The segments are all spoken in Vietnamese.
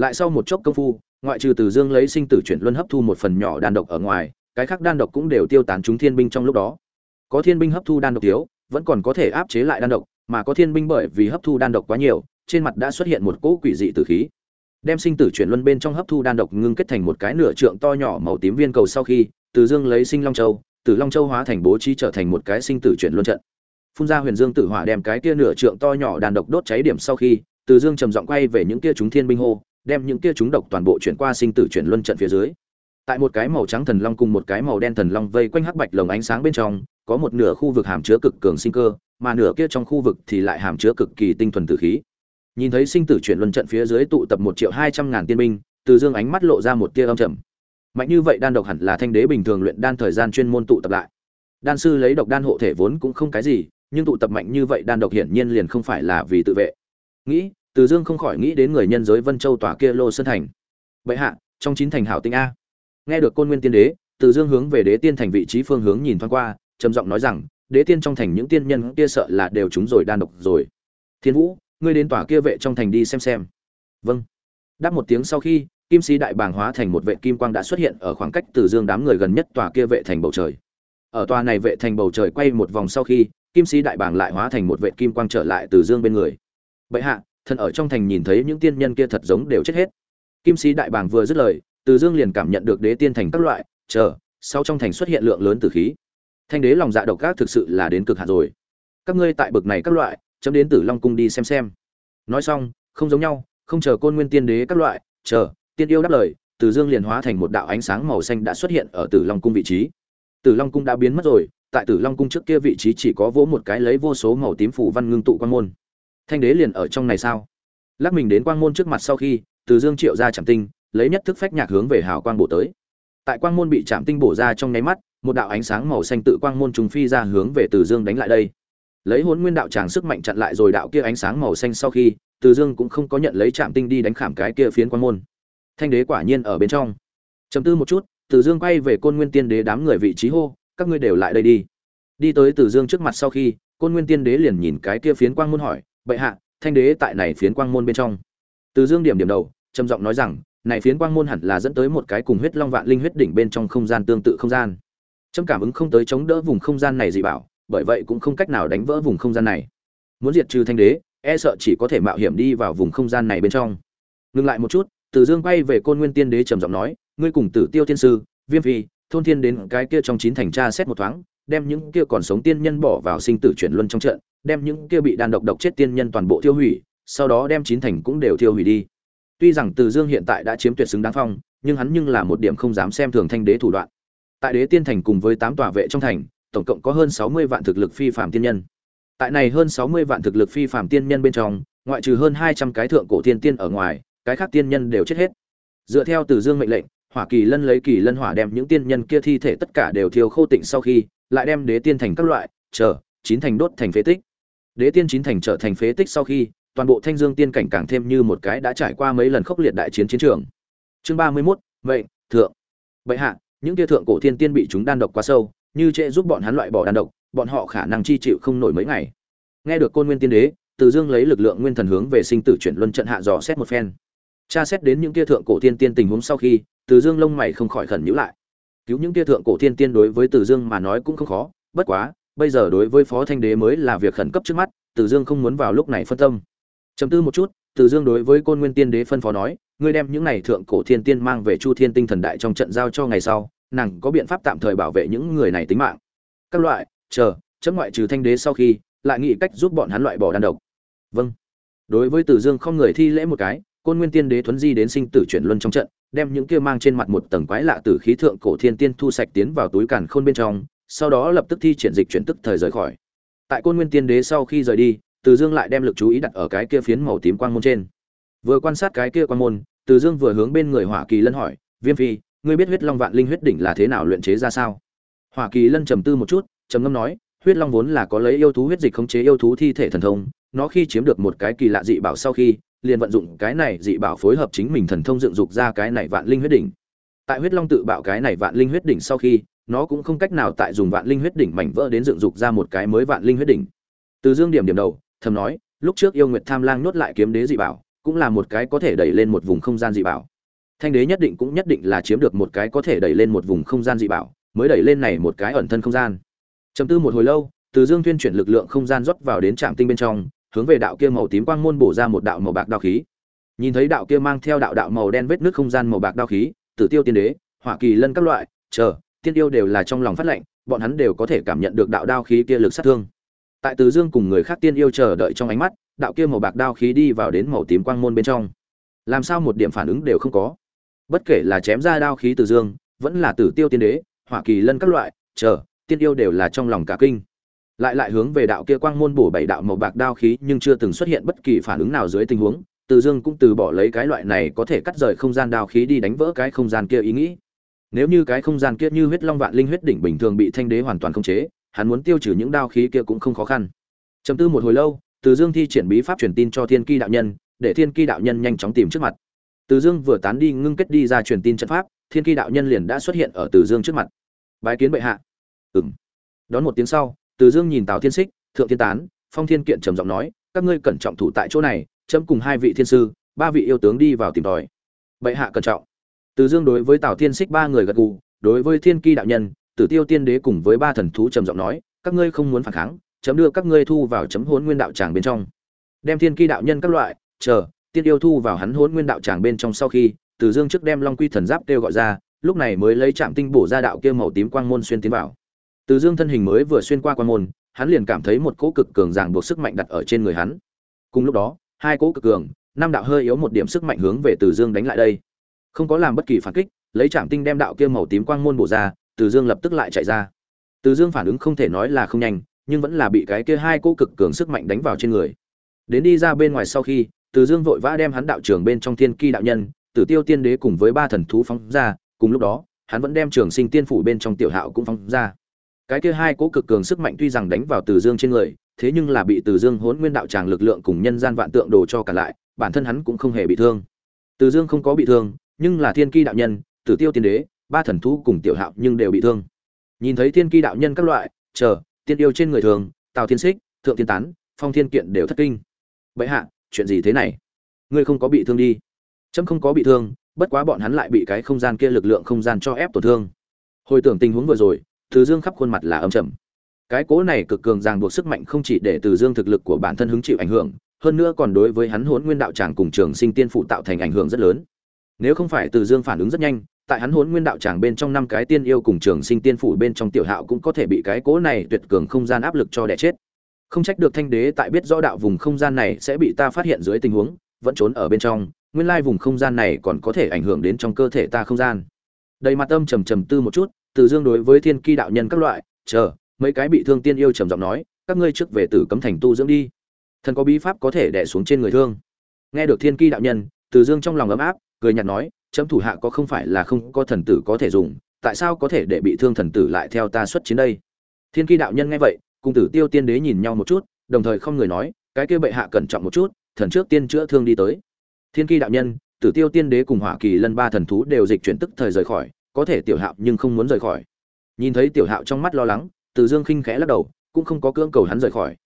lại sau một chốc công phu, ngoại trừ từ dương lấy sinh tử chuyển luân hấp thu một phần nhỏ đan độc ở ngoài, cái khác đan độc cũng đều tiêu tán chúng thiên binh trong lúc đó. Có thiên binh hấp thu đan độc thiếu, vẫn còn có thể áp chế lại đan độc, mà có thiên binh bởi vì hấp thu đan độc quá nhiều, trên mặt đã xuất hiện một cỗ quỷ dị tử khí. Đem sinh tử chuyển luân bên trong hấp thu đan độc ngưng kết thành một cái nửa trượng to nhỏ màu tím viên cầu sau khi, từ dương lấy sinh long châu, từ long châu hóa thành bố trí trở thành một cái sinh tử chuyển luân trận. Phun ra huyền dương tử hỏa đem cái kia nửa trượng to nhỏ đan độc đốt cháy điểm sau khi, từ dương trầm giọng quay về những kia chúng thiên binh hô đem những kia chúng độc toàn bộ chuyển qua sinh tử chuyển luân trận phía dưới. Tại một cái màu trắng thần long cùng một cái màu đen thần long vây quanh hắc bạch lồng ánh sáng bên trong, có một nửa khu vực hàm chứa cực cường sinh cơ, mà nửa kia trong khu vực thì lại hàm chứa cực kỳ tinh thuần tử khí. Nhìn thấy sinh tử chuyển luân trận phía dưới tụ tập một triệu hai trăm ngàn tiên binh, từ dương ánh mắt lộ ra một tia âm trầm. Mạnh như vậy đan độc hẳn là thanh đế bình thường luyện đan thời gian chuyên môn tụ tập lại. Đan sư lấy độc đan hộ thể vốn cũng không cái gì, nhưng tụ tập mạnh như vậy đan độc hiển nhiên liền không phải là vì tự vệ. Nghĩ từ dương không khỏi nghĩ đến người nhân giới vân châu tòa kia lô sơn thành. Bệ hạ, trong chín thành hảo tinh a. Nghe được côn nguyên tiên đế, từ dương hướng về đế tiên thành vị trí phương hướng nhìn thoáng qua, trầm giọng nói rằng, đế tiên trong thành những tiên nhân kia sợ là đều chúng rồi đan độc rồi. Thiên vũ, ngươi đến tòa kia vệ trong thành đi xem xem. Vâng. Đáp một tiếng sau khi, kim sĩ đại bàng hóa thành một vệ kim quang đã xuất hiện ở khoảng cách từ dương đám người gần nhất tòa kia vệ thành bầu trời. Ở tòa này vệ thành bầu trời quay một vòng sau khi, kim sĩ đại bàng lại hóa thành một vệ kim quang trở lại từ dương bên người. Bệ hạ thần ở trong thành nhìn thấy những tiên nhân kia thật giống đều chết hết. Kim sĩ đại bàng vừa dứt lời, từ dương liền cảm nhận được đế tiên thành các loại, chờ, sau trong thành xuất hiện lượng lớn tử khí. Thanh đế lòng dạ độc ác thực sự là đến cực hạn rồi. Các ngươi tại bực này các loại, chấm đến tử long cung đi xem xem. Nói xong, không giống nhau, không chờ côn nguyên tiên đế các loại, chờ, tiên yêu đáp lời, từ dương liền hóa thành một đạo ánh sáng màu xanh đã xuất hiện ở tử long cung vị trí. Tử long cung đã biến mất rồi, tại tử long cung trước kia vị trí chỉ có vỗ một cái lấy vô số màu tím phủ văn ngưng tụ quan môn thanh đế liền ở trong này sao? Lắc mình đến quang môn trước mặt sau khi, từ dương triệu ra chạm tinh, lấy nhất thức phách nhạc hướng về hào quang bổ tới. Tại quang môn bị chạm tinh bổ ra trong nháy mắt, một đạo ánh sáng màu xanh tự quang môn trùng phi ra hướng về từ dương đánh lại đây. Lấy hôn nguyên đạo tràng sức mạnh chặn lại rồi đạo kia ánh sáng màu xanh sau khi, từ dương cũng không có nhận lấy chạm tinh đi đánh khảm cái kia phiến quang môn. Thanh đế quả nhiên ở bên trong. Chấm tư một chút, từ dương quay về côn nguyên tiên đế đám người vị trí hô, các ngươi đều lại đây đi. Đi tới từ dương trước mặt sau khi, côn nguyên tiên đế liền nhìn cái kia phiến quang môn hỏi bệ hạ, thanh đế tại này phiến quang môn bên trong. Từ dương điểm điểm đầu, trầm giọng nói rằng, này phiến quang môn hẳn là dẫn tới một cái cùng huyết long vạn linh huyết đỉnh bên trong không gian tương tự không gian. Trâm cảm ứng không tới chống đỡ vùng không gian này gì bảo, bởi vậy cũng không cách nào đánh vỡ vùng không gian này. Muốn diệt trừ thanh đế e sợ chỉ có thể mạo hiểm đi vào vùng không gian này bên trong. Ngừng lại một chút, từ dương quay về côn nguyên tiên đế trầm giọng nói, ngươi cùng tử tiêu tiên sư, viêm phi, thôn thiên đến cái kia trong chín thành tra xét một thoáng, đem những kia còn sống tiên nhân bỏ vào sinh tử chuyển luân trong trận đem những kia bị đàn độc độc chết tiên nhân toàn bộ tiêu hủy, sau đó đem chín thành cũng đều tiêu hủy đi. Tuy rằng từ dương hiện tại đã chiếm tuyệt xứng đáng phong, nhưng hắn nhưng là một điểm không dám xem thường thanh đế thủ đoạn. Tại đế tiên thành cùng với tám tòa vệ trong thành, tổng cộng có hơn sáu mươi vạn thực lực phi phàm tiên nhân. Tại này hơn sáu mươi vạn thực lực phi phàm tiên nhân bên trong, ngoại trừ hơn hai trăm cái thượng cổ tiên tiên ở ngoài, cái khác tiên nhân đều chết hết. Dựa theo từ dương mệnh lệnh, hỏa kỳ lân lấy kỳ lân hỏa đem những tiên nhân kia thi thể tất cả đều thiêu khô tịnh sau khi, lại đem đế tiên thành các loại, chờ, chín thành đốt thành phế tích đế tiên chín thành trở thành phế tích sau khi, toàn bộ thanh dương tiên cảnh càng thêm như một cái đã trải qua mấy lần khốc liệt đại chiến chiến trường. Chương ba mươi mốt vậy thượng. Vậy hạ, những kia thượng cổ thiên tiên bị chúng đan độc quá sâu, như trễ giúp bọn hắn loại bỏ đan độc, bọn họ khả năng chi chịu không nổi mấy ngày. Nghe được côn nguyên tiên đế, từ dương lấy lực lượng nguyên thần hướng về sinh tử chuyển luân trận hạ dò xét một phen. Tra xét đến những kia thượng cổ thiên tiên tình huống sau khi, từ dương lông mày không khỏi khẩn nhữ lại. Cứu những kia thượng cổ thiên tiên đối với từ dương mà nói cũng không khó, bất quá bây giờ đối với phó thanh đế mới là việc khẩn cấp trước mắt Tử dương không muốn vào lúc này phân tâm. Chấm tư một chút Tử dương đối với côn nguyên tiên đế phân phó nói, ngươi đem những này thượng cổ thiên tiên mang về chu thiên tinh thần đại trong trận giao cho ngày sau, nàng có biện pháp tạm thời bảo vệ những người này tính mạng. Các loại, chờ, chấm ngoại trừ thanh đế sau khi, lại nghĩ cách giúp bọn hắn loại bỏ đan độc. Vâng. Đối với Tử dương không người thi lễ một cái, côn nguyên tiên đế thuấn di đến sinh tử chuyển luân trong trận, đem những kia mang trên mặt một tầng quái lạ từ khí thượng cổ thiên tiên thu sạch tiến vào túi càn khôn bên trong sau đó lập tức thi triển dịch chuyển tức thời rời khỏi. Tại côn nguyên tiên đế sau khi rời đi, từ dương lại đem lực chú ý đặt ở cái kia phiến màu tím quang môn trên. Vừa quan sát cái kia quang môn, từ dương vừa hướng bên người hỏa kỳ lân hỏi, viêm phi, ngươi biết huyết long vạn linh huyết đỉnh là thế nào luyện chế ra sao? Hỏa kỳ lân trầm tư một chút, trầm ngâm nói, huyết long vốn là có lấy yêu thú huyết dịch khống chế yêu thú thi thể thần thông, nó khi chiếm được một cái kỳ lạ dị bảo sau khi, liền vận dụng cái này dị bảo phối hợp chính mình thần thông dựng dục ra cái này vạn linh huyết đỉnh. Tại huyết long tự bạo cái này vạn linh huyết đỉnh sau khi nó cũng không cách nào tại dùng vạn linh huyết đỉnh mảnh vỡ đến dựng dục ra một cái mới vạn linh huyết đỉnh. Từ dương điểm điểm đầu, thầm nói, lúc trước yêu nguyệt tham lang nhốt lại kiếm đế dị bảo, cũng là một cái có thể đẩy lên một vùng không gian dị bảo. Thanh đế nhất định cũng nhất định là chiếm được một cái có thể đẩy lên một vùng không gian dị bảo, mới đẩy lên này một cái ẩn thân không gian. Chầm tư một hồi lâu, từ dương tuyên chuyển lực lượng không gian rót vào đến trạm tinh bên trong, hướng về đạo kia màu tím quang môn bổ ra một đạo màu bạc đao khí. Nhìn thấy đạo kia mang theo đạo đạo màu đen vết nước không gian màu bạc đao khí, tử tiêu tiên đế, hỏa kỳ lân các loại, chờ tiên yêu đều là trong lòng phát lệnh, bọn hắn đều có thể cảm nhận được đạo đao khí kia lực sát thương. Tại từ dương cùng người khác tiên yêu chờ đợi trong ánh mắt, đạo kia màu bạc đao khí đi vào đến màu tím quang môn bên trong. Làm sao một điểm phản ứng đều không có? Bất kể là chém ra đao khí từ dương, vẫn là tử tiêu tiên đế, hỏa kỳ lân các loại, chờ, tiên yêu đều là trong lòng cả kinh. Lại lại hướng về đạo kia quang môn bổ bảy đạo màu bạc đao khí, nhưng chưa từng xuất hiện bất kỳ phản ứng nào dưới tình huống, từ dương cũng từ bỏ lấy cái loại này có thể cắt rời không gian đao khí đi đánh vỡ cái không gian kia ý nghĩ nếu như cái không gian kia như huyết long vạn linh huyết đỉnh bình thường bị thanh đế hoàn toàn khống chế, hắn muốn tiêu trừ những đao khí kia cũng không khó khăn. Chấm tư một hồi lâu, từ dương thi triển bí pháp truyền tin cho thiên ki đạo nhân, để thiên ki đạo nhân nhanh chóng tìm trước mặt. Từ dương vừa tán đi ngưng kết đi ra truyền tin trận pháp, thiên ki đạo nhân liền đã xuất hiện ở từ dương trước mặt. Bái kiến bệ hạ. Ừm. đón một tiếng sau, từ dương nhìn tào thiên xích thượng thiên tán, phong thiên kiện trầm giọng nói, các ngươi cẩn trọng thủ tại chỗ này, chấm cùng hai vị thiên sư, ba vị yêu tướng đi vào tìm tòi. Bệ hạ cẩn trọng từ dương đối với tào thiên xích ba người gật gù, đối với thiên ki đạo nhân, tử tiêu tiên đế cùng với ba thần thú trầm giọng nói, các ngươi không muốn phản kháng, chấm đưa các ngươi thu vào chấm hốn nguyên đạo tràng bên trong. Đem thiên ki đạo nhân các loại, chờ, tiên yêu thu vào hắn hốn nguyên đạo tràng bên trong sau khi, từ dương trước đem long quy thần giáp kêu gọi ra, lúc này mới lấy trạm tinh bổ ra đạo kia màu tím quang môn xuyên tiến vào. Từ dương thân hình mới vừa xuyên qua quang môn, hắn liền cảm thấy một cỗ cực cường ràng buộc sức mạnh đặt ở trên người hắn. Cùng lúc đó, hai cỗ cực cường, năm đạo hơi yếu một điểm sức mạnh hướng về từ dương đánh lại đây không có làm bất kỳ phản kích, lấy trạm tinh đem đạo kia màu tím quang môn bổ ra, từ dương lập tức lại chạy ra. Từ dương phản ứng không thể nói là không nhanh, nhưng vẫn là bị cái kia hai cỗ cực cường sức mạnh đánh vào trên người. Đến đi ra bên ngoài sau khi, từ dương vội vã đem hắn đạo trường bên trong thiên ki đạo nhân, tử tiêu tiên đế cùng với ba thần thú phóng ra, cùng lúc đó, hắn vẫn đem trường sinh tiên phủ bên trong tiểu hạo cũng phóng ra. Cái kia hai cỗ cực cường sức mạnh tuy rằng đánh vào từ dương trên người, thế nhưng là bị từ dương hốn nguyên đạo tràng lực lượng cùng nhân gian vạn tượng đồ cho cả lại, bản thân hắn cũng không hề bị thương. Từ dương không có bị thương nhưng là thiên ki đạo nhân, tử tiêu tiên đế, ba thần thú cùng tiểu hạo nhưng đều bị thương. Nhìn thấy thiên ki đạo nhân các loại, chờ, tiên yêu trên người thường, tào thiên xích, thượng thiên tán, phong thiên kiện đều thất kinh. Bệ hạ, chuyện gì thế này? Ngươi không có bị thương đi. Trâm không có bị thương, bất quá bọn hắn lại bị cái không gian kia lực lượng không gian cho ép tổn thương. Hồi tưởng tình huống vừa rồi, từ dương khắp khuôn mặt là âm trầm. Cái cố này cực cường ràng buộc sức mạnh không chỉ để từ dương thực lực của bản thân hứng chịu ảnh hưởng, hơn nữa còn đối với hắn hốn nguyên đạo tràng cùng trường sinh tiên phụ tạo thành ảnh hưởng rất lớn nếu không phải từ dương phản ứng rất nhanh, tại hắn hốn nguyên đạo tràng bên trong năm cái tiên yêu cùng trường sinh tiên phủ bên trong tiểu hạo cũng có thể bị cái cố này tuyệt cường không gian áp lực cho đẻ chết. Không trách được thanh đế tại biết rõ đạo vùng không gian này sẽ bị ta phát hiện dưới tình huống, vẫn trốn ở bên trong, nguyên lai vùng không gian này còn có thể ảnh hưởng đến trong cơ thể ta không gian. Đầy mặt âm trầm trầm tư một chút, từ dương đối với thiên ki đạo nhân các loại, chờ, mấy cái bị thương tiên yêu trầm giọng nói, các ngươi trước về tử cấm thành tu dưỡng đi. Thần có bí pháp có thể đẻ xuống trên người thương. Nghe được thiên ki đạo nhân, từ dương trong lòng ấm áp cười nhạt nói, chấm thủ hạ có không phải là không có thần tử có thể dùng, tại sao có thể để bị thương thần tử lại theo ta xuất chiến đây? Thiên ki đạo nhân nghe vậy, cùng tử tiêu tiên đế nhìn nhau một chút, đồng thời không người nói, cái kia bệ hạ cẩn trọng một chút, thần trước tiên chữa thương đi tới. Thiên ki đạo nhân, tử tiêu tiên đế cùng hỏa kỳ lân ba thần thú đều dịch chuyển tức thời rời khỏi, có thể tiểu hạo nhưng không muốn rời khỏi. Nhìn thấy tiểu hạo trong mắt lo lắng, từ dương khinh khẽ lắc đầu, cũng không có cưỡng cầu hắn rời khỏi.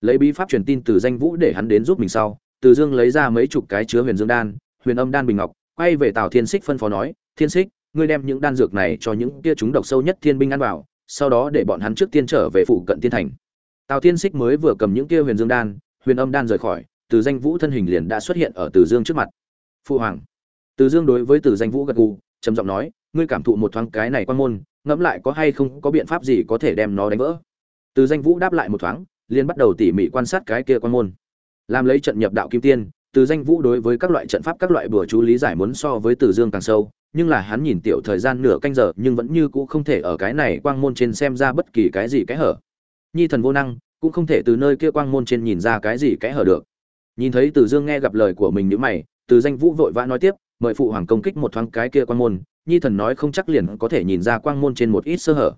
Lấy bí pháp truyền tin từ danh vũ để hắn đến giúp mình sau, từ dương lấy ra mấy chục cái chứa huyền dương đan, huyền âm đan bình ngọc quay về tào thiên xích phân phó nói, thiên xích ngươi đem những đan dược này cho những kia chúng độc sâu nhất thiên binh ăn vào, sau đó để bọn hắn trước tiên trở về phụ cận tiên thành. Tào thiên xích mới vừa cầm những kia huyền dương đan, huyền âm đan rời khỏi, từ danh vũ thân hình liền đã xuất hiện ở từ dương trước mặt. Phụ hoàng. Từ dương đối với từ danh vũ gật gù, trầm giọng nói, ngươi cảm thụ một thoáng cái này quan môn, ngẫm lại có hay không có biện pháp gì có thể đem nó đánh vỡ? Từ danh vũ đáp lại một thoáng, liền bắt đầu tỉ mỉ quan sát cái kia quan môn. Làm lấy trận nhập đạo kim tiên từ danh vũ đối với các loại trận pháp, các loại bừa chú lý giải muốn so với từ dương càng sâu, nhưng là hắn nhìn tiểu thời gian nửa canh giờ, nhưng vẫn như cũ không thể ở cái này quang môn trên xem ra bất kỳ cái gì cái hở. Nhi thần vô năng, cũng không thể từ nơi kia quang môn trên nhìn ra cái gì cái hở được. Nhìn thấy từ dương nghe gặp lời của mình nhữ mày, từ danh vũ vội vã nói tiếp, mời phụ hoàng công kích một thoáng cái kia quang môn. Nhi thần nói không chắc liền có thể nhìn ra quang môn trên một ít sơ hở.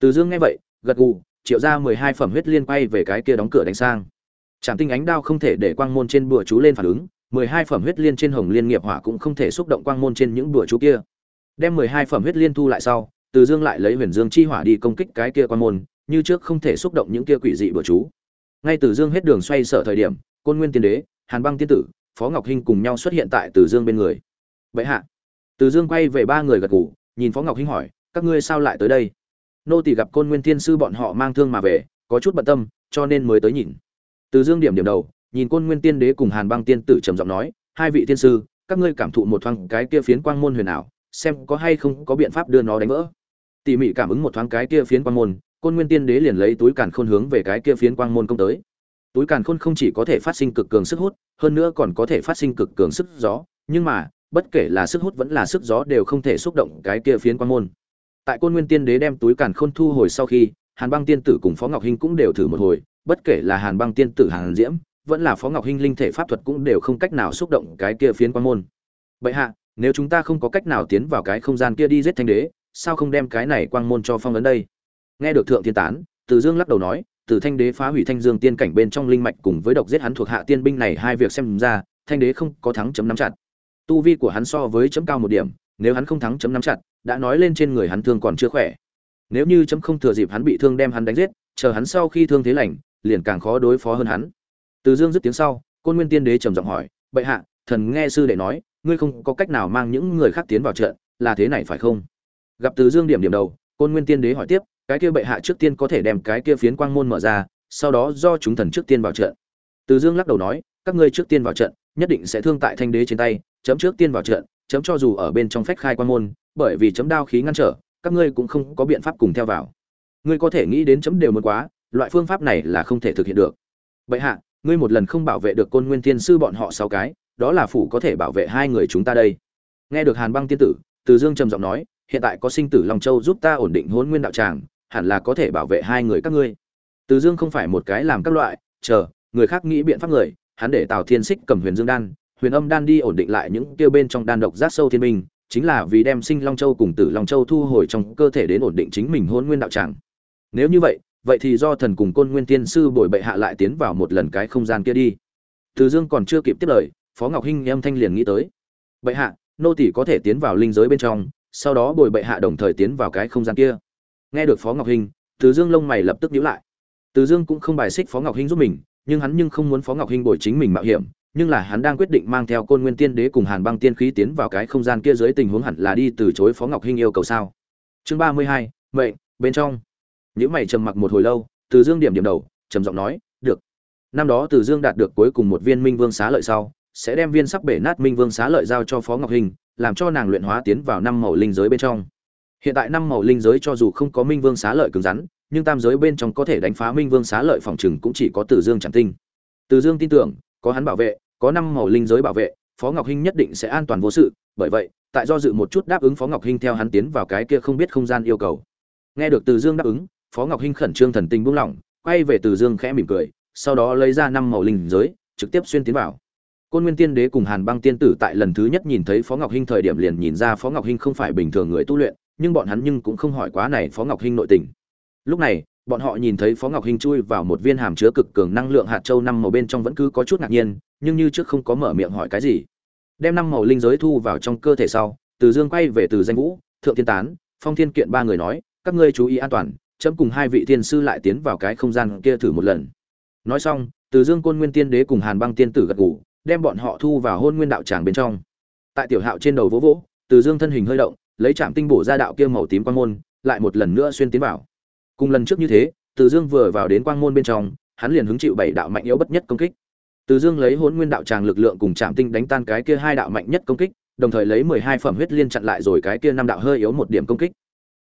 Từ dương nghe vậy, gật gù, triệu ra mười hai phẩm huyết liên quay về cái kia đóng cửa đánh sang. Trảm tinh ánh đao không thể để quang môn trên bùa chú lên phản ứng, 12 phẩm huyết liên trên hồng liên nghiệp hỏa cũng không thể xúc động quang môn trên những bùa chú kia. Đem 12 phẩm huyết liên thu lại sau, Từ Dương lại lấy huyền dương chi hỏa đi công kích cái kia quang môn, như trước không thể xúc động những kia quỷ dị bùa chú. Ngay Từ Dương hết đường xoay sở thời điểm, Côn Nguyên Tiên Đế, Hàn Băng Tiên Tử, phó ngọc hinh cùng nhau xuất hiện tại từ dương bên người vậy hạ từ dương quay về ba người gật gù, nhìn phó ngọc hinh hỏi các ngươi sao lại tới đây nô tỳ gặp côn nguyên thiên sư bọn họ mang thương mà về có chút bận tâm cho nên mới tới nhìn từ dương điểm điểm đầu, nhìn côn nguyên tiên đế cùng hàn băng tiên tử trầm giọng nói, hai vị tiên sư, các ngươi cảm thụ một thoáng cái kia phiến quang môn huyền ảo, xem có hay không có biện pháp đưa nó đánh vỡ. Tỉ mỉ cảm ứng một thoáng cái kia phiến quang môn, côn nguyên tiên đế liền lấy túi càn khôn hướng về cái kia phiến quang môn công tới. Túi càn khôn không chỉ có thể phát sinh cực cường sức hút, hơn nữa còn có thể phát sinh cực cường sức gió, nhưng mà, bất kể là sức hút vẫn là sức gió đều không thể xúc động cái kia phiến quang môn. Tại côn nguyên tiên đế đem túi càn khôn thu hồi sau khi hàn băng tiên tử cùng phó ngọc hinh cũng đều thử một hồi, bất kể là hàn băng tiên tử hàn diễm, vẫn là phó ngọc hinh linh thể pháp thuật cũng đều không cách nào xúc động cái kia phiến quang môn. Bệ hạ, nếu chúng ta không có cách nào tiến vào cái không gian kia đi giết thanh đế, sao không đem cái này quang môn cho phong ấn đây? Nghe được thượng thiên tán, từ dương lắc đầu nói, từ thanh đế phá hủy thanh dương tiên cảnh bên trong linh mạch cùng với độc giết hắn thuộc hạ tiên binh này hai việc xem ra, thanh đế không có thắng chấm nắm chặt. Tu vi của hắn so với chấm cao một điểm, nếu hắn không thắng chấm nắm chặt, đã nói lên trên người hắn thương còn chưa khỏe nếu như chấm không thừa dịp hắn bị thương đem hắn đánh giết, chờ hắn sau khi thương thế lành, liền càng khó đối phó hơn hắn. Từ dương dứt tiếng sau, côn nguyên tiên đế trầm giọng hỏi, bệ hạ, thần nghe sư đệ nói, ngươi không có cách nào mang những người khác tiến vào trận, là thế này phải không? Gặp từ dương điểm điểm đầu, côn nguyên tiên đế hỏi tiếp, cái kia bệ hạ trước tiên có thể đem cái kia phiến quang môn mở ra, sau đó do chúng thần trước tiên vào trận. Từ dương lắc đầu nói, các ngươi trước tiên vào trận, nhất định sẽ thương tại thanh đế trên tay, chấm trước tiên vào trận, chấm cho dù ở bên trong phách khai quang môn, bởi vì chấm đao khí ngăn trở các ngươi cũng không có biện pháp cùng theo vào. Ngươi có thể nghĩ đến chấm đều muốn quá, loại phương pháp này là không thể thực hiện được. Bệ hạ, ngươi một lần không bảo vệ được côn nguyên thiên sư bọn họ sáu cái, đó là phủ có thể bảo vệ hai người chúng ta đây. Nghe được hàn băng tiên tử, từ dương trầm giọng nói, hiện tại có sinh tử long châu giúp ta ổn định hôn nguyên đạo tràng, hẳn là có thể bảo vệ hai người các ngươi. Từ dương không phải một cái làm các loại, chờ, người khác nghĩ biện pháp người, hắn để tào thiên xích cầm huyền dương đan, huyền âm đan đi ổn định lại những kia bên trong đan độc giác sâu thiên minh chính là vì đem sinh long châu cùng tử long châu thu hồi trong cơ thể đến ổn định chính mình hôn nguyên đạo tràng. Nếu như vậy vậy thì do thần cùng côn nguyên tiên sư bồi bệ hạ lại tiến vào một lần cái không gian kia đi. Từ dương còn chưa kịp tiếp lời, phó ngọc hinh âm thanh liền nghĩ tới. Bệ hạ, nô tỷ có thể tiến vào linh giới bên trong, sau đó bồi bệ hạ đồng thời tiến vào cái không gian kia. Nghe được phó ngọc hinh, từ dương lông mày lập tức nhíu lại. Từ dương cũng không bài xích phó ngọc hinh giúp mình, nhưng hắn nhưng không muốn phó ngọc hinh bồi chính mình mạo hiểm nhưng là hắn đang quyết định mang theo côn nguyên tiên đế cùng hàn băng tiên khí tiến vào cái không gian kia dưới tình huống hẳn là đi từ chối phó ngọc hinh yêu cầu sao? Chương ba mươi hai, mệnh, bên trong. Những mày trầm mặc một hồi lâu, từ dương điểm điểm đầu, trầm giọng nói, được. Năm đó từ dương đạt được cuối cùng một viên minh vương xá lợi sau, sẽ đem viên sắc bể nát minh vương xá lợi giao cho phó ngọc hình làm cho nàng luyện hóa tiến vào năm màu linh giới bên trong. Hiện tại năm màu linh giới cho dù không có minh vương xá lợi cứng rắn, nhưng tam giới bên trong có thể đánh phá minh vương xá lợi phòng chừng cũng chỉ có từ dương chẳng tinh từ dương tin tưởng, có hắn bảo vệ có năm màu linh giới bảo vệ, phó ngọc hinh nhất định sẽ an toàn vô sự, bởi vậy, tại do dự một chút đáp ứng phó ngọc hinh theo hắn tiến vào cái kia không biết không gian yêu cầu. Nghe được từ dương đáp ứng, phó ngọc hinh khẩn trương thần tình buông lỏng, quay về từ dương khẽ mỉm cười, sau đó lấy ra năm màu linh giới, trực tiếp xuyên tiến vào. Côn nguyên tiên đế cùng hàn băng tiên tử tại lần thứ nhất nhìn thấy phó ngọc hinh thời điểm liền nhìn ra phó ngọc hinh không phải bình thường người tu luyện, nhưng bọn hắn nhưng cũng không hỏi quá này phó ngọc hinh nội tình. Lúc này, bọn họ nhìn thấy phó ngọc hinh chui vào một viên hàm chứa cực cường năng lượng hạt châu năm màu bên trong vẫn cứ có chút ngạc nhiên nhưng như trước không có mở miệng hỏi cái gì. Đem năm màu linh giới thu vào trong cơ thể sau, từ dương quay về từ danh vũ, thượng thiên tán, phong thiên kiện ba người nói, các ngươi chú ý an toàn, chấm cùng hai vị tiên sư lại tiến vào cái không gian kia thử một lần. Nói xong, từ dương côn nguyên tiên đế cùng hàn băng tiên tử gật ngủ đem bọn họ thu vào hôn nguyên đạo tràng bên trong. Tại tiểu hạo trên đầu vỗ vỗ, từ dương thân hình hơi động, lấy trạm tinh bổ ra đạo kia màu tím quang môn, lại một lần nữa xuyên tiến vào. Cùng lần trước như thế, từ dương vừa vào đến quang môn bên trong, hắn liền hứng chịu bảy đạo mạnh yếu bất nhất công kích từ dương lấy Hỗn nguyên đạo tràng lực lượng cùng Trảm tinh đánh tan cái kia hai đạo mạnh nhất công kích, đồng thời lấy mười hai phẩm huyết liên chặn lại rồi cái kia năm đạo hơi yếu một điểm công kích.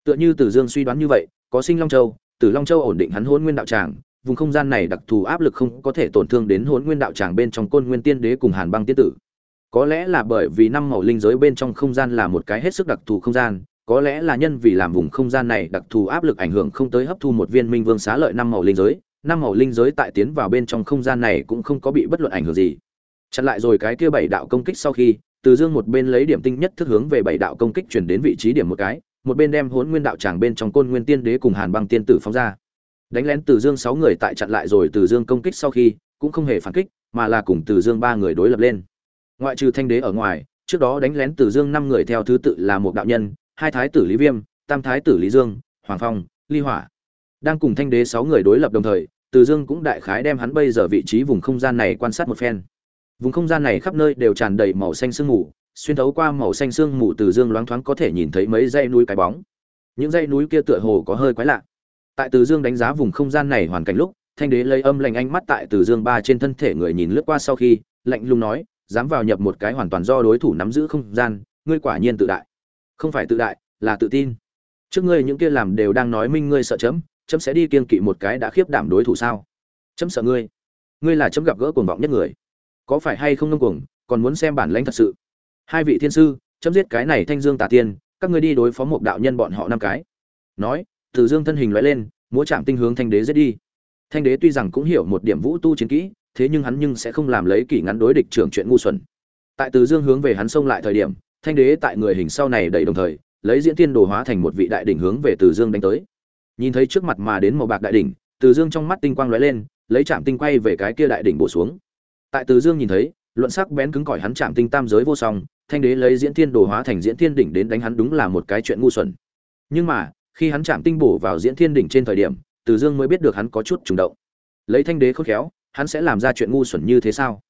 Tựa như từ dương suy đoán như vậy, có sinh long châu Tử long châu ổn định hắn Hỗn nguyên đạo tràng, vùng không gian này đặc thù áp lực không có thể tổn thương đến Hỗn nguyên đạo tràng bên trong côn nguyên tiên đế cùng hàn băng tiên tử. Có lẽ là bởi vì năm màu linh giới bên trong không gian là một cái hết sức đặc thù không gian, có lẽ là nhân vì làm vùng không gian này đặc thù áp lực ảnh hưởng không tới hấp thu một viên minh vương xá lợi năm màu linh giới năm màu linh giới tại tiến vào bên trong không gian này cũng không có bị bất luận ảnh hưởng gì. Chặn lại rồi cái kia bảy đạo công kích sau khi, từ dương một bên lấy điểm tinh nhất thức hướng về bảy đạo công kích chuyển đến vị trí điểm một cái, một bên đem hốn nguyên đạo tràng bên trong côn nguyên tiên đế cùng hàn băng tiên tử phóng ra. Đánh lén từ dương sáu người tại chặn lại rồi từ dương công kích sau khi, cũng không hề phản kích, mà là cùng từ dương ba người đối lập lên. Ngoại trừ thanh đế ở ngoài, trước đó đánh lén từ dương năm người theo thứ tự là một đạo nhân, hai thái tử lý viêm, tam thái tử lý dương, hoàng phong, ly hỏa. Đang cùng thanh đế sáu người đối lập đồng thời từ dương cũng đại khái đem hắn bây giờ vị trí vùng không gian này quan sát một phen. Vùng không gian này khắp nơi đều tràn đầy màu xanh sương mù, xuyên thấu qua màu xanh sương mù từ dương loáng thoáng có thể nhìn thấy mấy dãy núi cái bóng. Những dãy núi kia tựa hồ có hơi quái lạ. Tại từ dương đánh giá vùng không gian này hoàn cảnh lúc, thanh đế lấy âm lạnh ánh mắt tại từ dương ba trên thân thể người nhìn lướt qua sau khi, lạnh lùng nói, dám vào nhập một cái hoàn toàn do đối thủ nắm giữ không gian, ngươi quả nhiên tự đại. Không phải tự đại, là tự tin. Trước ngươi những kia làm đều đang nói minh ngươi sợ chấm chấm sẽ đi kiên kỵ một cái đã khiếp đảm đối thủ sao? Chấm sợ ngươi. Ngươi là chấm gặp gỡ cuồng vọng nhất người. Có phải hay không ngâm cuồng, còn muốn xem bản lãnh thật sự? Hai vị thiên sư, chấm giết cái này thanh dương tà tiên, các ngươi đi đối phó một đạo nhân bọn họ năm cái. Nói, từ dương thân hình loại lên, múa chạm tinh hướng thanh đế giết đi. Thanh đế tuy rằng cũng hiểu một điểm vũ tu chiến kỹ, thế nhưng hắn nhưng sẽ không làm lấy kỷ ngắn đối địch trưởng chuyện ngu xuẩn. Tại từ dương hướng về hắn xông lại thời điểm, thanh đế tại người hình sau này đẩy đồng thời, lấy diễn tiên đồ hóa thành một vị đại đỉnh hướng về từ dương đánh tới nhìn thấy trước mặt mà đến màu bạc đại đỉnh, từ dương trong mắt tinh quang lóe lên, lấy chạm tinh quay về cái kia đại đỉnh bổ xuống. Tại từ dương nhìn thấy, luận sắc bén cứng cỏi hắn chạm tinh tam giới vô song, thanh đế lấy diễn thiên đồ hóa thành diễn thiên đỉnh đến đánh hắn đúng là một cái chuyện ngu xuẩn. Nhưng mà, khi hắn chạm tinh bổ vào diễn thiên đỉnh trên thời điểm, từ dương mới biết được hắn có chút trùng động. Lấy thanh đế khôn khéo, hắn sẽ làm ra chuyện ngu xuẩn như thế sao?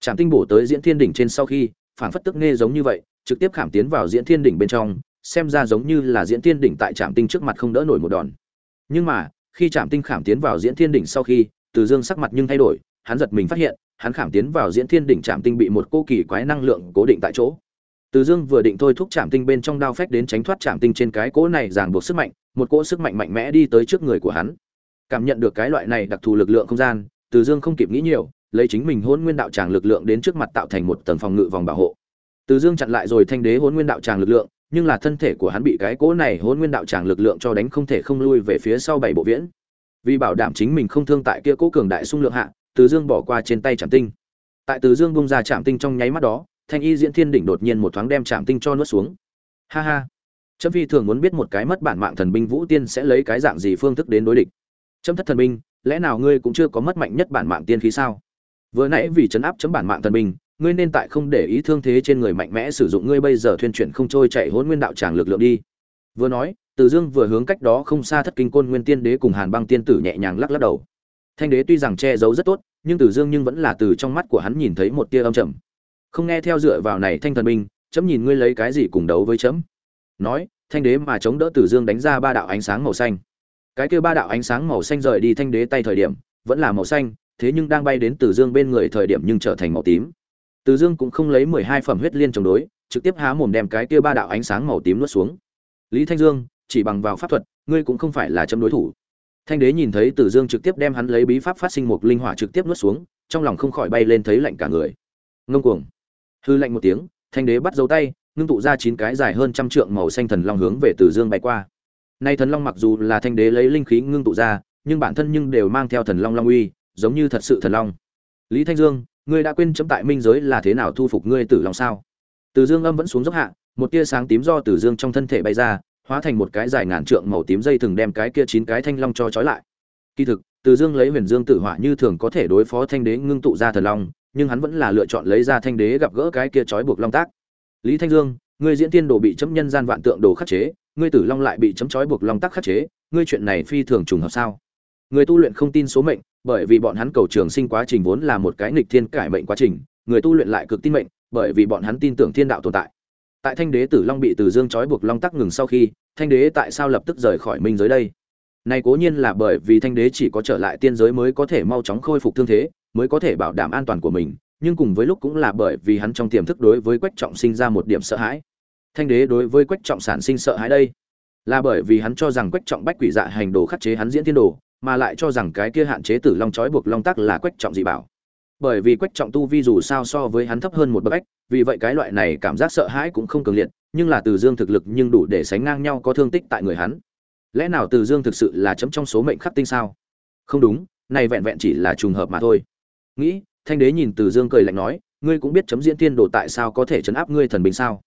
Chạm tinh bổ tới diễn thiên đỉnh trên sau khi phản phất tức nghe giống như vậy, trực tiếp khảm tiến vào diễn thiên đỉnh bên trong, xem ra giống như là diễn thiên đỉnh tại trạm tinh trước mặt không đỡ nổi một đòn nhưng mà, khi trạm tinh khảm tiến vào diễn thiên đỉnh sau khi, từ dương sắc mặt nhưng thay đổi, hắn giật mình phát hiện, hắn khảm tiến vào diễn thiên đỉnh trạm tinh bị một cô kỳ quái năng lượng cố định tại chỗ. Từ dương vừa định thôi thúc trạm tinh bên trong đao phách đến tránh thoát trạm tinh trên cái cỗ này ràng buộc sức mạnh, một cỗ sức mạnh mạnh mẽ đi tới trước người của hắn. Cảm nhận được cái loại này đặc thù lực lượng không gian, từ dương không kịp nghĩ nhiều, lấy chính mình hôn nguyên đạo tràng lực lượng đến trước mặt tạo thành một tầng phòng ngự vòng bảo hộ. Từ dương chặn lại rồi thanh đế hôn nguyên đạo tràng lực lượng nhưng là thân thể của hắn bị cái cỗ này hôn nguyên đạo tràng lực lượng cho đánh không thể không lui về phía sau bảy bộ viễn. Vì bảo đảm chính mình không thương tại kia cỗ cường đại xung lượng hạ, từ dương bỏ qua trên tay trạm tinh. Tại từ dương bung ra trạm tinh trong nháy mắt đó, thanh y diễn thiên đỉnh đột nhiên một thoáng đem trạm tinh cho nuốt xuống. Ha ha. Trâm phi thường muốn biết một cái mất bản mạng thần binh vũ tiên sẽ lấy cái dạng gì phương thức đến đối địch. Trâm thất thần binh, lẽ nào ngươi cũng chưa có mất mạnh nhất bản mạng tiên khí sao? Vừa nãy vì chấn áp chấm bản mạng thần binh ngươi nên tại không để ý thương thế trên người mạnh mẽ sử dụng ngươi bây giờ thuyên chuyển không trôi chạy hỗn nguyên đạo tràng lực lượng đi. Vừa nói, từ dương vừa hướng cách đó không xa thất kinh côn nguyên tiên đế cùng hàn băng tiên tử nhẹ nhàng lắc lắc đầu. Thanh đế tuy rằng che giấu rất tốt, nhưng từ dương nhưng vẫn là từ trong mắt của hắn nhìn thấy một tia âm trầm. Không nghe theo dựa vào này thanh thần binh, chấm nhìn ngươi lấy cái gì cùng đấu với chấm. Nói, thanh đế mà chống đỡ từ dương đánh ra ba đạo ánh sáng màu xanh. Cái kia ba đạo ánh sáng màu xanh rời đi thanh đế tay thời điểm, vẫn là màu xanh, thế nhưng đang bay đến từ dương bên người thời điểm nhưng trở thành màu tím từ dương cũng không lấy mười hai phẩm huyết liên chống đối, trực tiếp há mồm đem cái kia ba đạo ánh sáng màu tím nuốt xuống. Lý thanh dương, chỉ bằng vào pháp thuật, ngươi cũng không phải là chấm đối thủ. Thanh đế nhìn thấy từ dương trực tiếp đem hắn lấy bí pháp phát sinh một linh hỏa trực tiếp nuốt xuống, trong lòng không khỏi bay lên thấy lạnh cả người. Ngông cuồng. Hư lạnh một tiếng, thanh đế bắt dấu tay, ngưng tụ ra chín cái dài hơn trăm trượng màu xanh thần long hướng về từ dương bay qua. Nay thần long mặc dù là thanh đế lấy linh khí ngưng tụ ra, nhưng bản thân nhưng đều mang theo thần long long uy, giống như thật sự thần long. Lý thanh dương ngươi đã quên chấm tại minh giới là thế nào thu phục ngươi tử long sao? Từ dương âm vẫn xuống dốc hạ, một tia sáng tím do từ dương trong thân thể bay ra, hóa thành một cái dài ngàn trượng màu tím dây thừng đem cái kia chín cái thanh long cho trói lại. Kỳ thực, từ dương lấy huyền dương tử hỏa như thường có thể đối phó thanh đế ngưng tụ ra thần long, nhưng hắn vẫn là lựa chọn lấy ra thanh đế gặp gỡ cái kia trói buộc long tác. Lý thanh dương, ngươi diễn tiên đồ bị chấm nhân gian vạn tượng đồ khắc chế, ngươi tử long lại bị chấm trói buộc long tác khắc chế, ngươi chuyện này phi thường trùng hợp sao? Người tu luyện không tin số mệnh, bởi vì bọn hắn cầu trường sinh quá trình vốn là một cái nghịch thiên cải mệnh quá trình, người tu luyện lại cực tin mệnh, bởi vì bọn hắn tin tưởng thiên đạo tồn tại. Tại thanh đế tử long bị từ dương trói buộc long tắc ngừng sau khi, thanh đế tại sao lập tức rời khỏi minh giới đây? Này cố nhiên là bởi vì thanh đế chỉ có trở lại tiên giới mới có thể mau chóng khôi phục thương thế, mới có thể bảo đảm an toàn của mình, nhưng cùng với lúc cũng là bởi vì hắn trong tiềm thức đối với quách trọng sinh ra một điểm sợ hãi. Thanh đế đối với quách trọng sản sinh sợ hãi đây, là bởi vì hắn cho rằng quách trọng bách quỷ dạ hành đồ khắc chế hắn diễn tiên đồ mà lại cho rằng cái kia hạn chế tử long trói buộc long tắc là quách trọng dị bảo. Bởi vì quách trọng tu vi dù sao so với hắn thấp hơn một bậc ách, vì vậy cái loại này cảm giác sợ hãi cũng không cường liệt, nhưng là từ dương thực lực nhưng đủ để sánh ngang nhau có thương tích tại người hắn. Lẽ nào từ dương thực sự là chấm trong số mệnh khắc tinh sao? Không đúng, này vẹn vẹn chỉ là trùng hợp mà thôi. Nghĩ, thanh đế nhìn từ dương cười lạnh nói, ngươi cũng biết chấm diễn tiên đồ tại sao có thể chấn áp ngươi thần bình sao?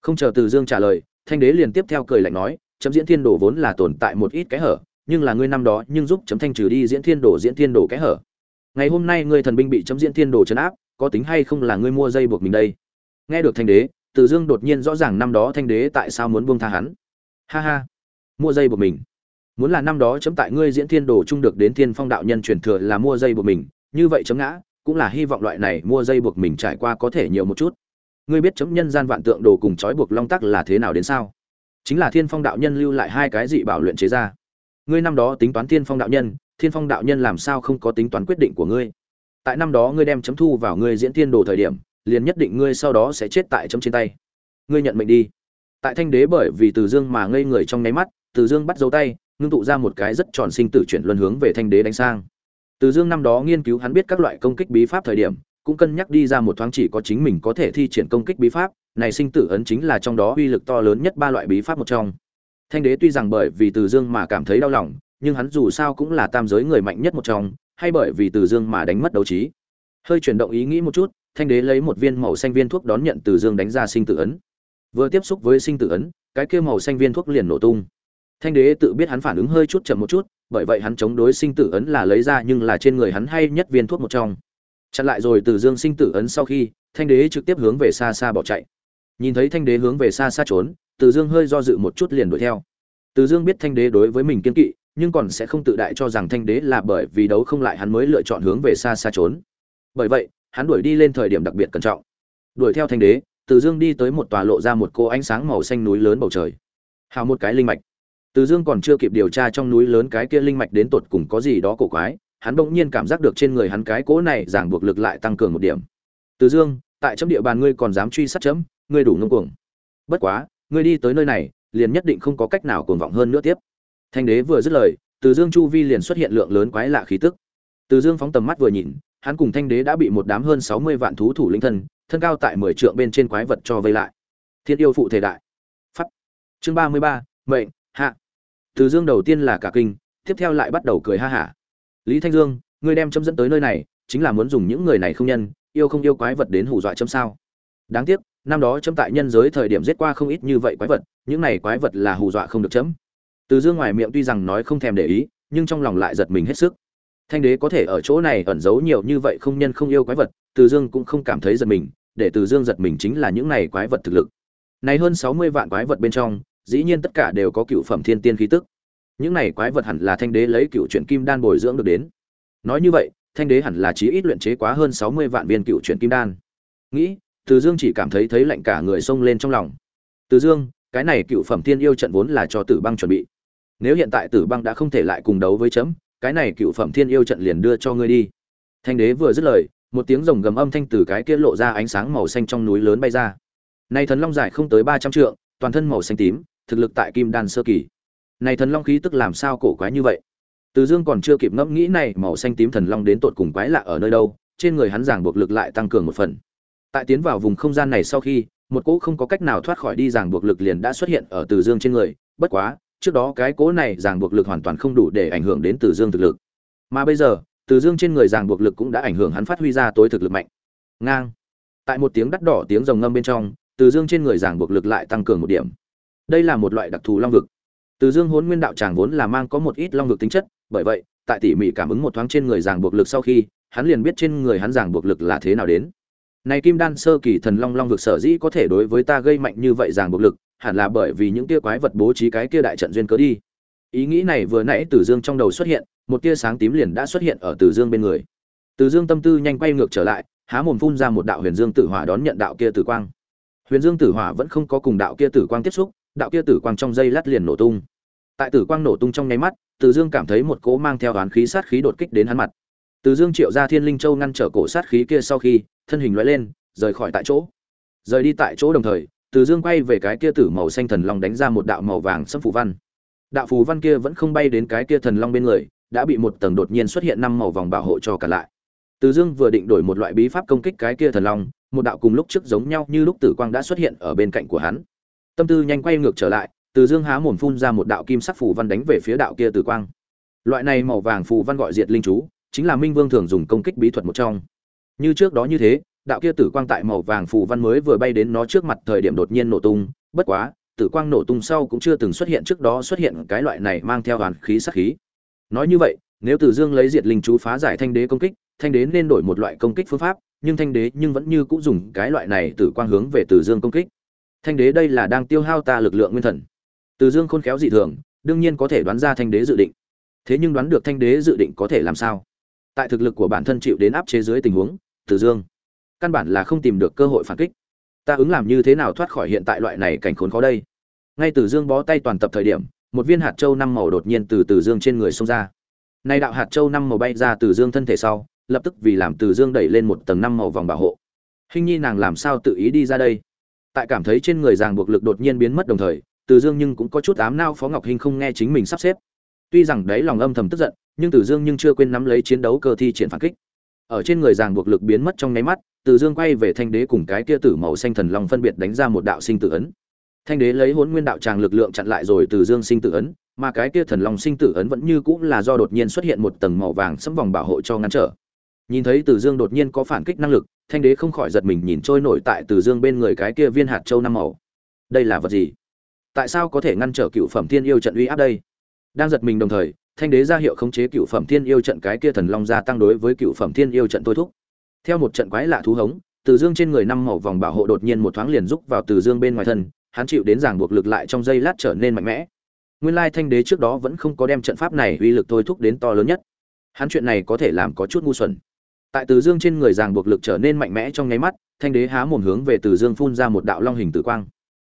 Không chờ từ dương trả lời, thanh đế liền tiếp theo cười lạnh nói, chấm diễn tiên đồ vốn là tồn tại một ít cái hở nhưng là ngươi năm đó nhưng giúp chấm thanh trừ đi diễn thiên đồ, diễn thiên đồ cái hở. Ngày hôm nay ngươi thần binh bị chấm diễn thiên đồ chấn áp, có tính hay không là ngươi mua dây buộc mình đây? Nghe được thanh đế, từ dương đột nhiên rõ ràng năm đó thanh đế tại sao muốn buông tha hắn. Ha ha, mua dây buộc mình. Muốn là năm đó chấm tại ngươi diễn thiên đồ chung được đến thiên phong đạo nhân truyền thừa là mua dây buộc mình, như vậy chấm ngã, cũng là hy vọng loại này mua dây buộc mình trải qua có thể nhiều một chút. Ngươi biết chấm nhân gian vạn tượng đồ cùng trói buộc long tắc là thế nào đến sao? Chính là thiên phong đạo nhân lưu lại hai cái dị bảo luyện chế ra ngươi năm đó tính toán thiên phong đạo nhân, thiên phong đạo nhân làm sao không có tính toán quyết định của ngươi? Tại năm đó ngươi đem chấm thu vào ngươi diễn thiên đồ thời điểm, liền nhất định ngươi sau đó sẽ chết tại chấm trên tay. Ngươi nhận mệnh đi. Tại thanh đế bởi vì từ dương mà ngây người trong nháy mắt, từ dương bắt dấu tay, ngưng tụ ra một cái rất tròn sinh tử chuyển luân hướng về thanh đế đánh sang. Từ dương năm đó nghiên cứu hắn biết các loại công kích bí pháp thời điểm, cũng cân nhắc đi ra một thoáng chỉ có chính mình có thể thi triển công kích bí pháp, này sinh tử ấn chính là trong đó uy lực to lớn nhất ba loại bí pháp một trong thanh đế tuy rằng bởi vì từ dương mà cảm thấy đau lòng, nhưng hắn dù sao cũng là tam giới người mạnh nhất một trong, hay bởi vì từ dương mà đánh mất đấu trí. Hơi chuyển động ý nghĩ một chút, thanh đế lấy một viên màu xanh viên thuốc đón nhận từ dương đánh ra sinh tử ấn. Vừa tiếp xúc với sinh tử ấn, cái kia màu xanh viên thuốc liền nổ tung. Thanh đế tự biết hắn phản ứng hơi chút chậm một chút, bởi vậy hắn chống đối sinh tử ấn là lấy ra nhưng là trên người hắn hay nhất viên thuốc một trong. Chặn lại rồi từ dương sinh tử ấn sau khi, thanh đế trực tiếp hướng về xa xa bỏ chạy. Nhìn thấy thanh đế hướng về xa xa trốn từ dương hơi do dự một chút liền đuổi theo. Từ dương biết thanh đế đối với mình kiên kỵ, nhưng còn sẽ không tự đại cho rằng thanh đế là bởi vì đấu không lại hắn mới lựa chọn hướng về xa xa trốn. Bởi vậy, hắn đuổi đi lên thời điểm đặc biệt cẩn trọng. Đuổi theo thanh đế, từ dương đi tới một tòa lộ ra một cô ánh sáng màu xanh núi lớn bầu trời. Hào một cái linh mạch. Từ dương còn chưa kịp điều tra trong núi lớn cái kia linh mạch đến tột cùng có gì đó cổ quái, hắn bỗng nhiên cảm giác được trên người hắn cái cỗ này giảng buộc lực lại tăng cường một điểm. Từ dương, tại chấm địa bàn ngươi còn dám truy sát chấm, ngươi đủ ngông cuồng. Bất quá ngươi đi tới nơi này, liền nhất định không có cách nào cuồng vọng hơn nữa tiếp. Thanh đế vừa dứt lời, từ dương chu vi liền xuất hiện lượng lớn quái lạ khí tức. Từ dương phóng tầm mắt vừa nhìn, hắn cùng thanh đế đã bị một đám hơn sáu mươi vạn thú thủ linh thân thân cao tại mười trượng bên trên quái vật cho vây lại. Thiên yêu phụ thể đại. Pháp. Chương ba mươi ba, mệnh, hạ. Từ dương đầu tiên là cả kinh, tiếp theo lại bắt đầu cười ha hả. Lý thanh dương, ngươi đem chấm dẫn tới nơi này, chính là muốn dùng những người này không nhân, yêu không yêu quái vật đến hù dọa chấm sao? Đáng tiếc năm đó chấm tại nhân giới thời điểm giết qua không ít như vậy quái vật, những này quái vật là hù dọa không được chấm. Từ dương ngoài miệng tuy rằng nói không thèm để ý, nhưng trong lòng lại giật mình hết sức. Thanh đế có thể ở chỗ này ẩn giấu nhiều như vậy không nhân không yêu quái vật, từ dương cũng không cảm thấy giật mình, để từ dương giật mình chính là những này quái vật thực lực. Này hơn sáu mươi vạn quái vật bên trong, dĩ nhiên tất cả đều có cựu phẩm thiên tiên khí tức. Những này quái vật hẳn là thanh đế lấy cựu truyện kim đan bồi dưỡng được đến. Nói như vậy, thanh đế hẳn là chí ít luyện chế quá hơn sáu mươi vạn viên cựu truyện kim đan. Nghĩ từ dương chỉ cảm thấy thấy lạnh cả người xông lên trong lòng. Từ dương, cái này cựu phẩm thiên yêu trận vốn là cho tử băng chuẩn bị. Nếu hiện tại tử băng đã không thể lại cùng đấu với chấm, cái này cựu phẩm thiên yêu trận liền đưa cho ngươi đi. Thanh đế vừa dứt lời, một tiếng rồng gầm âm thanh từ cái kia lộ ra ánh sáng màu xanh trong núi lớn bay ra. Nay thần long dài không tới ba trăm trượng, toàn thân màu xanh tím, thực lực tại kim đan sơ kỳ. Này thần long khí tức làm sao cổ quái như vậy? Từ dương còn chưa kịp ngẫm nghĩ này màu xanh tím thần long đến tột cùng quái lạ ở nơi đâu, trên người hắn giảng buộc lực lại tăng cường một phần tại tiến vào vùng không gian này sau khi, một cỗ không có cách nào thoát khỏi đi ràng buộc lực liền đã xuất hiện ở từ dương trên người, bất quá, trước đó cái cỗ này ràng buộc lực hoàn toàn không đủ để ảnh hưởng đến từ dương thực lực. Mà bây giờ, từ dương trên người ràng buộc lực cũng đã ảnh hưởng hắn phát huy ra tối thực lực mạnh. Ngang. Tại một tiếng đắt đỏ tiếng rồng ngâm bên trong, từ dương trên người ràng buộc lực lại tăng cường một điểm. Đây là một loại đặc thù long vực. Từ dương hốn nguyên đạo tràng vốn là mang có một ít long vực tính chất, bởi vậy, tại tỉ mỉ cảm ứng một thoáng trên người ràng buộc lực sau khi, hắn liền biết trên người hắn ràng buộc lực là thế nào đến này kim đan sơ kỳ thần long long vực sở dĩ có thể đối với ta gây mạnh như vậy ràng buộc lực, hẳn là bởi vì những tia quái vật bố trí cái kia đại trận duyên cớ đi. Ý nghĩ này vừa nãy từ dương trong đầu xuất hiện, một tia sáng tím liền đã xuất hiện ở từ dương bên người. Từ dương tâm tư nhanh quay ngược trở lại, há mồm phun ra một đạo huyền dương tử hỏa đón nhận đạo kia tử quang. Huyền dương tử hỏa vẫn không có cùng đạo kia tử quang tiếp xúc, đạo kia tử quang trong dây lát liền nổ tung. Tại tử quang nổ tung trong nháy mắt, từ dương cảm thấy một cỗ mang theo oán khí sát khí đột kích đến hắn mặt. Từ dương triệu ra thiên linh châu ngăn trở cổ sát khí kia sau khi thân hình lóe lên, rời khỏi tại chỗ. Rời đi tại chỗ đồng thời, từ dương quay về cái kia tử màu xanh thần long đánh ra một đạo màu vàng xâm phù văn. Đạo phù văn kia vẫn không bay đến cái kia thần long bên người, đã bị một tầng đột nhiên xuất hiện năm màu vòng bảo hộ cho cả lại. Từ dương vừa định đổi một loại bí pháp công kích cái kia thần long, một đạo cùng lúc trước giống nhau như lúc tử quang đã xuất hiện ở bên cạnh của hắn. Tâm tư nhanh quay ngược trở lại, từ dương há mồm phun ra một đạo kim sắc phù văn đánh về phía đạo kia tử quang. Loại này màu vàng phù văn gọi diệt linh chú, chính là minh vương thường dùng công kích bí thuật một trong như trước đó như thế, đạo kia tử quang tại màu vàng phù văn mới vừa bay đến nó trước mặt thời điểm đột nhiên nổ tung. Bất quá, tử quang nổ tung sau cũng chưa từng xuất hiện trước đó xuất hiện cái loại này mang theo hoàn khí sắc khí. Nói như vậy, nếu Tử dương lấy diệt linh chú phá giải thanh đế công kích, thanh đế nên đổi một loại công kích phương pháp, nhưng thanh đế nhưng vẫn như cũng dùng cái loại này tử quang hướng về Tử dương công kích. Thanh đế đây là đang tiêu hao ta lực lượng nguyên thần. Tử dương khôn khéo dị thường, đương nhiên có thể đoán ra thanh đế dự định. Thế nhưng đoán được thanh đế dự định có thể làm sao? Tại thực lực của bản thân chịu đến áp chế dưới tình huống Tử dương, căn bản là không tìm được cơ hội phản kích. Ta ứng làm như thế nào thoát khỏi hiện tại loại này cảnh khốn khó đây? Ngay Tử dương bó tay toàn tập thời điểm, một viên hạt châu năm màu đột nhiên từ Tử dương trên người xông ra. Nay đạo hạt châu năm màu bay ra từ dương thân thể sau, lập tức vì làm Tử dương đẩy lên một tầng năm màu vòng bảo hộ. Hình nhi nàng làm sao tự ý đi ra đây? Tại cảm thấy trên người ràng buộc lực đột nhiên biến mất đồng thời Tử dương nhưng cũng có chút ám nao phó ngọc hinh không nghe chính mình sắp xếp. Tuy rằng đấy lòng âm thầm tức giận nhưng từ dương nhưng chưa quên nắm lấy chiến đấu cơ thi triển phản kích. Ở trên người ràng buộc lực biến mất trong nháy mắt, từ dương quay về thanh đế cùng cái kia tử màu xanh thần long phân biệt đánh ra một đạo sinh tử ấn. Thanh đế lấy hỗn nguyên đạo tràng lực lượng chặn lại rồi từ dương sinh tử ấn, mà cái kia thần long sinh tử ấn vẫn như cũng là do đột nhiên xuất hiện một tầng màu vàng sẫm vòng bảo hộ cho ngăn trở. Nhìn thấy từ dương đột nhiên có phản kích năng lực, thanh đế không khỏi giật mình nhìn trôi nổi tại từ dương bên người cái kia viên hạt châu năm màu. Đây là vật gì? Tại sao có thể ngăn trở cựu phẩm thiên yêu trận uy áp đây? Đang giật mình đồng thời thanh đế ra hiệu khống chế cựu phẩm thiên yêu trận cái kia thần long gia tăng đối với cựu phẩm thiên yêu trận tôi thúc. Theo một trận quái lạ thú hống, từ dương trên người năm màu vòng bảo hộ đột nhiên một thoáng liền rúc vào từ dương bên ngoài thân, hắn chịu đến giảng buộc lực lại trong giây lát trở nên mạnh mẽ. Nguyên lai thanh đế trước đó vẫn không có đem trận pháp này uy lực thôi thúc đến to lớn nhất. Hắn chuyện này có thể làm có chút ngu xuẩn. Tại từ dương trên người giảng buộc lực trở nên mạnh mẽ trong nháy mắt, thanh đế há mồm hướng về từ dương phun ra một đạo long hình tử quang.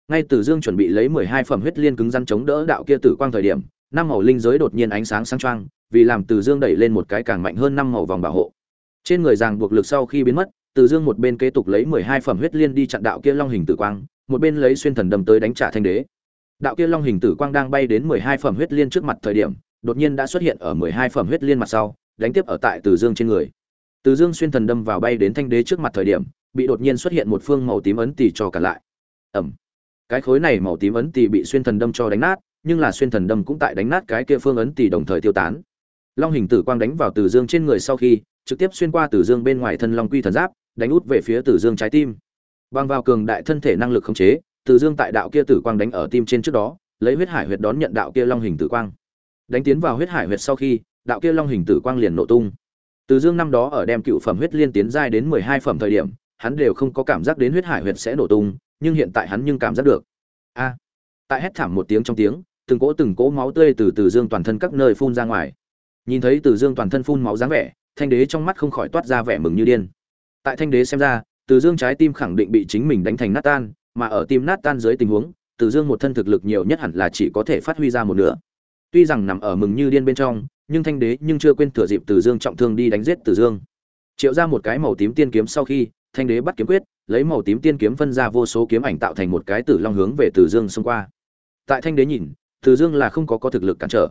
Ngay từ dương chuẩn bị lấy mười hai phẩm huyết liên cứng răn chống đỡ đạo kia tử quang thời điểm năm màu linh giới đột nhiên ánh sáng sáng choang, vì làm từ dương đẩy lên một cái càng mạnh hơn năm màu vòng bảo hộ. Trên người ràng buộc lực sau khi biến mất, từ dương một bên kế tục lấy mười hai phẩm huyết liên đi chặn đạo kia long hình tử quang, một bên lấy xuyên thần đâm tới đánh trả thanh đế. Đạo kia long hình tử quang đang bay đến mười hai phẩm huyết liên trước mặt thời điểm, đột nhiên đã xuất hiện ở mười hai phẩm huyết liên mặt sau, đánh tiếp ở tại từ dương trên người. Từ dương xuyên thần đâm vào bay đến thanh đế trước mặt thời điểm, bị đột nhiên xuất hiện một phương màu tím ấn tỷ cho cả lại. Ẩm. Cái khối này màu tím ấn tỷ bị xuyên thần đâm cho đánh nát nhưng là xuyên thần đâm cũng tại đánh nát cái kia phương ấn tỷ đồng thời tiêu tán. Long hình tử quang đánh vào từ dương trên người sau khi, trực tiếp xuyên qua từ dương bên ngoài thân long quy thần giáp, đánh út về phía từ dương trái tim. Bằng vào cường đại thân thể năng lực khống chế, từ dương tại đạo kia tử quang đánh ở tim trên trước đó, lấy huyết hải huyệt đón nhận đạo kia long hình tử quang. Đánh tiến vào huyết hải huyệt sau khi, đạo kia long hình tử quang liền nổ tung. Từ dương năm đó ở đem cựu phẩm huyết liên tiến giai đến mười hai phẩm thời điểm, hắn đều không có cảm giác đến huyết hải huyệt sẽ nổ tung, nhưng hiện tại hắn nhưng cảm giác được. A! Tại hét thảm một tiếng trong tiếng, từng cỗ từng cỗ máu tươi từ từ dương toàn thân các nơi phun ra ngoài. Nhìn thấy từ dương toàn thân phun máu dáng vẻ, thanh đế trong mắt không khỏi toát ra vẻ mừng như điên. Tại thanh đế xem ra, từ dương trái tim khẳng định bị chính mình đánh thành nát tan, mà ở tim nát tan dưới tình huống, từ dương một thân thực lực nhiều nhất hẳn là chỉ có thể phát huy ra một nửa. Tuy rằng nằm ở mừng như điên bên trong, nhưng thanh đế nhưng chưa quên thừa dịp từ dương trọng thương đi đánh giết từ dương. Triệu ra một cái màu tím tiên kiếm sau khi, thanh đế bắt kiếm quyết, lấy màu tím tiên kiếm phân ra vô số kiếm ảnh tạo thành một cái tử long hướng về từ dương xông qua tại thanh đế nhìn, từ dương là không có có thực lực cản trở.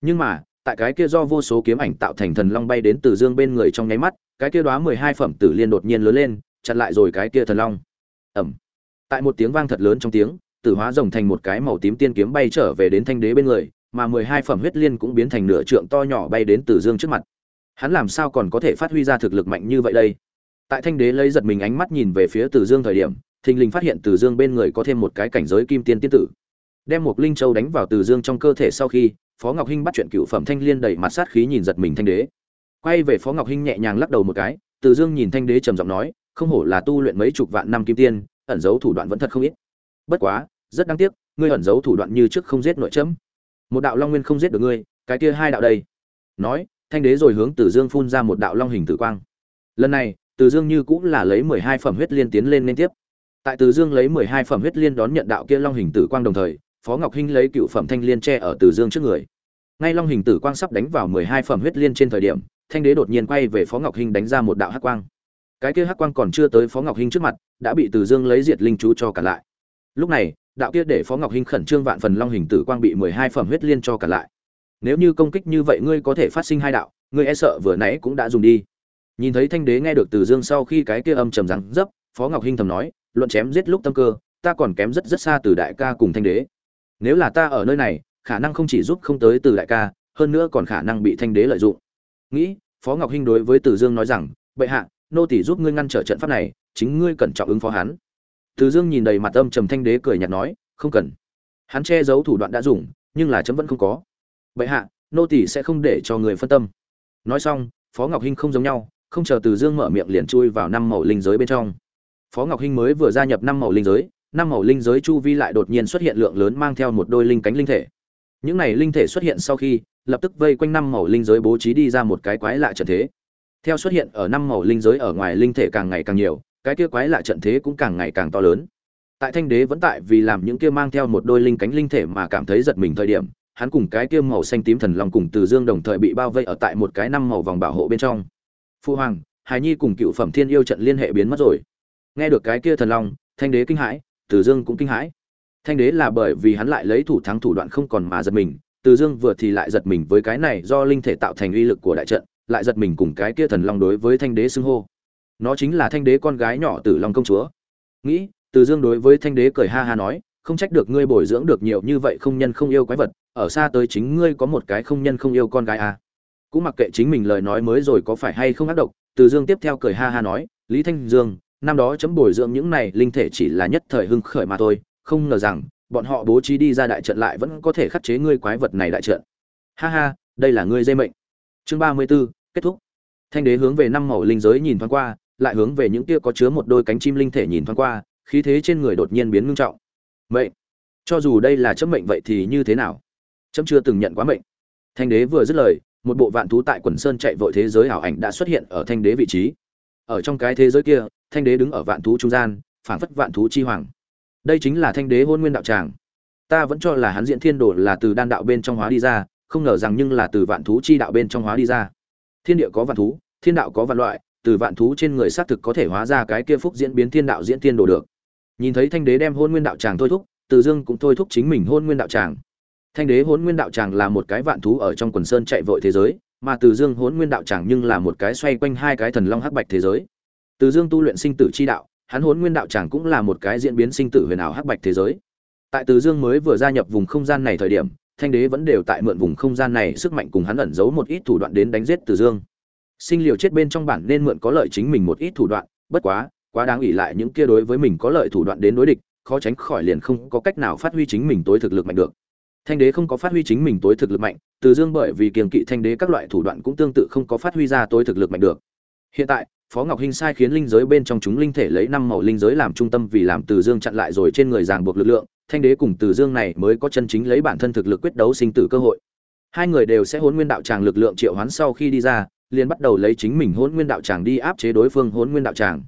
Nhưng mà, tại cái kia do vô số kiếm ảnh tạo thành thần long bay đến từ dương bên người trong nháy mắt, cái kia đoá mười hai phẩm tử liên đột nhiên lớn lên, chặn lại rồi cái kia thần long. Ẩm tại một tiếng vang thật lớn trong tiếng, tử hóa rồng thành một cái màu tím tiên kiếm bay trở về đến thanh đế bên người, mà mười hai phẩm huyết liên cũng biến thành nửa trượng to nhỏ bay đến từ dương trước mặt. Hắn làm sao còn có thể phát huy ra thực lực mạnh như vậy đây? Tại thanh đế lấy giật mình ánh mắt nhìn về phía từ dương thời điểm, thình lình phát hiện từ dương bên người có thêm một cái cảnh giới kim tiên tiên tử đem một linh châu đánh vào từ dương trong cơ thể sau khi, phó ngọc hinh bắt chuyện cựu phẩm thanh liên đẩy mặt sát khí nhìn giật mình thanh đế. Quay về phó ngọc hinh nhẹ nhàng lắc đầu một cái, từ dương nhìn thanh đế trầm giọng nói, không hổ là tu luyện mấy chục vạn năm kim tiên, ẩn giấu thủ đoạn vẫn thật không ít. Bất quá, rất đáng tiếc, ngươi ẩn giấu thủ đoạn như trước không giết nội chấm. Một đạo long nguyên không giết được ngươi, cái kia hai đạo đây. Nói, thanh đế rồi hướng từ dương phun ra một đạo long hình tử quang. Lần này, từ dương như cũng là lấy mười hai phẩm huyết liên tiến lên liên tiếp. Tại từ dương lấy mười hai phẩm huyết liên đón nhận đạo kia long hình tử quang đồng thời phó ngọc hinh lấy cựu phẩm thanh liên tre ở từ dương trước người. Ngay long hình tử quang sắp đánh vào mười hai phẩm huyết liên trên thời điểm, thanh đế đột nhiên quay về phó ngọc hinh đánh ra một đạo hắc quang. Cái kia hắc quang còn chưa tới phó ngọc hinh trước mặt, đã bị từ dương lấy diệt linh chú cho cả lại. Lúc này, đạo kia để phó ngọc hinh khẩn trương vạn phần long hình tử quang bị mười hai phẩm huyết liên cho cả lại. Nếu như công kích như vậy ngươi có thể phát sinh hai đạo, ngươi e sợ vừa nãy cũng đã dùng đi. Nhìn thấy thanh đế nghe được từ dương sau khi cái kia âm trầm rắn dấp, phó ngọc hinh thầm nói, luận chém giết lúc tâm cơ, ta còn kém rất rất xa từ đại ca cùng thanh đế nếu là ta ở nơi này, khả năng không chỉ giúp không tới từ đại ca, hơn nữa còn khả năng bị thanh đế lợi dụng. Nghĩ, phó ngọc hinh đối với từ dương nói rằng, bệ hạ, nô tỷ giúp ngươi ngăn trở trận pháp này, chính ngươi cẩn trọng ứng phó hắn. Từ dương nhìn đầy mặt âm trầm thanh đế cười nhạt nói, không cần. Hắn che giấu thủ đoạn đã dùng, nhưng là chấm vẫn không có. Bệ hạ, nô tỷ sẽ không để cho người phân tâm. Nói xong, phó ngọc hinh không giống nhau, không chờ từ dương mở miệng liền chui vào năm màu linh giới bên trong. Phó ngọc hinh mới vừa gia nhập năm màu linh giới năm màu linh giới chu vi lại đột nhiên xuất hiện lượng lớn mang theo một đôi linh cánh linh thể. Những này linh thể xuất hiện sau khi, lập tức vây quanh năm màu linh giới bố trí đi ra một cái quái lạ trận thế. Theo xuất hiện ở năm màu linh giới ở ngoài linh thể càng ngày càng nhiều, cái kia quái lạ trận thế cũng càng ngày càng to lớn. Tại thanh đế vẫn tại vì làm những kia mang theo một đôi linh cánh linh thể mà cảm thấy giật mình thời điểm, hắn cùng cái kia màu xanh tím thần long cùng từ dương đồng thời bị bao vây ở tại một cái năm màu vòng bảo hộ bên trong. Phu hoàng, hải nhi cùng cựu phẩm thiên yêu trận liên hệ biến mất rồi. Nghe được cái kia thần long, thanh đế kinh hãi từ dương cũng kinh hãi. Thanh đế là bởi vì hắn lại lấy thủ thắng thủ đoạn không còn mà giật mình, từ dương vừa thì lại giật mình với cái này do linh thể tạo thành uy lực của đại trận, lại giật mình cùng cái kia thần long đối với thanh đế xưng hô. Nó chính là thanh đế con gái nhỏ tử long công chúa. Nghĩ, từ dương đối với thanh đế cười ha ha nói, không trách được ngươi bồi dưỡng được nhiều như vậy không nhân không yêu quái vật, ở xa tới chính ngươi có một cái không nhân không yêu con gái à. cũng mặc kệ chính mình lời nói mới rồi có phải hay không ác độc, từ dương tiếp theo cười ha ha nói, lý thanh dương năm đó chấm bồi dưỡng những này linh thể chỉ là nhất thời hưng khởi mà thôi không ngờ rằng bọn họ bố trí đi ra đại trận lại vẫn có thể khắc chế ngươi quái vật này đại trận. Ha ha đây là ngươi dây mệnh. Chương ba mươi 34, kết thúc. Thanh đế hướng về năm màu linh giới nhìn thoáng qua lại hướng về những kia có chứa một đôi cánh chim linh thể nhìn thoáng qua khí thế trên người đột nhiên biến ngưng trọng. Mệnh. Cho dù đây là chấm mệnh vậy thì như thế nào? Chấm chưa từng nhận quá mệnh. Thanh đế vừa dứt lời một bộ vạn thú tại quần sơn chạy vội thế giới ảo ảnh đã xuất hiện ở thanh đế vị trí ở trong cái thế giới kia, thanh đế đứng ở vạn thú trung gian, phảng phất vạn thú chi hoàng. Đây chính là thanh đế hôn nguyên đạo tràng. Ta vẫn cho là hắn diễn thiên đồ là từ đan đạo bên trong hóa đi ra, không ngờ rằng nhưng là từ vạn thú chi đạo bên trong hóa đi ra. Thiên địa có vạn thú, thiên đạo có vạn loại, từ vạn thú trên người xác thực có thể hóa ra cái kia phúc diễn biến thiên đạo diễn thiên đồ được. Nhìn thấy thanh đế đem hôn nguyên đạo tràng thôi thúc, từ dương cũng thôi thúc chính mình hôn nguyên đạo tràng. Thanh đế hôn nguyên đạo tràng là một cái vạn thú ở trong quần sơn chạy vội thế giới mà từ dương hôn nguyên đạo tràng nhưng là một cái xoay quanh hai cái thần long hắc bạch thế giới. Từ dương tu luyện sinh tử chi đạo, hắn hôn nguyên đạo tràng cũng là một cái diễn biến sinh tử huyền ảo hắc bạch thế giới. Tại từ dương mới vừa gia nhập vùng không gian này thời điểm, thanh đế vẫn đều tại mượn vùng không gian này sức mạnh cùng hắn ẩn giấu một ít thủ đoạn đến đánh giết từ dương. Sinh liều chết bên trong bản nên mượn có lợi chính mình một ít thủ đoạn, bất quá quá đáng ủy lại những kia đối với mình có lợi thủ đoạn đến đối địch, khó tránh khỏi liền không có cách nào phát huy chính mình tối thực lực mạnh được. Thanh đế không có phát huy chính mình tối thực lực mạnh từ dương bởi vì kiêng kỵ thanh đế các loại thủ đoạn cũng tương tự không có phát huy ra tối thực lực mạnh được. Hiện tại, phó ngọc hinh sai khiến linh giới bên trong chúng linh thể lấy năm màu linh giới làm trung tâm vì làm từ dương chặn lại rồi trên người ràng buộc lực lượng, thanh đế cùng từ dương này mới có chân chính lấy bản thân thực lực quyết đấu sinh tử cơ hội. Hai người đều sẽ hỗn nguyên đạo tràng lực lượng triệu hoán sau khi đi ra, liền bắt đầu lấy chính mình hỗn nguyên đạo tràng đi áp chế đối phương hỗn nguyên đạo tràng.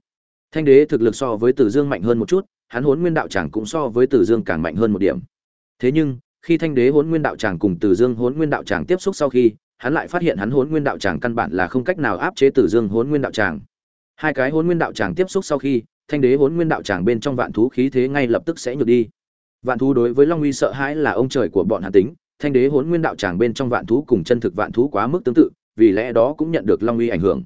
Thanh đế thực lực so với từ dương mạnh hơn một chút, hắn hỗn nguyên đạo tràng cũng so với từ dương càng mạnh hơn một điểm. Thế nhưng khi thanh đế hôn nguyên đạo tràng cùng từ dương hôn nguyên đạo tràng tiếp xúc sau khi, hắn lại phát hiện hắn hôn nguyên đạo tràng căn bản là không cách nào áp chế từ dương hôn nguyên đạo tràng. Hai cái hôn nguyên đạo tràng tiếp xúc sau khi, thanh đế hôn nguyên đạo tràng bên trong vạn thú khí thế ngay lập tức sẽ nhược đi. Vạn thú đối với long uy sợ hãi là ông trời của bọn hà tính, thanh đế hôn nguyên đạo tràng bên trong vạn thú cùng chân thực vạn thú quá mức tương tự, vì lẽ đó cũng nhận được long uy ảnh hưởng.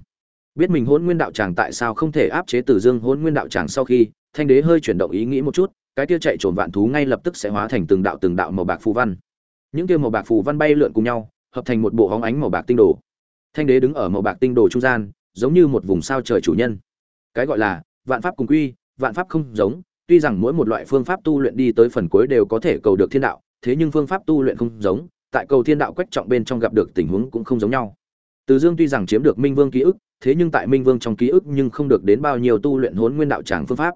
Biết mình hôn nguyên đạo tràng tại sao không thể áp chế từ dương hôn nguyên đạo tràng sau khi, thanh đế hơi chuyển động ý nghĩ một chút cái kia chạy trồn vạn thú ngay lập tức sẽ hóa thành từng đạo từng đạo màu bạc phù văn. Những kia màu bạc phù văn bay lượn cùng nhau, hợp thành một bộ hóng ánh màu bạc tinh đồ. Thanh đế đứng ở màu bạc tinh đồ trung gian, giống như một vùng sao trời chủ nhân. Cái gọi là vạn pháp cùng quy, vạn pháp không giống, tuy rằng mỗi một loại phương pháp tu luyện đi tới phần cuối đều có thể cầu được thiên đạo, thế nhưng phương pháp tu luyện không giống, tại cầu thiên đạo quách trọng bên trong gặp được tình huống cũng không giống nhau. Từ dương tuy rằng chiếm được minh vương ký ức, thế nhưng tại minh vương trong ký ức nhưng không được đến bao nhiêu tu luyện hốn nguyên đạo tràng phương pháp.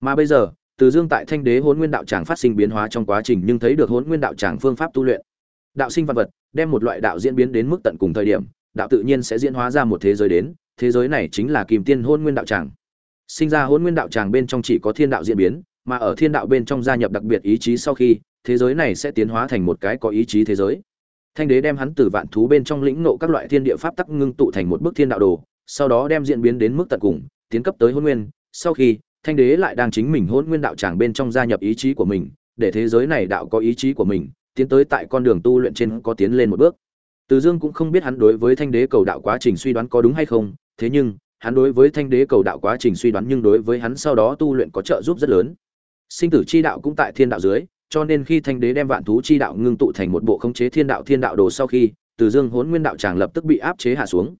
Mà bây giờ từ dương tại thanh đế Hỗn nguyên đạo tràng phát sinh biến hóa trong quá trình nhưng thấy được Hỗn nguyên đạo tràng phương pháp tu luyện. Đạo sinh vật vật, đem một loại đạo diễn biến đến mức tận cùng thời điểm, đạo tự nhiên sẽ diễn hóa ra một thế giới đến, thế giới này chính là kìm tiên Hỗn nguyên đạo tràng. Sinh ra Hỗn nguyên đạo tràng bên trong chỉ có thiên đạo diễn biến, mà ở thiên đạo bên trong gia nhập đặc biệt ý chí sau khi, thế giới này sẽ tiến hóa thành một cái có ý chí thế giới. Thanh đế đem hắn từ vạn thú bên trong lĩnh ngộ các loại thiên địa pháp tắc ngưng tụ thành một bức thiên đạo đồ, sau đó đem diễn biến đến mức tận cùng, tiến cấp tới hôn nguyên. Sau khi thanh đế lại đang chính mình hôn nguyên đạo tràng bên trong gia nhập ý chí của mình, để thế giới này đạo có ý chí của mình, tiến tới tại con đường tu luyện trên có tiến lên một bước. Từ dương cũng không biết hắn đối với thanh đế cầu đạo quá trình suy đoán có đúng hay không, thế nhưng, hắn đối với thanh đế cầu đạo quá trình suy đoán nhưng đối với hắn sau đó tu luyện có trợ giúp rất lớn. Sinh tử chi đạo cũng tại thiên đạo dưới, cho nên khi thanh đế đem vạn thú chi đạo ngưng tụ thành một bộ khống chế thiên đạo thiên đạo đồ sau khi, từ dương hốn nguyên đạo tràng lập tức bị áp chế hạ xuống.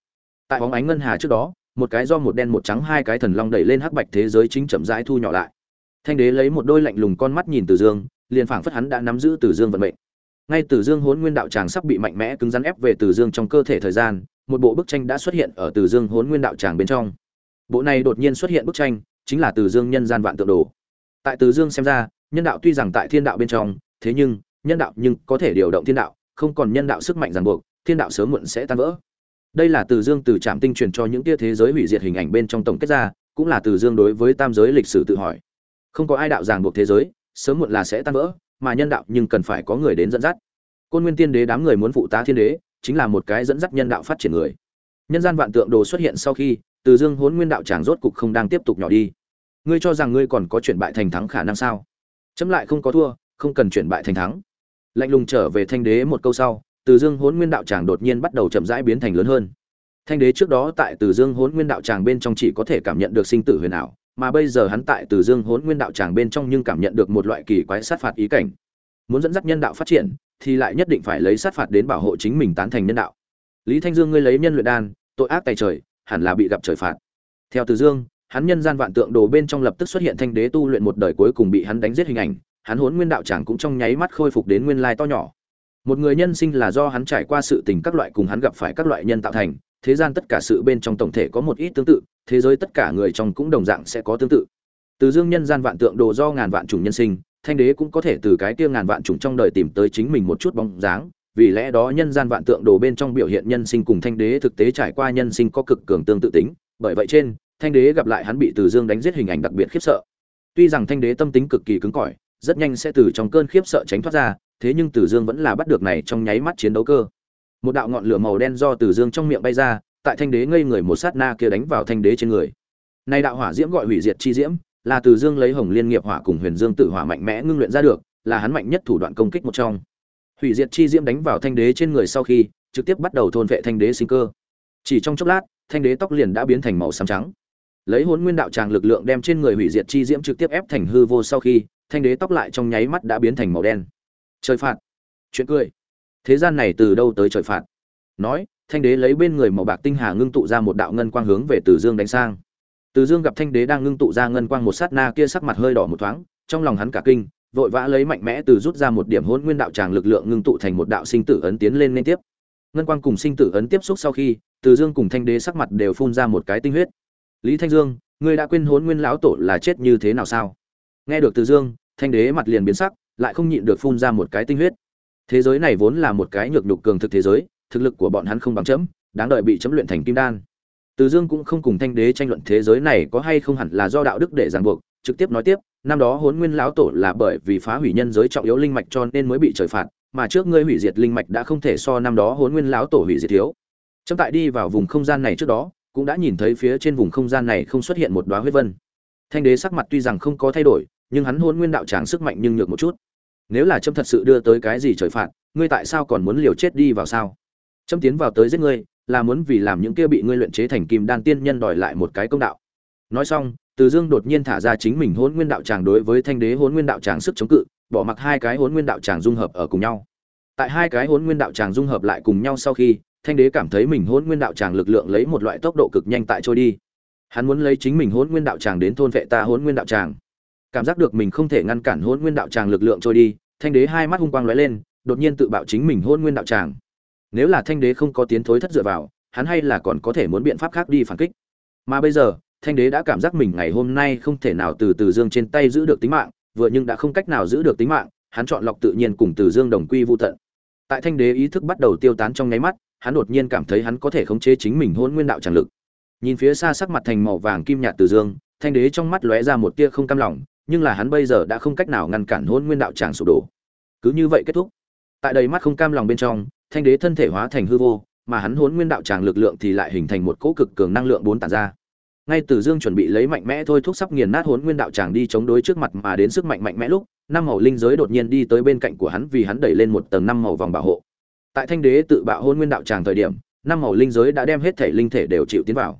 Tại bóng ánh ngân hà trước đó một cái do một đen một trắng hai cái thần long đẩy lên hắc bạch thế giới chính chậm rãi thu nhỏ lại. Thanh đế lấy một đôi lạnh lùng con mắt nhìn từ dương, liền phảng phất hắn đã nắm giữ từ dương vận mệnh. Ngay từ dương hốn nguyên đạo tràng sắp bị mạnh mẽ cứng rắn ép về từ dương trong cơ thể thời gian, một bộ bức tranh đã xuất hiện ở từ dương hốn nguyên đạo tràng bên trong. Bộ này đột nhiên xuất hiện bức tranh, chính là từ dương nhân gian vạn tượng đồ. Tại từ dương xem ra, nhân đạo tuy rằng tại thiên đạo bên trong, thế nhưng, nhân đạo nhưng có thể điều động thiên đạo, không còn nhân đạo sức mạnh ràng buộc, thiên đạo sớm muộn sẽ tan vỡ đây là từ dương từ trạm tinh truyền cho những tia thế giới hủy diệt hình ảnh bên trong tổng kết ra, cũng là từ dương đối với tam giới lịch sử tự hỏi. Không có ai đạo ràng buộc thế giới, sớm muộn là sẽ tan vỡ, mà nhân đạo nhưng cần phải có người đến dẫn dắt. Côn nguyên tiên đế đám người muốn phụ tá thiên đế, chính là một cái dẫn dắt nhân đạo phát triển người. Nhân gian vạn tượng đồ xuất hiện sau khi, từ dương hốn nguyên đạo tràng rốt cục không đang tiếp tục nhỏ đi. Ngươi cho rằng ngươi còn có chuyển bại thành thắng khả năng sao? Chấm lại không có thua, không cần chuyển bại thành thắng. Lạnh lùng trở về thanh đế một câu sau từ dương hốn nguyên đạo tràng đột nhiên bắt đầu chậm rãi biến thành lớn hơn. Thanh đế trước đó tại từ dương hốn nguyên đạo tràng bên trong chỉ có thể cảm nhận được sinh tử huyền ảo, mà bây giờ hắn tại từ dương hốn nguyên đạo tràng bên trong nhưng cảm nhận được một loại kỳ quái sát phạt ý cảnh. Muốn dẫn dắt nhân đạo phát triển, thì lại nhất định phải lấy sát phạt đến bảo hộ chính mình tán thành nhân đạo. Lý thanh dương ngươi lấy nhân luyện đan, tội ác tài trời, hẳn là bị gặp trời phạt. Theo từ dương, hắn nhân gian vạn tượng đồ bên trong lập tức xuất hiện thanh đế tu luyện một đời cuối cùng bị hắn đánh giết hình ảnh, hắn hốn nguyên đạo tràng cũng trong nháy mắt khôi phục đến nguyên lai to nhỏ một người nhân sinh là do hắn trải qua sự tình các loại cùng hắn gặp phải các loại nhân tạo thành, thế gian tất cả sự bên trong tổng thể có một ít tương tự, thế giới tất cả người trong cũng đồng dạng sẽ có tương tự. Từ dương nhân gian vạn tượng đồ do ngàn vạn chủng nhân sinh, thanh đế cũng có thể từ cái kia ngàn vạn chủng trong đời tìm tới chính mình một chút bóng dáng, vì lẽ đó nhân gian vạn tượng đồ bên trong biểu hiện nhân sinh cùng thanh đế thực tế trải qua nhân sinh có cực cường tương tự tính, bởi vậy trên, thanh đế gặp lại hắn bị từ dương đánh giết hình ảnh đặc biệt khiếp sợ. Tuy rằng thanh đế tâm tính cực kỳ cứng cỏi, rất nhanh sẽ từ trong cơn khiếp sợ tránh thoát ra thế nhưng từ dương vẫn là bắt được này trong nháy mắt chiến đấu cơ. Một đạo ngọn lửa màu đen do từ dương trong miệng bay ra, tại thanh đế ngây người một sát na kia đánh vào thanh đế trên người. Nay đạo hỏa diễm gọi hủy diệt chi diễm, là từ dương lấy hồng liên nghiệp hỏa cùng huyền dương tử hỏa mạnh mẽ ngưng luyện ra được, là hắn mạnh nhất thủ đoạn công kích một trong. Hủy diệt chi diễm đánh vào thanh đế trên người sau khi, trực tiếp bắt đầu thôn vệ thanh đế sinh cơ. Chỉ trong chốc lát, thanh đế tóc liền đã biến thành màu xám trắng. Lấy hồn nguyên đạo tràng lực lượng đem trên người hủy diệt chi diễm trực tiếp ép thành hư vô sau khi, thanh đế tóc lại trong nháy mắt đã biến thành màu đen trời phạt. Chuyện cười. Thế gian này từ đâu tới trời phạt? Nói, thanh đế lấy bên người màu bạc tinh hà ngưng tụ ra một đạo ngân quang hướng về từ dương đánh sang. Từ dương gặp thanh đế đang ngưng tụ ra ngân quang một sát na kia sắc mặt hơi đỏ một thoáng, trong lòng hắn cả kinh, vội vã lấy mạnh mẽ từ rút ra một điểm hôn nguyên đạo tràng lực lượng ngưng tụ thành một đạo sinh tử ấn tiến lên liên tiếp. Ngân quang cùng sinh tử ấn tiếp xúc sau khi, từ dương cùng thanh đế sắc mặt đều phun ra một cái tinh huyết. Lý thanh dương, ngươi đã quên hôn nguyên lão tổ là chết như thế nào sao? Nghe được từ dương, thanh đế mặt liền biến sắc lại không nhịn được phun ra một cái tinh huyết. Thế giới này vốn là một cái nhược nhục cường thực thế giới, thực lực của bọn hắn không bằng chấm, đáng đợi bị chấm luyện thành kim đan. Từ dương cũng không cùng thanh đế tranh luận thế giới này có hay không hẳn là do đạo đức để ràng buộc, trực tiếp nói tiếp, năm đó hốn nguyên lão tổ là bởi vì phá hủy nhân giới trọng yếu linh mạch cho nên mới bị trời phạt, mà trước ngươi hủy diệt linh mạch đã không thể so năm đó hốn nguyên lão tổ hủy diệt thiếu. Chấm tại đi vào vùng không gian này trước đó, cũng đã nhìn thấy phía trên vùng không gian này không xuất hiện một đóa huyết vân. Thanh đế sắc mặt tuy rằng không có thay đổi, nhưng hắn hôn nguyên đạo tràng sức mạnh nhưng nhược một chút nếu là trâm thật sự đưa tới cái gì trời phạt, ngươi tại sao còn muốn liều chết đi vào sao? Trâm tiến vào tới giết ngươi, là muốn vì làm những kia bị ngươi luyện chế thành kim đan tiên nhân đòi lại một cái công đạo. Nói xong, từ dương đột nhiên thả ra chính mình hôn nguyên đạo tràng đối với thanh đế hôn nguyên đạo tràng sức chống cự, bỏ mặc hai cái hôn nguyên đạo tràng dung hợp ở cùng nhau. Tại hai cái hôn nguyên đạo tràng dung hợp lại cùng nhau sau khi, thanh đế cảm thấy mình hôn nguyên đạo tràng lực lượng lấy một loại tốc độ cực nhanh tại trôi đi. Hắn muốn lấy chính mình hôn nguyên đạo tràng đến thôn vệ ta hôn nguyên đạo tràng. Cảm giác được mình không thể ngăn cản hôn nguyên đạo tràng lực lượng trôi đi thanh đế hai mắt hung quang lóe lên, đột nhiên tự bạo chính mình hôn nguyên đạo tràng. Nếu là thanh đế không có tiến thối thất dựa vào, hắn hay là còn có thể muốn biện pháp khác đi phản kích. Mà bây giờ, thanh đế đã cảm giác mình ngày hôm nay không thể nào từ từ dương trên tay giữ được tính mạng, vừa nhưng đã không cách nào giữ được tính mạng, hắn chọn lọc tự nhiên cùng từ dương đồng quy vô tận. Tại thanh đế ý thức bắt đầu tiêu tán trong nháy mắt, hắn đột nhiên cảm thấy hắn có thể khống chế chính mình hôn nguyên đạo tràng lực. Nhìn phía xa sắc mặt thành màu vàng kim nhạt từ dương, thanh đế trong mắt lóe ra một tia không cam lòng nhưng là hắn bây giờ đã không cách nào ngăn cản hôn nguyên đạo tràng sụp đổ. Cứ như vậy kết thúc. Tại đầy mắt không cam lòng bên trong, thanh đế thân thể hóa thành hư vô, mà hắn hôn nguyên đạo tràng lực lượng thì lại hình thành một cỗ cực cường năng lượng bốn tản ra. Ngay từ dương chuẩn bị lấy mạnh mẽ thôi thúc sắp nghiền nát hốn nguyên đạo tràng đi chống đối trước mặt mà đến sức mạnh mạnh mẽ lúc, năm màu linh giới đột nhiên đi tới bên cạnh của hắn vì hắn đẩy lên một tầng năm màu vòng bảo hộ. Tại thanh đế tự bạo hôn nguyên đạo tràng thời điểm, năm màu linh giới đã đem hết thể linh thể đều chịu tiến vào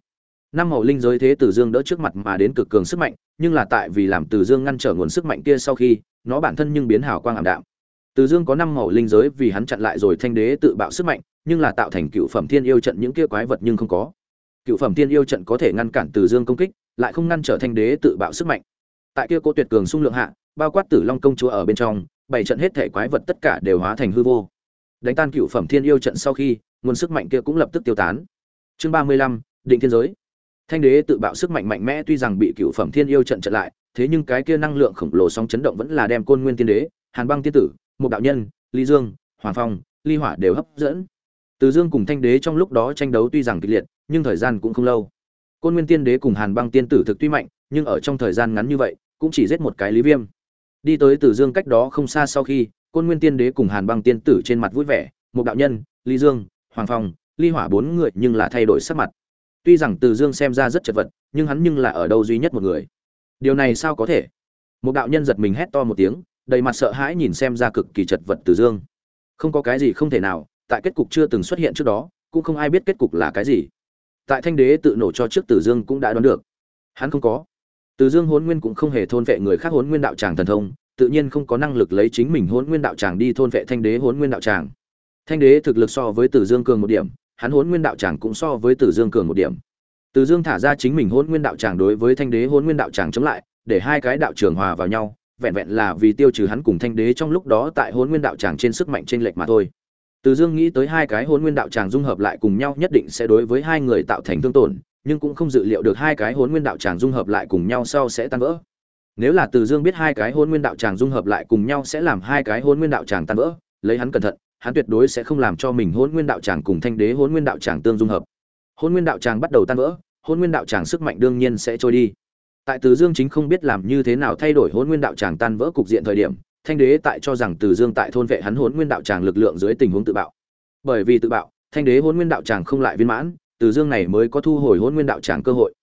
năm màu linh giới thế từ dương đỡ trước mặt mà đến cực cường sức mạnh, nhưng là tại vì làm từ dương ngăn trở nguồn sức mạnh kia sau khi, nó bản thân nhưng biến hào quang ảm đạm. Từ dương có năm màu linh giới vì hắn chặn lại rồi thanh đế tự bạo sức mạnh, nhưng là tạo thành cựu phẩm thiên yêu trận những kia quái vật nhưng không có. Cựu phẩm thiên yêu trận có thể ngăn cản từ dương công kích, lại không ngăn trở thanh đế tự bạo sức mạnh. Tại kia cô tuyệt cường xung lượng hạ, bao quát tử long công chúa ở bên trong, bảy trận hết thể quái vật tất cả đều hóa thành hư vô. Đánh tan cựu phẩm thiên yêu trận sau khi, nguồn sức mạnh kia cũng lập tức tiêu tán. Chương ba mươi lăm, định thiên giới thanh đế tự bạo sức mạnh mạnh mẽ, tuy rằng bị cựu phẩm thiên yêu trận trận lại, thế nhưng cái kia năng lượng khổng lồ sóng chấn động vẫn là đem côn nguyên tiên đế, hàn băng tiên tử một đạo nhân, ly dương, hoàng phong, ly hỏa đều hấp dẫn. Từ dương cùng thanh đế trong lúc đó tranh đấu tuy rằng kịch liệt, nhưng thời gian cũng không lâu. Côn nguyên tiên đế cùng hàn băng tiên tử thực tuy mạnh, nhưng ở trong thời gian ngắn như vậy, cũng chỉ giết một cái lý viêm. Đi tới từ dương cách đó không xa sau khi, côn nguyên tiên đế cùng hàn băng tiên tử trên mặt vui vẻ một đạo nhân lý dương, hoàng phong, ly hỏa bốn người nhưng là thay đổi sắc mặt tuy rằng từ dương xem ra rất chật vật, nhưng hắn nhưng là ở đâu duy nhất một người. Điều này sao có thể? Một đạo nhân giật mình hét to một tiếng, đầy mặt sợ hãi nhìn xem ra cực kỳ chật vật từ dương. Không có cái gì không thể nào, tại kết cục chưa từng xuất hiện trước đó, cũng không ai biết kết cục là cái gì. Tại thanh đế tự nổ cho trước tử dương cũng đã đoán được. Hắn không có. Từ dương Hỗn nguyên cũng không hề thôn vệ người khác Hỗn nguyên đạo tràng thần thông, tự nhiên không có năng lực lấy chính mình Hỗn nguyên đạo tràng đi thôn vệ thanh đế Hỗn nguyên đạo tràng. Thanh đế thực lực so với tử dương cường một điểm hắn hôn nguyên đạo tràng cũng so với tử dương cường một điểm. Từ dương thả ra chính mình hôn nguyên đạo tràng đối với thanh đế hôn nguyên đạo tràng chống lại, để hai cái đạo trường hòa vào nhau, vẹn vẹn là vì tiêu trừ hắn cùng thanh đế trong lúc đó tại hôn nguyên đạo tràng trên sức mạnh trên lệch mà thôi. Từ dương nghĩ tới hai cái hôn nguyên đạo tràng dung hợp lại cùng nhau nhất định sẽ đối với hai người tạo thành thương tổn, nhưng cũng không dự liệu được hai cái hôn nguyên đạo tràng dung hợp lại cùng nhau sau sẽ tan vỡ. Nếu là từ dương biết hai cái hôn nguyên đạo tràng dung hợp lại cùng nhau sẽ làm hai cái hôn nguyên đạo tràng tan vỡ, lấy hắn cẩn thận hắn tuyệt đối sẽ không làm cho mình hôn nguyên đạo tràng cùng thanh đế hôn nguyên đạo tràng tương dung hợp. Hôn nguyên đạo tràng bắt đầu tan vỡ hôn nguyên đạo tràng sức mạnh đương nhiên sẽ trôi đi. Tại từ dương chính không biết làm như thế nào thay đổi hôn nguyên đạo tràng tan vỡ cục diện thời điểm, thanh đế tại cho rằng từ dương tại thôn vệ hắn hôn nguyên đạo tràng lực lượng dưới tình huống tự bạo. Bởi vì tự bạo, thanh đế hôn nguyên đạo tràng không lại viên mãn, từ dương này mới có thu hồi hôn nguyên đạo tràng cơ hội.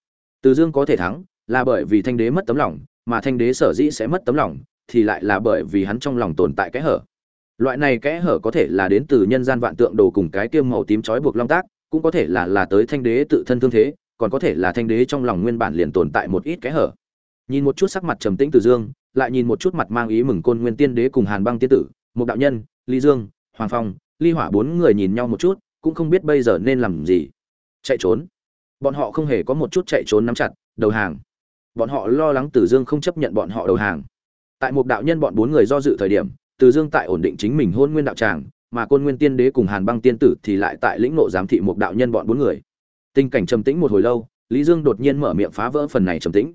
Từ dương có thể thắng là bởi vì thanh đế mất tấm lòng, mà thanh đế sở dĩ sẽ mất tấm lòng thì lại là bởi vì hắn trong lòng tồn tại cái hở loại này kẽ hở có thể là đến từ nhân gian vạn tượng đồ cùng cái tiêm màu tím trói buộc long tác, cũng có thể là là tới thanh đế tự thân thương thế, còn có thể là thanh đế trong lòng nguyên bản liền tồn tại một ít kẽ hở. Nhìn một chút sắc mặt trầm tĩnh từ dương, lại nhìn một chút mặt mang ý mừng côn nguyên tiên đế cùng hàn băng tiên tử một đạo nhân, ly dương, hoàng phong, ly hỏa bốn người nhìn nhau một chút, cũng không biết bây giờ nên làm gì. Chạy trốn. Bọn họ không hề có một chút chạy trốn nắm chặt, đầu hàng. Bọn họ lo lắng từ dương không chấp nhận bọn họ đầu hàng. Tại một đạo nhân bọn bốn người do dự thời điểm từ dương tại ổn định chính mình hôn nguyên đạo tràng, mà côn nguyên tiên đế cùng hàn băng tiên tử thì lại tại lĩnh nộ giám thị một đạo nhân bọn bốn người. Tình cảnh trầm tĩnh một hồi lâu, lý dương đột nhiên mở miệng phá vỡ phần này trầm tĩnh.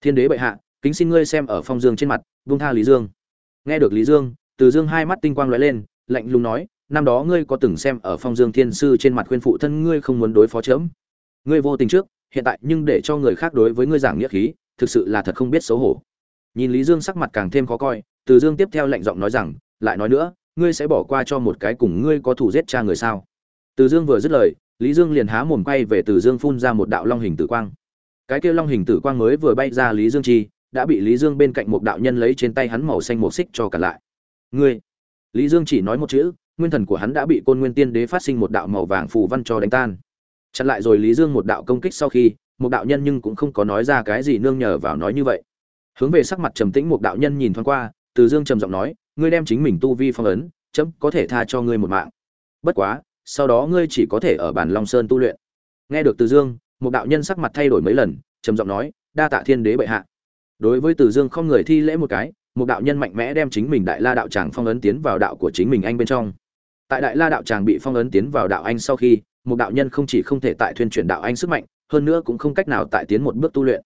Thiên đế bệ hạ, kính xin ngươi xem ở phong dương trên mặt, buông tha lý dương. Nghe được lý dương, từ dương hai mắt tinh quang lóe lên, lạnh lùng nói, năm đó ngươi có từng xem ở phong dương thiên sư trên mặt khuyên phụ thân ngươi không muốn đối phó chớm? Ngươi vô tình trước, hiện tại nhưng để cho người khác đối với ngươi giảng nghĩa khí, thực sự là thật không biết xấu hổ nhìn lý dương sắc mặt càng thêm khó coi, từ dương tiếp theo lệnh giọng nói rằng, lại nói nữa, ngươi sẽ bỏ qua cho một cái cùng ngươi có thủ giết cha người sao? Từ dương vừa dứt lời, lý dương liền há mồm quay về từ dương phun ra một đạo long hình tử quang. Cái kia long hình tử quang mới vừa bay ra lý dương chi, đã bị lý dương bên cạnh một đạo nhân lấy trên tay hắn màu xanh một xích cho cả lại. Ngươi? Lý dương chỉ nói một chữ, nguyên thần của hắn đã bị côn nguyên tiên đế phát sinh một đạo màu vàng phù văn cho đánh tan. Chặn lại rồi lý dương một đạo công kích sau khi, một đạo nhân nhưng cũng không có nói ra cái gì nương nhờ vào nói như vậy hướng về sắc mặt trầm tĩnh một đạo nhân nhìn thoáng qua, từ dương trầm giọng nói, ngươi đem chính mình tu vi phong ấn, chấm có thể tha cho ngươi một mạng. Bất quá, sau đó ngươi chỉ có thể ở bản long sơn tu luyện. Nghe được từ dương, một đạo nhân sắc mặt thay đổi mấy lần, trầm giọng nói, đa tạ thiên đế bệ hạ. Đối với từ dương không người thi lễ một cái, một đạo nhân mạnh mẽ đem chính mình đại la đạo tràng phong ấn tiến vào đạo của chính mình anh bên trong. Tại đại la đạo tràng bị phong ấn tiến vào đạo anh sau khi, một đạo nhân không chỉ không thể tại thuyên chuyển đạo anh sức mạnh, hơn nữa cũng không cách nào tại tiến một bước tu luyện.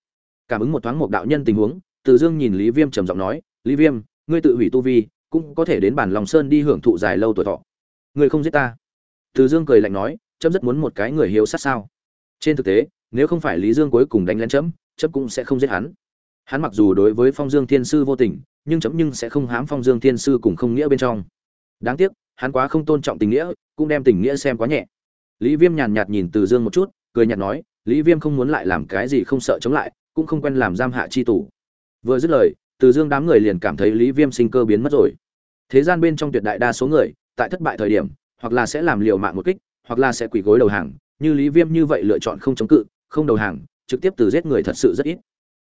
Cảm ứng một thoáng một đạo nhân tình huống từ dương nhìn lý viêm trầm giọng nói, lý viêm, ngươi tự hủy tu vi, cũng có thể đến bản lòng sơn đi hưởng thụ dài lâu tuổi thọ. Ngươi không giết ta. Từ dương cười lạnh nói, chấm rất muốn một cái người hiếu sát sao? Trên thực tế, nếu không phải lý dương cuối cùng đánh lén chấm chấm cũng sẽ không giết hắn. Hắn mặc dù đối với phong dương thiên sư vô tình, nhưng chấm nhưng sẽ không hám phong dương thiên sư cùng không nghĩa bên trong. Đáng tiếc, hắn quá không tôn trọng tình nghĩa, cũng đem tình nghĩa xem quá nhẹ. Lý viêm nhàn nhạt nhìn từ dương một chút, cười nhạt nói, lý viêm không muốn lại làm cái gì không sợ chống lại, cũng không quen làm giam hạ chi tủ vừa dứt lời, từ dương đám người liền cảm thấy lý viêm sinh cơ biến mất rồi. Thế gian bên trong tuyệt đại đa số người, tại thất bại thời điểm, hoặc là sẽ làm liều mạng một kích, hoặc là sẽ quỳ gối đầu hàng, như lý viêm như vậy lựa chọn không chống cự, không đầu hàng, trực tiếp từ giết người thật sự rất ít.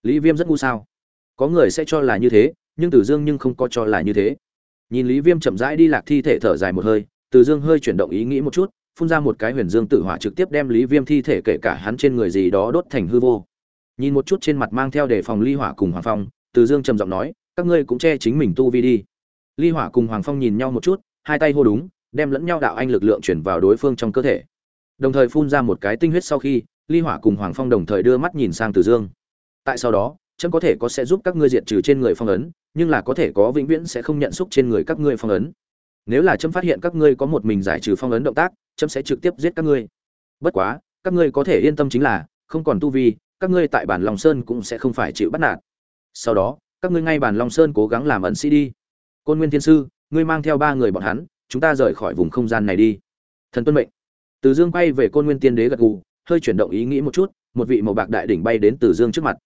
Lý viêm rất ngu sao? Có người sẽ cho là như thế, nhưng từ dương nhưng không có cho là như thế. Nhìn lý viêm chậm rãi đi lạc thi thể thở dài một hơi, từ dương hơi chuyển động ý nghĩ một chút, phun ra một cái huyền dương tử hỏa trực tiếp đem lý viêm thi thể kể cả hắn trên người gì đó đốt thành hư vô nhìn một chút trên mặt mang theo để phòng ly hỏa cùng hoàng phong, từ dương trầm giọng nói, các ngươi cũng che chính mình tu vi đi. Ly hỏa cùng hoàng phong nhìn nhau một chút, hai tay hô đúng, đem lẫn nhau đạo anh lực lượng chuyển vào đối phương trong cơ thể. Đồng thời phun ra một cái tinh huyết sau khi, ly hỏa cùng hoàng phong đồng thời đưa mắt nhìn sang từ dương. Tại sau đó, chấm có thể có sẽ giúp các ngươi diệt trừ trên người phong ấn, nhưng là có thể có vĩnh viễn sẽ không nhận xúc trên người các ngươi phong ấn. Nếu là chấm phát hiện các ngươi có một mình giải trừ phong ấn động tác, chấm sẽ trực tiếp giết các ngươi. Bất quá, các ngươi có thể yên tâm chính là, không còn tu vi các ngươi tại bản long sơn cũng sẽ không phải chịu bắt nạt. Sau đó, các ngươi ngay bản long sơn cố gắng làm ẩn sĩ đi. Côn nguyên thiên sư, ngươi mang theo ba người bọn hắn, chúng ta rời khỏi vùng không gian này đi. Thần tuân mệnh. Từ dương quay về côn nguyên tiên đế gật gù, hơi chuyển động ý nghĩ một chút, một vị màu bạc đại đỉnh bay đến từ dương trước mặt.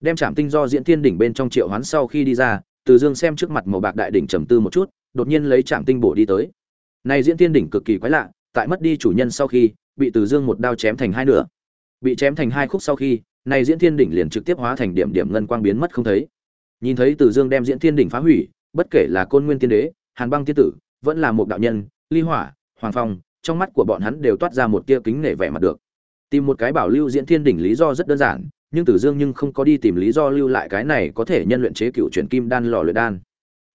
Đem Trảm tinh do diễn thiên đỉnh bên trong triệu hoán sau khi đi ra, từ dương xem trước mặt màu bạc đại đỉnh trầm tư một chút, đột nhiên lấy Trảm tinh bổ đi tới. Này diễn thiên đỉnh cực kỳ quái lạ, tại mất đi chủ nhân sau khi, bị từ dương một đao chém thành hai nửa. Bị chém thành hai khúc sau khi này diễn thiên đỉnh liền trực tiếp hóa thành điểm điểm ngân quang biến mất không thấy. Nhìn thấy từ dương đem diễn thiên đỉnh phá hủy, bất kể là côn nguyên tiên đế, hàn băng tiên tử, vẫn là một đạo nhân, ly hỏa, hoàng phong, trong mắt của bọn hắn đều toát ra một tia kính nể vẻ mặt được. Tìm một cái bảo lưu diễn thiên đỉnh lý do rất đơn giản, nhưng tử dương nhưng không có đi tìm lý do lưu lại cái này có thể nhân luyện chế cựu chuyển kim đan lò luyện đan.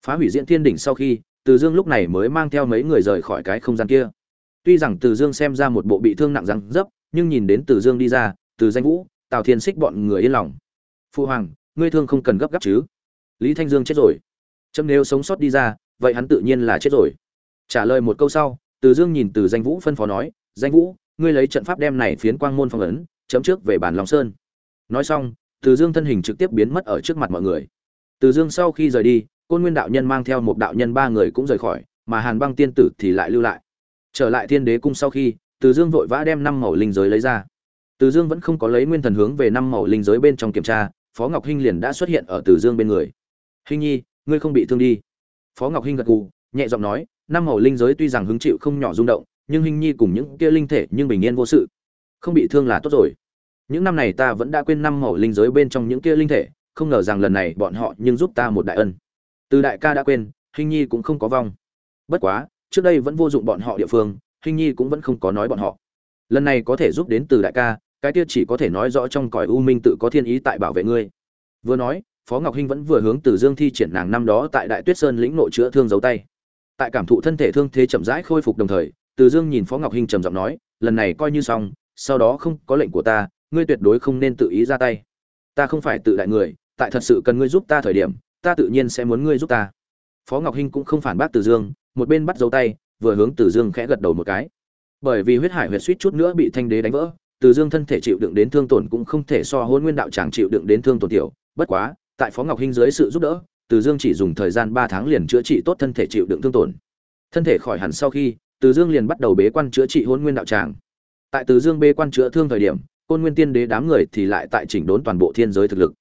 Phá hủy diễn thiên đỉnh sau khi tử dương lúc này mới mang theo mấy người rời khỏi cái không gian kia. Tuy rằng tử dương xem ra một bộ bị thương nặng răng dấp, nhưng nhìn đến tử dương đi ra, từ danh vũ tào thiên xích bọn người yên lòng. Phu hoàng, ngươi thương không cần gấp gáp chứ? Lý thanh dương chết rồi. Chấm nếu sống sót đi ra, vậy hắn tự nhiên là chết rồi. Trả lời một câu sau, từ dương nhìn từ danh vũ phân phó nói, danh vũ, ngươi lấy trận pháp đem này phiến quang môn phong ấn, chấm trước về bản lòng sơn. Nói xong, từ dương thân hình trực tiếp biến mất ở trước mặt mọi người. Từ dương sau khi rời đi, côn nguyên đạo nhân mang theo một đạo nhân ba người cũng rời khỏi, mà hàn băng tiên tử thì lại lưu lại. Trở lại thiên đế cung sau khi, từ dương vội vã đem năm màu linh giới lấy ra từ dương vẫn không có lấy nguyên thần hướng về năm màu linh giới bên trong kiểm tra, phó ngọc hinh liền đã xuất hiện ở từ dương bên người. Hinh nhi, ngươi không bị thương đi. Phó ngọc hinh gật gù, nhẹ giọng nói, năm màu linh giới tuy rằng hứng chịu không nhỏ rung động, nhưng Hinh nhi cùng những kia linh thể nhưng bình yên vô sự. Không bị thương là tốt rồi. Những năm này ta vẫn đã quên năm màu linh giới bên trong những kia linh thể, không ngờ rằng lần này bọn họ nhưng giúp ta một đại ân. Từ đại ca đã quên hình nhi cũng không có vong. Bất quá, trước đây vẫn vô dụng bọn họ địa phương hình nhi cũng vẫn không có nói bọn họ. Lần này có thể giúp đến từ đại ca cái kia chỉ có thể nói rõ trong cõi u minh tự có thiên ý tại bảo vệ ngươi. Vừa nói, phó ngọc hinh vẫn vừa hướng từ dương thi triển nàng năm đó tại đại tuyết sơn lĩnh nội chữa thương dấu tay. Tại cảm thụ thân thể thương thế chậm rãi khôi phục đồng thời, từ dương nhìn phó ngọc hinh trầm giọng nói, lần này coi như xong, sau đó không có lệnh của ta, ngươi tuyệt đối không nên tự ý ra tay. Ta không phải tự đại người, tại thật sự cần ngươi giúp ta thời điểm, ta tự nhiên sẽ muốn ngươi giúp ta. Phó ngọc hinh cũng không phản bác từ dương, một bên bắt dấu tay, vừa hướng từ dương khẽ gật đầu một cái. Bởi vì huyết hải huyết suýt chút nữa bị thanh đế đánh vỡ từ dương thân thể chịu đựng đến thương tổn cũng không thể so hôn nguyên đạo tràng chịu đựng đến thương tổn tiểu. Bất quá, tại phó ngọc hinh dưới sự giúp đỡ, từ dương chỉ dùng thời gian ba tháng liền chữa trị tốt thân thể chịu đựng thương tổn. Thân thể khỏi hẳn sau khi, từ dương liền bắt đầu bế quan chữa trị hôn nguyên đạo tràng tại từ dương bế quan chữa thương thời điểm, côn nguyên tiên đế đám người thì lại tại chỉnh đốn toàn bộ thiên giới thực lực.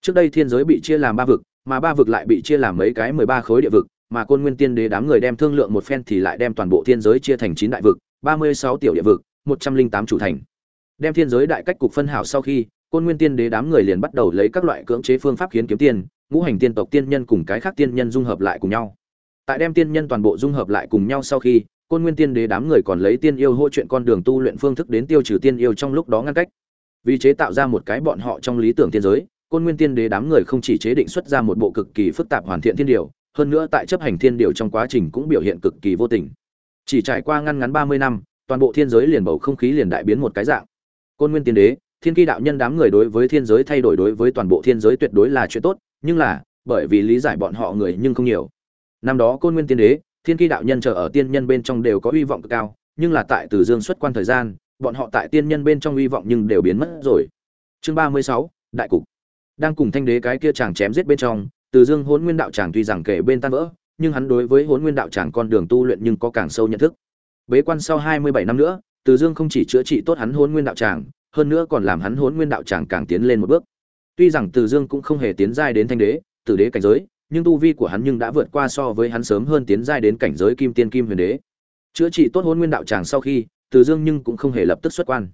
Trước đây thiên giới bị chia làm ba vực, mà ba vực lại bị chia làm mấy cái mười ba khối địa vực, mà côn nguyên tiên đế đám người đem thương lượng một phen thì lại đem toàn bộ thiên giới chia thành chín đại vực, ba mươi sáu tiểu địa vực, một trăm linh tám chủ thành đem thiên giới đại cách cục phân hảo sau khi, côn nguyên tiên đế đám người liền bắt đầu lấy các loại cưỡng chế phương pháp khiến kiếm tiên, ngũ hành tiên tộc tiên nhân cùng cái khác tiên nhân dung hợp lại cùng nhau. Tại đem tiên nhân toàn bộ dung hợp lại cùng nhau sau khi, côn nguyên tiên đế đám người còn lấy tiên yêu hỗ chuyện con đường tu luyện phương thức đến tiêu trừ tiên yêu trong lúc đó ngăn cách. Vì chế tạo ra một cái bọn họ trong lý tưởng tiên giới, côn nguyên tiên đế đám người không chỉ chế định xuất ra một bộ cực kỳ phức tạp hoàn thiện thiên điều, hơn nữa tại chấp hành thiên điều trong quá trình cũng biểu hiện cực kỳ vô tình. Chỉ trải qua ngăn ngắn ba mươi năm, toàn bộ thiên giới liền bầu không khí liền đại biến một cái dạng côn nguyên tiên đế, thiên kỳ đạo nhân đám người đối với thiên giới thay đổi đối với toàn bộ thiên giới tuyệt đối là chuyện tốt, nhưng là, bởi vì lý giải bọn họ người nhưng không nhiều. Năm đó côn nguyên tiên đế, thiên kỳ đạo nhân chờ ở tiên nhân bên trong đều có hy vọng cực cao, nhưng là tại từ dương xuất quan thời gian, bọn họ tại tiên nhân bên trong hy vọng nhưng đều biến mất rồi. Chương ba mươi sáu, đại cục. Đang cùng thanh đế cái kia chàng chém giết bên trong, từ dương hôn nguyên đạo chàng tuy rằng kể bên tan vỡ, nhưng hắn đối với hôn nguyên đạo chàng con đường tu luyện nhưng có càng sâu nhận thức. Bế quan sau hai mươi bảy năm nữa từ dương không chỉ chữa trị tốt hắn Hỗn nguyên đạo tràng, hơn nữa còn làm hắn Hỗn nguyên đạo tràng càng tiến lên một bước. Tuy rằng từ dương cũng không hề tiến giai đến thanh đế, tử đế cảnh giới, nhưng tu vi của hắn nhưng đã vượt qua so với hắn sớm hơn tiến giai đến cảnh giới kim tiên kim huyền đế. Chữa trị tốt Hỗn nguyên đạo tràng sau khi, từ dương nhưng cũng không hề lập tức xuất quan.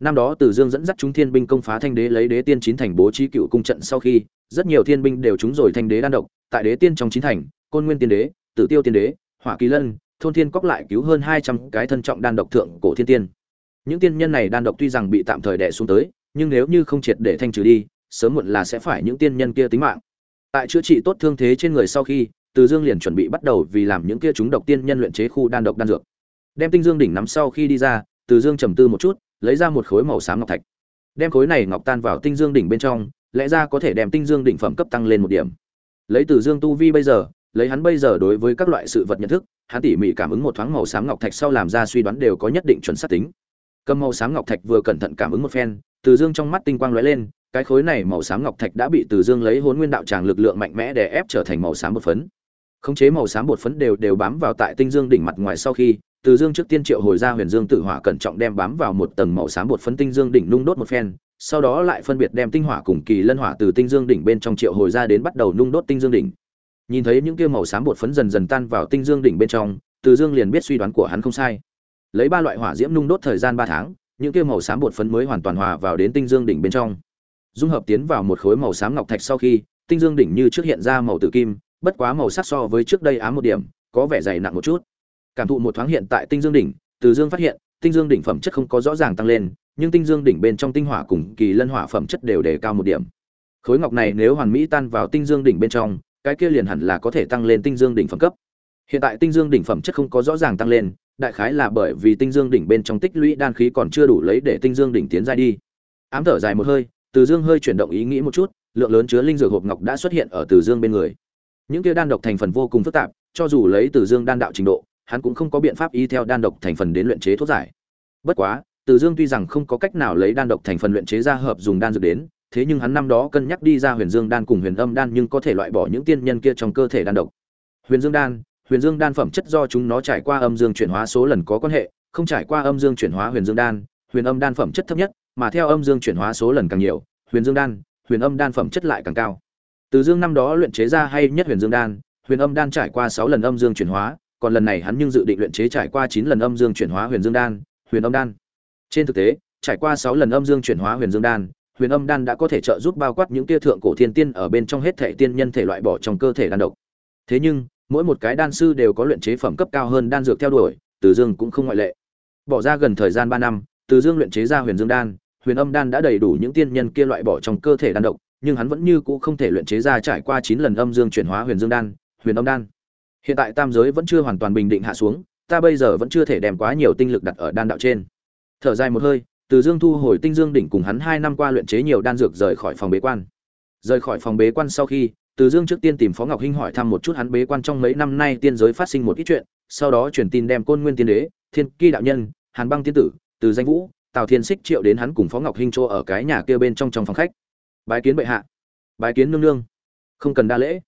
Năm đó từ dương dẫn dắt chúng thiên binh công phá thanh đế lấy đế tiên chín thành bố trí cựu cung trận sau khi, rất nhiều thiên binh đều trúng rồi thanh đế đan độc, tại đế tiên trong chín thành, côn nguyên tiên đế, tử tiêu tiên đế, hỏa kỳ lân thôn thiên cóc lại cứu hơn hai trăm cái thân trọng đan độc thượng cổ thiên tiên. Những tiên nhân này đan độc tuy rằng bị tạm thời đè xuống tới, nhưng nếu như không triệt để thanh trừ đi, sớm muộn là sẽ phải những tiên nhân kia tính mạng. Tại chữa trị tốt thương thế trên người sau khi, từ dương liền chuẩn bị bắt đầu vì làm những kia chúng độc tiên nhân luyện chế khu đan độc đan dược. Đem tinh dương đỉnh nắm sau khi đi ra, từ dương trầm tư một chút, lấy ra một khối màu xám ngọc thạch. Đem khối này ngọc tan vào tinh dương đỉnh bên trong, lẽ ra có thể đem tinh dương đỉnh phẩm cấp tăng lên một điểm. Lấy từ dương tu vi bây giờ, lấy hắn bây giờ đối với các loại sự vật nhận thức hắn tỉ mỉ cảm ứng một thoáng màu xám ngọc thạch sau làm ra suy đoán đều có nhất định chuẩn xác tính. Cầm màu xám ngọc thạch vừa cẩn thận cảm ứng một phen, từ dương trong mắt tinh quang lóe lên, cái khối này màu xám ngọc thạch đã bị từ dương lấy hồn nguyên đạo tràng lực lượng mạnh mẽ để ép trở thành màu xám bột phấn. Khống chế màu xám bột phấn đều đều bám vào tại tinh dương đỉnh mặt ngoài sau khi, từ dương trước tiên triệu hồi ra huyền dương tử hỏa cẩn trọng đem bám vào một tầng màu xám bột phấn tinh dương đỉnh nung đốt một phen, sau đó lại phân biệt đem tinh hỏa cùng kỳ lân hỏa từ tinh dương đỉnh bên trong triệu hồi ra đến bắt đầu nung đốt tinh dương đỉnh nhìn thấy những kia màu xám bột phấn dần dần tan vào tinh dương đỉnh bên trong, từ dương liền biết suy đoán của hắn không sai. Lấy ba loại hỏa diễm nung đốt thời gian ba tháng, những kia màu xám bột phấn mới hoàn toàn hòa vào đến tinh dương đỉnh bên trong. Dung hợp tiến vào một khối màu xám ngọc thạch sau khi, tinh dương đỉnh như trước hiện ra màu tử kim, bất quá màu sắc so với trước đây ám một điểm, có vẻ dày nặng một chút. Cảm thụ một thoáng hiện tại tinh dương đỉnh, từ dương phát hiện, tinh dương đỉnh phẩm chất không có rõ ràng tăng lên, nhưng tinh dương đỉnh bên trong tinh hỏa cùng kỳ lân hỏa phẩm chất đều đề cao một điểm. Khối ngọc này nếu hoàn mỹ tan vào tinh dương đỉnh bên trong cái kia liền hẳn là có thể tăng lên tinh dương đỉnh phẩm cấp. Hiện tại tinh dương đỉnh phẩm chất không có rõ ràng tăng lên, đại khái là bởi vì tinh dương đỉnh bên trong tích lũy đan khí còn chưa đủ lấy để tinh dương đỉnh tiến giai đi. Ám thở dài một hơi, từ dương hơi chuyển động ý nghĩ một chút, lượng lớn chứa linh dược hộp ngọc đã xuất hiện ở từ dương bên người. Những kia đan độc thành phần vô cùng phức tạp, cho dù lấy từ dương đan đạo trình độ, hắn cũng không có biện pháp y theo đan độc thành phần đến luyện chế thuốc giải. Bất quá, từ dương tuy rằng không có cách nào lấy đan độc thành phần luyện chế ra hợp dùng đan dược đến thế nhưng hắn năm đó cân nhắc đi ra huyền dương đan cùng huyền âm đan nhưng có thể loại bỏ những tiên nhân kia trong cơ thể đan độc. Huyền dương đan, huyền dương đan phẩm chất do chúng nó trải qua âm dương chuyển hóa số lần có quan hệ, không trải qua âm dương chuyển hóa huyền dương đan, huyền âm đan phẩm chất thấp nhất, mà theo âm dương chuyển hóa số lần càng nhiều, huyền dương đan, huyền âm đan phẩm chất lại càng cao. Từ dương năm đó luyện chế ra hay nhất huyền dương đan, huyền âm đan trải qua sáu lần âm dương chuyển hóa, còn lần này hắn nhưng dự định luyện chế trải qua chín lần âm dương chuyển hóa huyền dương đan, huyền âm đan. Trên thực tế, trải qua sáu lần âm dương chuyển hóa huyền dương đan huyền âm đan đã có thể trợ giúp bao quát những tia thượng cổ thiên tiên ở bên trong hết thể tiên nhân thể loại bỏ trong cơ thể đan độc. Thế nhưng, mỗi một cái đan sư đều có luyện chế phẩm cấp cao hơn đan dược theo đuổi, từ dương cũng không ngoại lệ. Bỏ ra gần thời gian ba năm, từ dương luyện chế ra huyền dương đan, huyền âm đan đã đầy đủ những tiên nhân kia loại bỏ trong cơ thể đan độc, nhưng hắn vẫn như cũ không thể luyện chế ra trải qua chín lần âm dương chuyển hóa huyền dương đan, huyền âm đan. Hiện tại tam giới vẫn chưa hoàn toàn bình định hạ xuống, ta bây giờ vẫn chưa thể đem quá nhiều tinh lực đặt ở đan đạo trên. Thở dài một hơi từ dương thu hồi tinh dương đỉnh cùng hắn hai năm qua luyện chế nhiều đan dược rời khỏi phòng bế quan. Rời khỏi phòng bế quan sau khi, từ dương trước tiên tìm phó ngọc hinh hỏi thăm một chút hắn bế quan trong mấy năm nay tiên giới phát sinh một ít chuyện, sau đó truyền tin đem côn nguyên tiên đế, thiên kỳ đạo nhân, hàn băng tiên tử, từ danh vũ, tào thiên xích triệu đến hắn cùng phó ngọc hinh chỗ ở cái nhà kia bên trong trong phòng khách. Bái kiến bệ hạ. Bái kiến nương nương. Không cần đa lễ.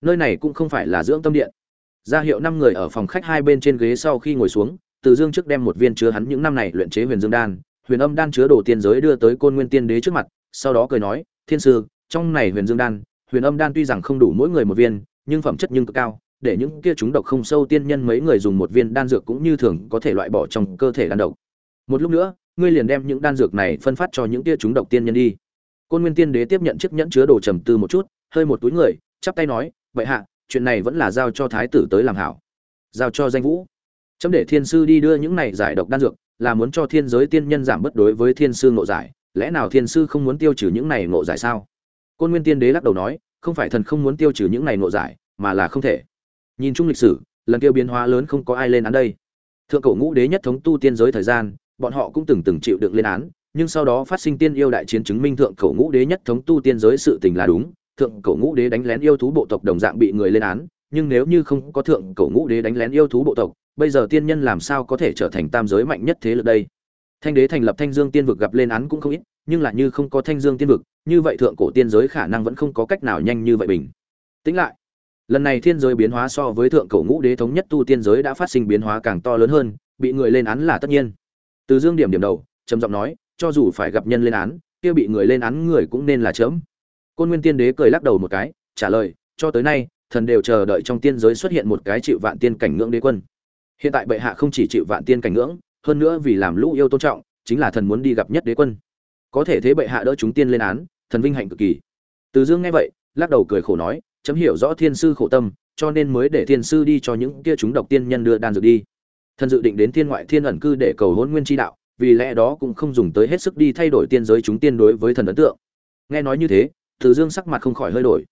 Nơi này cũng không phải là dưỡng tâm điện. Ra hiệu năm người ở phòng khách hai bên trên ghế sau khi ngồi xuống, từ dương trước đem một viên chứa hắn những năm này luyện chế huyền dương đan huyền âm đan chứa đồ tiên giới đưa tới côn nguyên tiên đế trước mặt, sau đó cười nói, thiên sư, trong này huyền dương đan, huyền âm đan tuy rằng không đủ mỗi người một viên, nhưng phẩm chất nhưng cực cao, để những kia chúng độc không sâu tiên nhân mấy người dùng một viên đan dược cũng như thường có thể loại bỏ trong cơ thể đan độc. Một lúc nữa, ngươi liền đem những đan dược này phân phát cho những kia chúng độc tiên nhân đi. Côn nguyên tiên đế tiếp nhận chiếc nhẫn chứa đồ trầm tư một chút, hơi một túi người, chắp tay nói, vậy hạ, chuyện này vẫn là giao cho thái tử tới làm hảo. Giao cho danh vũ. Chấm để thiên sư đi đưa những này giải độc đan dược là muốn cho thiên giới tiên nhân giảm bất đối với thiên sư ngộ giải. Lẽ nào thiên sư không muốn tiêu trừ những này ngộ giải sao? Côn nguyên tiên đế lắc đầu nói, không phải thần không muốn tiêu trừ những này ngộ giải, mà là không thể. Nhìn chung lịch sử, lần tiêu biến hóa lớn không có ai lên án đây. Thượng cổ ngũ đế nhất thống tu tiên giới thời gian, bọn họ cũng từng từng chịu đựng lên án, nhưng sau đó phát sinh tiên yêu đại chiến chứng minh thượng cổ ngũ đế nhất thống tu tiên giới sự tình là đúng. Thượng cổ ngũ đế đánh lén yêu thú bộ tộc đồng dạng bị người lên án nhưng nếu như không có thượng cổ ngũ đế đánh lén yêu thú bộ tộc, bây giờ tiên nhân làm sao có thể trở thành tam giới mạnh nhất thế lực đây? Thanh đế thành lập thanh dương tiên vực gặp lên án cũng không ít, nhưng là như không có thanh dương tiên vực, như vậy thượng cổ tiên giới khả năng vẫn không có cách nào nhanh như vậy bình. Tính lại. Lần này thiên giới biến hóa so với thượng cổ ngũ đế thống nhất tu tiên giới đã phát sinh biến hóa càng to lớn hơn, bị người lên án là tất nhiên. Từ dương điểm điểm đầu, trầm giọng nói, cho dù phải gặp nhân lên án, kia bị người lên án người cũng nên là chấm. côn nguyên tiên đế cười lắc đầu một cái, trả lời, cho tới nay thần đều chờ đợi trong tiên giới xuất hiện một cái chịu vạn tiên cảnh ngưỡng đế quân. Hiện tại bệ hạ không chỉ chịu vạn tiên cảnh ngưỡng, hơn nữa vì làm lũ yêu tôn trọng, chính là thần muốn đi gặp nhất đế quân. Có thể thế bệ hạ đỡ chúng tiên lên án, thần vinh hạnh cực kỳ. Từ dương nghe vậy, lắc đầu cười khổ nói, chấm hiểu rõ thiên sư khổ tâm, cho nên mới để thiên sư đi cho những kia chúng độc tiên nhân đưa đan dược đi. Thần dự định đến thiên ngoại thiên ẩn cư để cầu hôn nguyên chi đạo, vì lẽ đó cũng không dùng tới hết sức đi thay đổi tiên giới chúng tiên đối với thần ấn tượng. Nghe nói như thế, từ dương sắc mặt không khỏi hơi đổi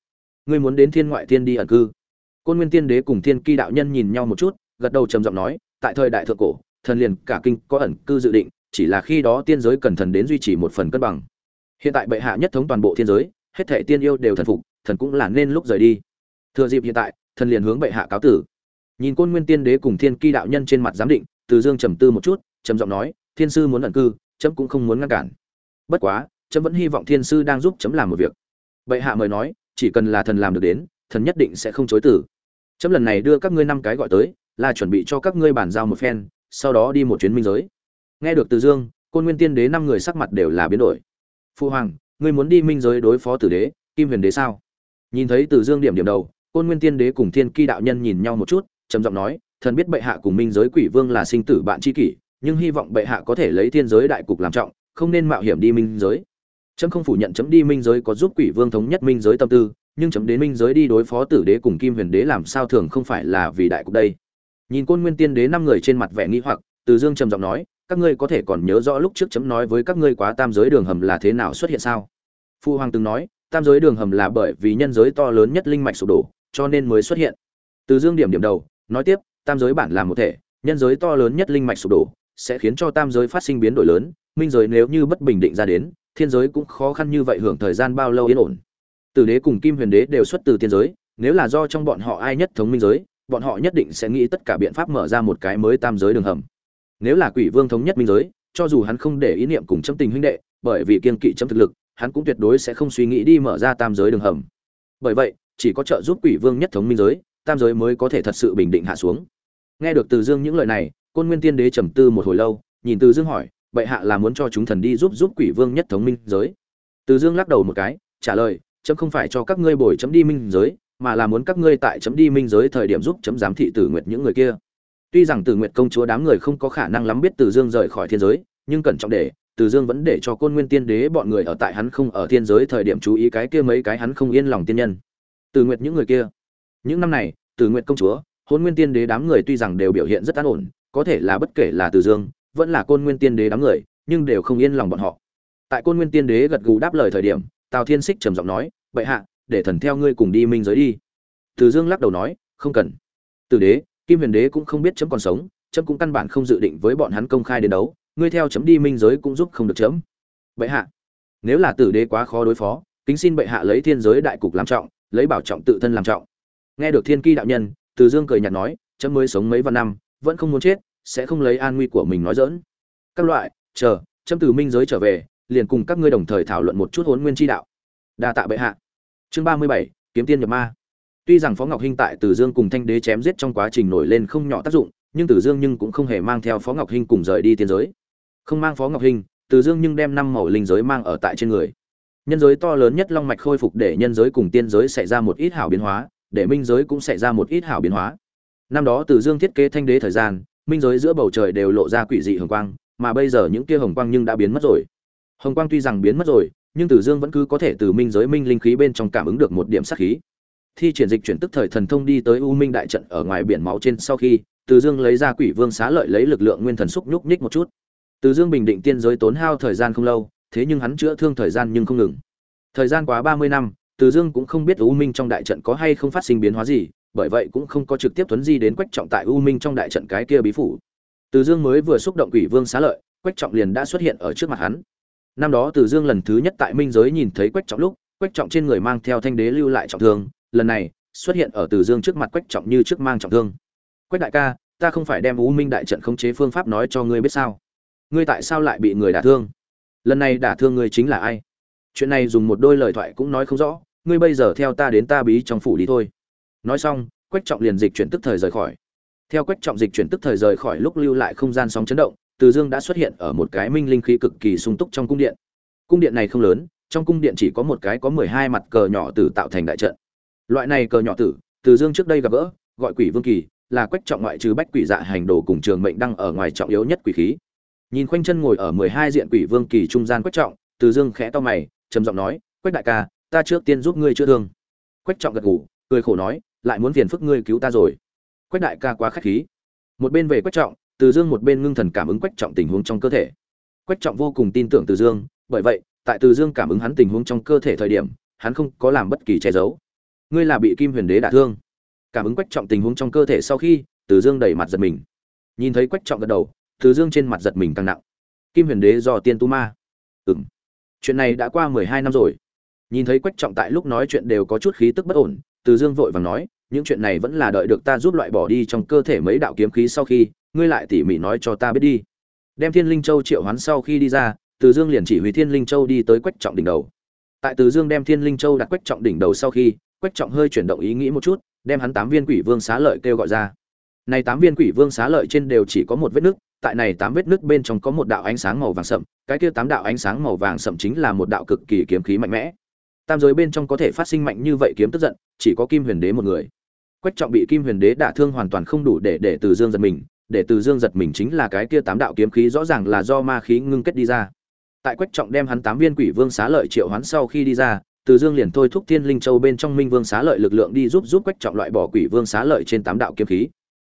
ngươi muốn đến thiên ngoại thiên đi ẩn cư. Côn nguyên tiên đế cùng thiên kỳ đạo nhân nhìn nhau một chút, gật đầu trầm giọng nói, tại thời đại thượng cổ, thần liền cả kinh có ẩn cư dự định, chỉ là khi đó tiên giới cần thần đến duy trì một phần cân bằng. Hiện tại bệ hạ nhất thống toàn bộ thiên giới, hết thể tiên yêu đều thần phục, thần cũng là nên lúc rời đi. Thừa dịp hiện tại, thần liền hướng bệ hạ cáo tử. Nhìn côn nguyên tiên đế cùng thiên ki đạo nhân trên mặt giám định, từ dương trầm tư một chút, trầm giọng nói, thiên sư muốn ẩn cư, chấm cũng không muốn ngăn cản. Bất quá, chấm vẫn hy vọng thiên sư đang giúp chấm làm một việc. Bệ hạ mời nói chỉ cần là thần làm được đến, thần nhất định sẽ không chối từ. Chấm lần này đưa các ngươi năm cái gọi tới, là chuẩn bị cho các ngươi bàn giao một phen, sau đó đi một chuyến minh giới. Nghe được từ dương, côn nguyên tiên đế năm người sắc mặt đều là biến đổi. Phu hoàng, ngươi muốn đi minh giới đối phó tử đế, kim huyền đế sao? Nhìn thấy từ dương điểm điểm đầu, côn nguyên tiên đế cùng thiên ki đạo nhân nhìn nhau một chút, trầm giọng nói, thần biết bệ hạ cùng minh giới quỷ vương là sinh tử bạn tri kỷ, nhưng hy vọng bệ hạ có thể lấy thiên giới đại cục làm trọng, không nên mạo hiểm đi minh giới chấm không phủ nhận chấm đi minh giới có giúp quỷ vương thống nhất minh giới tâm tư, nhưng chấm đến minh giới đi đối phó tử đế cùng kim huyền đế làm sao thường không phải là vì đại cục đây. Nhìn côn nguyên tiên đế năm người trên mặt vẻ nghi hoặc, từ dương trầm giọng nói, các ngươi có thể còn nhớ rõ lúc trước chấm nói với các ngươi quá tam giới đường hầm là thế nào xuất hiện sao? Phu hoàng từng nói, tam giới đường hầm là bởi vì nhân giới to lớn nhất linh mạch sụp đổ, cho nên mới xuất hiện. Từ dương điểm điểm đầu, nói tiếp, tam giới bản là một thể, nhân giới to lớn nhất linh mạch sụp đổ, sẽ khiến cho tam giới phát sinh biến đổi lớn, minh giới nếu như bất bình định ra đến thiên giới cũng khó khăn như vậy hưởng thời gian bao lâu yên ổn. Tử đế cùng kim huyền đế đều xuất từ thiên giới, nếu là do trong bọn họ ai nhất thống minh giới, bọn họ nhất định sẽ nghĩ tất cả biện pháp mở ra một cái mới tam giới đường hầm. Nếu là quỷ vương thống nhất minh giới, cho dù hắn không để ý niệm cùng chấm tình huynh đệ, bởi vì kiên kỵ chấm thực lực, hắn cũng tuyệt đối sẽ không suy nghĩ đi mở ra tam giới đường hầm. Bởi vậy, chỉ có trợ giúp quỷ vương nhất thống minh giới, tam giới mới có thể thật sự bình định hạ xuống. Nghe được từ dương những lời này, côn nguyên tiên đế trầm tư một hồi lâu, nhìn từ dương hỏi bệ hạ là muốn cho chúng thần đi giúp giúp quỷ vương nhất thống minh giới. Từ dương lắc đầu một cái, trả lời, chấm không phải cho các ngươi bồi chấm đi minh giới, mà là muốn các ngươi tại chấm đi minh giới thời điểm giúp chấm giám thị tử nguyệt những người kia. Tuy rằng tử nguyệt công chúa đám người không có khả năng lắm biết từ dương rời khỏi thiên giới, nhưng cẩn trọng để, từ dương vẫn để cho côn nguyên tiên đế bọn người ở tại hắn không ở thiên giới thời điểm chú ý cái kia mấy cái hắn không yên lòng tiên nhân. Tử nguyệt những người kia. Những năm này, tử nguyệt công chúa, hôn nguyên tiên đế đám người tuy rằng đều biểu hiện rất an ổn, có thể là bất kể là từ dương vẫn là côn nguyên tiên đế đám người, nhưng đều không yên lòng bọn họ. Tại côn nguyên tiên đế gật gù đáp lời thời điểm, tào thiên xích trầm giọng nói, bệ hạ, để thần theo ngươi cùng đi minh giới đi. Từ dương lắc đầu nói, không cần. Từ đế, kim huyền đế cũng không biết chấm còn sống, chấm cũng căn bản không dự định với bọn hắn công khai đến đấu, ngươi theo chấm đi minh giới cũng giúp không được chấm. Bệ hạ, nếu là tử đế quá khó đối phó, kính xin bệ hạ lấy thiên giới đại cục làm trọng, lấy bảo trọng tự thân làm trọng. Nghe được thiên ki đạo nhân, từ dương cười nhạt nói, chấm mới sống mấy vạn năm, vẫn không muốn chết sẽ không lấy an nguy của mình nói dỡn các loại, chờ, chấm từ minh giới trở về, liền cùng các ngươi đồng thời thảo luận một chút hốn nguyên chi đạo. Đa tạ bệ hạ. Chương ba mươi bảy, kiếm tiên nhập ma. Tuy rằng phó ngọc hinh tại từ dương cùng thanh đế chém giết trong quá trình nổi lên không nhỏ tác dụng, nhưng từ dương nhưng cũng không hề mang theo phó ngọc hinh cùng rời đi tiên giới. Không mang phó ngọc hinh, từ dương nhưng đem năm màu linh giới mang ở tại trên người. Nhân giới to lớn nhất long mạch khôi phục để nhân giới cùng tiên giới xảy ra một ít hảo biến hóa, để minh giới cũng xảy ra một ít hảo biến hóa. Năm đó từ dương thiết kế thanh đế thời gian minh giới giữa bầu trời đều lộ ra quỷ dị hồng quang, mà bây giờ những kia hồng quang nhưng đã biến mất rồi. Hồng quang tuy rằng biến mất rồi, nhưng từ dương vẫn cứ có thể từ minh giới minh linh khí bên trong cảm ứng được một điểm sát khí. Thi triển dịch chuyển tức thời thần thông đi tới u minh đại trận ở ngoài biển máu trên sau khi, từ dương lấy ra quỷ vương xá lợi lấy lực lượng nguyên thần xúc nhúc nhích một chút. Từ dương bình định tiên giới tốn hao thời gian không lâu, thế nhưng hắn chữa thương thời gian nhưng không ngừng. Thời gian quá ba mươi năm, từ dương cũng không biết u minh trong đại trận có hay không phát sinh biến hóa gì bởi vậy cũng không có trực tiếp tuấn di đến quách trọng tại u minh trong đại trận cái kia bí phủ. Từ dương mới vừa xúc động quỷ vương xá lợi, quách trọng liền đã xuất hiện ở trước mặt hắn. Năm đó từ dương lần thứ nhất tại minh giới nhìn thấy quách trọng lúc, quách trọng trên người mang theo thanh đế lưu lại trọng thương, lần này, xuất hiện ở từ dương trước mặt quách trọng như trước mang trọng thương. Quách đại ca, ta không phải đem u minh đại trận khống chế phương pháp nói cho ngươi biết sao? Ngươi tại sao lại bị người đả thương? Lần này đả thương ngươi chính là ai? Chuyện này dùng một đôi lời thoại cũng nói không rõ, ngươi bây giờ theo ta đến ta bí trong phủ đi thôi nói xong, quách trọng liền dịch chuyển tức thời rời khỏi. Theo quách trọng dịch chuyển tức thời rời khỏi lúc lưu lại không gian sóng chấn động, từ dương đã xuất hiện ở một cái minh linh khí cực kỳ sung túc trong cung điện. Cung điện này không lớn, trong cung điện chỉ có một cái có mười hai mặt cờ nhỏ tử tạo thành đại trận. Loại này cờ nhỏ tử, từ dương trước đây gặp gỡ, gọi quỷ vương kỳ, là quách trọng ngoại trừ bách quỷ dạ hành đồ cùng trường mệnh đăng ở ngoài trọng yếu nhất quỷ khí. Nhìn khoanh chân ngồi ở mười hai diện quỷ vương kỳ trung gian quách trọng, từ dương khẽ to mày, trầm giọng nói, quách đại ca, ta trước tiên giúp ngươi chữa thương. Quách trọng gật ngủ cười khổ nói lại muốn phiền phức ngươi cứu ta rồi. Quách đại ca quá khách khí. Một bên về quách trọng, từ dương một bên ngưng thần cảm ứng quách trọng tình huống trong cơ thể. Quách trọng vô cùng tin tưởng từ dương, bởi vậy, tại từ dương cảm ứng hắn tình huống trong cơ thể thời điểm, hắn không có làm bất kỳ che giấu. Ngươi là bị kim huyền đế đả thương. Cảm ứng quách trọng tình huống trong cơ thể sau khi, từ dương đẩy mặt giật mình. Nhìn thấy quách trọng gật đầu, từ dương trên mặt giật mình càng nặng. Kim huyền đế do tiên tu ma. Ừ m chuyện này đã qua mười hai năm rồi. Nhìn thấy quách trọng tại lúc nói chuyện đều có chút khí tức bất ổn từ dương vội vàng nói, những chuyện này vẫn là đợi được ta giúp loại bỏ đi trong cơ thể mấy đạo kiếm khí sau khi, ngươi lại tỉ mỉ nói cho ta biết đi. Đem thiên linh châu triệu hoán sau khi đi ra, từ dương liền chỉ huy thiên linh châu đi tới quách trọng đỉnh đầu. Tại từ dương đem thiên linh châu đặt quách trọng đỉnh đầu sau khi, quách trọng hơi chuyển động ý nghĩ một chút, đem hắn tám viên quỷ vương xá lợi kêu gọi ra. Này tám viên quỷ vương xá lợi trên đều chỉ có một vết nứt, tại này tám vết nứt bên trong có một đạo ánh sáng màu vàng sậm, cái kia tám đạo ánh sáng màu vàng sậm chính là một đạo cực kỳ kiếm khí mạnh mẽ tam giới bên trong có thể phát sinh mạnh như vậy kiếm tức giận, chỉ có kim huyền đế một người. Quách trọng bị kim huyền đế đả thương hoàn toàn không đủ để để từ dương giật mình, để từ dương giật mình chính là cái kia tám đạo kiếm khí rõ ràng là do ma khí ngưng kết đi ra. Tại quách trọng đem hắn tám viên quỷ vương xá lợi triệu hoán sau khi đi ra, từ dương liền thôi thúc thiên linh châu bên trong minh vương xá lợi lực lượng đi giúp giúp quách trọng loại bỏ quỷ vương xá lợi trên tám đạo kiếm khí.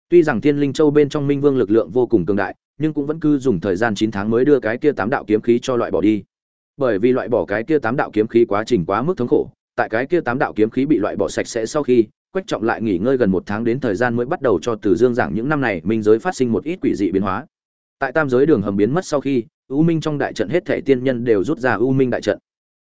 Tuy rằng thiên linh châu bên trong minh vương lực lượng vô cùng cường đại, nhưng cũng vẫn cứ dùng thời gian chín tháng mới đưa cái kia tám đạo kiếm khí cho loại bỏ đi bởi vì loại bỏ cái kia tám đạo kiếm khí quá trình quá mức thống khổ, tại cái kia tám đạo kiếm khí bị loại bỏ sạch sẽ sau khi, quách trọng lại nghỉ ngơi gần một tháng đến thời gian mới bắt đầu cho từ dương giảng những năm này minh giới phát sinh một ít quỷ dị biến hóa. Tại tam giới đường hầm biến mất sau khi, u minh trong đại trận hết thể tiên nhân đều rút ra u minh đại trận.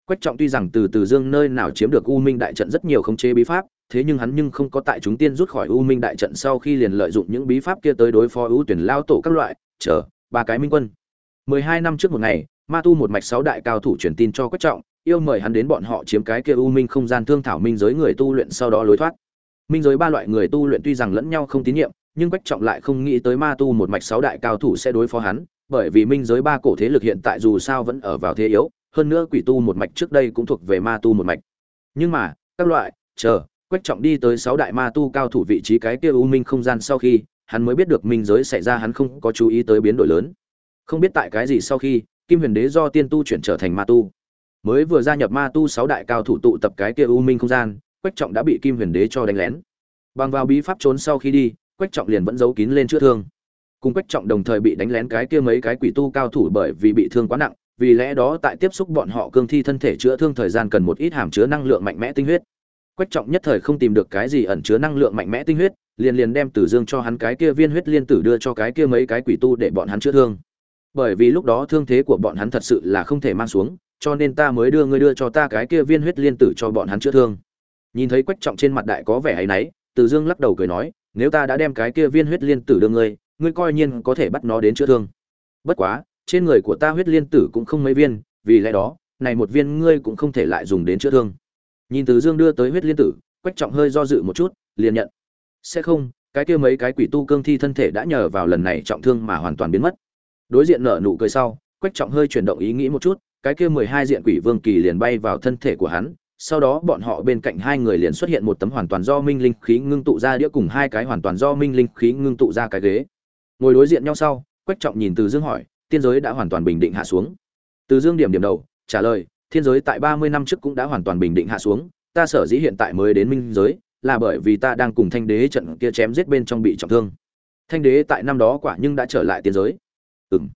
Quách trọng tuy rằng từ từ dương nơi nào chiếm được u minh đại trận rất nhiều khống chế bí pháp, thế nhưng hắn nhưng không có tại chúng tiên rút khỏi u minh đại trận sau khi liền lợi dụng những bí pháp kia tới đối phó ưu tuyển lao tổ các loại, chờ, ba cái minh quân. Mười hai năm trước một ngày ma tu một mạch sáu đại cao thủ truyền tin cho quách trọng, yêu mời hắn đến bọn họ chiếm cái kia u minh không gian thương thảo minh giới người tu luyện sau đó lối thoát. Minh giới ba loại người tu luyện tuy rằng lẫn nhau không tín nhiệm, nhưng quách trọng lại không nghĩ tới ma tu một mạch sáu đại cao thủ sẽ đối phó hắn, bởi vì minh giới ba cổ thế lực hiện tại dù sao vẫn ở vào thế yếu, hơn nữa quỷ tu một mạch trước đây cũng thuộc về ma tu một mạch. Nhưng mà, các loại, chờ, quách trọng đi tới sáu đại ma tu cao thủ vị trí cái kia u minh không gian sau khi, hắn mới biết được minh giới xảy ra hắn không có chú ý tới biến đổi lớn. Không biết tại cái gì sau khi kim huyền đế do tiên tu chuyển trở thành ma tu. Mới vừa gia nhập ma tu sáu đại cao thủ tụ tập cái kia u minh không gian, quách trọng đã bị kim huyền đế cho đánh lén. Bằng vào bí pháp trốn sau khi đi, quách trọng liền vẫn giấu kín lên chữa thương. Cùng quách trọng đồng thời bị đánh lén cái kia mấy cái quỷ tu cao thủ bởi vì bị thương quá nặng, vì lẽ đó tại tiếp xúc bọn họ cương thi thân thể chữa thương thời gian cần một ít hàm chứa năng lượng mạnh mẽ tinh huyết. Quách trọng nhất thời không tìm được cái gì ẩn chứa năng lượng mạnh mẽ tinh huyết, liền liền đem tử dương cho hắn cái kia viên huyết liên tử đưa cho cái kia mấy cái quỷ tu để bọn hắn chữa thương bởi vì lúc đó thương thế của bọn hắn thật sự là không thể mang xuống, cho nên ta mới đưa ngươi đưa cho ta cái kia viên huyết liên tử cho bọn hắn chữa thương. Nhìn thấy quách trọng trên mặt đại có vẻ hay náy, từ dương lắc đầu cười nói, nếu ta đã đem cái kia viên huyết liên tử đưa ngươi ngươi coi nhiên có thể bắt nó đến chữa thương. Bất quá, trên người của ta huyết liên tử cũng không mấy viên, vì lẽ đó, này một viên ngươi cũng không thể lại dùng đến chữa thương. Nhìn từ dương đưa tới huyết liên tử, quách trọng hơi do dự một chút, liền nhận. Sẽ không, cái kia mấy cái quỷ tu cương thi thân thể đã nhờ vào lần này trọng thương mà hoàn toàn biến mất đối diện nở nụ cười sau, quách trọng hơi chuyển động ý nghĩ một chút, cái kia mười hai diện quỷ vương kỳ liền bay vào thân thể của hắn, sau đó bọn họ bên cạnh hai người liền xuất hiện một tấm hoàn toàn do minh linh khí ngưng tụ ra đĩa cùng hai cái hoàn toàn do minh linh khí ngưng tụ ra cái ghế. Ngồi đối diện nhau sau, quách trọng nhìn từ dương hỏi, tiên giới đã hoàn toàn bình định hạ xuống? Từ dương điểm điểm đầu, trả lời, thiên giới tại ba mươi năm trước cũng đã hoàn toàn bình định hạ xuống, ta sở dĩ hiện tại mới đến minh giới là bởi vì ta đang cùng thanh đế trận kia chém giết bên trong bị trọng thương. Thanh đế tại năm đó quả nhưng đã trở lại tiên giới ừm.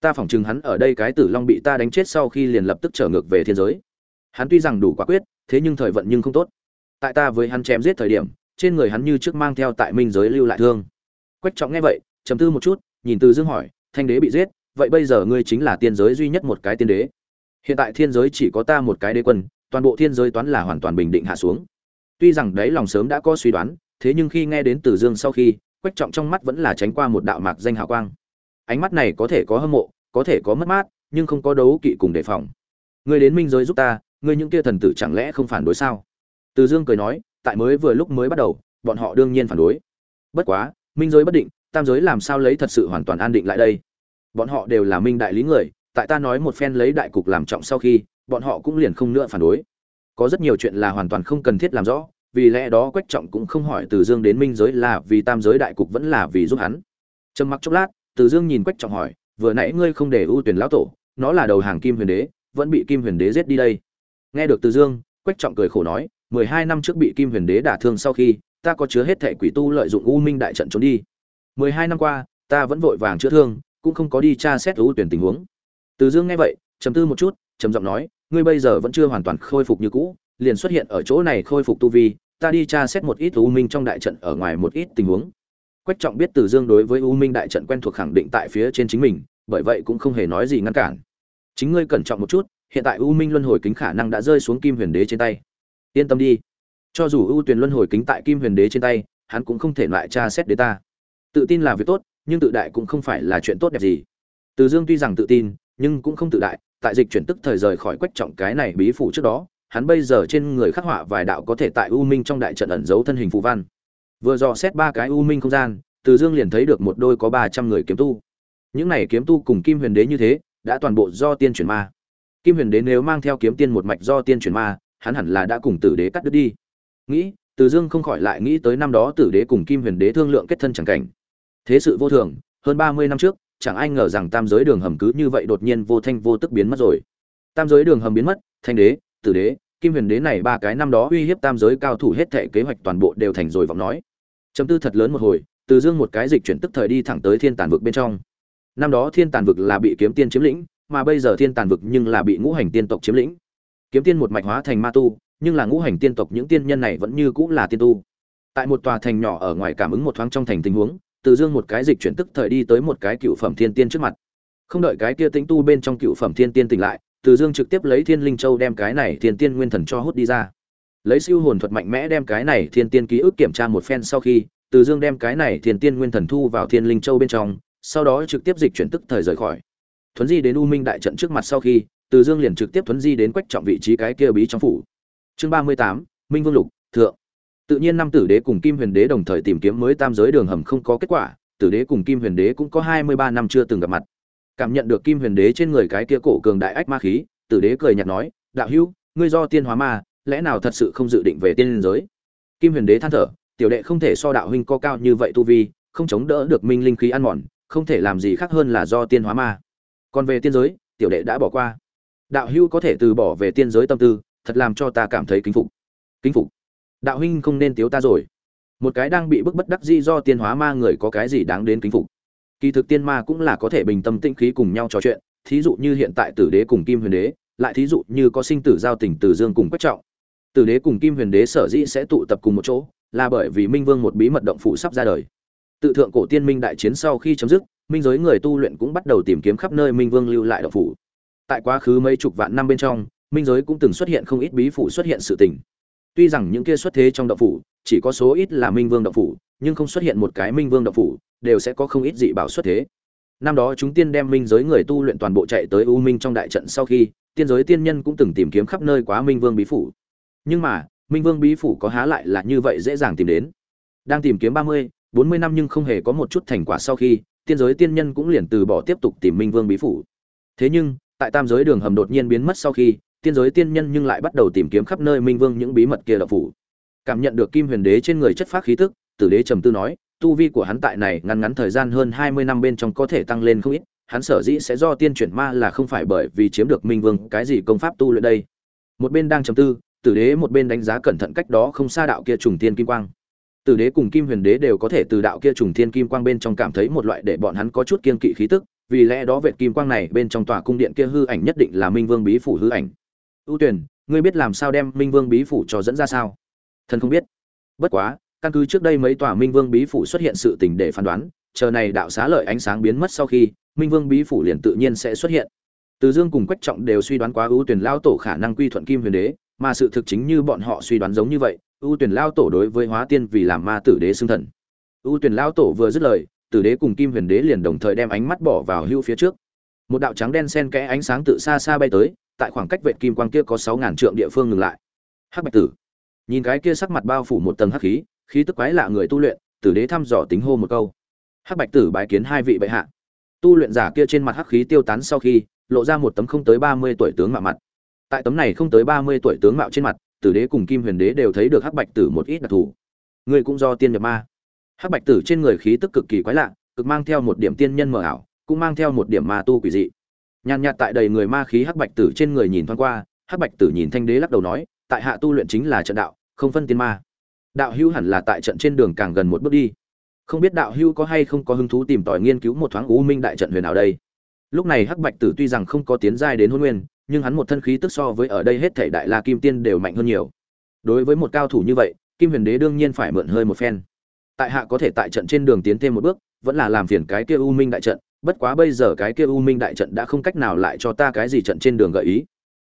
Ta phỏng chừng hắn ở đây cái tử long bị ta đánh chết sau khi liền lập tức trở ngược về thiên giới. Hắn tuy rằng đủ quả quyết, thế nhưng thời vận nhưng không tốt. Tại ta với hắn chém giết thời điểm, trên người hắn như trước mang theo tại minh giới lưu lại thương. Quách trọng nghe vậy chấm tư một chút, nhìn từ dương hỏi, thanh đế bị giết, vậy bây giờ ngươi chính là tiên giới duy nhất một cái tiên đế. Hiện tại thiên giới chỉ có ta một cái đế quân, toàn bộ thiên giới toán là hoàn toàn bình định hạ xuống. Tuy rằng đấy lòng sớm đã có suy đoán, thế nhưng khi nghe đến từ dương sau khi, quách trọng trong mắt vẫn là tránh qua một đạo mạc danh hào quang ánh mắt này có thể có hâm mộ, có thể có mất mát, nhưng không có đấu kỵ cùng đề phòng. Ngươi đến minh giới giúp ta ngươi những kia thần tử chẳng lẽ không phản đối sao? Từ dương cười nói, tại mới vừa lúc mới bắt đầu, bọn họ đương nhiên phản đối. Bất quá, minh giới bất định, tam giới làm sao lấy thật sự hoàn toàn an định lại đây? Bọn họ đều là minh đại lý người, tại ta nói một phen lấy đại cục làm trọng sau khi, bọn họ cũng liền không nữa phản đối. Có rất nhiều chuyện là hoàn toàn không cần thiết làm rõ, vì lẽ đó quách trọng cũng không hỏi từ dương đến minh giới là vì tam giới đại cục vẫn là vì giúp hắn. Trầm mặc chốc lát từ dương nhìn quách trọng hỏi, vừa nãy ngươi không để ưu tuyển lão tổ, nó là đầu hàng kim huyền đế, vẫn bị kim huyền đế giết đi đây. Nghe được từ dương, quách trọng cười khổ nói, mười hai năm trước bị kim huyền đế đả thương sau khi, ta có chứa hết thể quỷ tu lợi dụng u minh đại trận trốn đi. Mười hai năm qua, ta vẫn vội vàng chữa thương, cũng không có đi tra xét ưu tuyển tình huống. Từ dương nghe vậy, trầm tư một chút, trầm giọng nói, ngươi bây giờ vẫn chưa hoàn toàn khôi phục như cũ, liền xuất hiện ở chỗ này khôi phục tu vi, ta đi tra xét một ít u minh trong đại trận ở ngoài một ít tình huống quách trọng biết từ dương đối với u minh đại trận quen thuộc khẳng định tại phía trên chính mình, bởi vậy cũng không hề nói gì ngăn cản. Chính ngươi cẩn trọng một chút, hiện tại u minh luân hồi kính khả năng đã rơi xuống kim huyền đế trên tay. Yên tâm đi. Cho dù ưu Tuyền luân hồi kính tại kim huyền đế trên tay, hắn cũng không thể lại tra xét đế ta. Tự tin là việc tốt, nhưng tự đại cũng không phải là chuyện tốt đẹp gì. Từ dương tuy rằng tự tin, nhưng cũng không tự đại, tại dịch chuyển tức thời rời khỏi quách trọng cái này bí phủ trước đó, hắn bây giờ trên người khắc họa vài đạo có thể tại u minh trong đại trận ẩn giấu thân hình phù văn vừa dò xét ba cái u minh không gian, từ dương liền thấy được một đôi có ba trăm người kiếm tu. Những này kiếm tu cùng kim huyền đế như thế, đã toàn bộ do tiên chuyển ma. Kim huyền đế nếu mang theo kiếm tiên một mạch do tiên chuyển ma, hắn hẳn là đã cùng tử đế cắt đứt đi. Nghĩ, từ dương không khỏi lại nghĩ tới năm đó tử đế cùng kim huyền đế thương lượng kết thân chẳng cảnh. Thế sự vô thường, hơn ba mươi năm trước, chẳng ai ngờ rằng tam giới đường hầm cứ như vậy đột nhiên vô thanh vô tức biến mất rồi. Tam giới đường hầm biến mất, thanh đế, tử đế kim huyền đế này ba cái năm đó uy hiếp tam giới cao thủ hết thệ kế hoạch toàn bộ đều thành rồi vọng nói. Chấm tư thật lớn một hồi, từ dương một cái dịch chuyển tức thời đi thẳng tới thiên tàn vực bên trong. Năm đó thiên tàn vực là bị kiếm tiên chiếm lĩnh, mà bây giờ thiên tàn vực nhưng là bị ngũ hành tiên tộc chiếm lĩnh. Kiếm tiên một mạch hóa thành ma tu, nhưng là ngũ hành tiên tộc những tiên nhân này vẫn như cũng là tiên tu. Tại một tòa thành nhỏ ở ngoài cảm ứng một thoáng trong thành tình huống, từ dương một cái dịch chuyển tức thời đi tới một cái cựu phẩm thiên tiên trước mặt. Không đợi cái kia tính tu bên trong cựu phẩm thiên tiên tỉnh lại từ dương trực tiếp lấy thiên linh châu đem cái này thiên tiên nguyên thần cho hút đi ra. Lấy siêu hồn thuật mạnh mẽ đem cái này thiên tiên ký ức kiểm tra một phen sau khi, từ dương đem cái này thiên tiên nguyên thần thu vào thiên linh châu bên trong, sau đó trực tiếp dịch chuyển tức thời rời khỏi. Thuấn di đến u minh đại trận trước mặt sau khi, từ dương liền trực tiếp thuấn di đến quách trọng vị trí cái kia bí trong phủ. Chương ba mươi tám, minh vương lục, thượng. Tự nhiên năm tử đế cùng kim huyền đế đồng thời tìm kiếm mới tam giới đường hầm không có kết quả, tử đế cùng kim huyền đế cũng có hai mươi ba năm chưa từng gặp mặt cảm nhận được kim huyền đế trên người cái kia cổ cường đại ách ma khí, tử đế cười nhạt nói, đạo hữu, ngươi do tiên hóa ma, lẽ nào thật sự không dự định về tiên giới? Kim huyền đế than thở, tiểu đệ không thể so đạo huynh co cao như vậy tu vi, không chống đỡ được minh linh khí ăn mòn, không thể làm gì khác hơn là do tiên hóa ma. Còn về tiên giới, tiểu đệ đã bỏ qua. Đạo hữu có thể từ bỏ về tiên giới tâm tư, thật làm cho ta cảm thấy kính phục. Kính phục? Đạo huynh không nên tiếu ta rồi. Một cái đang bị bức bất đắc dĩ do tiên hóa ma người có cái gì đáng đến kính phục? Kỳ thực tiên ma cũng là có thể bình tâm tĩnh khí cùng nhau trò chuyện, thí dụ như hiện tại tử đế cùng kim huyền đế, lại thí dụ như có sinh tử giao tình tử dương cùng quách trọng. Tử đế cùng kim huyền đế sở dĩ sẽ tụ tập cùng một chỗ, là bởi vì minh vương một bí mật động phủ sắp ra đời. Tự thượng cổ tiên minh đại chiến sau khi chấm dứt, minh giới người tu luyện cũng bắt đầu tìm kiếm khắp nơi minh vương lưu lại động phủ. Tại quá khứ mấy chục vạn năm bên trong, minh giới cũng từng xuất hiện không ít bí phủ xuất hiện sự tình. Tuy rằng những kia xuất thế trong động phủ, chỉ có số ít là minh vương động phủ nhưng không xuất hiện một cái minh vương động phủ, đều sẽ có không ít dị bảo xuất thế. Năm đó chúng tiên đem minh giới người tu luyện toàn bộ chạy tới u minh trong đại trận sau khi, tiên giới tiên nhân cũng từng tìm kiếm khắp nơi quá minh vương bí phủ. Nhưng mà, minh vương bí phủ có há lại là như vậy dễ dàng tìm đến. Đang tìm kiếm ba mươi, bốn mươi năm nhưng không hề có một chút thành quả sau khi, tiên giới tiên nhân cũng liền từ bỏ tiếp tục tìm minh vương bí phủ. Thế nhưng, tại tam giới đường hầm đột nhiên biến mất sau khi, tiên giới tiên nhân nhưng lại bắt đầu tìm kiếm khắp nơi minh vương những bí mật kia đậu phủ. Cảm nhận được kim huyền đế trên người chất phát khí tức tử đế trầm tư nói, tu vi của hắn tại này ngắn ngắn thời gian hơn hai mươi năm bên trong có thể tăng lên không ít, hắn sở dĩ sẽ do tiên chuyển ma là không phải bởi vì chiếm được minh vương cái gì công pháp tu luyện đây. Một bên đang trầm tư, tử đế một bên đánh giá cẩn thận cách đó không xa đạo kia trùng tiên kim quang. Tử đế cùng kim huyền đế đều có thể từ đạo kia trùng thiên kim quang bên trong cảm thấy một loại để bọn hắn có chút kiên kỵ khí tức, vì lẽ đó vệ kim quang này bên trong tòa cung điện kia hư ảnh nhất định là minh vương bí phủ hư ảnh. Ưu tuyển ngươi biết làm sao đem minh vương bí phủ cho dẫn ra sao? Thần không biết. Bất quá căn cứ trước đây mấy tòa minh vương bí phủ xuất hiện sự tình để phán đoán, chờ này đạo xá lợi ánh sáng biến mất sau khi, minh vương bí phủ liền tự nhiên sẽ xuất hiện. Từ dương cùng quách trọng đều suy đoán quá ưu tuyển lao tổ khả năng quy thuận kim huyền đế, mà sự thực chính như bọn họ suy đoán giống như vậy, ưu tuyển lao tổ đối với hóa tiên vì làm ma tử đế xưng thần. Ưu tuyển lao tổ vừa dứt lời, tử đế cùng kim huyền đế liền đồng thời đem ánh mắt bỏ vào hưu phía trước. Một đạo trắng đen sen kẽ ánh sáng tự xa xa bay tới, tại khoảng cách vệ kim quang kia có sáu ngàn trượng địa phương ngừng lại. Hắc bạch tử, nhìn cái kia sắc mặt bao phủ một tầng hắc khí khí tức quái lạ người tu luyện, tử đế thăm dò tính hô một câu. Hắc bạch tử bái kiến hai vị bệ hạ. Tu luyện giả kia trên mặt hắc khí tiêu tán sau khi, lộ ra một tấm không tới ba mươi tuổi tướng mạo mặt. Tại tấm này không tới ba mươi tuổi tướng mạo trên mặt, tử đế cùng kim huyền đế đều thấy được hắc bạch tử một ít đặc thù. Người cũng do tiên nhập ma. Hắc bạch tử trên người khí tức cực kỳ quái lạ, cực mang theo một điểm tiên nhân mờ ảo, cũng mang theo một điểm ma tu quỷ dị. Nhàn nhạt tại đầy người ma khí hắc bạch tử trên người nhìn thoáng qua, hắc bạch tử nhìn thanh đế lắc đầu nói, tại hạ tu luyện chính là trận đạo, không phân tiên ma đạo hưu hẳn là tại trận trên đường càng gần một bước đi. Không biết đạo hưu có hay không có hứng thú tìm tòi nghiên cứu một thoáng u minh đại trận huyền nào đây. Lúc này hắc bạch tử tuy rằng không có tiến giai đến hôn nguyên, nhưng hắn một thân khí tức so với ở đây hết thể đại la kim tiên đều mạnh hơn nhiều. Đối với một cao thủ như vậy, kim huyền đế đương nhiên phải mượn hơi một phen. Tại hạ có thể tại trận trên đường tiến thêm một bước, vẫn là làm phiền cái kia u minh đại trận, bất quá bây giờ cái kia u minh đại trận đã không cách nào lại cho ta cái gì trận trên đường gợi ý.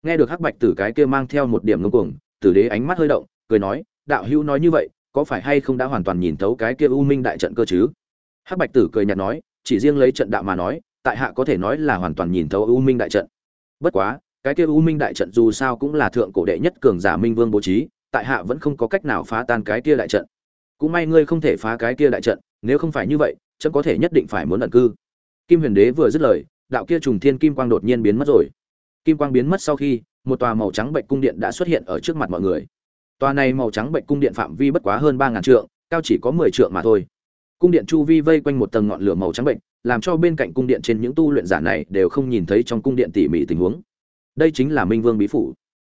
Nghe được hắc bạch tử cái kia mang theo một điểm ngông cuồng, tử đế ánh mắt hơi động, cười nói đạo hữu nói như vậy, có phải hay không đã hoàn toàn nhìn thấu cái kia u minh đại trận cơ chứ? Hắc bạch tử cười nhạt nói, chỉ riêng lấy trận đạo mà nói, tại hạ có thể nói là hoàn toàn nhìn thấu u minh đại trận. Bất quá, cái kia u minh đại trận dù sao cũng là thượng cổ đệ nhất cường giả minh vương bố trí, tại hạ vẫn không có cách nào phá tan cái kia đại trận. Cũng may ngươi không thể phá cái kia đại trận, nếu không phải như vậy, chấm có thể nhất định phải muốn ẩn cư. Kim huyền đế vừa dứt lời, đạo kia trùng thiên kim quang đột nhiên biến mất rồi. Kim quang biến mất sau khi, một tòa màu trắng bệnh cung điện đã xuất hiện ở trước mặt mọi người tòa này màu trắng bệnh cung điện phạm vi bất quá hơn ba ngàn trượng, cao chỉ có mười trượng mà thôi. Cung điện chu vi vây quanh một tầng ngọn lửa màu trắng bệnh, làm cho bên cạnh cung điện trên những tu luyện giả này đều không nhìn thấy trong cung điện tỉ mỉ tình huống. Đây chính là minh vương bí phủ.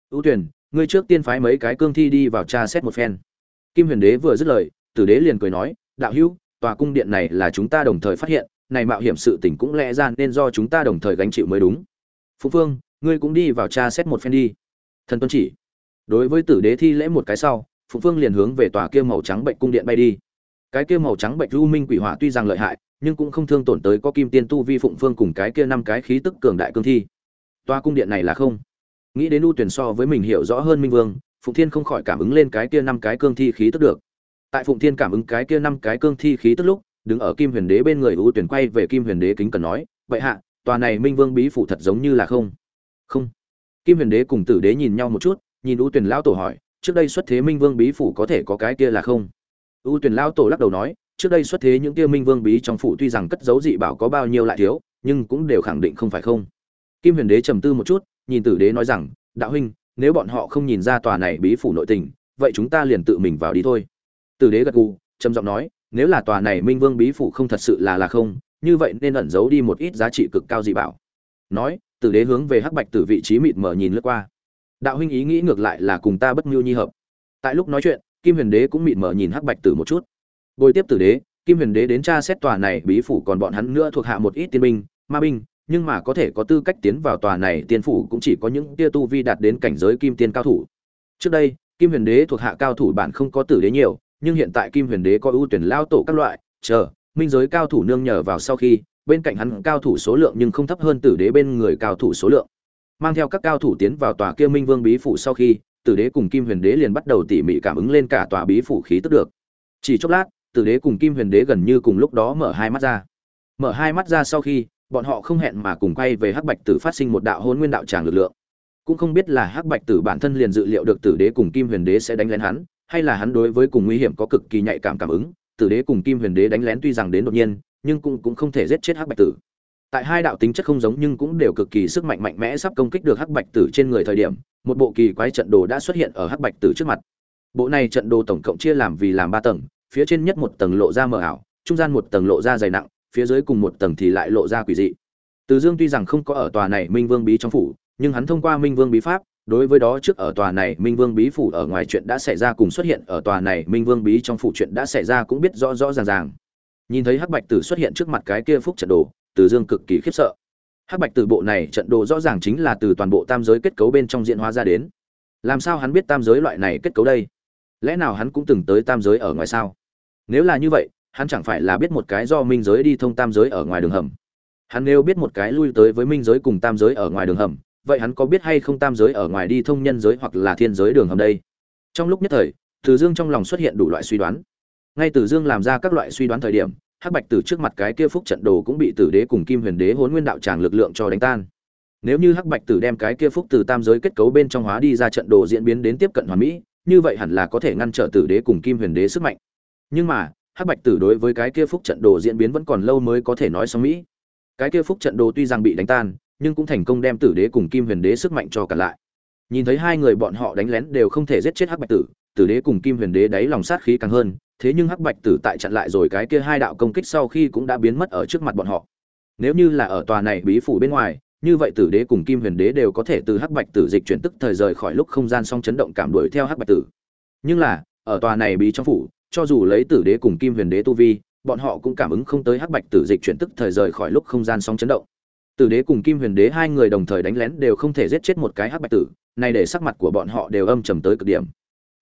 Ưu tuyển ngươi trước tiên phái mấy cái cương thi đi vào tra xét một phen. Kim huyền đế vừa dứt lời, tử đế liền cười nói, đạo hữu, tòa cung điện này là chúng ta đồng thời phát hiện, này mạo hiểm sự tình cũng lẽ ra nên do chúng ta đồng thời gánh chịu mới đúng. Phú phương ngươi cũng đi vào tra xét một phen đi. Thần tuân chỉ đối với tử đế thi lễ một cái sau, phụng phương liền hướng về tòa kia màu trắng bệnh cung điện bay đi. Cái kia màu trắng bệnh u minh quỷ hỏa tuy rằng lợi hại, nhưng cũng không thương tổn tới có kim tiên tu vi phụng phương cùng cái kia năm cái khí tức cường đại cương thi. Tòa cung điện này là không. Nghĩ đến u tuyển so với mình hiểu rõ hơn minh vương, phụng thiên không khỏi cảm ứng lên cái kia năm cái cương thi khí tức được. Tại phụng thiên cảm ứng cái kia năm cái cương thi khí tức lúc, đứng ở kim huyền đế bên người u tuyển quay về kim huyền đế kính cần nói vậy hạ, tòa này minh vương bí phủ thật giống như là không. Không. Kim huyền đế cùng tử đế nhìn nhau một chút nhìn u tuyển lão tổ hỏi, trước đây xuất thế minh vương bí phủ có thể có cái kia là không? U tuyển lão tổ lắc đầu nói, trước đây xuất thế những kia minh vương bí trong phủ tuy rằng cất giấu dị bảo có bao nhiêu lại thiếu, nhưng cũng đều khẳng định không phải không. Kim huyền đế trầm tư một chút, nhìn tử đế nói rằng, đạo huynh, nếu bọn họ không nhìn ra tòa này bí phủ nội tình, vậy chúng ta liền tự mình vào đi thôi. Tử đế gật gù, trầm giọng nói, nếu là tòa này minh vương bí phủ không thật sự là là không, như vậy nên ẩn giấu đi một ít giá trị cực cao dị bảo. Nói, tử đế hướng về hắc bạch tử vị trí mịt mờ nhìn lướt qua đạo huynh ý nghĩ ngược lại là cùng ta bất mưu nhi hợp. Tại lúc nói chuyện, kim huyền đế cũng mịt mờ nhìn hắc bạch tử một chút. Bồi tiếp tử đế, kim huyền đế đến tra xét tòa này bí phủ còn bọn hắn nữa thuộc hạ một ít tiên binh, ma binh, nhưng mà có thể có tư cách tiến vào tòa này tiên phủ cũng chỉ có những tia tu vi đạt đến cảnh giới kim tiên cao thủ. Trước đây, kim huyền đế thuộc hạ cao thủ bản không có tử đế nhiều, nhưng hiện tại kim huyền đế có ưu tuyển lao tổ các loại, chờ, minh giới cao thủ nương nhờ vào sau khi, bên cạnh hắn cao thủ số lượng nhưng không thấp hơn tử đế bên người cao thủ số lượng mang theo các cao thủ tiến vào tòa kia minh vương bí phủ sau khi, tử đế cùng kim huyền đế liền bắt đầu tỉ mỉ cảm ứng lên cả tòa bí phủ khí tức được. Chỉ chốc lát, tử đế cùng kim huyền đế gần như cùng lúc đó mở hai mắt ra. Mở hai mắt ra sau khi, bọn họ không hẹn mà cùng quay về hắc bạch tử phát sinh một đạo hôn nguyên đạo tràng lực lượng. Cũng không biết là hắc bạch tử bản thân liền dự liệu được tử đế cùng kim huyền đế sẽ đánh lén hắn, hay là hắn đối với cùng nguy hiểm có cực kỳ nhạy cảm cảm ứng, tử đế cùng kim huyền đế đánh lén tuy rằng đến đột nhiên, nhưng cũng cũng không thể giết chết hắc bạch tử tại hai đạo tính chất không giống nhưng cũng đều cực kỳ sức mạnh mạnh mẽ sắp công kích được hắc bạch tử trên người thời điểm, một bộ kỳ quái trận đồ đã xuất hiện ở hắc bạch tử trước mặt. Bộ này trận đồ tổng cộng chia làm vì làm ba tầng, phía trên nhất một tầng lộ ra mờ ảo, trung gian một tầng lộ ra dày nặng, phía dưới cùng một tầng thì lại lộ ra quỷ dị. Từ dương tuy rằng không có ở tòa này minh vương bí trong phủ, nhưng hắn thông qua minh vương bí pháp, đối với đó trước ở tòa này minh vương bí phủ ở ngoài chuyện đã xảy ra cùng xuất hiện, ở tòa này minh vương bí trong phủ chuyện đã xảy ra cũng biết rõ rõ ràng ràng. Nhìn thấy hắc bạch tử xuất hiện trước mặt cái kia phúc trận đồ từ dương cực kỳ khiếp sợ. Hắc bạch tử bộ này trận đồ rõ ràng chính là từ toàn bộ tam giới kết cấu bên trong diễn hóa ra đến. Làm sao hắn biết tam giới loại này kết cấu đây? Lẽ nào hắn cũng từng tới tam giới ở ngoài sao? Nếu là như vậy, hắn chẳng phải là biết một cái do minh giới đi thông tam giới ở ngoài đường hầm? Hắn nếu biết một cái lui tới với minh giới cùng tam giới ở ngoài đường hầm, vậy hắn có biết hay không tam giới ở ngoài đi thông nhân giới hoặc là thiên giới đường hầm đây? Trong lúc nhất thời, từ dương trong lòng xuất hiện đủ loại suy đoán. Ngay từ dương làm ra các loại suy đoán thời điểm hắc bạch tử trước mặt cái kia phúc trận đồ cũng bị tử đế cùng kim huyền đế hốn nguyên đạo tràng lực lượng cho đánh tan. Nếu như hắc bạch tử đem cái kia phúc từ tam giới kết cấu bên trong hóa đi ra trận đồ diễn biến đến tiếp cận hoàn mỹ, như vậy hẳn là có thể ngăn trở tử đế cùng kim huyền đế sức mạnh. Nhưng mà, hắc bạch tử đối với cái kia phúc trận đồ diễn biến vẫn còn lâu mới có thể nói xong mỹ. Cái kia phúc trận đồ tuy rằng bị đánh tan, nhưng cũng thành công đem tử đế cùng kim huyền đế sức mạnh cho cả lại. Nhìn thấy hai người bọn họ đánh lén đều không thể giết chết hắc bạch tử tử đế cùng kim huyền đế đáy lòng sát khí càng hơn, thế nhưng hắc bạch tử tại chặn lại rồi cái kia hai đạo công kích sau khi cũng đã biến mất ở trước mặt bọn họ. Nếu như là ở tòa này bí phủ bên ngoài, như vậy tử đế cùng kim huyền đế đều có thể từ hắc bạch tử dịch chuyển tức thời rời khỏi lúc không gian song chấn động cảm đuổi theo hắc bạch tử. Nhưng là, ở tòa này bí trong phủ, cho dù lấy tử đế cùng kim huyền đế tu vi, bọn họ cũng cảm ứng không tới hắc bạch tử dịch chuyển tức thời rời khỏi lúc không gian song chấn động. Tử đế cùng kim huyền đế hai người đồng thời đánh lén đều không thể giết chết một cái hắc bạch tử này để sắc mặt của bọn họ đều âm trầm tới cực điểm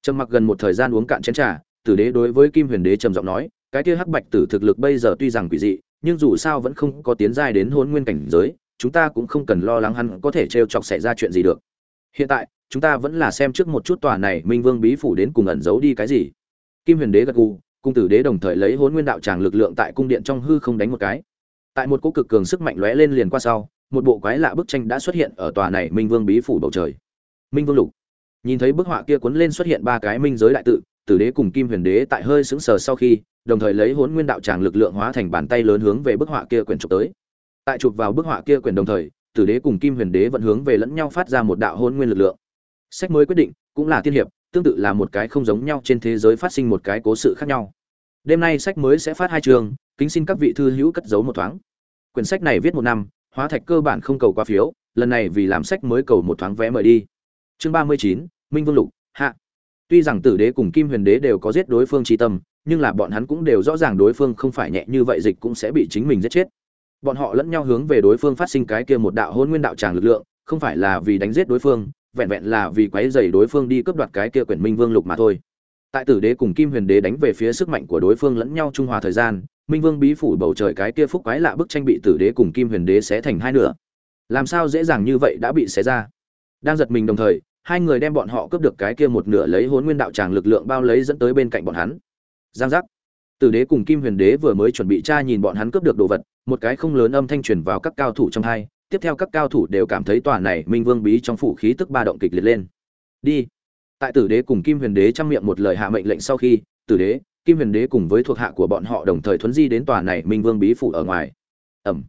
trầm mặc gần một thời gian uống cạn chén trà, tử đế đối với kim huyền đế trầm giọng nói, cái kia hắc bạch tử thực lực bây giờ tuy rằng quỷ dị, nhưng dù sao vẫn không có tiến giai đến hôn nguyên cảnh giới, chúng ta cũng không cần lo lắng hắn có thể t chọc xảy ra chuyện gì được. Hiện tại, chúng ta vẫn là xem trước một chút tòa này minh vương bí phủ đến cùng ẩn giấu đi cái gì. Kim huyền đế gật gù cung tử đế đồng thời lấy hôn nguyên đạo tràng lực lượng tại cung điện trong hư không đánh một cái. Tại một cỗ cực cường sức mạnh lóe lên liền qua sau, một bộ quái lạ bức tranh đã xuất hiện ở tòa này minh vương bí phủ bầu trời. Minh vương lục nhìn thấy bức họa kia cuốn lên xuất hiện ba cái minh giới đại tự, tử đế cùng kim huyền đế tại hơi sững sờ sau khi, đồng thời lấy hốn nguyên đạo tràng lực lượng hóa thành bàn tay lớn hướng về bức họa kia quyển chụp tới. Tại chụp vào bức họa kia quyển đồng thời, tử đế cùng kim huyền đế vẫn hướng về lẫn nhau phát ra một đạo hôn nguyên lực lượng. Sách mới quyết định, cũng là tiên hiệp, tương tự là một cái không giống nhau trên thế giới phát sinh một cái cố sự khác nhau. Đêm nay sách mới sẽ phát hai trường, kính xin các vị thư hữu cất giấu một thoáng. Quyển sách này viết một năm, hóa thạch cơ bản không cầu qua phiếu, lần này vì làm sách mới cầu một thoáng vé mời đi chương ba mươi chín, minh vương lục, hạ. Tuy rằng tử đế cùng kim huyền đế đều có giết đối phương tri tâm, nhưng là bọn hắn cũng đều rõ ràng đối phương không phải nhẹ như vậy dịch cũng sẽ bị chính mình giết chết. Bọn họ lẫn nhau hướng về đối phương phát sinh cái kia một đạo hôn nguyên đạo tràng lực lượng, không phải là vì đánh giết đối phương, vẹn vẹn là vì quấy dày đối phương đi cướp đoạt cái kia quyển minh vương lục mà thôi. Tại tử đế cùng kim huyền đế đánh về phía sức mạnh của đối phương lẫn nhau trung hòa thời gian, minh vương bí phủ bầu trời cái kia phúc quái lạ bức tranh bị tử đế cùng kim huyền đế xé thành hai nửa. Làm sao dễ dàng như vậy đã bị xé ra? Đang giật mình đồng thời hai người đem bọn họ cướp được cái kia một nửa lấy hốn nguyên đạo tràng lực lượng bao lấy dẫn tới bên cạnh bọn hắn. Giang giác. Tử đế cùng kim huyền đế vừa mới chuẩn bị tra nhìn bọn hắn cướp được đồ vật, một cái không lớn âm thanh truyền vào các cao thủ trong hai, tiếp theo các cao thủ đều cảm thấy tòa này minh vương bí trong phủ khí tức ba động kịch liệt lên. Đi. Tại tử đế cùng kim huyền đế trong miệng một lời hạ mệnh lệnh sau khi, tử đế, kim huyền đế cùng với thuộc hạ của bọn họ đồng thời thuấn di đến tòa này minh vương bí phủ ở ngoài. Ẩm.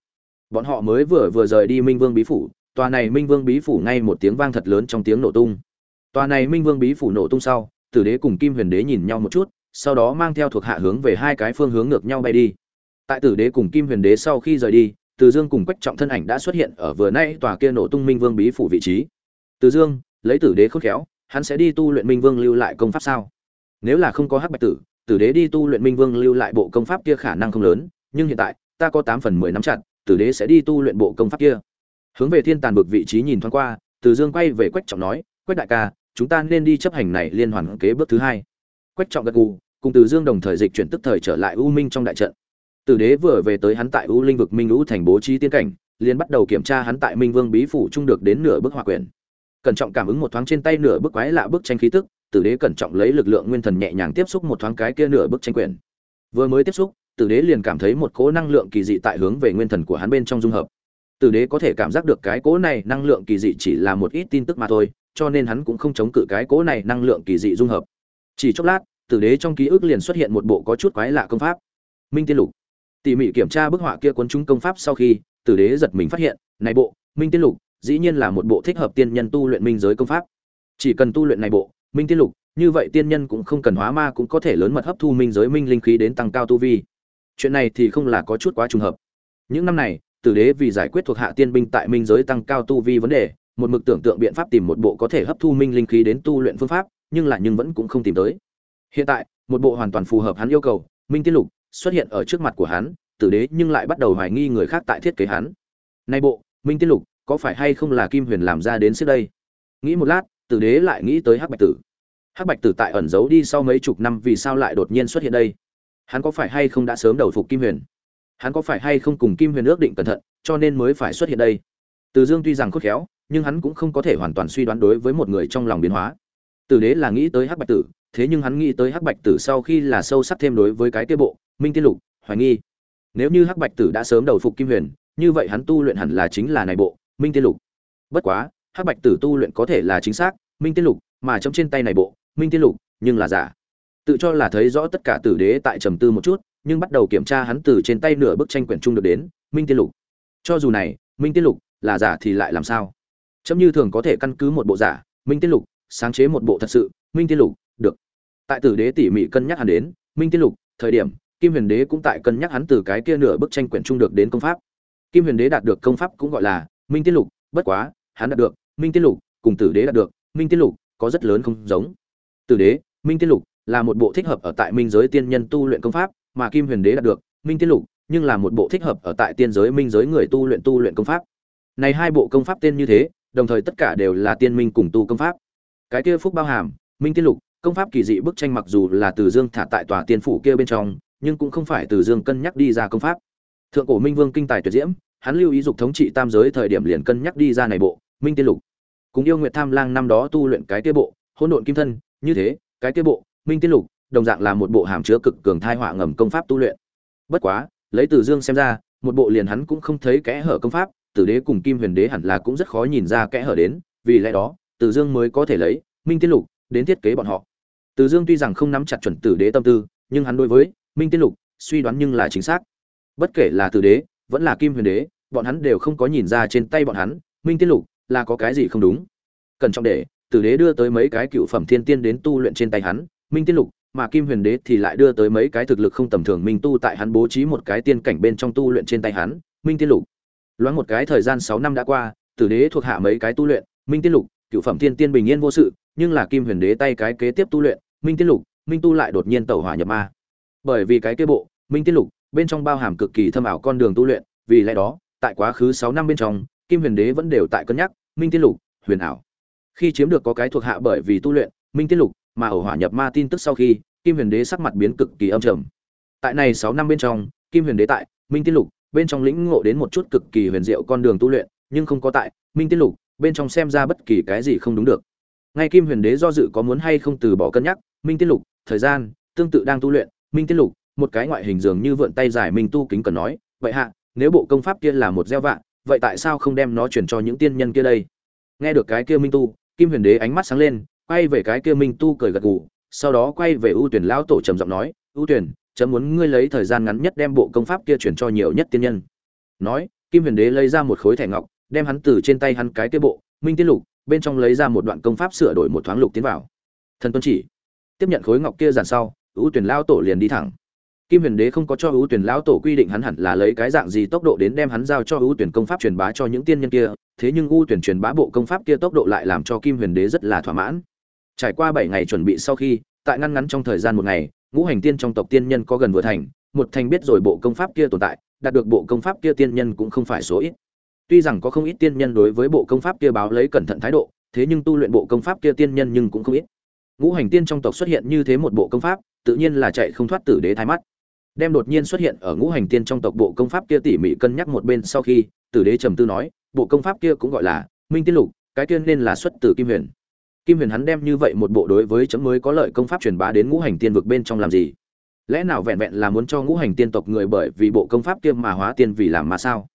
Bọn họ mới vừa vừa rời đi minh vương bí phủ tòa này minh vương bí phủ ngay một tiếng vang thật lớn trong tiếng nổ tung. Tòa này minh vương bí phủ nổ tung sau, tử đế cùng kim huyền đế nhìn nhau một chút, sau đó mang theo thuộc hạ hướng về hai cái phương hướng ngược nhau bay đi. Tại tử đế cùng kim huyền đế sau khi rời đi, từ dương cùng quách trọng thân ảnh đã xuất hiện ở vừa nay tòa kia nổ tung minh vương bí phủ vị trí. Từ dương, lấy tử đế khôn khéo, hắn sẽ đi tu luyện minh vương lưu lại công pháp sao? Nếu là không có hắc bạch tử tử đế đi tu luyện minh vương lưu lại bộ công pháp kia khả năng không lớn, nhưng hiện tại, ta có tám phần mười nắm chặt, tử đế sẽ đi tu luyện bộ công pháp kia hướng về thiên tàn bực vị trí nhìn thoáng qua, từ dương quay về quách trọng nói, quách đại ca, chúng ta nên đi chấp hành này liên hoàn kế bước thứ hai. Quách trọng gật gù, cùng từ dương đồng thời dịch chuyển tức thời trở lại u minh trong đại trận. Tử đế vừa về tới hắn tại u linh vực minh u thành bố trí tiên cảnh, liền bắt đầu kiểm tra hắn tại minh vương bí phủ trung được đến nửa bức hòa quyền. Cẩn trọng cảm ứng một thoáng trên tay nửa bức quái lạ bức tranh khí tức tử đế cẩn trọng lấy lực lượng nguyên thần nhẹ nhàng tiếp xúc một thoáng cái kia nửa bức tranh quyền. vừa mới tiếp xúc tử đế liền cảm thấy một cỗ năng lượng kỳ dị tại hướng về nguyên thần của hắn bên trong dung hợp tử đế có thể cảm giác được cái cỗ này năng lượng kỳ dị chỉ là một ít tin tức mà thôi, cho nên hắn cũng không chống cự cái cỗ này năng lượng kỳ dị dung hợp. Chỉ chốc lát, tử đế trong ký ức liền xuất hiện một bộ có chút quái lạ công pháp. Minh tiên lục. Tỉ mỉ kiểm tra bức họa kia cuốn chúng công pháp sau khi, tử đế giật mình phát hiện, này bộ, minh tiên lục, dĩ nhiên là một bộ thích hợp tiên nhân tu luyện minh giới công pháp. Chỉ cần tu luyện này bộ, minh tiên lục, như vậy tiên nhân cũng không cần hóa ma cũng có thể lớn mật hấp thu minh giới minh linh khí đến tăng cao tu vi. Chuyện này thì không là có chút quá trùng hợp. Những năm này tử đế vì giải quyết thuộc hạ tiên binh tại minh giới tăng cao tu vi vấn đề, một mực tưởng tượng biện pháp tìm một bộ có thể hấp thu minh linh khí đến tu luyện phương pháp, nhưng lại nhưng vẫn cũng không tìm tới. Hiện tại, một bộ hoàn toàn phù hợp hắn yêu cầu, minh tiên lục xuất hiện ở trước mặt của hắn, tử đế nhưng lại bắt đầu hoài nghi người khác tại thiết kế hắn. Nay bộ, minh tiên lục, có phải hay không là kim huyền làm ra đến trước đây? Nghĩ một lát, tử đế lại nghĩ tới hắc bạch tử. Hắc bạch tử tại ẩn giấu đi sau mấy chục năm vì sao lại đột nhiên xuất hiện đây? Hắn có phải hay không đã sớm đầu phục kim huyền? Hắn có phải hay không cùng kim huyền ước định cẩn thận, cho nên mới phải xuất hiện đây? Từ dương tuy rằng khôn khéo, nhưng hắn cũng không có thể hoàn toàn suy đoán đối với một người trong lòng biến hóa. Tử đế là nghĩ tới hắc bạch tử, thế nhưng hắn nghĩ tới hắc bạch tử sau khi là sâu sắc thêm đối với cái kia bộ, minh tiên lục, hoài nghi. Nếu như hắc bạch tử đã sớm đầu phục kim huyền, như vậy hắn tu luyện hẳn là chính là này bộ, minh tiên lục. Bất quá, hắc bạch tử tu luyện có thể là chính xác, minh tiên lục mà trong trên tay này bộ, minh tiên lục nhưng là giả. Tự cho là thấy rõ tất cả tử đế tại trầm tư một chút nhưng bắt đầu kiểm tra hắn từ trên tay nửa bức tranh quyển trung được đến, minh tiên lục. Cho dù này, minh tiên lục là giả thì lại làm sao? Chấm như thường có thể căn cứ một bộ giả, minh tiên lục, sáng chế một bộ thật sự, minh tiên lục, được. Tại tử đế tỉ mỉ cân nhắc hắn đến, minh tiên lục, thời điểm, kim huyền đế cũng tại cân nhắc hắn từ cái kia nửa bức tranh quyển trung được đến công pháp. Kim huyền đế đạt được công pháp cũng gọi là minh tiên lục, bất quá, hắn đạt được, minh tiên lục cùng tử đế đạt được, minh tiên lục có rất lớn không giống. Tử đế, minh tiên lục là một bộ thích hợp ở tại minh giới tiên nhân tu luyện công pháp mà kim huyền đế đạt được, minh tiên lục, nhưng là một bộ thích hợp ở tại tiên giới minh giới người tu luyện tu luyện công pháp. Này hai bộ công pháp tên như thế, đồng thời tất cả đều là tiên minh cùng tu công pháp. Cái kia phúc bao hàm, minh tiên lục, công pháp kỳ dị bức tranh mặc dù là từ dương thả tại tòa tiên phủ kia bên trong, nhưng cũng không phải từ dương cân nhắc đi ra công pháp. Thượng cổ minh vương kinh tài tuyệt diễm, hắn lưu ý dục thống trị tam giới thời điểm liền cân nhắc đi ra này bộ, minh tiên lục. Cùng yêu nguyệt tham lang năm đó tu luyện cái kia bộ, hỗn độn kim thân, như thế, cái kia bộ, minh tiên lục đồng dạng là một bộ hàm chứa cực cường thai họa ngầm công pháp tu luyện. Bất quá, lấy từ dương xem ra, một bộ liền hắn cũng không thấy kẽ hở công pháp, tử đế cùng kim huyền đế hẳn là cũng rất khó nhìn ra kẽ hở đến, vì lẽ đó, từ dương mới có thể lấy minh tiên lục đến thiết kế bọn họ. Từ dương tuy rằng không nắm chặt chuẩn tử đế tâm tư, nhưng hắn đối với minh tiên lục suy đoán nhưng là chính xác. Bất kể là tử đế, vẫn là kim huyền đế, bọn hắn đều không có nhìn ra trên tay bọn hắn, minh tiên lục là có cái gì không đúng. Cần trọng để tử đế đưa tới mấy cái cựu phẩm thiên tiên đến tu luyện trên tay hắn, minh tiên lục mà kim huyền đế thì lại đưa tới mấy cái thực lực không tầm thường minh tu tại hắn bố trí một cái tiên cảnh bên trong tu luyện trên tay hắn, minh tiên lục. Loáng một cái thời gian sáu năm đã qua, tử đế thuộc hạ mấy cái tu luyện, minh tiên lục, cựu phẩm thiên tiên bình yên vô sự, nhưng là kim huyền đế tay cái kế tiếp tu luyện, minh tiên lục, minh tu lại đột nhiên tẩu hỏa nhập ma. Bởi vì cái kế bộ, minh tiên lục, bên trong bao hàm cực kỳ thâm ảo con đường tu luyện, vì lẽ đó, tại quá khứ sáu năm bên trong, kim huyền đế vẫn đều tại cân nhắc, minh tiên lục, huyền ảo. Khi chiếm được có cái thuộc hạ bởi vì tu luyện, minh tiên lục mà ẩu hỏa nhập ma tin tức sau khi, kim huyền đế sắc mặt biến cực kỳ âm trầm. Tại này sáu năm bên trong, kim huyền đế tại, minh tiên lục, bên trong lĩnh ngộ đến một chút cực kỳ huyền diệu con đường tu luyện, nhưng không có tại, minh tiên lục, bên trong xem ra bất kỳ cái gì không đúng được. Ngay kim huyền đế do dự có muốn hay không từ bỏ cân nhắc, minh tiên lục, thời gian, tương tự đang tu luyện, minh tiên lục, một cái ngoại hình dường như vượn tay dài minh tu kính cần nói, vậy hạ, nếu bộ công pháp kia là một gieo vạn vậy tại sao không đem nó chuyển cho những tiên nhân kia đây? Nghe được cái kia minh tu, kim huyền đế ánh mắt sáng lên quay về cái kia minh tu cười gật gù, sau đó quay về ưu tuyển lão tổ trầm giọng nói ưu tuyển chấm muốn ngươi lấy thời gian ngắn nhất đem bộ công pháp kia chuyển cho nhiều nhất tiên nhân. Nói, kim huyền đế lấy ra một khối thẻ ngọc, đem hắn từ trên tay hắn cái kia bộ, minh tiên lục, bên trong lấy ra một đoạn công pháp sửa đổi một thoáng lục tiến vào. Thần tuân chỉ, tiếp nhận khối ngọc kia dàn sau ưu tuyển lão tổ liền đi thẳng. Kim huyền đế không có cho ưu tuyển lão tổ quy định hắn hẳn là lấy cái dạng gì tốc độ đến đem hắn giao cho ưu tuyển công pháp truyền bá cho những tiên nhân kia, thế nhưng ưu tuyển truyền bá bộ công pháp kia tốc độ lại làm cho kim huyền đế rất là thỏa mãn trải qua bảy ngày chuẩn bị sau khi, tại ngăn ngắn trong thời gian một ngày, ngũ hành tiên trong tộc tiên nhân có gần vừa thành, một thành biết rồi bộ công pháp kia tồn tại, đạt được bộ công pháp kia tiên nhân cũng không phải số ít. Tuy rằng có không ít tiên nhân đối với bộ công pháp kia báo lấy cẩn thận thái độ, thế nhưng tu luyện bộ công pháp kia tiên nhân nhưng cũng không ít. Ngũ hành tiên trong tộc xuất hiện như thế một bộ công pháp, tự nhiên là chạy không thoát tử đế thái mắt. Đem đột nhiên xuất hiện ở ngũ hành tiên trong tộc bộ công pháp kia tỉ mỉ cân nhắc một bên sau khi, tử đế trầm tư nói, bộ công pháp kia cũng gọi là minh tiên lục, cái tiên nên là xuất từ kim huyền kim huyền hắn đem như vậy một bộ đối với chấm mới có lợi công pháp truyền bá đến ngũ hành tiên vực bên trong làm gì? Lẽ nào vẹn vẹn là muốn cho ngũ hành tiên tộc người bởi vì bộ công pháp kia mà hóa tiên vì làm mà sao?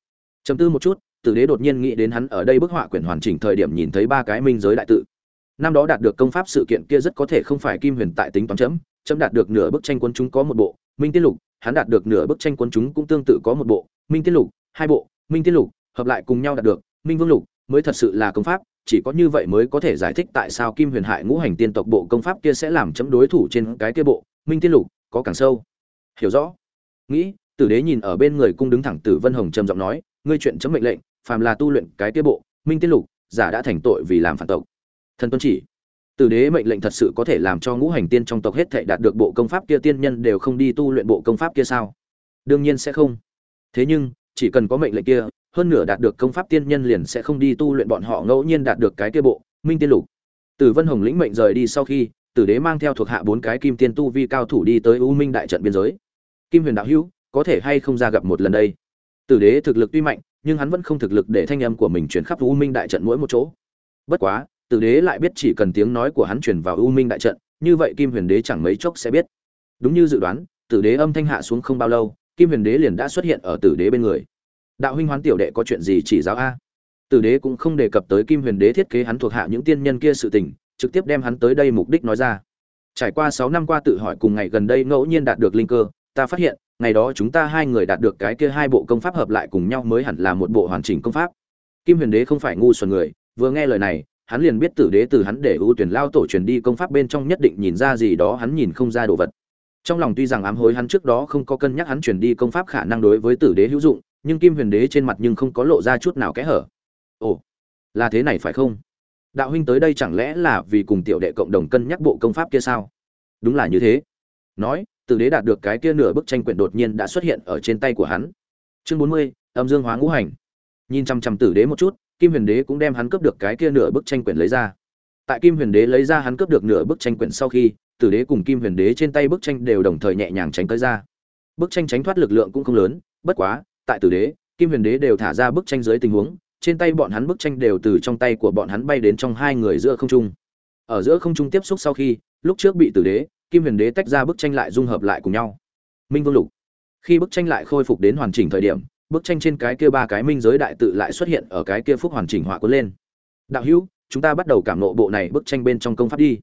Chấm tư một chút, tử đế đột nhiên nghĩ đến hắn ở đây bức họa quyển hoàn chỉnh thời điểm nhìn thấy ba cái minh giới đại tự. Năm đó đạt được công pháp sự kiện kia rất có thể không phải kim huyền tại tính toán chấm chấm đạt được nửa bức tranh quân chúng có một bộ, minh tiên lục, hắn đạt được nửa bức tranh quân chúng cũng tương tự có một bộ, minh tiên lục, hai bộ, minh tiên lục, hợp lại cùng nhau đạt được, minh vương lục mới thật sự là công pháp chỉ có như vậy mới có thể giải thích tại sao kim huyền hại ngũ hành tiên tộc bộ công pháp kia sẽ làm chấm đối thủ trên cái kia bộ, minh tiên lục, có càng sâu. Hiểu rõ. Nghĩ, tử đế nhìn ở bên người cung đứng thẳng tử vân hồng trầm giọng nói, ngươi chuyện chấm mệnh lệnh, phàm là tu luyện cái kia bộ, minh tiên lục, giả đã thành tội vì làm phản tộc. Thần tuân chỉ. Tử đế mệnh lệnh thật sự có thể làm cho ngũ hành tiên trong tộc hết thệ đạt được bộ công pháp kia tiên nhân đều không đi tu luyện bộ công pháp kia sao? Đương nhiên sẽ không. Thế nhưng, chỉ cần có mệnh lệnh kia hơn nửa đạt được công pháp tiên nhân liền sẽ không đi tu luyện bọn họ ngẫu nhiên đạt được cái kia bộ, minh tiên lục. Tử vân hồng lĩnh mệnh rời đi sau khi, tử đế mang theo thuộc hạ bốn cái kim tiên tu vi cao thủ đi tới u minh đại trận biên giới. Kim huyền đạo hữu, có thể hay không ra gặp một lần đây? Tử đế thực lực tuy mạnh, nhưng hắn vẫn không thực lực để thanh âm của mình chuyển khắp u minh đại trận mỗi một chỗ. Bất quá, tử đế lại biết chỉ cần tiếng nói của hắn chuyển vào u minh đại trận, như vậy kim huyền đế chẳng mấy chốc sẽ biết. Đúng như dự đoán, tử đế âm thanh hạ xuống không bao lâu, kim huyền đế liền đã xuất hiện ở tử đế bên người đạo huynh hoán tiểu đệ có chuyện gì chỉ giáo a? Tử đế cũng không đề cập tới kim huyền đế thiết kế hắn thuộc hạ những tiên nhân kia sự tình, trực tiếp đem hắn tới đây mục đích nói ra. Trải qua sáu năm qua tự hỏi cùng ngày gần đây ngẫu nhiên đạt được linh cơ, ta phát hiện, ngày đó chúng ta hai người đạt được cái kia hai bộ công pháp hợp lại cùng nhau mới hẳn là một bộ hoàn chỉnh công pháp. Kim huyền đế không phải ngu xuẩn người, vừa nghe lời này, hắn liền biết tử đế từ hắn để ưu tuyển lao tổ truyền đi công pháp bên trong nhất định nhìn ra gì đó hắn nhìn không ra đồ vật. Trong lòng tuy rằng ám hối hắn trước đó không có cân nhắc hắn truyền đi công pháp khả năng đối với tử đế hữu dụng nhưng kim huyền đế trên mặt nhưng không có lộ ra chút nào kẽ hở. Ồ, là thế này phải không? Đạo huynh tới đây chẳng lẽ là vì cùng tiểu đệ cộng đồng cân nhắc bộ công pháp kia sao? Đúng là như thế. Nói, tử đế đạt được cái kia nửa bức tranh quyển đột nhiên đã xuất hiện ở trên tay của hắn. Chương bốn mươi, âm dương hóa ngũ hành. Nhìn chăm chăm tử đế một chút, kim huyền đế cũng đem hắn cướp được cái kia nửa bức tranh quyển lấy ra. Tại kim huyền đế lấy ra hắn cướp được nửa bức tranh quyển sau khi, tử đế cùng kim huyền đế trên tay bức tranh đều đồng thời nhẹ nhàng tránh tới ra. Bức tranh tránh thoát lực lượng cũng không lớn, bất quá tại tử đế, kim huyền đế đều thả ra bức tranh dưới tình huống, trên tay bọn hắn bức tranh đều từ trong tay của bọn hắn bay đến trong hai người giữa không trung. Ở giữa không trung tiếp xúc sau khi, lúc trước bị tử đế, kim huyền đế tách ra bức tranh lại dung hợp lại cùng nhau. Minh vương lục. Khi bức tranh lại khôi phục đến hoàn chỉnh thời điểm, bức tranh trên cái kia ba cái minh giới đại tự lại xuất hiện ở cái kia phúc hoàn chỉnh họa cuốn lên. Đạo hữu, chúng ta bắt đầu cảm nộ bộ này bức tranh bên trong công pháp đi.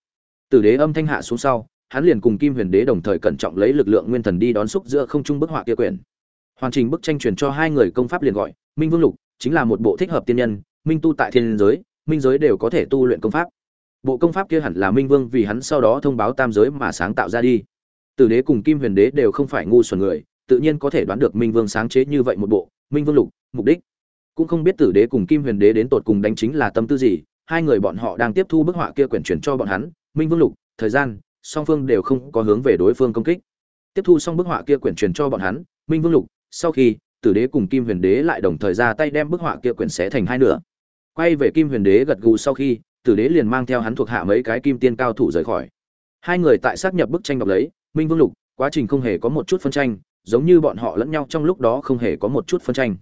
Tử đế âm thanh hạ xuống sau, hắn liền cùng kim huyền đế đồng thời cẩn trọng lấy lực lượng nguyên thần đi đón xúc giữa không trung bức họa kia quyển hoàn chỉnh bức tranh truyền cho hai người công pháp liền gọi, minh vương lục, chính là một bộ thích hợp tiên nhân, minh tu tại thiên giới, minh giới đều có thể tu luyện công pháp. Bộ công pháp kia hẳn là minh vương vì hắn sau đó thông báo tam giới mà sáng tạo ra đi. Tử đế cùng kim huyền đế đều không phải ngu xuẩn người, tự nhiên có thể đoán được minh vương sáng chế như vậy một bộ, minh vương lục, mục đích. Cũng không biết tử đế cùng kim huyền đế đến tột cùng đánh chính là tâm tư gì, hai người bọn họ đang tiếp thu bức họa kia quyển chuyển cho bọn hắn, minh vương lục, thời gian, song phương đều không có hướng về đối phương công kích. Tiếp thu xong bức họa kia quyển chuyển cho bọn hắn, minh vương lục sau khi, tử đế cùng kim huyền đế lại đồng thời ra tay đem bức họa kia quyển xé thành hai nửa. Quay về kim huyền đế gật gù sau khi, tử đế liền mang theo hắn thuộc hạ mấy cái kim tiên cao thủ rời khỏi. Hai người tại xác nhập bức tranh đọc lấy, minh vương lục, quá trình không hề có một chút phân tranh, giống như bọn họ lẫn nhau trong lúc đó không hề có một chút phân tranh.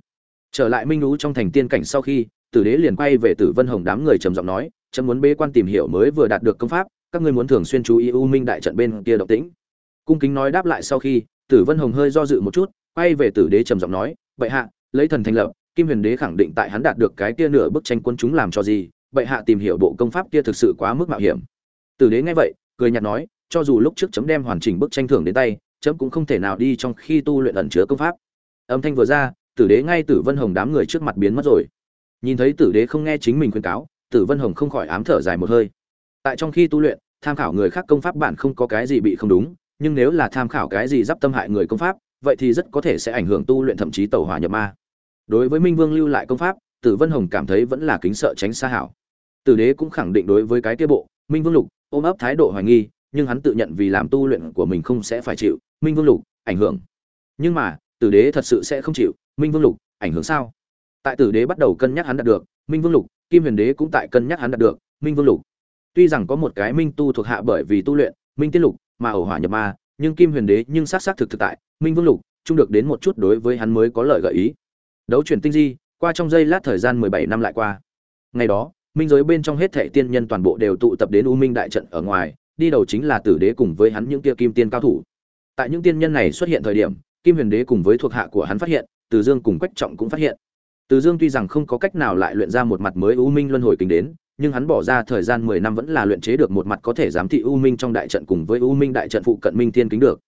Trở lại minh lũ trong thành tiên cảnh sau khi, tử đế liền quay về tử vân hồng đám người trầm giọng nói, chấm muốn bế quan tìm hiểu mới vừa đạt được công pháp, các ngươi muốn thường xuyên chú ý u minh đại trận bên kia động tĩnh. Cung kính nói đáp lại sau khi, tử vân hồng hơi do dự một chút quay về tử đế trầm giọng nói vậy hạ, lấy thần thành lập, kim huyền đế khẳng định tại hắn đạt được cái kia nửa bức tranh quân chúng làm cho gì? Vậy hạ tìm hiểu bộ công pháp kia thực sự quá mức mạo hiểm. Tử đế nghe vậy, cười nhạt nói, cho dù lúc trước chấm đem hoàn chỉnh bức tranh thưởng đến tay, chấm cũng không thể nào đi trong khi tu luyện ẩn chứa công pháp. Âm thanh vừa ra, tử đế ngay tử vân hồng đám người trước mặt biến mất rồi. Nhìn thấy tử đế không nghe chính mình khuyên cáo, tử vân hồng không khỏi ám thở dài một hơi. Tại trong khi tu luyện, tham khảo người khác công pháp bản không có cái gì bị không đúng, nhưng nếu là tham khảo cái gì d i p tâm hại người công pháp vậy thì rất có thể sẽ ảnh hưởng tu luyện thậm chí tẩu hỏa nhập ma. Đối với minh vương lưu lại công pháp, tử vân hồng cảm thấy vẫn là kính sợ tránh xa hảo. Tử đế cũng khẳng định đối với cái kia bộ, minh vương lục, ôm ấp thái độ hoài nghi, nhưng hắn tự nhận vì làm tu luyện của mình không sẽ phải chịu, minh vương lục, ảnh hưởng. Nhưng mà, tử đế thật sự sẽ không chịu, minh vương lục, ảnh hưởng sao? Tại tử đế bắt đầu cân nhắc hắn đạt được, minh vương lục, kim huyền đế cũng tại cân nhắc hắn đạt được, minh vương lục. Tuy rằng có một cái minh tu thuộc hạ bởi vì tu luyện, minh tiên lục, mà ẩu hỏa nhập ma nhưng kim huyền đế nhưng sát sát thực thực tại, minh vương lục, chung được đến một chút đối với hắn mới có lợi gợi ý. Đấu chuyển tinh di, qua trong giây lát thời gian mười bảy năm lại qua. Ngày đó, minh giới bên trong hết thệ tiên nhân toàn bộ đều tụ tập đến u minh đại trận ở ngoài, đi đầu chính là tử đế cùng với hắn những kia kim tiên cao thủ. Tại những tiên nhân này xuất hiện thời điểm, kim huyền đế cùng với thuộc hạ của hắn phát hiện, từ dương cùng quách trọng cũng phát hiện. Từ dương tuy rằng không có cách nào lại luyện ra một mặt mới u minh luân hồi kính đến nhưng hắn bỏ ra thời gian mười năm vẫn là luyện chế được một mặt có thể giám thị u minh trong đại trận cùng với u minh đại trận phụ cận minh thiên kính được.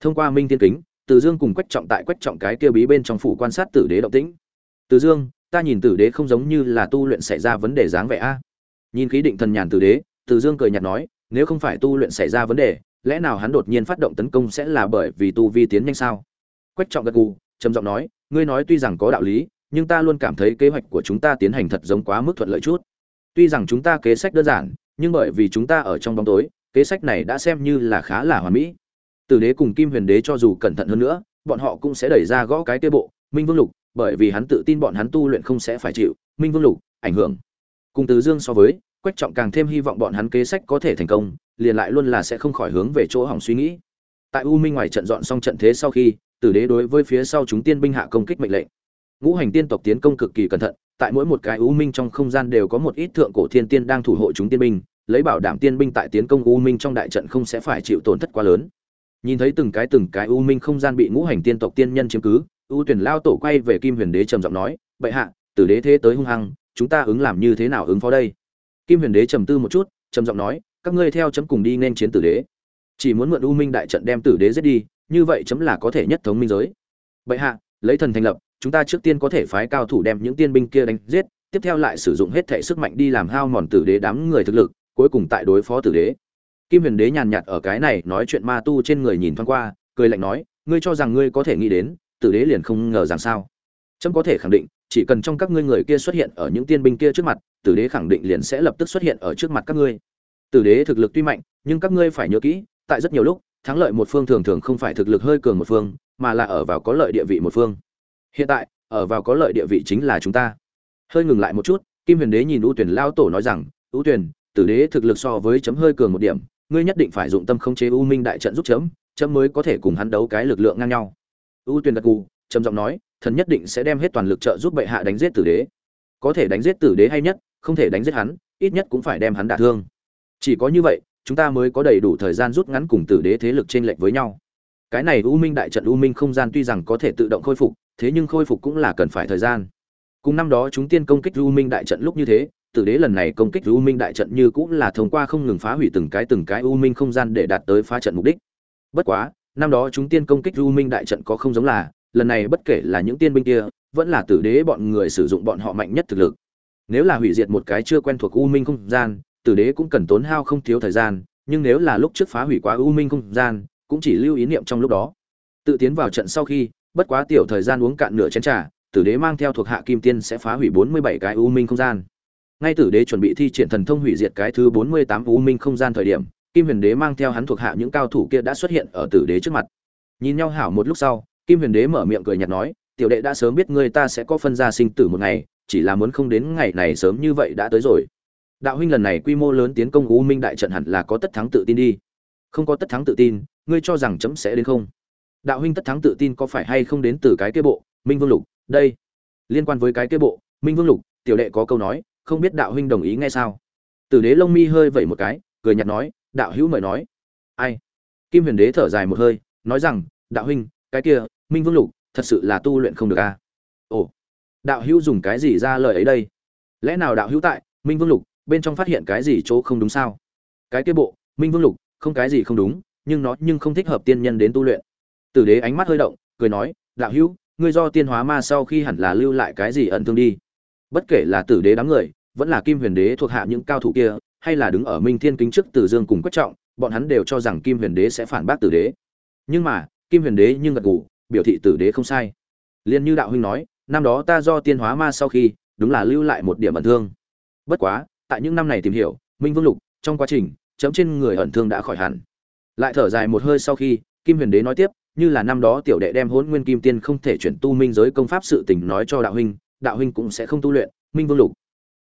Thông qua minh thiên kính, từ dương cùng quách trọng tại quách trọng cái kia bí bên trong phủ quan sát tử đế động tĩnh. Từ dương, ta nhìn tử đế không giống như là tu luyện xảy ra vấn đề dáng vẻ a. Nhìn khí định thần nhàn tử đế, từ dương cười nhạt nói, nếu không phải tu luyện xảy ra vấn đề, lẽ nào hắn đột nhiên phát động tấn công sẽ là bởi vì tu vi tiến nhanh sao? Quách trọng gật gù, trầm giọng nói, ngươi nói tuy rằng có đạo lý, nhưng ta luôn cảm thấy kế hoạch của chúng ta tiến hành thật giống quá mức thuận lợi chút tuy rằng chúng ta kế sách đơn giản, nhưng bởi vì chúng ta ở trong bóng tối, kế sách này đã xem như là khá là hoàn mỹ. Tử đế cùng kim huyền đế cho dù cẩn thận hơn nữa, bọn họ cũng sẽ đẩy ra gõ cái kia bộ, minh vương lục, bởi vì hắn tự tin bọn hắn tu luyện không sẽ phải chịu, minh vương lục, ảnh hưởng. Cùng từ dương so với, quách trọng càng thêm hy vọng bọn hắn kế sách có thể thành công, liền lại luôn là sẽ không khỏi hướng về chỗ hỏng suy nghĩ. Tại u minh ngoài trận dọn xong trận thế sau khi, tử đế đối với phía sau chúng tiên binh hạ công kích mệnh lệnh. Ngũ hành tiên tộc tiến công cực kỳ cẩn thận tại mỗi một cái u minh trong không gian đều có một ít thượng cổ thiên tiên đang thủ hộ chúng tiên binh, lấy bảo đảm tiên binh tại tiến công u minh trong đại trận không sẽ phải chịu tổn thất quá lớn. Nhìn thấy từng cái từng cái u minh không gian bị ngũ hành tiên tộc tiên nhân chiếm cứ, u tuyển lao tổ quay về kim huyền đế trầm giọng nói, bệ hạ, tử đế thế tới hung hăng, chúng ta ứng làm như thế nào ứng phó đây? Kim huyền đế trầm tư một chút, trầm giọng nói, các ngươi theo chấm cùng đi nên chiến tử đế. Chỉ muốn mượn u minh đại trận đem tử đế giết đi, như vậy chấm là có thể nhất thống minh giới. Bệ hạ, lấy thần thành lập chúng ta trước tiên có thể phái cao thủ đem những tiên binh kia đánh giết, tiếp theo lại sử dụng hết thể sức mạnh đi làm hao mòn tử đế đám người thực lực, cuối cùng tại đối phó tử đế. Kim huyền đế nhàn nhạt ở cái này nói chuyện ma tu trên người nhìn thoáng qua, cười lạnh nói, ngươi cho rằng ngươi có thể nghĩ đến, tử đế liền không ngờ rằng sao? Chấm có thể khẳng định, chỉ cần trong các ngươi người kia xuất hiện ở những tiên binh kia trước mặt, tử đế khẳng định liền sẽ lập tức xuất hiện ở trước mặt các ngươi. Tử đế thực lực tuy mạnh, nhưng các ngươi phải nhớ kỹ, tại rất nhiều lúc, thắng lợi một phương thường thường không phải thực lực hơi cường một phương, mà là ở vào có lợi địa vị một phương hiện tại, ở vào có lợi địa vị chính là chúng ta. Hơi ngừng lại một chút, kim huyền đế nhìn ưu tuyển lao tổ nói rằng ưu tuyển tử đế thực lực so với chấm hơi cường một điểm, ngươi nhất định phải dụng tâm khống chế u minh đại trận giúp chấm chấm mới có thể cùng hắn đấu cái lực lượng ngang nhau. Ưu tuyển gật gù, trầm giọng nói, thần nhất định sẽ đem hết toàn lực trợ giúp bệ hạ đánh giết tử đế. Có thể đánh giết tử đế hay nhất, không thể đánh giết hắn, ít nhất cũng phải đem hắn đả thương. Chỉ có như vậy, chúng ta mới có đầy đủ thời gian rút ngắn cùng tử đế thế lực trên lệch với nhau. Cái này u minh đại trận, u minh không gian tuy rằng có thể tự động khôi phục thế nhưng khôi phục cũng là cần phải thời gian. Cùng năm đó chúng tiên công kích u minh đại trận lúc như thế, tử đế lần này công kích u minh đại trận như cũng là thông qua không ngừng phá hủy từng cái từng cái u minh không gian để đạt tới phá trận mục đích. Bất quá, năm đó chúng tiên công kích u minh đại trận có không giống là, lần này bất kể là những tiên binh kia, vẫn là tử đế bọn người sử dụng bọn họ mạnh nhất thực lực. Nếu là hủy diệt một cái chưa quen thuộc u minh không gian, tử đế cũng cần tốn hao không thiếu thời gian, nhưng nếu là lúc trước phá hủy quá u minh không gian, cũng chỉ lưu ý niệm trong lúc đó. Tự tiến vào trận sau khi bất quá tiểu thời gian uống cạn nửa chén trà, tử đế mang theo thuộc hạ kim tiên sẽ phá hủy bốn mươi bảy cái u minh không gian. Ngay tử đế chuẩn bị thi triển thần thông hủy diệt cái thứ bốn mươi tám u minh không gian thời điểm, kim huyền đế mang theo hắn thuộc hạ những cao thủ kia đã xuất hiện ở tử đế trước mặt. Nhìn nhau hảo một lúc sau, kim huyền đế mở miệng cười nhạt nói, tiểu đệ đã sớm biết ngươi ta sẽ có phân gia sinh tử một ngày, chỉ là muốn không đến ngày này sớm như vậy đã tới rồi. Đạo huynh lần này quy mô lớn tiến công u minh đại trận hẳn là có tất thắng tự tin đi. Không có tất thắng tự tin, ngươi cho rằng chấm sẽ đến không? Đạo huynh tất thắng tự tin có phải hay không đến từ cái kế bộ, minh vương lục? Đây, liên quan với cái kế bộ, minh vương lục, tiểu đệ có câu nói, không biết đạo huynh đồng ý ngay sao? Tử đế lông mi hơi vẩy một cái, cười nhạt nói, đạo hữu mời nói. Ai? Kim huyền đế thở dài một hơi, nói rằng, đạo huynh, cái kia, minh vương lục, thật sự là tu luyện không được a à? ồ, đạo hữu dùng cái gì ra lời ấy đây? Lẽ nào đạo hữu tại, minh vương lục, bên trong phát hiện cái gì chỗ không đúng sao? Cái kia bộ, minh vương lục, không cái gì không đúng, nhưng nó nhưng không thích hợp tiên nhân đến tu luyện tử đế ánh mắt hơi động, cười nói, đạo hữu, ngươi do tiên hóa ma sau khi hẳn là lưu lại cái gì ẩn thương đi? Bất kể là tử đế đám người, vẫn là kim huyền đế thuộc hạ những cao thủ kia, hay là đứng ở minh thiên kính trước tử dương cùng quách trọng, bọn hắn đều cho rằng kim huyền đế sẽ phản bác tử đế. Nhưng mà, kim huyền đế nhưng gật gù, biểu thị tử đế không sai. Liền như đạo huynh nói, năm đó ta do tiên hóa ma sau khi, đúng là lưu lại một điểm ẩn thương. Bất quá, tại những năm này tìm hiểu, minh vương lục, trong quá trình, chấm trên người ẩn thương đã khỏi hẳn. Lại thở dài một hơi sau khi, kim huyền đế nói tiếp như là năm đó tiểu đệ đem hỗn nguyên kim tiên không thể chuyển tu minh giới công pháp sự tình nói cho đạo huynh đạo huynh cũng sẽ không tu luyện, minh vương lục.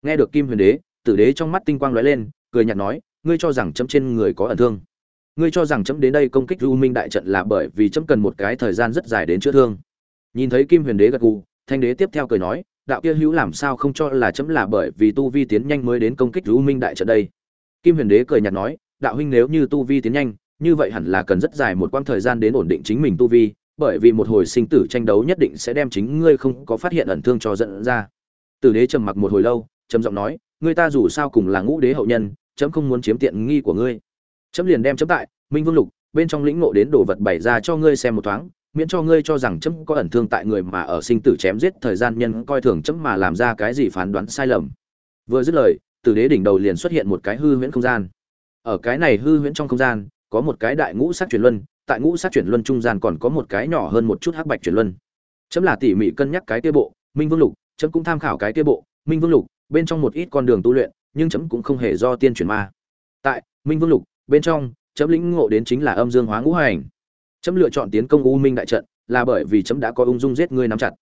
Nghe được kim huyền đế, tử đế trong mắt tinh quang lóe lên, cười nhạt nói, ngươi cho rằng chấm trên người có ẩn thương. Ngươi cho rằng chấm đến đây công kích u minh đại trận là bởi vì chấm cần một cái thời gian rất dài đến chữa thương. Nhìn thấy kim huyền đế gật gù, thanh đế tiếp theo cười nói, đạo kia hữu làm sao không cho là chấm là bởi vì tu vi tiến nhanh mới đến công kích u minh đại trận đây. Kim huyền đế cười nhạt nói, đạo huynh nếu như tu vi tiến nhanh như vậy hẳn là cần rất dài một quãng thời gian đến ổn định chính mình tu vi, bởi vì một hồi sinh tử tranh đấu nhất định sẽ đem chính ngươi không có phát hiện ẩn thương cho dẫn ra. Tử đế trầm mặc một hồi lâu, trầm giọng nói, ngươi ta dù sao cùng là ngũ đế hậu nhân, chấm không muốn chiếm tiện nghi của ngươi. Chấm liền đem chấm tại, minh vương lục, bên trong lĩnh ngộ đến đồ vật bày ra cho ngươi xem một thoáng, miễn cho ngươi cho rằng chấm có ẩn thương tại người mà ở sinh tử chém giết thời gian nhân coi thường chấm mà làm ra cái gì phán đoán sai lầm. Vừa dứt lời từ đế đỉnh đầu liền xuất hiện một cái hư huyễn không gian. Ở cái này hư huyễn trong không gian có một cái đại ngũ sát chuyển luân tại ngũ sát chuyển luân trung gian còn có một cái nhỏ hơn một chút hắc bạch chuyển luân. Chấm là tỉ mỉ cân nhắc cái kia bộ minh vương lục chấm cũng tham khảo cái kia bộ minh vương lục bên trong một ít con đường tu luyện nhưng chấm cũng không hề do tiên chuyển ma. Tại minh vương lục bên trong chấm lĩnh ngộ đến chính là âm dương hóa ngũ hành. Chấm lựa chọn tiến công u minh đại trận là bởi vì chấm đã có ung dung giết ngươi nắm chặt.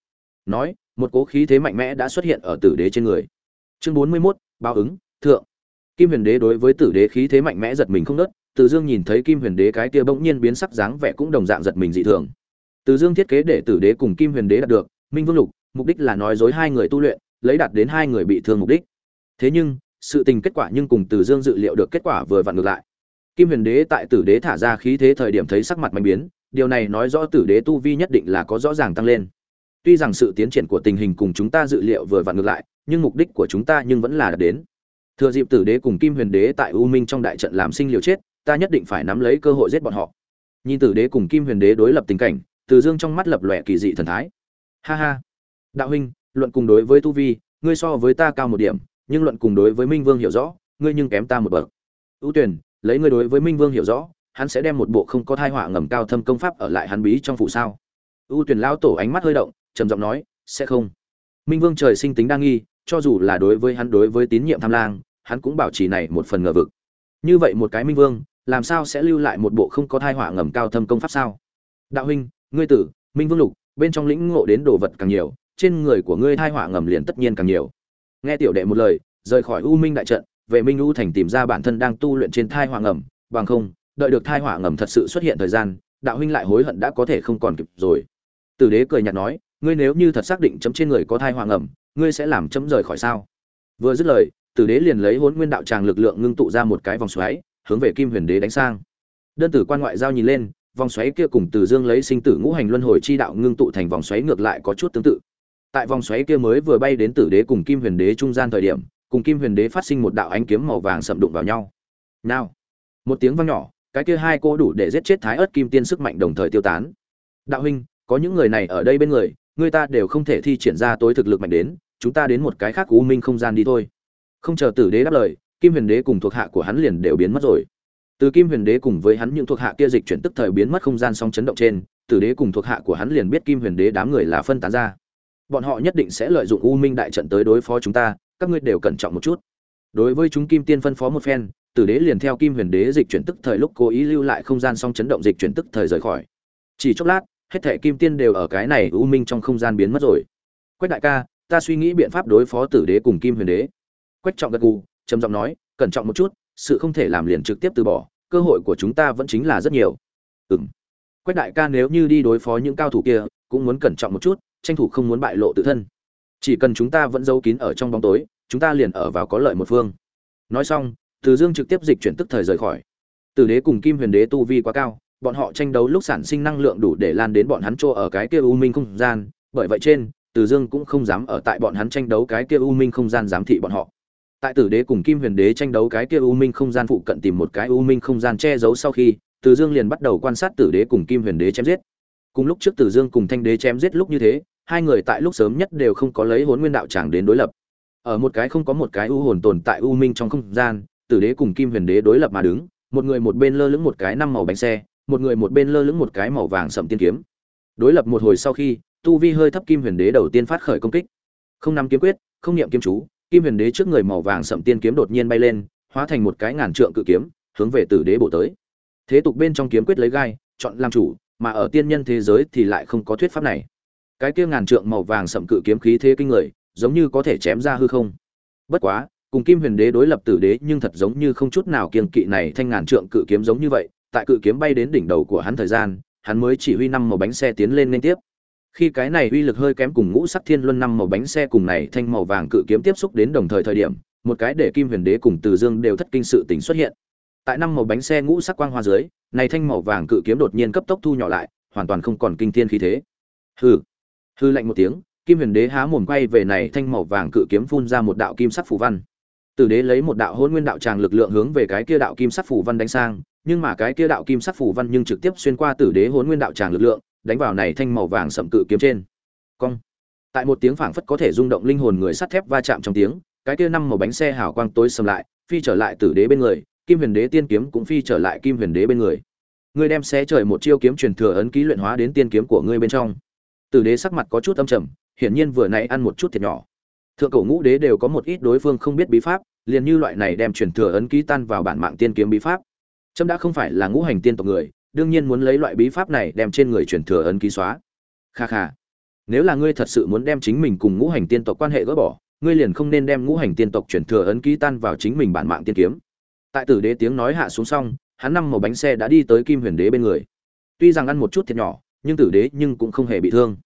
Nói một cố khí thế mạnh mẽ đã xuất hiện ở tử đế trên người. Chương bốn mươi 41, báo ứng thượng. Kim huyền đế đối với tử đế khí thế mạnh mẽ giật mình không ngớt, từ dương nhìn thấy kim huyền đế cái kia bỗng nhiên biến sắc dáng vẻ cũng đồng dạng giật mình dị thường. Từ dương thiết kế để tử đế cùng kim huyền đế đạt được, minh vương lục, mục đích là nói dối hai người tu luyện, lấy đạt đến hai người bị thương mục đích. Thế nhưng, sự tình kết quả nhưng cùng từ dương dự liệu được kết quả vừa vặn ngược lại. Kim huyền đế tại tử đế thả ra khí thế thời điểm thấy sắc mặt mạnh biến, điều này nói rõ tử đế tu vi nhất định là có rõ ràng tăng lên. Tuy rằng sự tiến triển của tình hình cùng chúng ta dự liệu vừa vặn ngược lại, nhưng mục đích của chúng ta nhưng vẫn là đạt đến. Thừa dịp tử đế cùng kim huyền đế tại u minh trong đại trận làm sinh liều chết ta nhất định phải nắm lấy cơ hội giết bọn họ. Nhìn tử đế cùng kim huyền đế đối lập tình cảnh, từ dương trong mắt lập lòe kỳ dị thần thái. Ha ha. Đạo huynh, luận cùng đối với tu vi, ngươi so với ta cao một điểm, nhưng luận cùng đối với minh vương hiểu rõ, ngươi nhưng kém ta một bậc. Ưu tuyển lấy ngươi đối với minh vương hiểu rõ, hắn sẽ đem một bộ không có thai họa ngầm cao thâm công pháp ở lại hắn bí trong phủ sao? Ưu tuyển lão tổ ánh mắt hơi động, trầm giọng nói, sẽ không. Minh vương trời sinh tính đa nghi, cho dù là đối với hắn đối với tín nhiệm tham lang, hắn cũng bảo trì này một phần ngờ vực. Như vậy một cái minh vương làm sao sẽ lưu lại một bộ không có thai họa ngầm cao thâm công pháp sao? Đạo huynh, ngươi tử, minh vương lục, bên trong lĩnh ngộ đến đồ vật càng nhiều, trên người của ngươi thai họa ngầm liền tất nhiên càng nhiều. Nghe tiểu đệ một lời, rời khỏi u minh đại trận, về minh u thành tìm ra bản thân đang tu luyện trên thai họa ngầm, bằng không, đợi được thai họa ngầm thật sự xuất hiện thời gian, đạo huynh lại hối hận đã có thể không còn kịp rồi. Tử đế cười nhạt nói, ngươi nếu như thật xác định chấm trên người có thai họa ngầm, ngươi sẽ làm chấm rời khỏi sao? Vừa dứt lời, tử đế liền lấy hốn nguyên đạo tràng lực lượng ngưng tụ ra một cái vòng xoáy hướng về kim huyền đế đánh sang. Đơn tử quan ngoại giao nhìn lên, vòng xoáy kia cùng từ dương lấy sinh tử ngũ hành luân hồi chi đạo ngưng tụ thành vòng xoáy ngược lại có chút tương tự. Tại vòng xoáy kia mới vừa bay đến tử đế cùng kim huyền đế trung gian thời điểm, cùng kim huyền đế phát sinh một đạo ánh kiếm màu vàng sậm đụng vào nhau. Nào! Một tiếng vang nhỏ, cái kia hai cô đủ để giết chết thái ớt kim tiên sức mạnh đồng thời tiêu tán. Đạo huynh, có những người này ở đây bên người người ta đều không thể thi triển ra tối thực lực mạnh đến, chúng ta đến một cái khác u minh không gian đi thôi. Không chờ tử đế đáp lời kim huyền đế cùng thuộc hạ của hắn liền đều biến mất rồi. Từ kim huyền đế cùng với hắn những thuộc hạ kia dịch chuyển tức thời biến mất không gian song chấn động trên, tử đế cùng thuộc hạ của hắn liền biết kim huyền đế đám người là phân tán ra. Bọn họ nhất định sẽ lợi dụng u minh đại trận tới đối phó chúng ta, các ngươi đều cẩn trọng một chút. Đối với chúng kim tiên phân phó một phen, tử đế liền theo kim huyền đế dịch chuyển tức thời lúc cố ý lưu lại không gian song chấn động dịch chuyển tức thời rời khỏi. Chỉ chốc lát, hết thảy kim tiên đều ở cái này u minh trong không gian biến mất rồi. Quách đại ca, ta suy nghĩ biện pháp đối phó tử đế cùng kim huyền đế. Quách trọng gật gù trầm giọng nói, cẩn trọng một chút, sự không thể làm liền trực tiếp từ bỏ, cơ hội của chúng ta vẫn chính là rất nhiều. Ừm. Quách đại ca nếu như đi đối phó những cao thủ kia, cũng muốn cẩn trọng một chút, tranh thủ không muốn bại lộ tự thân. Chỉ cần chúng ta vẫn giấu kín ở trong bóng tối, chúng ta liền ở vào có lợi một phương. Nói xong, từ dương trực tiếp dịch chuyển tức thời rời khỏi. Tử đế cùng kim huyền đế tu vi quá cao, bọn họ tranh đấu lúc sản sinh năng lượng đủ để lan đến bọn hắn chỗ ở cái kia u minh không gian, bởi vậy trên, từ dương cũng không dám ở tại bọn hắn tranh đấu cái kia u minh không gian giám thị bọn họ tại tử đế cùng kim huyền đế tranh đấu cái kia u minh không gian phụ cận tìm một cái u minh không gian che giấu sau khi, từ dương liền bắt đầu quan sát tử đế cùng kim huyền đế chém giết. Cùng lúc trước tử dương cùng thanh đế chém giết lúc như thế, hai người tại lúc sớm nhất đều không có lấy hốn nguyên đạo tràng đến đối lập. Ở một cái không có một cái u hồn tồn tại u minh trong không gian, tử đế cùng kim huyền đế đối lập mà đứng, một người một bên lơ lửng một cái năm màu bánh xe, một người một bên lơ lửng một cái màu vàng sậm tiên kiếm. Đối lập một hồi sau khi, tu vi hơi thấp kim huyền đế đầu tiên phát khởi công kích. Không nắm kiếm quyết, không niệm kiếm chú kim huyền đế trước người màu vàng sậm tiên kiếm đột nhiên bay lên, hóa thành một cái ngàn trượng cự kiếm, hướng về tử đế bổ tới. Thế tục bên trong kiếm quyết lấy gai, chọn làm chủ, mà ở tiên nhân thế giới thì lại không có thuyết pháp này. Cái kia ngàn trượng màu vàng sậm cự kiếm khí thế kinh người, giống như có thể chém ra hư không. Bất quá, cùng kim huyền đế đối lập tử đế nhưng thật giống như không chút nào kiêng kỵ này thanh ngàn trượng cự kiếm giống như vậy, tại cự kiếm bay đến đỉnh đầu của hắn thời gian, hắn mới chỉ huy năm màu bánh xe tiến lên liên tiếp khi cái này uy lực hơi kém cùng ngũ sắc thiên luân năm màu bánh xe cùng này thanh màu vàng cự kiếm tiếp xúc đến đồng thời thời điểm, một cái để kim huyền đế cùng từ dương đều thất kinh sự tình xuất hiện. Tại năm màu bánh xe ngũ sắc quang hoa dưới, này thanh màu vàng cự kiếm đột nhiên cấp tốc thu nhỏ lại, hoàn toàn không còn kinh thiên khí thế. Hư hư lạnh một tiếng, kim huyền đế há mồm quay về này thanh màu vàng cự kiếm phun ra một đạo kim sắc phù văn. Tử đế lấy một đạo hôn nguyên đạo tràng lực lượng hướng về cái kia đạo kim sắc phù văn đánh sang, nhưng mà cái kia đạo kim sắc phù văn nhưng trực tiếp xuyên qua tử đế hôn nguyên đạo tràng lực lượng đánh vào này thanh màu vàng sậm cự kiếm trên. Cong. Tại một tiếng phảng phất có thể rung động linh hồn người sắt thép va chạm trong tiếng, cái kia năm màu bánh xe hào quang tối sầm lại, phi trở lại tử đế bên người, kim huyền đế tiên kiếm cũng phi trở lại kim huyền đế bên người. Ngươi đem xé trời một chiêu kiếm truyền thừa ấn ký luyện hóa đến tiên kiếm của ngươi bên trong. Tử đế sắc mặt có chút âm trầm, hiển nhiên vừa nãy ăn một chút thiệt nhỏ. Thượng cổ ngũ đế đều có một ít đối phương không biết bí pháp, liền như loại này đem truyền thừa ấn ký tan vào bản mạng tiên kiếm bí pháp. Trâm đã không phải là ngũ hành tiên tộc người đương nhiên muốn lấy loại bí pháp này đem trên người truyền thừa ấn ký xóa. Kha kha. Nếu là ngươi thật sự muốn đem chính mình cùng ngũ hành tiên tộc quan hệ gỡ bỏ, ngươi liền không nên đem ngũ hành tiên tộc truyền thừa ấn ký tan vào chính mình bản mạng tiên kiếm. Tại tử đế tiếng nói hạ xuống xong, hắn năm màu bánh xe đã đi tới kim huyền đế bên người. Tuy rằng ăn một chút thiệt nhỏ, nhưng tử đế nhưng cũng không hề bị thương.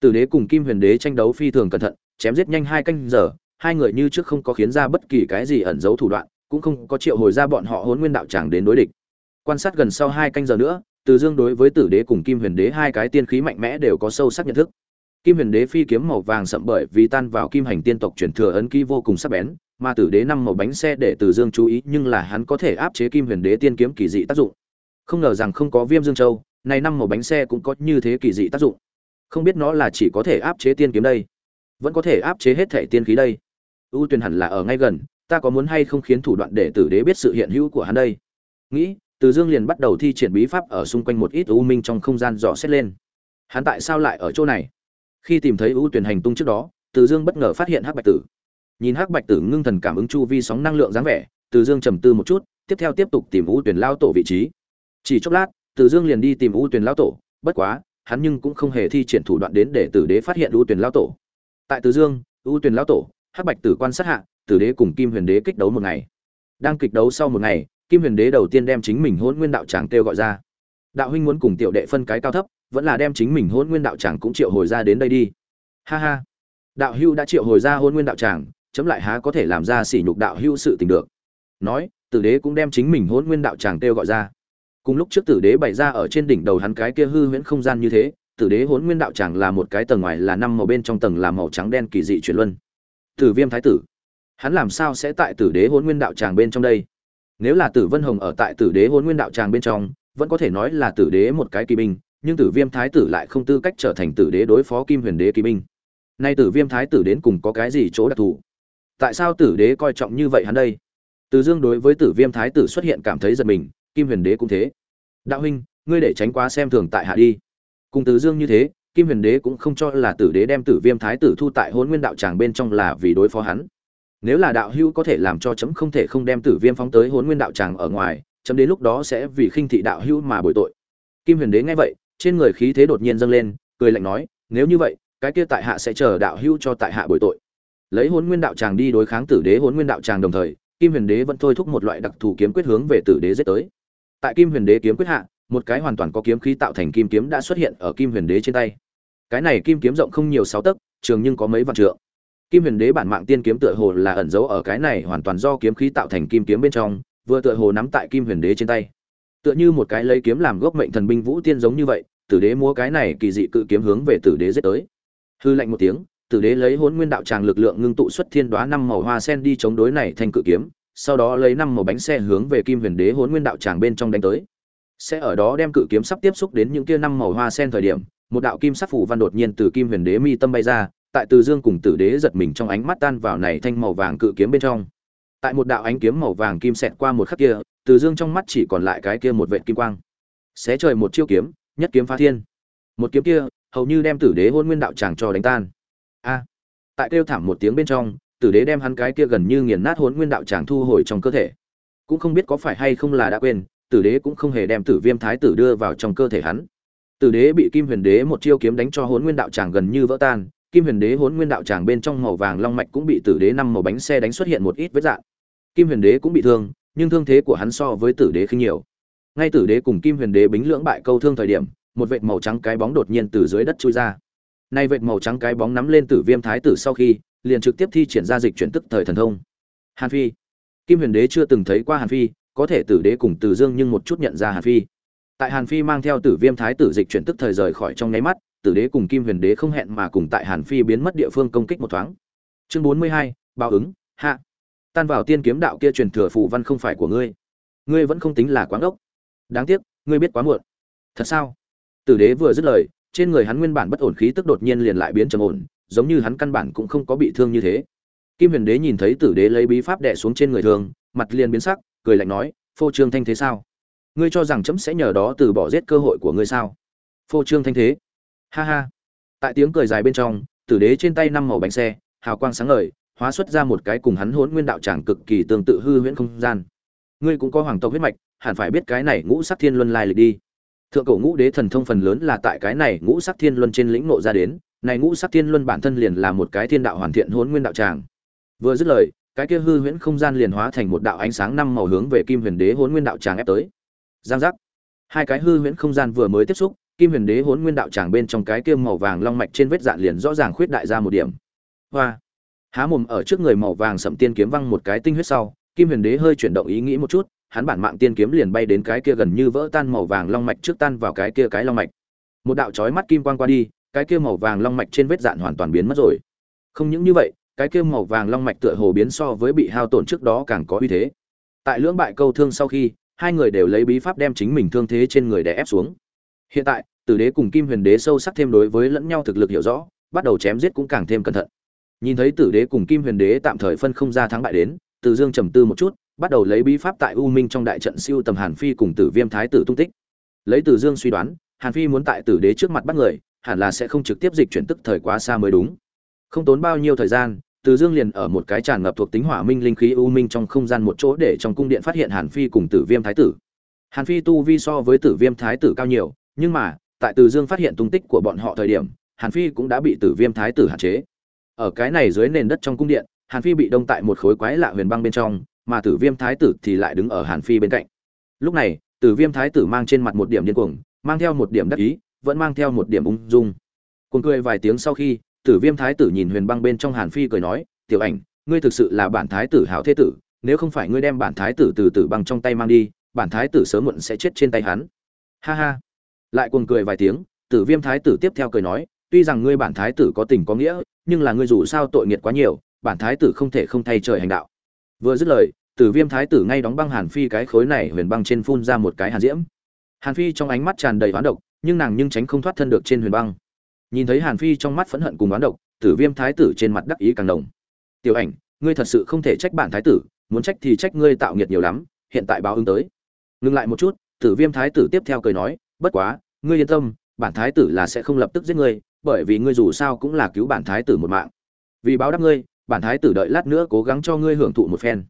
Tử đế cùng kim huyền đế tranh đấu phi thường cẩn thận, chém giết nhanh hai canh giờ, hai người như trước không có khiến ra bất kỳ cái gì ẩn giấu thủ đoạn, cũng không có triệu hồi ra bọn họ hôn nguyên đạo tràng đến đối địch quan sát gần sau hai canh giờ nữa, từ dương đối với tử đế cùng kim huyền đế hai cái tiên khí mạnh mẽ đều có sâu sắc nhận thức. Kim huyền đế phi kiếm màu vàng sậm bởi vì tan vào kim hành tiên tộc chuyển thừa ấn ký vô cùng sắc bén, mà tử đế năm màu bánh xe để từ dương chú ý nhưng là hắn có thể áp chế kim huyền đế tiên kiếm kỳ dị tác dụng. Không ngờ rằng không có viêm dương châu, này năm màu bánh xe cũng có như thế kỳ dị tác dụng. Không biết nó là chỉ có thể áp chế tiên kiếm đây, vẫn có thể áp chế hết thể tiên khí đây. Ưu Tuyền hẳn là ở ngay gần, ta có muốn hay không khiến thủ đoạn để tử đế biết sự hiện hữu của hắn đây? Nghĩ từ dương liền bắt đầu thi triển bí pháp ở xung quanh một ít u minh trong không gian dò xét lên. Hắn tại sao lại ở chỗ này? Khi tìm thấy U tuyển hành tung trước đó, từ dương bất ngờ phát hiện hắc bạch tử. Nhìn hắc bạch tử ngưng thần cảm ứng chu vi sóng năng lượng dáng vẻ, từ dương trầm tư một chút, tiếp theo tiếp tục tìm U tuyển lao tổ vị trí. Chỉ chốc lát, từ dương liền đi tìm U tuyển lao tổ, bất quá, hắn nhưng cũng không hề thi triển thủ đoạn đến để tử đế phát hiện U tuyển lao tổ. Tại từ dương, U tuyển lao tổ, hắc bạch tử quan sát hạ, tử đế cùng kim huyền đế kích đấu một ngày. Đang kịch đấu sau một ngày kim huyền đế đầu tiên đem chính mình hôn nguyên đạo tràng kêu gọi ra. Đạo huynh muốn cùng tiểu đệ phân cái cao thấp, vẫn là đem chính mình hôn nguyên đạo tràng cũng triệu hồi ra đến đây đi. Ha ha. Đạo hưu đã triệu hồi ra hôn nguyên đạo tràng, chấm lại há có thể làm ra sỉ nhục đạo hưu sự tình được. Nói, tử đế cũng đem chính mình hôn nguyên đạo tràng kêu gọi ra. Cùng lúc trước tử đế bày ra ở trên đỉnh đầu hắn cái kia hư huyễn không gian như thế, tử đế hôn nguyên đạo tràng là một cái tầng ngoài là năm màu bên trong tầng là màu trắng đen kỳ dị chuyển luân. Tử viêm thái tử, hắn làm sao sẽ tại tử đế hôn nguyên đạo tràng bên trong đây? Nếu là tử vân hồng ở tại tử đế hôn nguyên đạo tràng bên trong, vẫn có thể nói là tử đế một cái kỳ binh, nhưng tử viêm thái tử lại không tư cách trở thành tử đế đối phó kim huyền đế kỳ binh. Nay tử viêm thái tử đến cùng có cái gì chỗ đặc thù? Tại sao tử đế coi trọng như vậy hắn đây? Từ dương đối với tử viêm thái tử xuất hiện cảm thấy giật mình, kim huyền đế cũng thế. Đạo huynh, ngươi để tránh quá xem thường tại hạ đi. Cùng từ dương như thế, kim huyền đế cũng không cho là tử đế đem tử viêm thái tử thu tại hôn nguyên đạo tràng bên trong là vì đối phó hắn nếu là đạo hữu có thể làm cho chấm không thể không đem tử viêm phóng tới hôn nguyên đạo tràng ở ngoài, chấm đến lúc đó sẽ vì khinh thị đạo hữu mà bồi tội. Kim huyền đế nghe vậy, trên người khí thế đột nhiên dâng lên, cười lạnh nói, nếu như vậy, cái kia tại hạ sẽ chờ đạo hữu cho tại hạ bồi tội. Lấy hôn nguyên đạo tràng đi đối kháng tử đế hôn nguyên đạo tràng đồng thời, kim huyền đế vẫn thôi thúc một loại đặc thù kiếm quyết hướng về tử đế giết tới. Tại kim huyền đế kiếm quyết hạ, một cái hoàn toàn có kiếm khí tạo thành kim kiếm đã xuất hiện ở kim huyền đế trên tay. Cái này kim kiếm rộng không nhiều sáu tấc, trường nhưng có mấy vạn trượng kim huyền đế bản mạng tiên kiếm tựa hồ là ẩn giấu ở cái này hoàn toàn do kiếm khí tạo thành kim kiếm bên trong, vừa tựa hồ nắm tại kim huyền đế trên tay. Tựa như một cái lấy kiếm làm gốc mệnh thần binh vũ tiên giống như vậy, tử đế múa cái này kỳ dị cự kiếm hướng về tử đế giết tới. Hư lạnh một tiếng, tử đế lấy hỗn nguyên đạo tràng lực lượng ngưng tụ xuất thiên đoá năm màu hoa sen đi chống đối này thành cự kiếm, sau đó lấy năm màu bánh xe hướng về kim huyền đế hỗn nguyên đạo tràng bên trong đánh tới. Sẽ ở đó đem cự kiếm sắp tiếp xúc đến những kia năm màu hoa sen thời điểm, một đạo kim sắc phủ văn đột nhiên từ kim huyền đế mi tâm bay ra tại từ dương cùng tử đế giật mình trong ánh mắt tan vào này thanh màu vàng cự kiếm bên trong. Tại một đạo ánh kiếm màu vàng kim xẹt qua một khắc kia, từ dương trong mắt chỉ còn lại cái kia một vệ kim quang. Xé trời một chiêu kiếm, nhất kiếm phá thiên. Một kiếm kia, hầu như đem tử đế hôn nguyên đạo tràng cho đánh tan. A! Tại kêu thảm một tiếng bên trong, tử đế đem hắn cái kia gần như nghiền nát hôn nguyên đạo tràng thu hồi trong cơ thể. Cũng không biết có phải hay không là đã quên, tử đế cũng không hề đem tử viêm thái tử đưa vào trong cơ thể hắn. Tử đế bị kim huyền đế một chiêu kiếm đánh cho hôn nguyên đạo tràng gần như vỡ tan kim huyền đế hốn nguyên đạo tràng bên trong màu vàng long mạch cũng bị tử đế năm màu bánh xe đánh xuất hiện một ít vết dạng. Kim huyền đế cũng bị thương, nhưng thương thế của hắn so với tử đế khinh nhiều. Ngay tử đế cùng kim huyền đế bính lưỡng bại câu thương thời điểm, một vệt màu trắng cái bóng đột nhiên từ dưới đất chui ra. Nay vệt màu trắng cái bóng nắm lên tử viêm thái tử sau khi, liền trực tiếp thi triển ra dịch chuyển tức thời thần thông. Hàn phi. Kim huyền đế chưa từng thấy qua hàn phi, có thể tử đế cùng Tử dương nhưng một chút nhận ra hàn phi. Tại hàn phi mang theo tử viêm thái tử dịch chuyển tức thời rời khỏi trong nháy mắt tử đế cùng kim huyền đế không hẹn mà cùng tại hàn phi biến mất địa phương công kích một thoáng. Chương bốn mươi hai, báo ứng, hạ. Tan vào tiên kiếm đạo kia truyền thừa phù văn không phải của ngươi. Ngươi vẫn không tính là quáng ốc đáng tiếc, ngươi biết quá muộn. Thật sao? Tử đế vừa dứt lời, trên người hắn nguyên bản bất ổn khí tức đột nhiên liền lại biến trầm ổn, giống như hắn căn bản cũng không có bị thương như thế. Kim huyền đế nhìn thấy tử đế lấy bí pháp đè xuống trên người thường, mặt liền biến sắc, cười lạnh nói, phô trương thanh thế sao? Ngươi cho rằng chấm sẽ nhờ đó từ bỏ giết cơ hội của ngươi sao? Phô trương thanh thế? Ha ha. Tại tiếng cười dài bên trong, tử đế trên tay năm màu bánh xe, hào quang sáng ngời, hóa xuất ra một cái cùng hắn hỗn nguyên đạo tràng cực kỳ tương tự hư huyễn không gian. Ngươi cũng có hoàng tộc huyết mạch, hẳn phải biết cái này ngũ sắc thiên luân lai lịch đi. Thượng cổ ngũ đế thần thông phần lớn là tại cái này ngũ sắc thiên luân trên lĩnh nộ ra đến, này ngũ sắc thiên luân bản thân liền là một cái thiên đạo hoàn thiện hỗn nguyên đạo tràng. Vừa dứt lời, cái kia hư huyễn không gian liền hóa thành một đạo ánh sáng năm màu hướng về kim huyền đế hỗn nguyên đạo tràng ép tới. Giang giác. Hai cái hư huyễn không gian vừa mới tiếp xúc kim huyền đế hốn nguyên đạo tràng bên trong cái kia màu vàng long mạch trên vết dạn liền rõ ràng khuyết đại ra một điểm. Hoa. Há mồm ở trước người màu vàng sậm tiên kiếm văng một cái tinh huyết sau, kim huyền đế hơi chuyển động ý nghĩ một chút, hắn bản mạng tiên kiếm liền bay đến cái kia gần như vỡ tan màu vàng long mạch trước tan vào cái kia cái long mạch. Một đạo chói mắt kim quang qua đi, cái kia màu vàng long mạch trên vết dạn hoàn toàn biến mất rồi. Không những như vậy, cái kia màu vàng long mạch tựa hồ biến so với bị hao tổn trước đó càng có uy thế. Tại lưỡng bại câu thương sau khi, hai người đều lấy bí pháp đem chính mình thương thế trên người đè ép xuống hiện tại, tử đế cùng kim huyền đế sâu sắc thêm đối với lẫn nhau thực lực hiểu rõ, bắt đầu chém giết cũng càng thêm cẩn thận. Nhìn thấy tử đế cùng kim huyền đế tạm thời phân không ra thắng bại đến, từ dương trầm tư một chút, bắt đầu lấy bí pháp tại u minh trong đại trận siêu tầm hàn phi cùng tử viêm thái tử tung tích. Lấy từ dương suy đoán, hàn phi muốn tại tử đế trước mặt bắt người, hẳn là sẽ không trực tiếp dịch chuyển tức thời quá xa mới đúng. Không tốn bao nhiêu thời gian, từ dương liền ở một cái tràn ngập thuộc tính hỏa minh linh khí u minh trong không gian một chỗ để trong cung điện phát hiện hàn phi cùng tử viêm thái tử. Hàn phi tu vi so với tử viêm thái tử cao nhiều nhưng mà, tại từ dương phát hiện tung tích của bọn họ thời điểm, hàn phi cũng đã bị tử viêm thái tử hạn chế. Ở cái này dưới nền đất trong cung điện, hàn phi bị đông tại một khối quái lạ huyền băng bên trong, mà tử viêm thái tử thì lại đứng ở hàn phi bên cạnh. Lúc này, tử viêm thái tử mang trên mặt một điểm điên cuồng, mang theo một điểm đắc ý, vẫn mang theo một điểm ung dung. Cuồng cười vài tiếng sau khi, tử viêm thái tử nhìn huyền băng bên trong hàn phi cười nói, tiểu ảnh, ngươi thực sự là bản thái tử hảo thế tử, nếu không phải ngươi đem bản thái tử từ tử băng trong tay mang đi, bản thái tử sớm muộn sẽ chết trên tay hắn. Ha ha lại cuồng cười vài tiếng, tử viêm thái tử tiếp theo cười nói, tuy rằng ngươi bản thái tử có tình có nghĩa, nhưng là ngươi dù sao tội nghiệt quá nhiều, bản thái tử không thể không thay trời hành đạo. Vừa dứt lời, tử viêm thái tử ngay đóng băng hàn phi cái khối này huyền băng trên phun ra một cái hàn diễm. Hàn phi trong ánh mắt tràn đầy oán độc, nhưng nàng nhưng tránh không thoát thân được trên huyền băng. Nhìn thấy hàn phi trong mắt phẫn hận cùng oán độc, tử viêm thái tử trên mặt đắc ý càng đồng tiểu ảnh, ngươi thật sự không thể trách bản thái tử, muốn trách thì trách ngươi tạo nghiệt nhiều lắm, hiện tại báo ứng tới. Ngừng lại một chút, tử viêm thái tử tiếp theo cười nói, bất quá ngươi yên tâm, bản thái tử là sẽ không lập tức giết ngươi, bởi vì ngươi dù sao cũng là cứu bản thái tử một mạng. Vì báo đáp ngươi, bản thái tử đợi lát nữa cố gắng cho ngươi hưởng thụ một phen.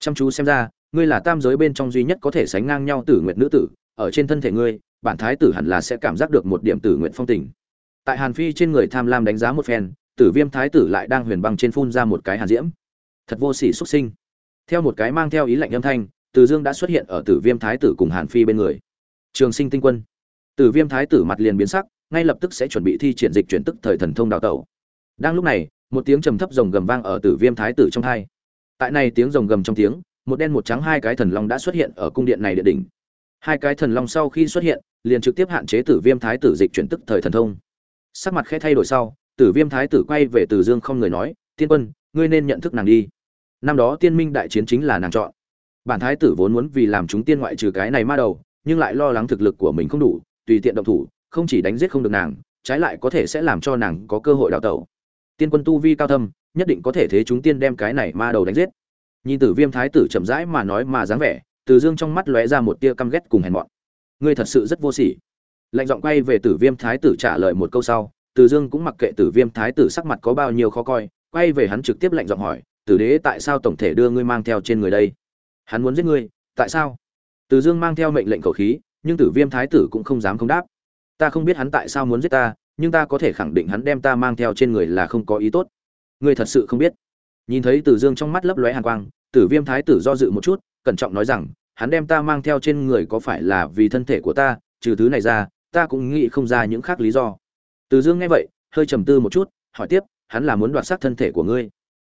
Chăm chú xem ra, ngươi là tam giới bên trong duy nhất có thể sánh ngang nhau tử nguyệt nữ tử, ở trên thân thể ngươi, bản thái tử hẳn là sẽ cảm giác được một điểm tử nguyện phong tình. Tại hàn phi trên người tham lam đánh giá một phen, tử viêm thái tử lại đang huyền băng trên phun ra một cái hàn diễm. Thật vô sỉ xuất sinh. Theo một cái mang theo ý lạnh âm thanh, từ dương đã xuất hiện ở tử viêm thái tử cùng hàn phi bên người. Trường sinh tinh quân tử viêm thái tử mặt liền biến sắc, ngay lập tức sẽ chuẩn bị thi triển dịch chuyển tức thời thần thông đào tẩu. Đang lúc này, một tiếng trầm thấp rồng gầm vang ở tử viêm thái tử trong tai. tại này tiếng rồng gầm trong tiếng, một đen một trắng hai cái thần long đã xuất hiện ở cung điện này địa đỉnh. Hai cái thần long sau khi xuất hiện, liền trực tiếp hạn chế tử viêm thái tử dịch chuyển tức thời thần thông. Sắc mặt khẽ thay đổi sau tử viêm thái tử quay về từ dương không người nói, tiên quân, ngươi nên nhận thức nàng đi. Năm đó tiên minh đại chiến chính là nàng chọn. Bản thái tử vốn muốn vì làm chúng tiên ngoại trừ cái này ma đầu, nhưng lại lo lắng thực lực của mình không đủ tùy tiện động thủ, không chỉ đánh giết không được nàng, trái lại có thể sẽ làm cho nàng có cơ hội đào tẩu. Tiên quân tu vi cao thâm, nhất định có thể thế chúng tiên đem cái này ma đầu đánh giết. Nhìn tử viêm thái tử chậm rãi mà nói mà dáng vẻ, từ dương trong mắt lóe ra một tia căm ghét cùng hèn mọn. Ngươi thật sự rất vô sỉ. Lạnh giọng quay về tử viêm thái tử trả lời một câu sau, từ dương cũng mặc kệ tử viêm thái tử sắc mặt có bao nhiêu khó coi, quay về hắn trực tiếp lạnh giọng hỏi, tử đế tại sao tổng thể đưa ngươi mang theo trên người đây? Hắn muốn giết ngươi, tại sao? Từ dương mang theo mệnh lệnh khẩu khí nhưng tử viêm thái tử cũng không dám không đáp. Ta không biết hắn tại sao muốn giết ta, nhưng ta có thể khẳng định hắn đem ta mang theo trên người là không có ý tốt. Ngươi thật sự không biết. Nhìn thấy tử dương trong mắt lấp lóe hàn quang, tử viêm thái tử do dự một chút, cẩn trọng nói rằng, hắn đem ta mang theo trên người có phải là vì thân thể của ta, trừ thứ này ra, ta cũng nghĩ không ra những khác lý do. Từ dương nghe vậy, hơi trầm tư một chút, hỏi tiếp, hắn là muốn đoạt xác thân thể của ngươi?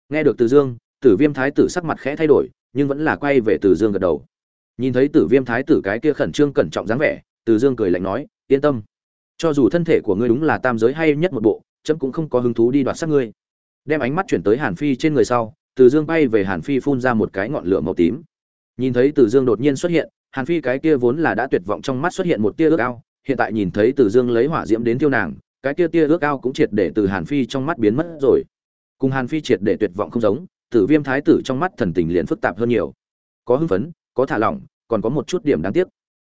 Nghe được từ dương, tử viêm thái tử sắc mặt khẽ thay đổi, nhưng vẫn là quay về từ dương gật đầu nhìn thấy tử viêm thái tử cái kia khẩn trương cẩn trọng dáng vẻ, từ dương cười lạnh nói, yên tâm. Cho dù thân thể của ngươi đúng là tam giới hay nhất một bộ trẫm cũng không có hứng thú đi đoạt xác ngươi. Đem ánh mắt chuyển tới hàn phi trên người sau, từ dương bay về hàn phi phun ra một cái ngọn lửa màu tím. Nhìn thấy từ dương đột nhiên xuất hiện, hàn phi cái kia vốn là đã tuyệt vọng trong mắt xuất hiện một tia ước ao, hiện tại nhìn thấy từ dương lấy hỏa diễm đến tiêu nàng, cái kia tia ước ao cũng triệt để từ hàn phi trong mắt biến mất rồi. Cùng hàn phi triệt để tuyệt vọng không giống, tử viêm thái tử trong mắt thần tình liền phức tạp hơn nhiều. Có hưng phấn, có thả lỏng còn có một chút điểm đáng tiếc.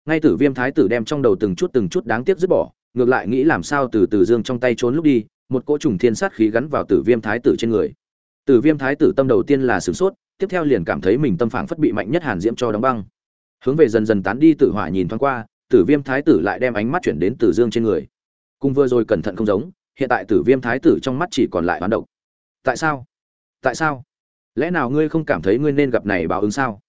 Ngay tử viêm thái tử đem trong đầu từng chút từng chút đáng tiếc dứt bỏ, ngược lại nghĩ làm sao từ từ dương trong tay trốn lúc đi, một cỗ trùng thiên sát khí gắn vào tử viêm thái tử trên người. Tử viêm thái tử tâm đầu tiên là sửng sốt, tiếp theo liền cảm thấy mình tâm phảng phất bị mạnh nhất hàn diễm cho đóng băng. Hướng về dần dần tán đi tử hỏa nhìn thoáng qua, tử viêm thái tử lại đem ánh mắt chuyển đến tử dương trên người. Cùng vừa rồi cẩn thận không giống, hiện tại tử viêm thái tử trong mắt chỉ còn lại hoán độc. Tại sao? Tại sao? Lẽ nào ngươi không cảm thấy ngươi nên gặp này báo ứng sao?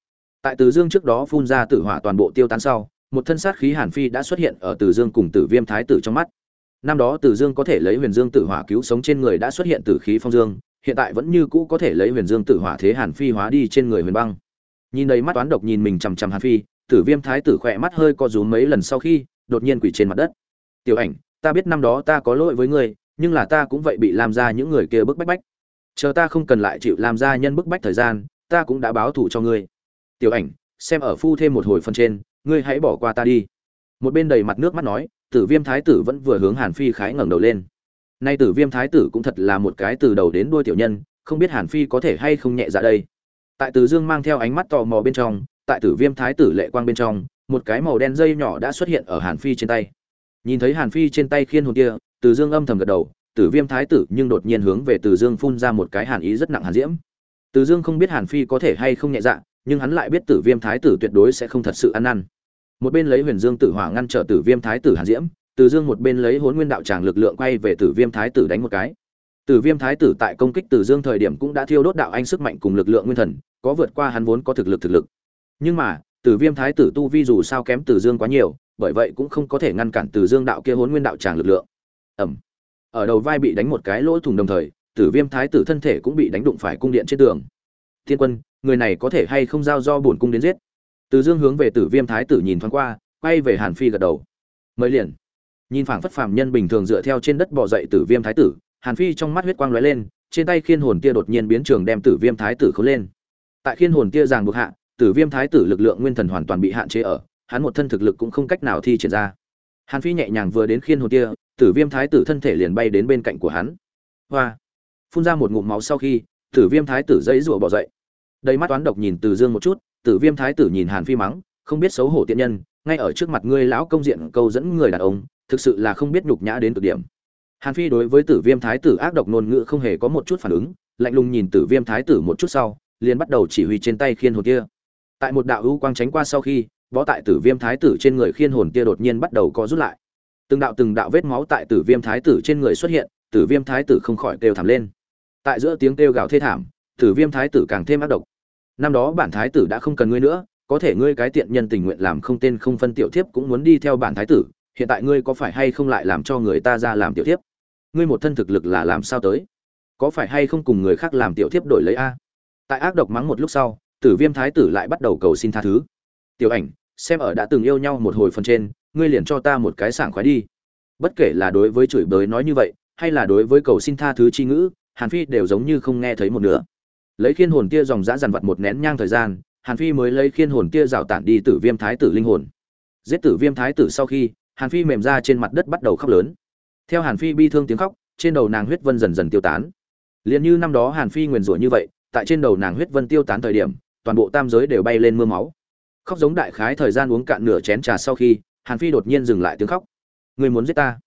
Tại Từ dương trước đó phun ra tử hỏa toàn bộ tiêu tán sau, một thân sát khí hàn phi đã xuất hiện ở Từ dương cùng tử viêm thái tử trong mắt. Năm đó tử dương có thể lấy huyền dương tử hỏa cứu sống trên người đã xuất hiện tử khí phong dương, hiện tại vẫn như cũ có thể lấy huyền dương tử hỏa thế hàn phi hóa đi trên người huyền băng. Nhìn đầy mắt toán độc nhìn mình chằm chằm hàn phi, tử viêm thái tử khỏe mắt hơi co rúm mấy lần sau khi, đột nhiên quỳ trên mặt đất. Tiểu ảnh, ta biết năm đó ta có lỗi với ngươi, nhưng là ta cũng vậy bị làm ra những người kia bức bách bách. Chờ ta không cần lại chịu làm ra nhân bức bách thời gian, ta cũng đã báo thù cho ngươi tiểu ảnh, xem ở phu thêm một hồi phần trên, ngươi hãy bỏ qua ta đi. Một bên đầy mặt nước mắt nói, tử viêm thái tử vẫn vừa hướng hàn phi khái ngẩng đầu lên. Nay tử viêm thái tử cũng thật là một cái từ đầu đến đuôi tiểu nhân, không biết hàn phi có thể hay không nhẹ dạ đây. Tại tử dương mang theo ánh mắt tò mò bên trong, tại tử viêm thái tử lệ quang bên trong, một cái màu đen dây nhỏ đã xuất hiện ở hàn phi trên tay. Nhìn thấy hàn phi trên tay khiên hồn kia tử dương âm thầm gật đầu, tử viêm thái tử nhưng đột nhiên hướng về tử dương phun ra một cái hàn ý rất nặng hàn diễm. Tử dương không biết hàn phi có thể hay không nhẹ dạ nhưng hắn lại biết tử viêm thái tử tuyệt đối sẽ không thật sự ăn năn. Một bên lấy huyền dương tử hỏa ngăn trở tử viêm thái tử hàn diễm, từ dương một bên lấy Hỗn nguyên đạo tràng lực lượng quay về tử viêm thái tử đánh một cái. Tử viêm thái tử tại công kích từ dương thời điểm cũng đã thiêu đốt đạo anh sức mạnh cùng lực lượng nguyên thần, có vượt qua hắn vốn có thực lực thực lực. Nhưng mà, tử viêm thái tử tu vi dù sao kém từ dương quá nhiều, bởi vậy cũng không có thể ngăn cản từ dương đạo kia Hỗn nguyên đạo tràng lực lượng. Ầm. Ở đầu vai bị đánh một cái lỗ thủng đồng thời, tử viêm thái tử thân thể cũng bị đánh đụng phải cung điện trên tường. Thiên quân người này có thể hay không giao do bổn cung đến giết. Từ dương hướng về tử viêm thái tử nhìn thoáng qua, quay về hàn phi gật đầu. Mới liền. Nhìn phảng phất phàm nhân bình thường dựa theo trên đất bò dậy tử viêm thái tử, hàn phi trong mắt huyết quang lóe lên, trên tay khiên hồn tia đột nhiên biến trường đem tử viêm thái tử khấu lên. Tại khiên hồn tia giàng buộc hạ, tử viêm thái tử lực lượng nguyên thần hoàn toàn bị hạn chế ở, hắn một thân thực lực cũng không cách nào thi triển ra. Hàn phi nhẹ nhàng vừa đến khiên hồn tia, tử viêm thái tử thân thể liền bay đến bên cạnh của hắn. Hoa! Phun ra một ngụm máu sau khi, tử viêm thái tử dãy rủa bỏ dậy đầy mắt toán độc nhìn từ dương một chút, tử viêm thái tử nhìn hàn phi mắng, không biết xấu hổ tiện nhân, ngay ở trước mặt ngươi lão công diện câu dẫn người đàn ông, thực sự là không biết nhục nhã đến cực điểm. Hàn phi đối với tử viêm thái tử ác độc ngôn ngữ không hề có một chút phản ứng, lạnh lùng nhìn tử viêm thái tử một chút sau, liền bắt đầu chỉ huy trên tay khiên hồn kia. Tại một đạo hữu quang tránh qua sau khi, võ tại tử viêm thái tử trên người khiên hồn kia đột nhiên bắt đầu co rút lại. Từng đạo từng đạo vết máu tại tử viêm thái tử trên người xuất hiện, tử viêm thái tử không khỏi kêu thảm lên. Tại giữa tiếng kêu gào thê thảm, tử viêm thái tử càng thêm ác độc năm đó bản thái tử đã không cần ngươi nữa, có thể ngươi cái tiện nhân tình nguyện làm không tên không phân tiểu thiếp cũng muốn đi theo bản thái tử, hiện tại ngươi có phải hay không lại làm cho người ta ra làm tiểu thiếp? Ngươi một thân thực lực là làm sao tới? Có phải hay không cùng người khác làm tiểu thiếp đổi lấy a? Tại ác độc mắng một lúc sau, tử viêm thái tử lại bắt đầu cầu xin tha thứ. Tiểu ảnh, xem ở đã từng yêu nhau một hồi phần trên, ngươi liền cho ta một cái sảng khoái đi. Bất kể là đối với chửi bới nói như vậy, hay là đối với cầu xin tha thứ chi ngữ, hàn phi đều giống như không nghe thấy một nửa lấy khiên hồn tia dòng dã dằn vặt một nén nhang thời gian, hàn phi mới lấy khiên hồn tia rào tản đi tử viêm thái tử linh hồn. Giết tử viêm thái tử sau khi, hàn phi mềm ra trên mặt đất bắt đầu khóc lớn. Theo hàn phi bi thương tiếng khóc, trên đầu nàng huyết vân dần dần tiêu tán. Liền như năm đó hàn phi nguyền rủa như vậy, tại trên đầu nàng huyết vân tiêu tán thời điểm, toàn bộ tam giới đều bay lên mưa máu. Khóc giống đại khái thời gian uống cạn nửa chén trà sau khi, hàn phi đột nhiên dừng lại tiếng khóc. Người muốn giết ta?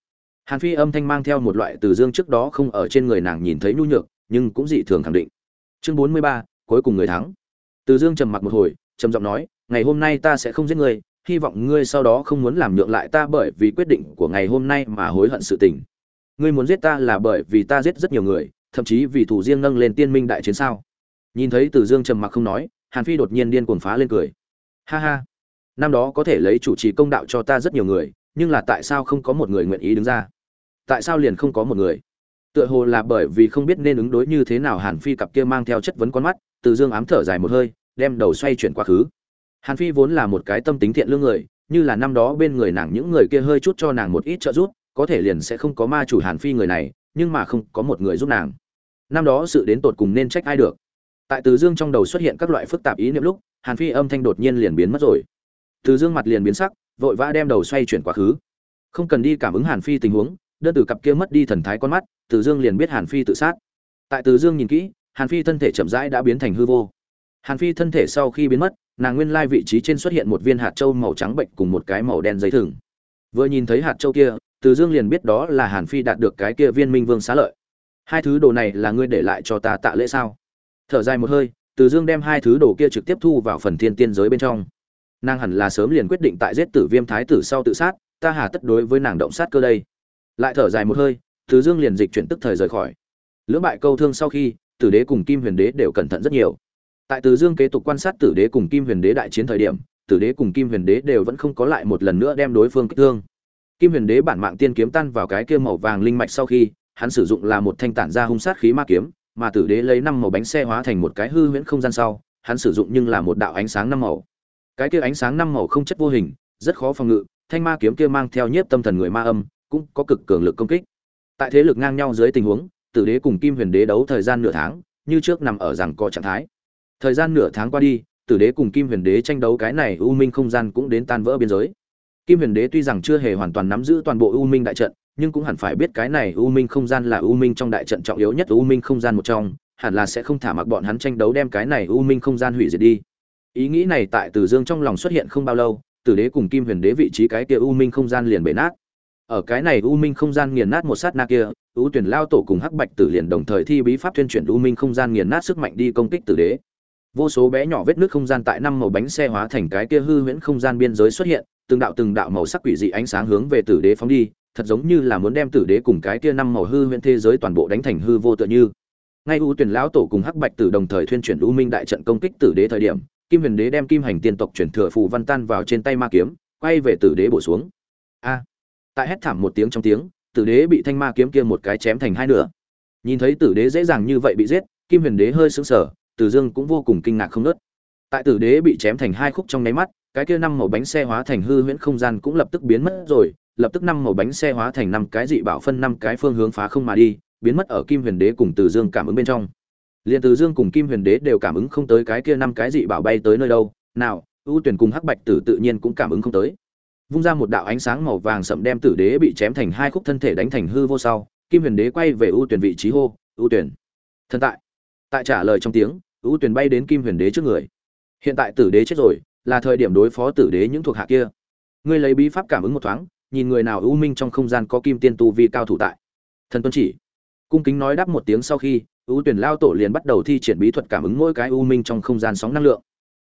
Hàn phi âm thanh mang theo một loại từ dương trước đó không ở trên người nàng nhìn thấy nhu nhược, nhưng cũng dị thường khẳng định chương bốn mươi ba, cuối cùng người thắng. Từ dương trầm mặc một hồi, trầm giọng nói, ngày hôm nay ta sẽ không giết ngươi, hy vọng ngươi sau đó không muốn làm nhượng lại ta bởi vì quyết định của ngày hôm nay mà hối hận sự tình. Ngươi muốn giết ta là bởi vì ta giết rất nhiều người, thậm chí vì thủ riêng nâng lên tiên minh đại chiến sao? Nhìn thấy từ dương trầm mặc không nói, hàn phi đột nhiên điên cuồng phá lên cười. Ha ha, năm đó có thể lấy chủ trì công đạo cho ta rất nhiều người, nhưng là tại sao không có một người nguyện ý đứng ra? Tại sao liền không có một người? Tựa hồ là bởi vì không biết nên ứng đối như thế nào hàn phi cặp kia mang theo chất vấn con mắt, từ dương ám thở dài một hơi, đem đầu xoay chuyển quá khứ. Hàn phi vốn là một cái tâm tính thiện lương người, như là năm đó bên người nàng những người kia hơi chút cho nàng một ít trợ giúp, có thể liền sẽ không có ma chủ hàn phi người này, nhưng mà không có một người giúp nàng. Năm đó sự đến tột cùng nên trách ai được? Tại từ dương trong đầu xuất hiện các loại phức tạp ý niệm lúc, hàn phi âm thanh đột nhiên liền biến mất rồi. Từ dương mặt liền biến sắc, vội vã đem đầu xoay chuyển quá khứ. Không cần đi cảm ứng hàn phi tình huống đơn từ cặp kia mất đi thần thái con mắt, từ dương liền biết hàn phi tự sát. Tại từ dương nhìn kỹ, hàn phi thân thể chậm rãi đã biến thành hư vô. Hàn phi thân thể sau khi biến mất, nàng nguyên lai vị trí trên xuất hiện một viên hạt châu màu trắng bệnh cùng một cái màu đen giấy thừng. Vừa nhìn thấy hạt châu kia, từ dương liền biết đó là hàn phi đạt được cái kia viên minh vương xá lợi. Hai thứ đồ này là ngươi để lại cho ta tạ lễ sao? Thở dài một hơi, từ dương đem hai thứ đồ kia trực tiếp thu vào phần thiên tiên giới bên trong. Nàng hẳn là sớm liền quyết định tại giết tử viêm thái tử sau tự sát, ta hà tất đối với nàng động sát cơ đây lại thở dài một hơi thứ dương liền dịch chuyển tức thời rời khỏi. Lưỡng bại câu thương sau khi, tử đế cùng kim huyền đế đều cẩn thận rất nhiều. Tại Tử dương kế tục quan sát tử đế cùng kim huyền đế đại chiến thời điểm, tử đế cùng kim huyền đế đều vẫn không có lại một lần nữa đem đối phương kích thương. Kim huyền đế bản mạng tiên kiếm tan vào cái kia màu vàng linh mạch sau khi, hắn sử dụng là một thanh tản ra hung sát khí ma kiếm, mà tử đế lấy năm màu bánh xe hóa thành một cái hư huyễn không gian sau, hắn sử dụng nhưng là một đạo ánh sáng năm màu. Cái kia ánh sáng năm màu không chất vô hình, rất khó phòng ngự, thanh ma kiếm kia mang theo nhiếp tâm thần người ma âm cũng có cực cường lực công kích. Tại thế lực ngang nhau dưới tình huống, tử đế cùng kim huyền đế đấu thời gian nửa tháng, như trước nằm ở rằng co trạng thái. Thời gian nửa tháng qua đi, tử đế cùng kim huyền đế tranh đấu cái này u minh không gian cũng đến tan vỡ biên giới. Kim huyền đế tuy rằng chưa hề hoàn toàn nắm giữ toàn bộ u minh đại trận, nhưng cũng hẳn phải biết cái này u minh không gian là u minh trong đại trận trọng yếu nhất, u minh không gian một trong, hẳn là sẽ không thả mặc bọn hắn tranh đấu đem cái này u minh không gian hủy diệt đi. Ý nghĩ này tại tử dương trong lòng xuất hiện không bao lâu, tử đế cùng kim huyền đế vị trí cái kia u minh không gian liền bể nát ở cái này u minh không gian nghiền nát một sát na kia ưu tuyển lao tổ cùng hắc bạch tử liền đồng thời thi bí pháp tuyên chuyển u minh không gian nghiền nát sức mạnh đi công kích tử đế. Vô số bé nhỏ vết nước không gian tại năm màu bánh xe hóa thành cái kia hư huyễn không gian biên giới xuất hiện, từng đạo từng đạo màu sắc quỷ dị ánh sáng hướng về tử đế phóng đi, thật giống như là muốn đem tử đế cùng cái kia năm màu hư huyễn thế giới toàn bộ đánh thành hư vô tựa như. Ngay ưu tuyển lão tổ cùng hắc bạch tử đồng thời tuyên chuyển u minh đại trận công kích tử đế thời điểm, kim huyền đế đem kim hành tiên tộc chuyển thừa phù văn tan vào trên tay ma kiếm, quay về tử đế bổ xuống. A tại hét thảm một tiếng trong tiếng, tử đế bị thanh ma kiếm kia một cái chém thành hai nửa. Nhìn thấy tử đế dễ dàng như vậy bị giết, kim huyền đế hơi sững sờ tử dương cũng vô cùng kinh ngạc không nớt. Tại tử đế bị chém thành hai khúc trong nháy mắt, cái kia năm màu bánh xe hóa thành hư huyễn không gian cũng lập tức biến mất rồi, lập tức năm màu bánh xe hóa thành năm cái dị bảo phân năm cái phương hướng phá không mà đi, biến mất ở kim huyền đế cùng tử dương cảm ứng bên trong. Liền tử dương cùng kim huyền đế đều cảm ứng không tới cái kia năm cái dị bảo bay tới nơi đâu, nào, ưu tuyển cùng hắc bạch tử tự nhiên cũng cảm ứng không tới vung ra một đạo ánh sáng màu vàng sậm đem tử đế bị chém thành hai khúc thân thể đánh thành hư vô sau, kim huyền đế quay về ưu tuyển vị trí hô, ưu tuyển. Thân tại. Tại trả lời trong tiếng, ưu tuyển bay đến kim huyền đế trước người. Hiện tại tử đế chết rồi, là thời điểm đối phó tử đế những thuộc hạ kia. Ngươi lấy bí pháp cảm ứng một thoáng, nhìn người nào ưu minh trong không gian có kim tiên tu vi cao thủ tại. Thần tuân chỉ. Cung kính nói đáp một tiếng sau khi, ưu tuyển lao tổ liền bắt đầu thi triển bí thuật cảm ứng mỗi cái ưu minh trong không gian sóng năng lượng.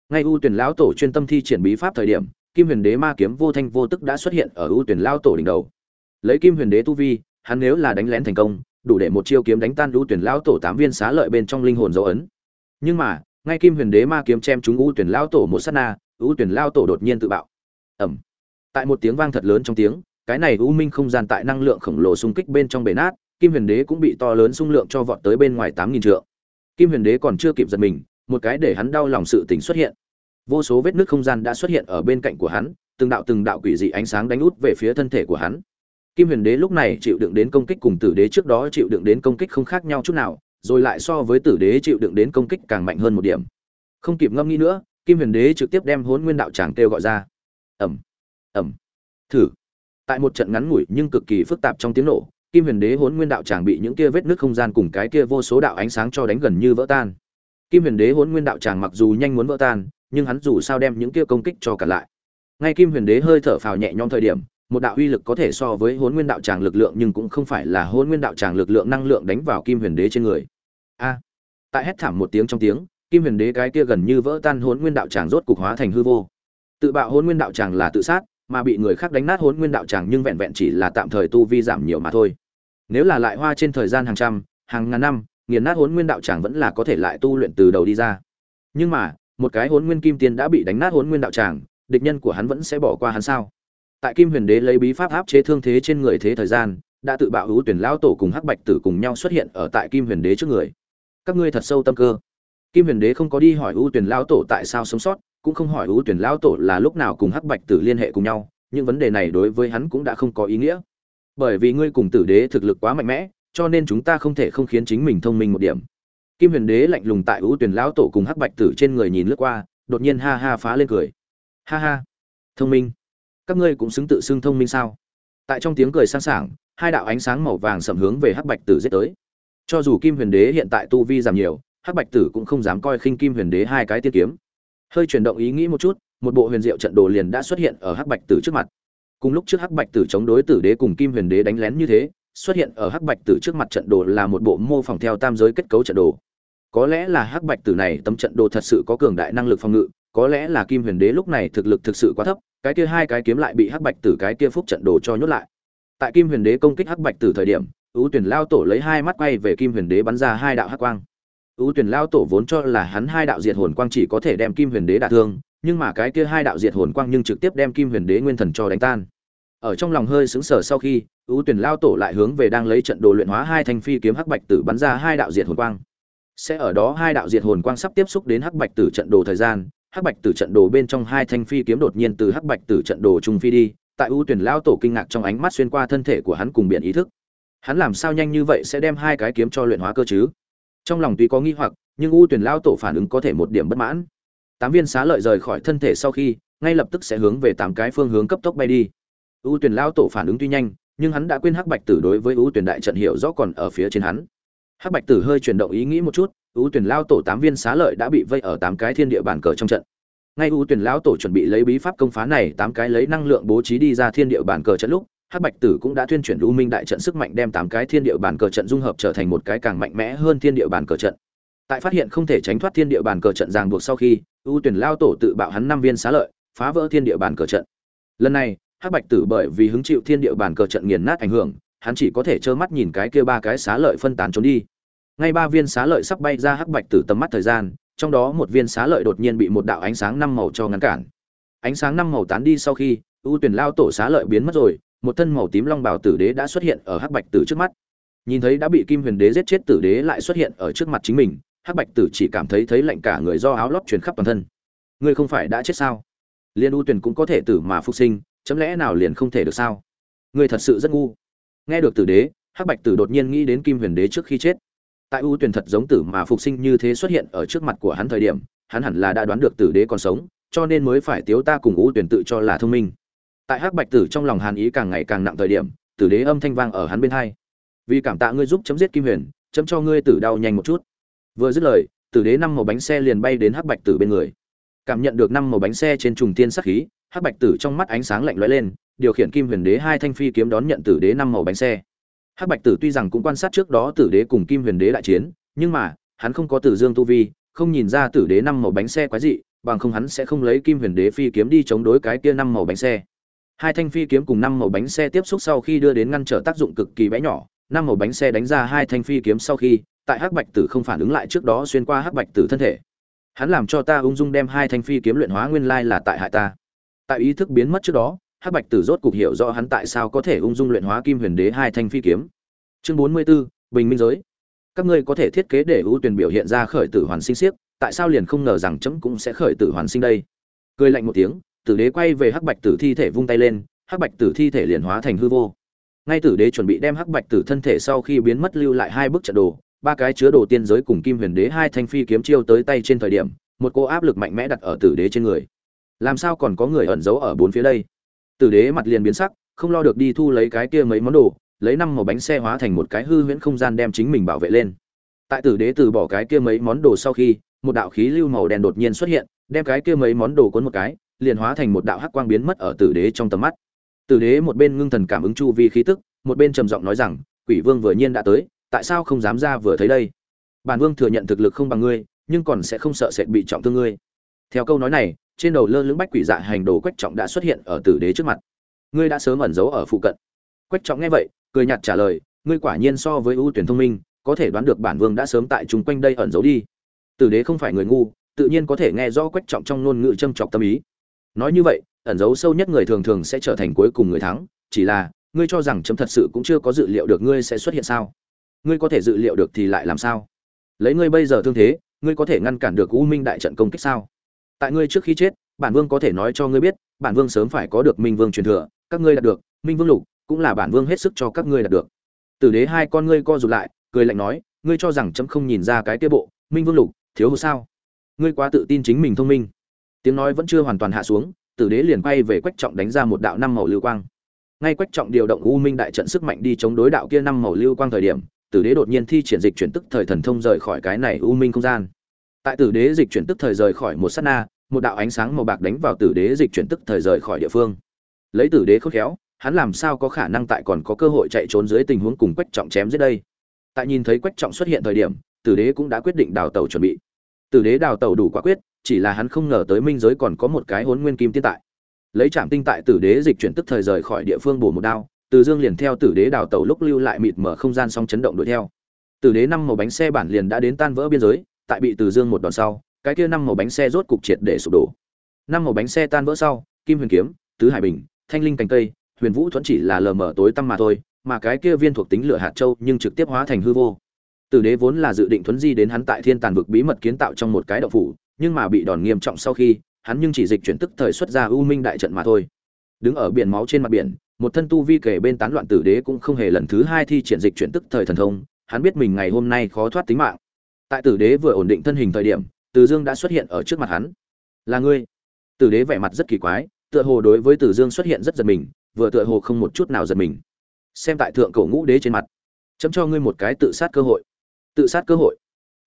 Ngay ưu tuyển lão tổ chuyên tâm thi triển bí pháp thời điểm kim huyền đế ma kiếm vô thanh vô tức đã xuất hiện ở ưu tuyển lao tổ đỉnh đầu. Lấy kim huyền đế tu vi, hắn nếu là đánh lén thành công, đủ để một chiêu kiếm đánh tan ưu tuyển lao tổ tám viên xá lợi bên trong linh hồn dấu ấn. Nhưng mà, ngay kim huyền đế ma kiếm chém chúng ưu tuyển lao tổ một sát na, ưu tuyển lao tổ đột nhiên tự bạo. Ẩm tại một tiếng vang thật lớn trong tiếng, cái này u minh không gian tại năng lượng khổng lồ xung kích bên trong bể nát, kim huyền đế cũng bị to lớn xung lượng cho vọt tới bên ngoài tám nghìn trượng. Kim huyền đế còn chưa kịp giật mình, một cái để hắn đau lòng sự tình xuất hiện vô số vết nứt không gian đã xuất hiện ở bên cạnh của hắn, từng đạo từng đạo quỷ dị ánh sáng đánh út về phía thân thể của hắn. Kim huyền đế lúc này chịu đựng đến công kích cùng tử đế trước đó chịu đựng đến công kích không khác nhau chút nào, rồi lại so với tử đế chịu đựng đến công kích càng mạnh hơn một điểm. Không kịp ngâm nghĩ nữa, kim huyền đế trực tiếp đem hốn nguyên đạo tràng kêu gọi ra. Ẩm ẩm thử. Tại một trận ngắn ngủi nhưng cực kỳ phức tạp trong tiếng nổ, kim huyền đế hốn nguyên đạo tràng bị những kia vết nứt không gian cùng cái kia vô số đạo ánh sáng cho đánh gần như vỡ tan. Kim huyền đế hốn nguyên đạo tràng mặc dù nhanh muốn vỡ tan nhưng hắn dù sao đem những kia công kích cho cả lại. Ngay kim huyền đế hơi thở phào nhẹ nhõm thời điểm, một đạo uy lực có thể so với Hỗn nguyên đạo tràng lực lượng nhưng cũng không phải là Hỗn nguyên đạo tràng lực lượng năng lượng đánh vào kim huyền đế trên người. A! Tại hét thảm một tiếng trong tiếng, kim huyền đế cái kia gần như vỡ tan Hỗn nguyên đạo tràng rốt cục hóa thành hư vô. Tự bạo Hỗn nguyên đạo tràng là tự sát, mà bị người khác đánh nát Hỗn nguyên đạo tràng nhưng vẹn vẹn chỉ là tạm thời tu vi giảm nhiều mà thôi. Nếu là lại hoa trên thời gian hàng trăm, hàng ngàn năm, nghiền nát Hỗn nguyên đạo tràng vẫn là có thể lại tu luyện từ đầu đi ra. Nhưng mà một cái hốn nguyên kim tiên đã bị đánh nát hốn nguyên đạo tràng, địch nhân của hắn vẫn sẽ bỏ qua hắn sao? Tại kim huyền đế lấy bí pháp áp chế thương thế trên người thế thời gian, đã tự bạo hữu tuyển lão tổ cùng hắc bạch tử cùng nhau xuất hiện ở tại kim huyền đế trước người. Các ngươi thật sâu tâm cơ. Kim huyền đế không có đi hỏi ưu tuyển lão tổ tại sao sống sót, cũng không hỏi ưu tuyển lão tổ là lúc nào cùng hắc bạch tử liên hệ cùng nhau nhưng vấn đề này đối với hắn cũng đã không có ý nghĩa. Bởi vì ngươi cùng tử đế thực lực quá mạnh mẽ, cho nên chúng ta không thể không khiến chính mình thông minh một điểm kim huyền đế lạnh lùng tại ưu tuyển lão tổ cùng hắc bạch tử trên người nhìn lướt qua, đột nhiên ha ha phá lên cười. Ha ha. Thông minh. Các ngươi cũng xứng tự xưng thông minh sao? Tại trong tiếng cười sang sảng, hai đạo ánh sáng màu vàng sầm hướng về hắc bạch tử giết tới. Cho dù kim huyền đế hiện tại tu vi giảm nhiều, hắc bạch tử cũng không dám coi khinh kim huyền đế hai cái tiên kiếm. Hơi chuyển động ý nghĩ một chút, một bộ huyền diệu trận đồ liền đã xuất hiện ở hắc bạch tử trước mặt. Cùng lúc trước hắc bạch tử chống đối tử đế cùng kim huyền đế đánh lén như thế xuất hiện ở hắc bạch tử trước mặt trận đồ là một bộ mô phỏng theo tam giới kết cấu trận đồ. Có lẽ là hắc bạch tử này tấm trận đồ thật sự có cường đại năng lực phòng ngự, có lẽ là kim huyền đế lúc này thực lực thực sự quá thấp, cái kia hai cái kiếm lại bị hắc bạch tử cái kia phúc trận đồ cho nhốt lại. Tại kim huyền đế công kích hắc bạch tử thời điểm ưu tuyển lao tổ lấy hai mắt quay về kim huyền đế bắn ra hai đạo hắc quang. Ưu tuyển lao tổ vốn cho là hắn hai đạo diệt hồn quang chỉ có thể đem kim huyền đế đả thương, nhưng mà cái kia hai đạo diệt hồn quang nhưng trực tiếp đem kim huyền đế nguyên thần cho đánh tan ở trong lòng hơi sững sờ sau khi ưu tuyển lao tổ lại hướng về đang lấy trận đồ luyện hóa hai thanh phi kiếm hắc bạch tử bắn ra hai đạo diệt hồn quang. Sẽ ở đó hai đạo diệt hồn quang sắp tiếp xúc đến hắc bạch tử trận đồ thời gian, hắc bạch tử trận đồ bên trong hai thanh phi kiếm đột nhiên từ hắc bạch tử trận đồ trung phi đi, tại ưu tuyển lao tổ kinh ngạc trong ánh mắt xuyên qua thân thể của hắn cùng biển ý thức. Hắn làm sao nhanh như vậy sẽ đem hai cái kiếm cho luyện hóa cơ chứ? Trong lòng tuy có nghi hoặc, nhưng ưu tuyển lao tổ phản ứng có thể một điểm bất mãn. Tám viên xá lợi rời khỏi thân thể sau khi, ngay lập tức sẽ hướng về tám cái phương hướng cấp tốc bay đi. U Tuyền lao tổ phản ứng tuy nhanh, nhưng hắn đã quên hắc bạch tử đối với U Tuyền đại trận hiểu rõ còn ở phía trên hắn. Hắc bạch tử hơi chuyển động ý nghĩ một chút, U Tuyền lao tổ tám viên xá lợi đã bị vây ở tám cái thiên địa bản cờ trong trận. Ngay U Tuyền lão tổ chuẩn bị lấy bí pháp công phá này tám cái lấy năng lượng bố trí đi ra thiên địa bản cờ trận lúc, hắc bạch tử cũng đã tuyên chuyển u minh đại trận sức mạnh đem tám cái thiên địa bản cờ trận dung hợp trở thành một cái càng mạnh mẽ hơn thiên địa bản cờ trận. Tại phát hiện không thể tránh thoát thiên địa bản cờ trận ràng buộc sau khi, U Tuyền lao tổ tự bạo hắn năm viên xá lợi, phá vỡ thiên địa bản cờ trận. Lần này hắc bạch tử bởi vì hứng chịu thiên địa bản cờ trận nghiền nát ảnh hưởng, hắn chỉ có thể trơ mắt nhìn cái kia ba cái xá lợi phân tán trốn đi. Ngay ba viên xá lợi sắp bay ra hắc bạch tử tầm mắt thời gian, trong đó một viên xá lợi đột nhiên bị một đạo ánh sáng năm màu cho ngăn cản. Ánh sáng năm màu tán đi sau khi, ưu tuyển lao tổ xá lợi biến mất rồi, một thân màu tím long bảo tử đế đã xuất hiện ở hắc bạch tử trước mắt. Nhìn thấy đã bị kim huyền đế giết chết tử đế lại xuất hiện ở trước mặt chính mình, hắc bạch tử chỉ cảm thấy thấy lạnh cả người do áo lót truyền khắp toàn thân. Ngươi không phải đã chết sao? Liên u tuyền cũng có thể tử mà phục sinh chấm lẽ nào liền không thể được sao? Ngươi thật sự rất ngu. Nghe được tử đế, hắc bạch tử đột nhiên nghĩ đến kim huyền đế trước khi chết. Tại u tuyền thật giống tử mà phục sinh như thế xuất hiện ở trước mặt của hắn thời điểm, hắn hẳn là đã đoán được tử đế còn sống, cho nên mới phải tiếu ta cùng u tuyền tự cho là thông minh. Tại hắc bạch tử trong lòng hàn ý càng ngày càng nặng thời điểm, tử đế âm thanh vang ở hắn bên hai. Vì cảm tạ ngươi giúp chấm giết kim huyền, chấm cho ngươi tử đau nhanh một chút. Vừa dứt lời, tử đế năm màu bánh xe liền bay đến hắc bạch tử bên người. Cảm nhận được năm màu bánh xe trên trùng tiên sắc khí hắc bạch tử trong mắt ánh sáng lạnh lẽo lên, điều khiển kim huyền đế hai thanh phi kiếm đón nhận tử đế năm màu bánh xe. Hắc bạch tử tuy rằng cũng quan sát trước đó tử đế cùng kim huyền đế đại chiến, nhưng mà, hắn không có tử dương tu vi, không nhìn ra tử đế năm màu bánh xe quái dị, bằng không hắn sẽ không lấy kim huyền đế phi kiếm đi chống đối cái kia năm màu bánh xe. Hai thanh phi kiếm cùng năm màu bánh xe tiếp xúc sau khi đưa đến ngăn trở tác dụng cực kỳ bé nhỏ, năm màu bánh xe đánh ra hai thanh phi kiếm sau khi, tại hắc bạch tử không phản ứng lại trước đó xuyên qua hắc bạch tử thân thể. Hắn làm cho ta ung dung đem hai thanh phi kiếm luyện hóa nguyên lai là tại hại ta tại ý thức biến mất trước đó hắc bạch tử rốt cục hiểu rõ hắn tại sao có thể ung dung luyện hóa kim huyền đế hai thanh phi kiếm. Chương bốn mươi 44, bình minh giới. Các ngươi có thể thiết kế để ưu tuyển biểu hiện ra khởi tử hoàn sinh siếc tại sao liền không ngờ rằng chấm cũng sẽ khởi tử hoàn sinh đây? Cười lạnh một tiếng tử đế quay về hắc bạch tử thi thể vung tay lên hắc bạch tử thi thể liền hóa thành hư vô. Ngay tử đế chuẩn bị đem hắc bạch tử thân thể sau khi biến mất lưu lại hai bức trận đồ ba cái chứa đồ tiên giới cùng kim huyền đế hai thanh phi kiếm chiêu tới tay trên thời điểm một cô áp lực mạnh mẽ đặt ở tử đế trên người làm sao còn có người ẩn giấu ở bốn phía đây? Tử đế mặt liền biến sắc, không lo được đi thu lấy cái kia mấy món đồ, lấy năm màu bánh xe hóa thành một cái hư huyễn không gian đem chính mình bảo vệ lên. Tại tử đế từ bỏ cái kia mấy món đồ sau khi, một đạo khí lưu màu đen đột nhiên xuất hiện, đem cái kia mấy món đồ cuốn một cái, liền hóa thành một đạo hắc quang biến mất ở tử đế trong tầm mắt. Tử đế một bên ngưng thần cảm ứng chu vi khí tức, một bên trầm giọng nói rằng, quỷ vương vừa nhiên đã tới, tại sao không dám ra vừa thấy đây? Bản vương thừa nhận thực lực không bằng ngươi, nhưng còn sẽ không sợ sệt bị trọng thương ngươi. Theo câu nói này trên đầu lơ lưỡng bách quỷ dạ hành đồ quách trọng đã xuất hiện ở tử đế trước mặt. Ngươi đã sớm ẩn giấu ở phụ cận. Quách trọng nghe vậy, cười nhạt trả lời, ngươi quả nhiên so với ưu tuyển thông minh, có thể đoán được bản vương đã sớm tại chúng quanh đây ẩn giấu đi. Tử đế không phải người ngu, tự nhiên có thể nghe rõ quách trọng trong ngôn ngữ châm chọc tâm ý. Nói như vậy, ẩn giấu sâu nhất người thường thường sẽ trở thành cuối cùng người thắng, chỉ là, ngươi cho rằng chấm thật sự cũng chưa có dự liệu được ngươi sẽ xuất hiện sao? Ngươi có thể dự liệu được thì lại làm sao? Lấy ngươi bây giờ thương thế, ngươi có thể ngăn cản được u minh đại trận công kích sao? Tại ngươi trước khi chết, bản vương có thể nói cho ngươi biết, bản vương sớm phải có được minh vương truyền thừa, các ngươi đạt được, minh vương lục cũng là bản vương hết sức cho các ngươi đạt được. Tử đế hai con ngươi co rụt lại, cười lạnh nói, ngươi cho rằng chấm không nhìn ra cái kia bộ, minh vương lục, thiếu hụt sao? Ngươi quá tự tin chính mình thông minh. Tiếng nói vẫn chưa hoàn toàn hạ xuống, tử đế liền quay về quách trọng đánh ra một đạo năm màu lưu quang. Ngay quách trọng điều động u minh đại trận sức mạnh đi chống đối đạo kia năm màu lưu quang thời điểm, tử đế đột nhiên thi triển dịch chuyển tức thời thần thông rời khỏi cái này u minh không gian tại tử đế dịch chuyển tức thời rời khỏi một sát na, một đạo ánh sáng màu bạc đánh vào tử đế dịch chuyển tức thời rời khỏi địa phương. Lấy tử đế khôn khéo, hắn làm sao có khả năng tại còn có cơ hội chạy trốn dưới tình huống cùng quách trọng chém giết đây? Tại nhìn thấy quách trọng xuất hiện thời điểm, tử đế cũng đã quyết định đào tẩu chuẩn bị. Tử đế đào tẩu đủ quả quyết, chỉ là hắn không ngờ tới minh giới còn có một cái hốn nguyên kim tiên tại. Lấy trạm tinh tại tử đế dịch chuyển tức thời rời khỏi địa phương bổ một đao, từ dương liền theo tử đế đào tẩu lúc lưu lại mịt mở không gian song chấn động đuổi theo. Tử đế năm màu bánh xe bản liền đã đến tan vỡ biên giới tại bị từ dương một đòn sau, cái kia năm màu bánh xe rốt cục triệt để sụp đổ. Năm màu bánh xe tan vỡ sau, kim huyền kiếm, tứ hải bình, thanh linh cành cây, huyền vũ thuẫn chỉ là lờ mờ tối tăm mà thôi, mà cái kia viên thuộc tính lửa hạt châu nhưng trực tiếp hóa thành hư vô. Tử đế vốn là dự định thuấn di đến hắn tại thiên tàn vực bí mật kiến tạo trong một cái đậu phủ, nhưng mà bị đòn nghiêm trọng sau khi, hắn nhưng chỉ dịch chuyển tức thời xuất ra u minh đại trận mà thôi. Đứng ở biển máu trên mặt biển, một thân tu vi kể bên tán loạn tử đế cũng không hề lần thứ hai thi triển dịch chuyển tức thời thần thông, hắn biết mình ngày hôm nay khó thoát tính mạng tại tử đế vừa ổn định thân hình thời điểm, từ dương đã xuất hiện ở trước mặt hắn. Là ngươi? Tử đế vẻ mặt rất kỳ quái, tựa hồ đối với tử dương xuất hiện rất giật mình, vừa tựa hồ không một chút nào giật mình. Xem tại thượng cổ ngũ đế trên mặt, chấm cho ngươi một cái tự sát cơ hội. Tự sát cơ hội.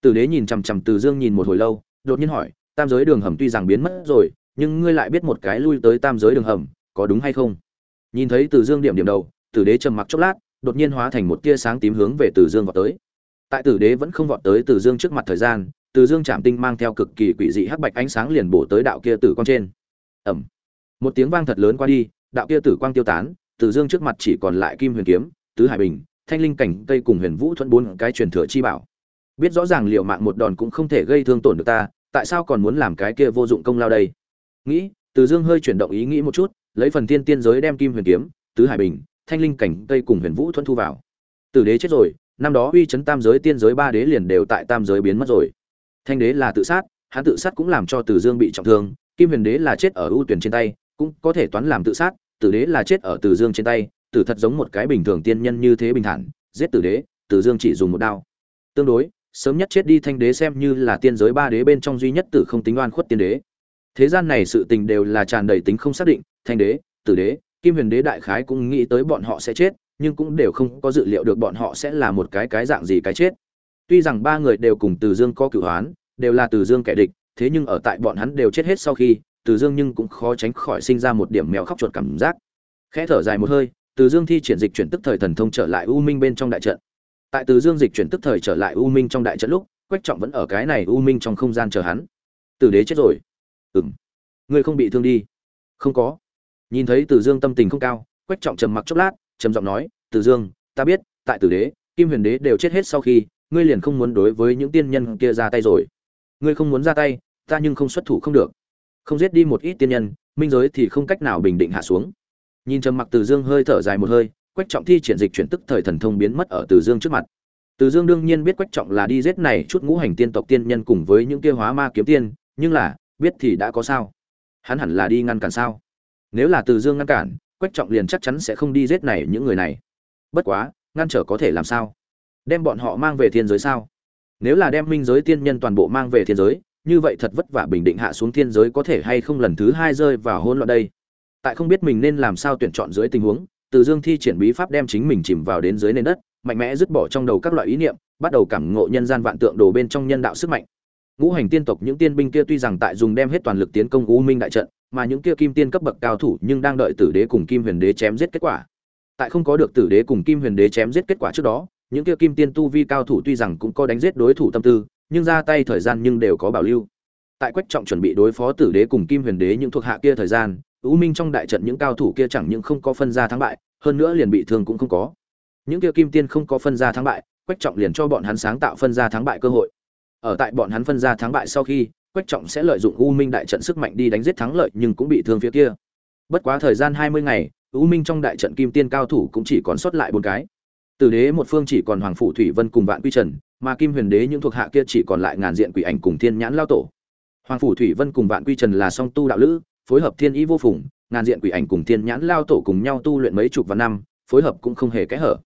Tử đế nhìn chằm chằm từ dương nhìn một hồi lâu, đột nhiên hỏi, tam giới đường hầm tuy rằng biến mất rồi, nhưng ngươi lại biết một cái lui tới tam giới đường hầm, có đúng hay không? Nhìn thấy từ dương điểm điểm đầu, tử đế trầm mặc chốc lát, đột nhiên hóa thành một tia sáng tím hướng về từ dương vào tới tại tử đế vẫn không vọt tới từ dương trước mặt thời gian, từ dương chạm tinh mang theo cực kỳ quỷ dị hắc bạch ánh sáng liền bổ tới đạo kia tử quang trên. Ẩm một tiếng vang thật lớn qua đi, đạo kia tử quang tiêu tán, từ dương trước mặt chỉ còn lại kim huyền kiếm, tứ hải bình, thanh linh cảnh cây cùng huyền vũ thuận bốn cái truyền thừa chi bảo. Biết rõ ràng liệu mạng một đòn cũng không thể gây thương tổn được ta, tại sao còn muốn làm cái kia vô dụng công lao đây? Nghĩ, từ dương hơi chuyển động ý nghĩ một chút, lấy phần tiên tiên giới đem kim huyền kiếm, tứ hải bình, thanh linh cảnh cây cùng huyền vũ thuận thu vào. Tử đế chết rồi năm đó uy chấn tam giới tiên giới ba đế liền đều tại tam giới biến mất rồi. Thanh đế là tự sát, hắn tự sát cũng làm cho tử dương bị trọng thương, kim huyền đế là chết ở ưu tuyển trên tay, cũng có thể toán làm tự sát, tử đế là chết ở tử dương trên tay, tử thật giống một cái bình thường tiên nhân như thế bình thản, giết tử đế tử dương chỉ dùng một đao. Tương đối, sớm nhất chết đi thanh đế xem như là tiên giới ba đế bên trong duy nhất tử không tính oan khuất tiên đế. Thế gian này sự tình đều là tràn đầy tính không xác định, thanh đế, tử đế, kim huyền đế đại khái cũng nghĩ tới bọn họ sẽ chết nhưng cũng đều không có dự liệu được bọn họ sẽ là một cái cái dạng gì cái chết. Tuy rằng ba người đều cùng từ dương có cửu hoán, đều là từ dương kẻ địch, thế nhưng ở tại bọn hắn đều chết hết sau khi, từ dương nhưng cũng khó tránh khỏi sinh ra một điểm mèo khóc chuột cảm giác. Khẽ thở dài một hơi, từ dương thi triển dịch chuyển tức thời thần thông trở lại u minh bên trong đại trận. Tại từ dương dịch chuyển tức thời trở lại u minh trong đại trận lúc, quách trọng vẫn ở cái này u minh trong không gian chờ hắn. Tử đế chết rồi. Ừ m ngươi không bị thương đi. Không có. Nhìn thấy từ dương tâm tình không cao, quách trọng trầm mặc chốc lát trầm giọng nói, từ dương, ta biết, tại tử đế, kim huyền đế đều chết hết sau khi, ngươi liền không muốn đối với những tiên nhân kia ra tay rồi. Ngươi không muốn ra tay, ta nhưng không xuất thủ không được. Không giết đi một ít tiên nhân, minh giới thì không cách nào bình định hạ xuống. Nhìn trầm mặc từ dương hơi thở dài một hơi, quách trọng thi triển dịch chuyển tức thời thần thông biến mất ở từ dương trước mặt. Từ dương đương nhiên biết quách trọng là đi giết này chút ngũ hành tiên tộc tiên nhân cùng với những kia hóa ma kiếm tiên, nhưng là, biết thì đã có sao? Hắn hẳn là đi ngăn cản sao? Nếu là từ dương ngăn cản quách trọng liền chắc chắn sẽ không đi giết này những người này. Bất quá, ngăn trở có thể làm sao? Đem bọn họ mang về thiên giới sao? Nếu là đem minh giới tiên nhân toàn bộ mang về thiên giới, như vậy thật vất vả bình định hạ xuống thiên giới có thể hay không lần thứ hai rơi vào hôn loạn đây? Tại không biết mình nên làm sao tuyển chọn dưới tình huống, từ dương thi triển bí pháp đem chính mình chìm vào đến dưới nền đất, mạnh mẽ dứt bỏ trong đầu các loại ý niệm, bắt đầu cảm ngộ nhân gian vạn tượng đồ bên trong nhân đạo sức mạnh. Ngũ hành tiên tộc những tiên binh kia tuy rằng tại dùng đem hết toàn lực tiến công u minh đại trận mà những kia kim tiên cấp bậc cao thủ nhưng đang đợi tử đế cùng kim huyền đế chém giết kết quả. Tại không có được tử đế cùng kim huyền đế chém giết kết quả trước đó, những kia kim tiên tu vi cao thủ tuy rằng cũng có đánh giết đối thủ tâm tư, nhưng ra tay thời gian nhưng đều có bảo lưu. Tại quách trọng chuẩn bị đối phó tử đế cùng kim huyền đế những thuộc hạ kia thời gian ưu minh trong đại trận những cao thủ kia chẳng những không có phân ra thắng bại, hơn nữa liền bị thương cũng không có. Những kia kim tiên không có phân ra thắng bại, quách trọng liền cho bọn hắn sáng tạo phân ra thắng bại cơ hội. Ở tại bọn hắn phân ra thắng bại sau khi quách trọng sẽ lợi dụng u minh đại trận sức mạnh đi đánh giết thắng lợi nhưng cũng bị thương phía kia. Bất quá thời gian hai mươi ngày, u minh trong đại trận kim tiên cao thủ cũng chỉ còn sót lại bốn cái. Từ đế một phương chỉ còn hoàng phủ thủy vân cùng vạn quy trần, mà kim huyền đế những thuộc hạ kia chỉ còn lại ngàn diện quỷ ảnh cùng thiên nhãn lao tổ. Hoàng phủ thủy vân cùng vạn quy trần là song tu đạo lữ, phối hợp thiên ý vô phùng, ngàn diện quỷ ảnh cùng thiên nhãn lao tổ cùng nhau tu luyện mấy chục vạn năm, phối hợp cũng không hề kẽ hở.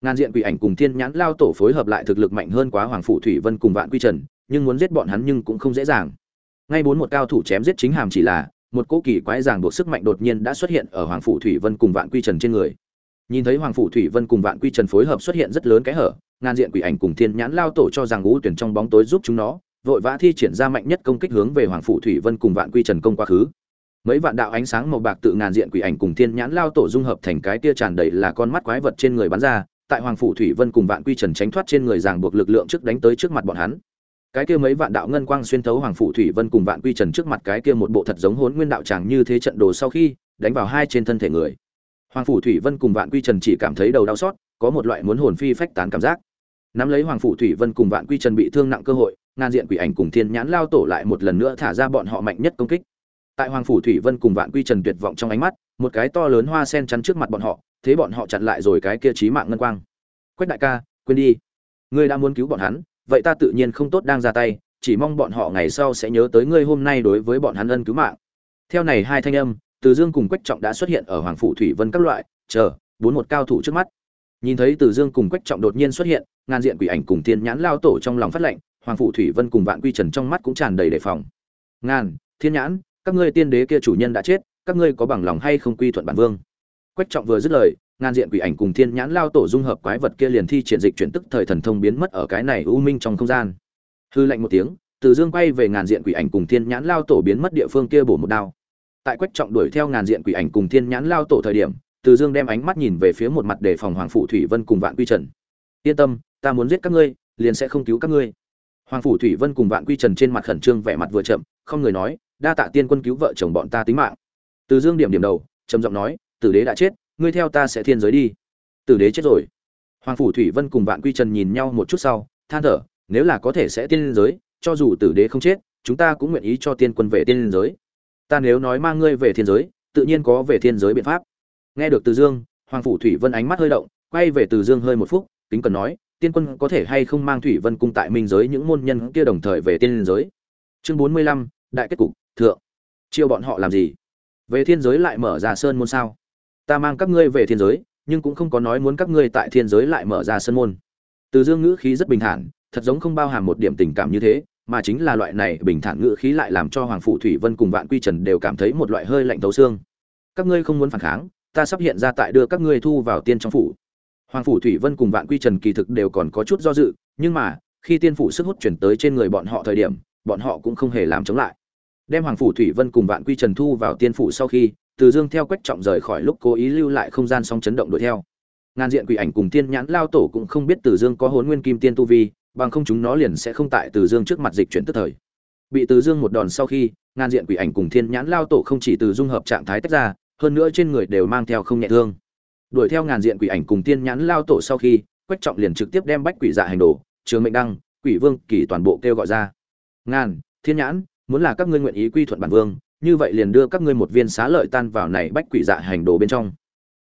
Ngàn diện quỷ ảnh cùng thiên nhãn lao tổ phối hợp lại thực lực mạnh hơn quá hoàng phủ thủy vân cùng vạn quy trần nhưng muốn giết bọn hắn nhưng cũng không dễ dàng. Ngay bốn một cao thủ chém giết chính hàm chỉ là, một cỗ kỳ quái ràng buộc sức mạnh đột nhiên đã xuất hiện ở hoàng phủ thủy vân cùng vạn quy trần trên người. Nhìn thấy hoàng phủ thủy vân cùng vạn quy trần phối hợp xuất hiện rất lớn cái hở, ngàn diện quỷ ảnh cùng thiên nhãn lao tổ cho rằng ngũ tuyển trong bóng tối giúp chúng nó, vội vã thi triển ra mạnh nhất công kích hướng về hoàng phủ thủy vân cùng vạn quy trần công quá khứ. Mấy vạn đạo ánh sáng màu bạc tự ngàn diện quỷ ảnh cùng thiên nhãn lao tổ dung hợp thành cái tia tràn đầy là con mắt quái vật trên người bắn ra, tại hoàng phủ thủy vân cùng vạn quy trần tránh thoát trên người ràng buộc lực lượng trước đánh tới trước mặt bọn hắn cái kia mấy vạn đạo ngân quang xuyên thấu hoàng phủ thủy vân cùng vạn quy trần trước mặt cái kia một bộ thật giống hốn nguyên đạo tràng như thế trận đồ sau khi, đánh vào hai trên thân thể người. Hoàng phủ thủy vân cùng vạn quy trần chỉ cảm thấy đầu đau xót, có một loại muốn hồn phi phách tán cảm giác. Nắm lấy hoàng phủ thủy vân cùng vạn quy trần bị thương nặng cơ hội ngàn diện quỷ ảnh cùng thiên nhãn lao tổ lại một lần nữa thả ra bọn họ mạnh nhất công kích. Tại hoàng phủ thủy vân cùng vạn quy trần tuyệt vọng trong ánh mắt, một cái to lớn hoa sen chắn trước mặt bọn họ, thế bọn họ chặn lại rồi cái kia trí mạng ngân quang. Quách đại ca, quên đi. Ngươi đã muốn cứu bọn hắn vậy ta tự nhiên không tốt đang ra tay, chỉ mong bọn họ ngày sau sẽ nhớ tới ngươi hôm nay đối với bọn hắn ân cứu mạng. Theo này hai thanh âm, từ dương cùng quách trọng đã xuất hiện ở hoàng phủ thủy vân các loại, chờ, bốn một cao thủ trước mắt. Nhìn thấy từ dương cùng quách trọng đột nhiên xuất hiện, ngàn diện quỷ ảnh cùng thiên nhãn lao tổ trong lòng phát lệnh, hoàng phủ thủy vân cùng vạn quy trần trong mắt cũng tràn đầy đề phòng. Ngàn, thiên nhãn, các ngươi tiên đế kia chủ nhân đã chết, các ngươi có bằng lòng hay không quy thuận bản vương? Quách trọng vừa dứt lời ngàn diện quỷ ảnh cùng thiên nhãn lao tổ dung hợp quái vật kia liền thi triển dịch chuyển tức thời thần thông biến mất ở cái này u minh trong không gian. Hư lạnh một tiếng, từ dương quay về ngàn diện quỷ ảnh cùng thiên nhãn lao tổ biến mất địa phương kia bổ một đao. Tại quách trọng đuổi theo ngàn diện quỷ ảnh cùng thiên nhãn lao tổ thời điểm, từ dương đem ánh mắt nhìn về phía một mặt đề phòng hoàng phủ thủy vân cùng vạn quy trần. Yên tâm, ta muốn giết các ngươi, liền sẽ không cứu các ngươi. Hoàng phủ thủy vân cùng vạn quy trần trên mặt khẩn trương vẻ mặt vừa chậm, không người nói, đa tạ tiên quân cứu vợ chồng bọn ta tính mạng. Từ dương điểm điểm đầu, trầm giọng nói, tử đế đã chết ngươi theo ta sẽ thiên giới đi. Tử đế chết rồi. Hoàng phủ thủy vân cùng vạn quy trần nhìn nhau một chút sau, than thở, nếu là có thể sẽ tiên giới, cho dù tử đế không chết, chúng ta cũng nguyện ý cho tiên quân về tiên giới. Ta nếu nói mang ngươi về thiên giới, tự nhiên có về thiên giới biện pháp. Nghe được từ dương, hoàng phủ thủy vân ánh mắt hơi động, quay về từ dương hơi một phút, kính cần nói, tiên quân có thể hay không mang thủy vân cung tại minh giới những môn nhân kia đồng thời về tiên giới? Chương bốn mươi lăm, đại kết cục, thượng. Chiêu bọn họ làm gì? Về thiên giới lại mở ra sơn môn sao? Ta mang các ngươi về thiên giới, nhưng cũng không có nói muốn các ngươi tại thiên giới lại mở ra sân môn. Từ dương ngữ khí rất bình thản, thật giống không bao hàm một điểm tình cảm như thế, mà chính là loại này bình thản ngữ khí lại làm cho hoàng phụ thủy vân cùng vạn quy trần đều cảm thấy một loại hơi lạnh thấu xương. Các ngươi không muốn phản kháng, ta sắp hiện ra tại đưa các ngươi thu vào tiên trong phủ. Hoàng phủ thủy vân cùng vạn quy trần kỳ thực đều còn có chút do dự, nhưng mà, khi tiên phủ sức hút chuyển tới trên người bọn họ thời điểm, bọn họ cũng không hề làm chống lại. Đem hoàng phủ thủy vân cùng vạn quy trần thu vào tiên phủ sau khi từ dương theo quách trọng rời khỏi lúc cố ý lưu lại không gian song chấn động đuổi theo. Ngàn diện quỷ ảnh cùng tiên nhãn lao tổ cũng không biết từ dương có hốn nguyên kim tiên tu vi, bằng không chúng nó liền sẽ không tại từ dương trước mặt dịch chuyển tức thời. Bị từ dương một đòn sau khi, ngàn diện quỷ ảnh cùng thiên nhãn lao tổ không chỉ từ dung hợp trạng thái tách ra, hơn nữa trên người đều mang theo không nhẹ thương. Đuổi theo ngàn diện quỷ ảnh cùng tiên nhãn lao tổ sau khi, quách trọng liền trực tiếp đem bách quỷ dạ hành đồ, trường mệnh đăng, quỷ vương kỳ toàn bộ kêu gọi ra. Ngàn, thiên nhãn, muốn là các ngươi nguyện ý quy thuận bản vương như vậy liền đưa các ngươi một viên xá lợi tan vào này bách quỷ dạ hành đồ bên trong.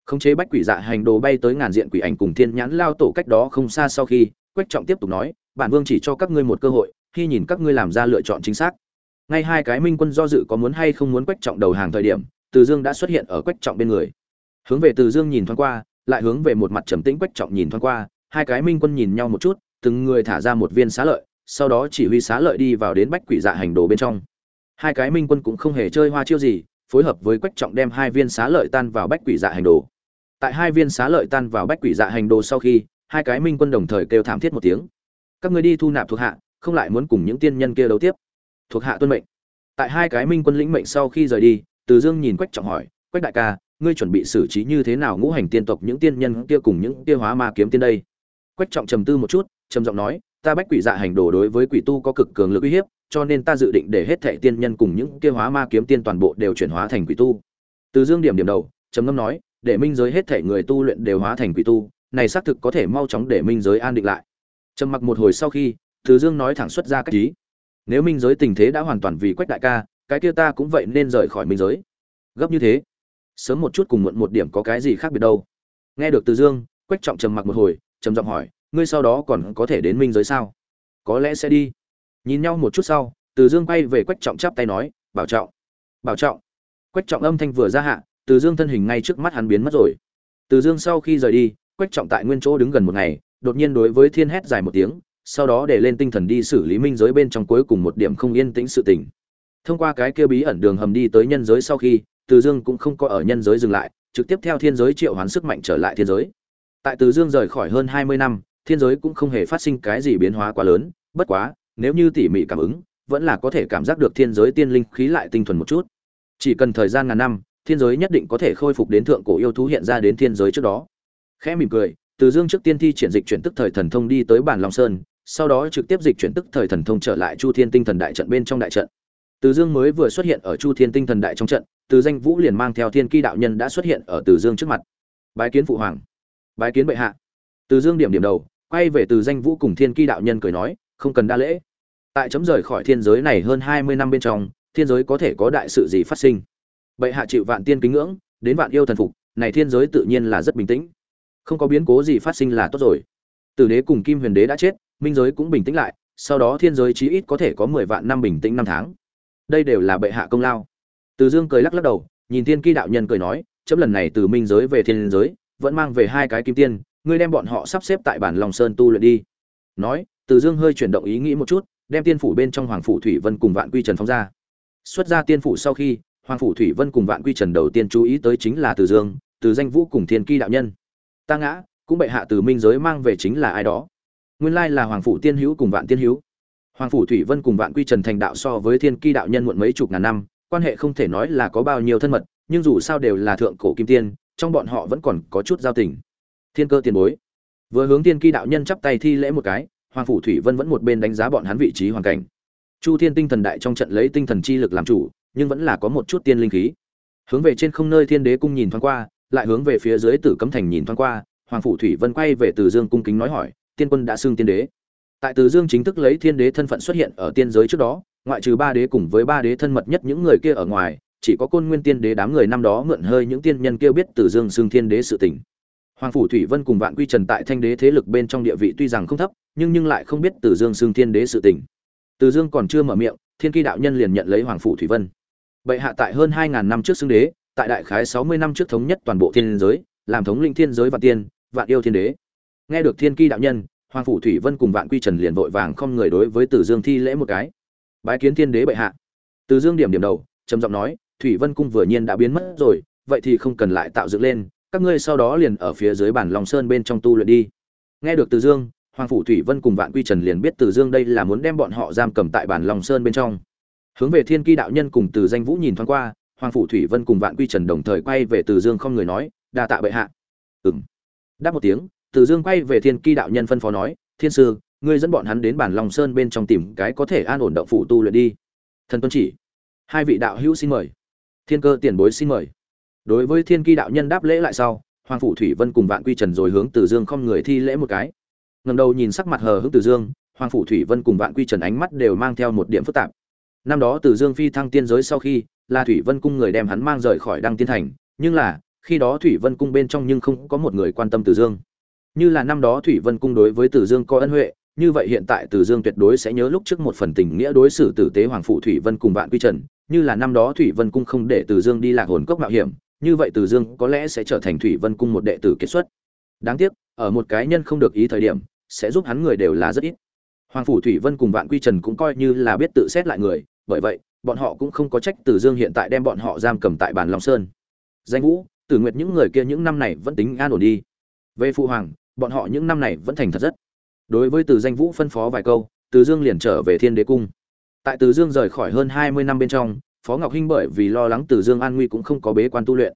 Khống chế bách quỷ dạ hành đồ bay tới ngàn diện quỷ ảnh cùng thiên nhãn lao tổ cách đó không xa sau khi, quách trọng tiếp tục nói, bản vương chỉ cho các ngươi một cơ hội, khi nhìn các ngươi làm ra lựa chọn chính xác. Ngay hai cái minh quân do dự có muốn hay không muốn quách trọng đầu hàng thời điểm, từ dương đã xuất hiện ở quách trọng bên người. Hướng về từ dương nhìn thoáng qua, lại hướng về một mặt trầm tĩnh quách trọng nhìn thoáng qua, hai cái minh quân nhìn nhau một chút, từng người thả ra một viên xá lợi, sau đó chỉ huy xá lợi đi vào đến bách quỷ dạ hành đồ bên trong hai cái minh quân cũng không hề chơi hoa chiêu gì, phối hợp với quách trọng đem hai viên xá lợi tan vào bách quỷ dạ hành đồ. Tại hai viên xá lợi tan vào bách quỷ dạ hành đồ sau khi, hai cái minh quân đồng thời kêu thảm thiết một tiếng. Các người đi thu nạp thuộc hạ, không lại muốn cùng những tiên nhân kia đấu tiếp. Thuộc hạ tuân mệnh. Tại hai cái minh quân lĩnh mệnh sau khi rời đi, từ dương nhìn quách trọng hỏi, quách đại ca, ngươi chuẩn bị xử trí như thế nào ngũ hành tiên tộc những tiên nhân kia cùng những kia hóa ma kiếm tiên đây? Quách trọng trầm tư một chút, trầm giọng nói, ta bách quỷ dạ hành đồ đối với quỷ tu có cực cường lực uy hiếp cho nên ta dự định để hết thệ tiên nhân cùng những kia hóa ma kiếm tiên toàn bộ đều chuyển hóa thành quỷ tu. Từ dương điểm điểm đầu, trầm ngâm nói, để minh giới hết thệ người tu luyện đều hóa thành quỷ tu, này xác thực có thể mau chóng để minh giới an định lại. Trầm mặc một hồi sau khi, từ dương nói thẳng xuất ra cách ý. Nếu minh giới tình thế đã hoàn toàn vì quách đại ca, cái kia ta cũng vậy nên rời khỏi minh giới. Gấp như thế, sớm một chút cùng muộn một điểm có cái gì khác biệt đâu. Nghe được từ dương, quách trọng trầm mặc một hồi, trầm giọng hỏi, ngươi sau đó còn có thể đến minh giới sao? Có lẽ sẽ đi nhìn nhau một chút sau, từ dương quay về quách trọng chắp tay nói, bảo trọng bảo trọng. Quách trọng âm thanh vừa ra hạ, từ dương thân hình ngay trước mắt hắn biến mất rồi. Từ dương sau khi rời đi, quách trọng tại nguyên chỗ đứng gần một ngày, đột nhiên đối với thiên hét dài một tiếng, sau đó để lên tinh thần đi xử lý minh giới bên trong cuối cùng một điểm không yên tĩnh sự tình. Thông qua cái kia bí ẩn đường hầm đi tới nhân giới sau khi, từ dương cũng không có ở nhân giới dừng lại, trực tiếp theo thiên giới triệu hoán sức mạnh trở lại thiên giới. Tại từ dương rời khỏi hơn hai mươi năm, thiên giới cũng không hề phát sinh cái gì biến hóa quá lớn, bất quá nếu như tỉ mỉ cảm ứng, vẫn là có thể cảm giác được thiên giới tiên linh khí lại tinh thuần một chút. Chỉ cần thời gian ngàn năm, thiên giới nhất định có thể khôi phục đến thượng cổ yêu thú hiện ra đến thiên giới trước đó. Khẽ mỉm cười, từ dương trước tiên thi triển dịch chuyển tức thời thần thông đi tới bản long sơn, sau đó trực tiếp dịch chuyển tức thời thần thông trở lại chu thiên tinh thần đại trận bên trong đại trận. Từ dương mới vừa xuất hiện ở chu thiên tinh thần đại trong trận, từ danh vũ liền mang theo thiên ki đạo nhân đã xuất hiện ở từ dương trước mặt. Bái kiến phụ hoàng, bái kiến bệ hạ. Từ dương điểm điểm đầu, quay về từ danh vũ cùng thiên ki đạo nhân cười nói không cần đa lễ. Tại chấm rời khỏi thiên giới này hơn hai mươi năm bên trong, thiên giới có thể có đại sự gì phát sinh? Bệ hạ chịu vạn tiên kính ngưỡng, đến vạn yêu thần phục, này thiên giới tự nhiên là rất bình tĩnh. Không có biến cố gì phát sinh là tốt rồi. Tử đế cùng kim huyền đế đã chết, minh giới cũng bình tĩnh lại, sau đó thiên giới chí ít có thể có mười vạn năm bình tĩnh năm tháng. Đây đều là bệ hạ công lao. Từ dương cười lắc lắc đầu, nhìn thiên ki đạo nhân cười nói, chấm lần này từ minh giới về thiên giới, vẫn mang về hai cái kim tiên, ngươi đem bọn họ sắp xếp tại bản lòng sơn tu luyện đi. Nói từ dương hơi chuyển động ý nghĩ một chút, đem tiên phủ bên trong hoàng phủ thủy vân cùng vạn quy trần phóng ra. Xuất ra tiên phủ sau khi, hoàng phủ thủy vân cùng vạn quy trần đầu tiên chú ý tới chính là từ dương, từ danh vũ cùng thiên ki đạo nhân. Ta ngã, cũng bệ hạ từ minh giới mang về chính là ai đó. Nguyên lai là hoàng phủ tiên hữu cùng vạn tiên hữu. Hoàng phủ thủy vân cùng vạn quy trần thành đạo so với thiên ki đạo nhân muộn mấy chục ngàn năm, quan hệ không thể nói là có bao nhiêu thân mật, nhưng dù sao đều là thượng cổ kim tiên, trong bọn họ vẫn còn có chút giao tình. Thiên cơ tiền bối. Vừa hướng thiên ki đạo nhân chắp tay thi lễ một cái hoàng phủ thủy vân vẫn một bên đánh giá bọn hắn vị trí hoàn cảnh. Chu thiên tinh thần đại trong trận lấy tinh thần chi lực làm chủ, nhưng vẫn là có một chút tiên linh khí. Hướng về trên không nơi thiên đế cung nhìn thoáng qua, lại hướng về phía dưới tử cấm thành nhìn thoáng qua, hoàng phủ thủy vân quay về từ dương cung kính nói hỏi, tiên quân đã xưng tiên đế? Tại từ dương chính thức lấy thiên đế thân phận xuất hiện ở tiên giới trước đó, ngoại trừ ba đế cùng với ba đế thân mật nhất những người kia ở ngoài, chỉ có côn nguyên tiên đế đám người năm đó mượn hơi những tiên nhân kia biết từ dương xưng thiên đế sự tình. Hoàng phủ thủy vân cùng vạn quy trần tại thanh đế thế lực bên trong địa vị tuy rằng không thấp nhưng nhưng lại không biết từ dương xưng thiên đế sự tình. Từ dương còn chưa mở miệng, thiên kỳ đạo nhân liền nhận lấy hoàng phủ thủy vân. Bệ hạ tại hơn hai ngàn năm trước xưng đế, tại đại khái sáu mươi năm trước thống nhất toàn bộ thiên giới, làm thống linh thiên giới và tiên, vạn yêu thiên đế. Nghe được thiên kỳ đạo nhân, hoàng phủ thủy vân cùng vạn quy trần liền vội vàng không người đối với từ dương thi lễ một cái. Bái kiến thiên đế bệ hạ. Từ dương điểm điểm đầu, trầm giọng nói, thủy vân cung vừa nhiên đã biến mất rồi, vậy thì không cần lại tạo dựng lên, các ngươi sau đó liền ở phía dưới bản long sơn bên trong tu luyện đi. Nghe được từ dương hoàng phủ thủy vân cùng vạn quy trần liền biết từ dương đây là muốn đem bọn họ giam cầm tại bản long sơn bên trong. Hướng về thiên kỳ đạo nhân cùng từ danh vũ nhìn thoáng qua, hoàng phủ thủy vân cùng vạn quy trần đồng thời quay về từ dương không người nói, đa tạ bệ hạ. Ừng đáp một tiếng, từ dương quay về thiên kỳ đạo nhân phân phó nói, thiên sư, ngươi dẫn bọn hắn đến bản long sơn bên trong tìm cái có thể an ổn động phủ tu luyện đi. Thần tuân chỉ. Hai vị đạo hữu xin mời. Thiên cơ tiền bối xin mời. Đối với thiên kỳ đạo nhân đáp lễ lại sau, hoàng phủ thủy vân cùng vạn quy trần rồi hướng từ dương không người thi lễ một cái ngầm đầu nhìn sắc mặt hờ hững từ dương, hoàng phủ thủy vân cùng vạn quy trần ánh mắt đều mang theo một điểm phức tạp. Năm đó từ dương phi thăng tiên giới sau khi, là thủy vân cung người đem hắn mang rời khỏi đăng tiên thành, nhưng là, khi đó thủy vân cung bên trong nhưng không có một người quan tâm từ dương. Như là năm đó thủy vân cung đối với từ dương có ân huệ, như vậy hiện tại từ dương tuyệt đối sẽ nhớ lúc trước một phần tình nghĩa đối xử tử tế hoàng phụ thủy vân cùng vạn quy trần, như là năm đó thủy vân cung không để từ dương đi lạc hồn cốc mạo hiểm, như vậy từ dương có lẽ sẽ trở thành thủy vân cung một đệ tử kết xuất. Đáng tiếc, ở một cái nhân không được ý thời điểm sẽ giúp hắn người đều là rất ít. Hoàng phủ thủy vân cùng vạn quy trần cũng coi như là biết tự xét lại người, bởi vậy, bọn họ cũng không có trách từ dương hiện tại đem bọn họ giam cầm tại bàn long sơn. Danh vũ, tử nguyệt những người kia những năm này vẫn tính an ổn đi. Về phụ hoàng, bọn họ những năm này vẫn thành thật rất. Đối với từ danh vũ phân phó vài câu, từ dương liền trở về thiên đế cung. Tại từ dương rời khỏi hơn hai mươi năm bên trong, phó ngọc hinh bởi vì lo lắng từ dương an nguy cũng không có bế quan tu luyện.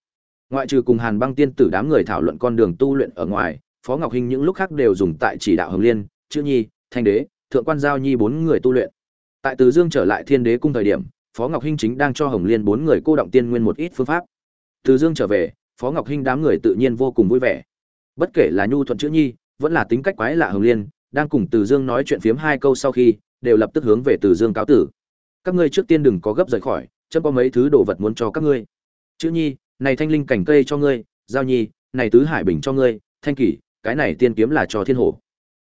Ngoại trừ cùng hàn băng tiên tử đám người thảo luận con đường tu luyện ở ngoài phó ngọc hinh những lúc khác đều dùng tại chỉ đạo hồng liên, chữ nhi, thanh đế, thượng quan giao nhi bốn người tu luyện. Tại từ dương trở lại thiên đế cung thời điểm, phó ngọc hinh chính đang cho hồng liên bốn người cô động tiên nguyên một ít phương pháp. Từ dương trở về, phó ngọc hinh đám người tự nhiên vô cùng vui vẻ. Bất kể là nhu thuận chữ nhi, vẫn là tính cách quái lạ hồng liên, đang cùng từ dương nói chuyện phiếm hai câu sau khi, đều lập tức hướng về từ dương cáo tử. Các ngươi trước tiên đừng có gấp rời khỏi, chấm có mấy thứ đồ vật muốn cho các ngươi. Chữ nhi, này thanh linh cảnh cây cho ngươi, giao nhi, này tứ hải bình cho ngươi, thanh kỷ cái này tiên kiếm là cho thiên hồ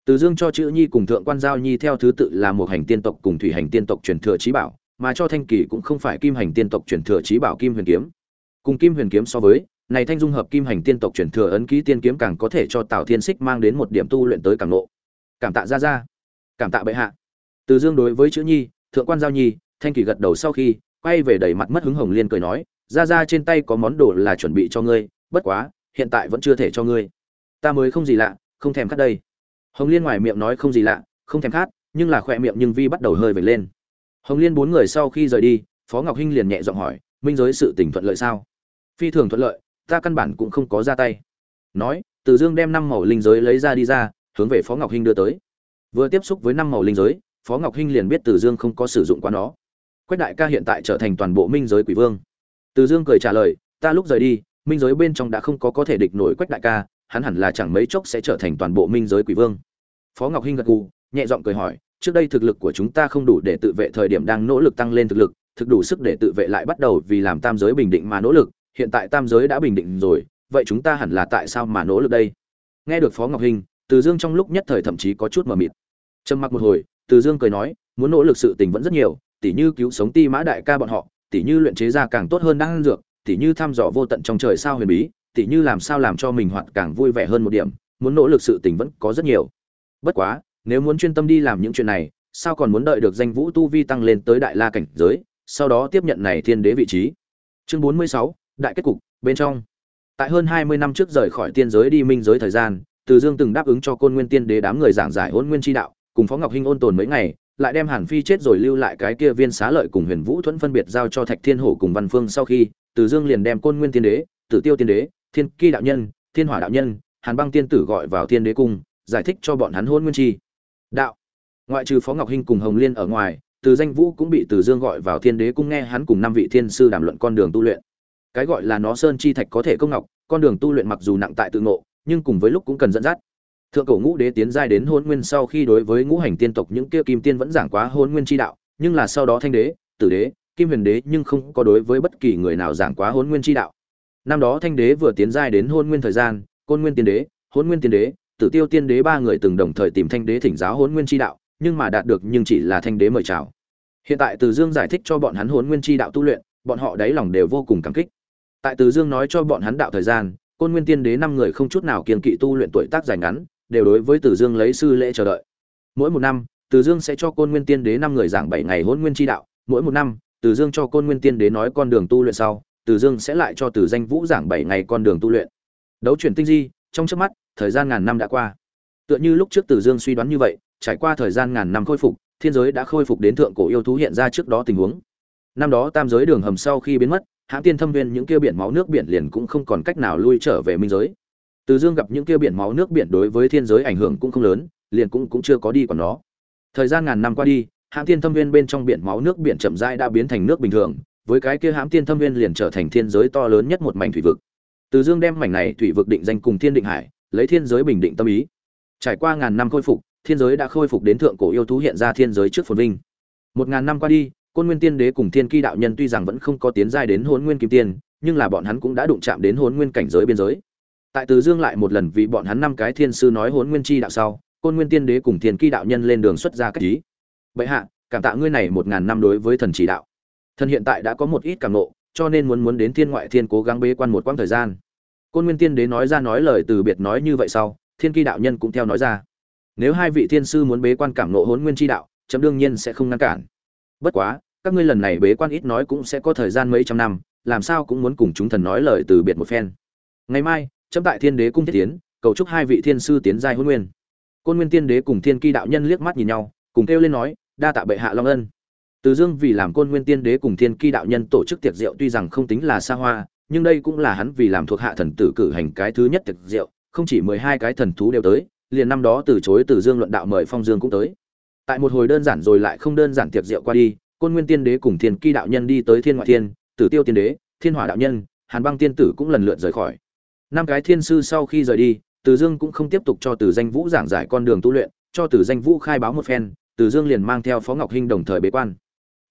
từ dương cho chữ nhi cùng thượng quan giao nhi theo thứ tự là một hành tiên tộc cùng thủy hành tiên tộc truyền thừa trí bảo mà cho thanh kỳ cũng không phải kim hành tiên tộc truyền thừa trí bảo kim huyền kiếm cùng kim huyền kiếm so với này thanh dung hợp kim hành tiên tộc truyền thừa ấn ký tiên kiếm càng có thể cho Tào Thiên xích mang đến một điểm tu luyện tới càng nộ. Cảm tạ ra ra, cảm tạ bệ hạ. Từ Dương đối với chữ Nhi, thượng quan giao nhi, thanh kỳ gật đầu sau khi, quay về đầy mặt mất hứng hồng liên cười nói, ra ra trên tay có món đồ là chuẩn bị cho ngươi, bất quá, hiện tại vẫn chưa thể cho ngươi. Ta mới không gì lạ, không thèm khát đây. Hồng Liên ngoài miệng nói không gì lạ, không thèm khát, nhưng là khỏe miệng nhưng vi bắt đầu hơi vẩy lên. Hồng Liên bốn người sau khi rời đi, Phó Ngọc Hinh liền nhẹ giọng hỏi, minh giới sự tình thuận lợi sao? Phi thường thuận lợi, ta căn bản cũng không có ra tay nói từ dương đem năm màu linh giới lấy ra đi ra hướng về phó ngọc hinh đưa tới vừa tiếp xúc với năm màu linh giới phó ngọc hinh liền biết từ dương không có sử dụng qua nó quách đại ca hiện tại trở thành toàn bộ minh giới quỷ vương từ dương cười trả lời ta lúc rời đi minh giới bên trong đã không có có thể địch nổi quách đại ca hắn hẳn là chẳng mấy chốc sẽ trở thành toàn bộ minh giới quỷ vương. Phó ngọc hinh gật gù, nhẹ giọng cười hỏi, trước đây thực lực của chúng ta không đủ để tự vệ thời điểm đang nỗ lực tăng lên thực lực, thực đủ sức để tự vệ lại bắt đầu vì làm tam giới bình định mà nỗ lực, hiện tại tam giới đã bình định rồi, vậy chúng ta hẳn là tại sao mà nỗ lực đây? Nghe được phó ngọc hinh, từ dương trong lúc nhất thời thậm chí có chút mờ mịt. Trầm mặc một hồi, từ dương cười nói, muốn nỗ lực sự tình vẫn rất nhiều, tỉ như cứu sống ti mã đại ca bọn họ, tỉ như luyện chế ra càng tốt hơn đang dược, tỉ như thăm dò vô tận trong trời sao huyền bí tỉ như làm sao làm cho mình hoạt càng vui vẻ hơn một điểm, muốn nỗ lực sự tình vẫn có rất nhiều. Bất quá, nếu muốn chuyên tâm đi làm những chuyện này, sao còn muốn đợi được danh vũ tu vi tăng lên tới đại la cảnh giới, sau đó tiếp nhận này thiên đế vị trí? Chương bốn mươi sáu, đại kết cục, bên trong. Tại hơn hai mươi năm trước rời khỏi tiên giới đi minh giới thời gian, từ dương từng đáp ứng cho côn nguyên tiên đế đám người giảng giải Hỗn nguyên chi đạo, cùng phó ngọc hinh ôn tồn mấy ngày, lại đem hàn phi chết rồi lưu lại cái kia viên xá lợi cùng huyền vũ thuẫn phân biệt giao cho thạch thiên hổ cùng văn phương sau khi, từ dương liền đem côn nguyên tiên đế, tử tiêu tiên đế thiên kỳ đạo nhân, thiên hỏa đạo nhân, hàn băng tiên tử gọi vào Thiên đế cung, giải thích cho bọn hắn hôn nguyên chi. Đạo. Ngoại trừ phó ngọc hinh cùng hồng liên ở ngoài, từ danh vũ cũng bị từ dương gọi vào thiên đế cung nghe hắn cùng năm vị thiên sư đàm luận con đường tu luyện. Cái gọi là nó sơn chi thạch có thể công ngọc, con đường tu luyện mặc dù nặng tại tự ngộ, nhưng cùng với lúc cũng cần dẫn dắt. Thượng cổ ngũ đế tiến giai đến hôn nguyên sau khi đối với ngũ hành tiên tộc những kia kim tiên vẫn giảng quá hôn nguyên chi đạo, nhưng là sau đó thanh đế, tử đế, kim huyền đế nhưng không có đối với bất kỳ người nào giảng quá hôn nguyên chi đạo năm đó thanh đế vừa tiến giai đến hôn nguyên thời gian, côn nguyên tiên đế, hôn nguyên tiên đế, tử tiêu tiên đế ba người từng đồng thời tìm thanh đế thỉnh giáo hôn nguyên chi đạo, nhưng mà đạt được nhưng chỉ là thanh đế mời chào. Hiện tại từ dương giải thích cho bọn hắn hôn nguyên chi đạo tu luyện, bọn họ đáy lòng đều vô cùng cảm kích. Tại từ dương nói cho bọn hắn đạo thời gian, côn nguyên tiên đế năm người không chút nào kiên kỵ tu luyện tuổi tác dài ngắn, đều đối với từ dương lấy sư lễ chờ đợi. Mỗi một năm, từ dương sẽ cho côn nguyên tiên đế năm người giảng bảy ngày hôn nguyên chi đạo. Mỗi một năm, từ dương cho côn nguyên tiên đế nói con đường tu luyện sau từ dương sẽ lại cho từ danh vũ giảng bảy ngày con đường tu luyện. Đấu chuyển tinh di, trong chớp mắt, thời gian ngàn năm đã qua. Tựa như lúc trước từ dương suy đoán như vậy, trải qua thời gian ngàn năm khôi phục, thiên giới đã khôi phục đến thượng cổ yêu thú hiện ra trước đó tình huống. Năm đó tam giới đường hầm sau khi biến mất, hãng tiên thâm viên những kia biển máu nước biển liền cũng không còn cách nào lui trở về minh giới. Từ dương gặp những kia biển máu nước biển đối với thiên giới ảnh hưởng cũng không lớn, liền cũng cũng chưa có đi còn nó. Thời gian ngàn năm qua đi, hãng tiên thâm viên bên trong biển máu nước biển chậm rãi đã biến thành nước bình thường với cái kia hãm tiên thâm viên liền trở thành thiên giới to lớn nhất một mảnh thủy vực. Từ dương đem mảnh này thủy vực định danh cùng thiên định hải, lấy thiên giới bình định tâm ý. Trải qua ngàn năm khôi phục, thiên giới đã khôi phục đến thượng cổ yêu thú hiện ra thiên giới trước phồn vinh. Một ngàn năm qua đi, côn nguyên tiên đế cùng thiên ki đạo nhân tuy rằng vẫn không có tiến giai đến hôn nguyên kim tiên, nhưng là bọn hắn cũng đã đụng chạm đến hôn nguyên cảnh giới biên giới. Tại từ dương lại một lần vì bọn hắn năm cái thiên sư nói hôn nguyên chi đạo sau, côn nguyên tiên đế cùng thiên ki đạo nhân lên đường xuất ra cách ý. Vậy hạ, cảm tạ ngươi này một ngàn năm đối với thần chỉ đạo thần hiện tại đã có một ít cảm nộ, cho nên muốn muốn đến thiên ngoại thiên cố gắng bế quan một quãng thời gian. Côn nguyên tiên đế nói ra nói lời từ biệt nói như vậy sau, thiên ki đạo nhân cũng theo nói ra. Nếu hai vị thiên sư muốn bế quan cảm nộ hốn nguyên chi đạo, chấm đương nhiên sẽ không ngăn cản. Bất quá, các ngươi lần này bế quan ít nói cũng sẽ có thời gian mấy trăm năm, làm sao cũng muốn cùng chúng thần nói lời từ biệt một phen. Ngày mai, chấm tại thiên đế cung thiết tiến, cầu chúc hai vị thiên sư tiến giai hôn nguyên. Côn nguyên tiên đế cùng thiên ki đạo nhân liếc mắt nhìn nhau, cùng kêu lên nói, đa tạ bệ hạ long ân từ dương vì làm côn nguyên tiên đế cùng thiên ki đạo nhân tổ chức tiệc rượu tuy rằng không tính là xa hoa, nhưng đây cũng là hắn vì làm thuộc hạ thần tử cử hành cái thứ nhất tiệc rượu, không chỉ mười hai cái thần thú đều tới, liền năm đó từ chối từ dương luận đạo mời phong dương cũng tới. Tại một hồi đơn giản rồi lại không đơn giản tiệc rượu qua đi, côn nguyên tiên đế cùng thiên ki đạo nhân đi tới thiên ngoại thiên, tử tiêu tiên đế, thiên hỏa đạo nhân, hàn băng tiên tử cũng lần lượt rời khỏi. Năm cái thiên sư sau khi rời đi, từ dương cũng không tiếp tục cho từ danh vũ giảng giải con đường tu luyện, cho từ danh vũ khai báo một phen, từ dương liền mang theo phó ngọc hinh đồng thời bế quan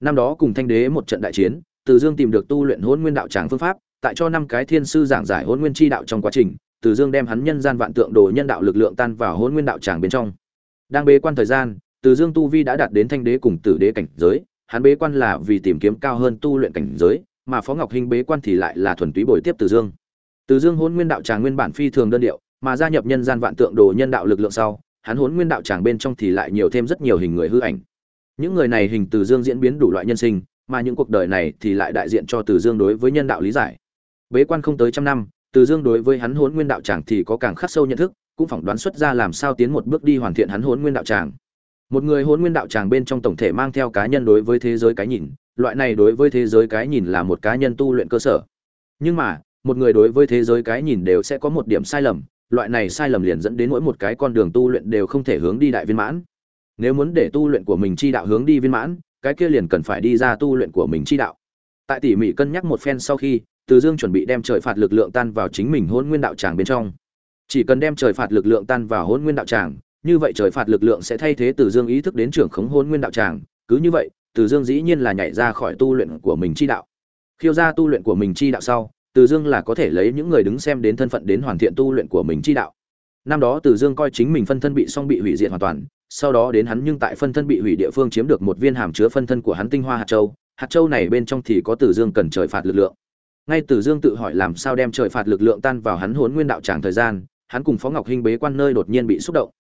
năm đó cùng thanh đế một trận đại chiến, từ dương tìm được tu luyện hôn nguyên đạo tràng phương pháp, tại cho năm cái thiên sư giảng giải hôn nguyên chi đạo trong quá trình, từ dương đem hắn nhân gian vạn tượng đồ nhân đạo lực lượng tan vào hôn nguyên đạo tràng bên trong. Đang bế quan thời gian, từ dương tu vi đã đạt đến thanh đế cùng tử đế cảnh giới, hắn bế quan là vì tìm kiếm cao hơn tu luyện cảnh giới, mà phó ngọc hinh bế quan thì lại là thuần túy bồi tiếp từ dương. Từ dương hôn nguyên đạo tràng nguyên bản phi thường đơn điệu, mà gia nhập nhân gian vạn tượng đồ nhân đạo lực lượng sau, hắn hôn nguyên đạo tràng bên trong thì lại nhiều thêm rất nhiều hình người hư ảnh những người này hình từ dương diễn biến đủ loại nhân sinh, mà những cuộc đời này thì lại đại diện cho từ dương đối với nhân đạo lý giải. Bế quan không tới trăm năm, từ dương đối với hắn hốn nguyên đạo tràng thì có càng khắc sâu nhận thức, cũng phỏng đoán xuất ra làm sao tiến một bước đi hoàn thiện hắn hốn nguyên đạo tràng. Một người hốn nguyên đạo tràng bên trong tổng thể mang theo cá nhân đối với thế giới cái nhìn, loại này đối với thế giới cái nhìn là một cá nhân tu luyện cơ sở. Nhưng mà, một người đối với thế giới cái nhìn đều sẽ có một điểm sai lầm, loại này sai lầm liền dẫn đến mỗi một cái con đường tu luyện đều không thể hướng đi đại viên mãn nếu muốn để tu luyện của mình chi đạo hướng đi viên mãn, cái kia liền cần phải đi ra tu luyện của mình chi đạo. Tại tỉ mỉ cân nhắc một phen sau khi, từ dương chuẩn bị đem trời phạt lực lượng tan vào chính mình hôn nguyên đạo tràng bên trong. Chỉ cần đem trời phạt lực lượng tan vào hôn nguyên đạo tràng, như vậy trời phạt lực lượng sẽ thay thế từ dương ý thức đến trưởng khống hôn nguyên đạo tràng. Cứ như vậy, từ dương dĩ nhiên là nhảy ra khỏi tu luyện của mình chi đạo. Khiêu ra tu luyện của mình chi đạo sau, từ dương là có thể lấy những người đứng xem đến thân phận đến hoàn thiện tu luyện của mình chi đạo. Năm đó từ dương coi chính mình phân thân bị xong bị hủy diệt hoàn toàn sau đó đến hắn nhưng tại phân thân bị hủy địa phương chiếm được một viên hàm chứa phân thân của hắn tinh hoa hạt châu hạt châu này bên trong thì có tử dương cần trời phạt lực lượng. Ngay tử dương tự hỏi làm sao đem trời phạt lực lượng tan vào hắn hốn nguyên đạo tràng thời gian, hắn cùng phó ngọc hinh bế quan nơi đột nhiên bị xúc động.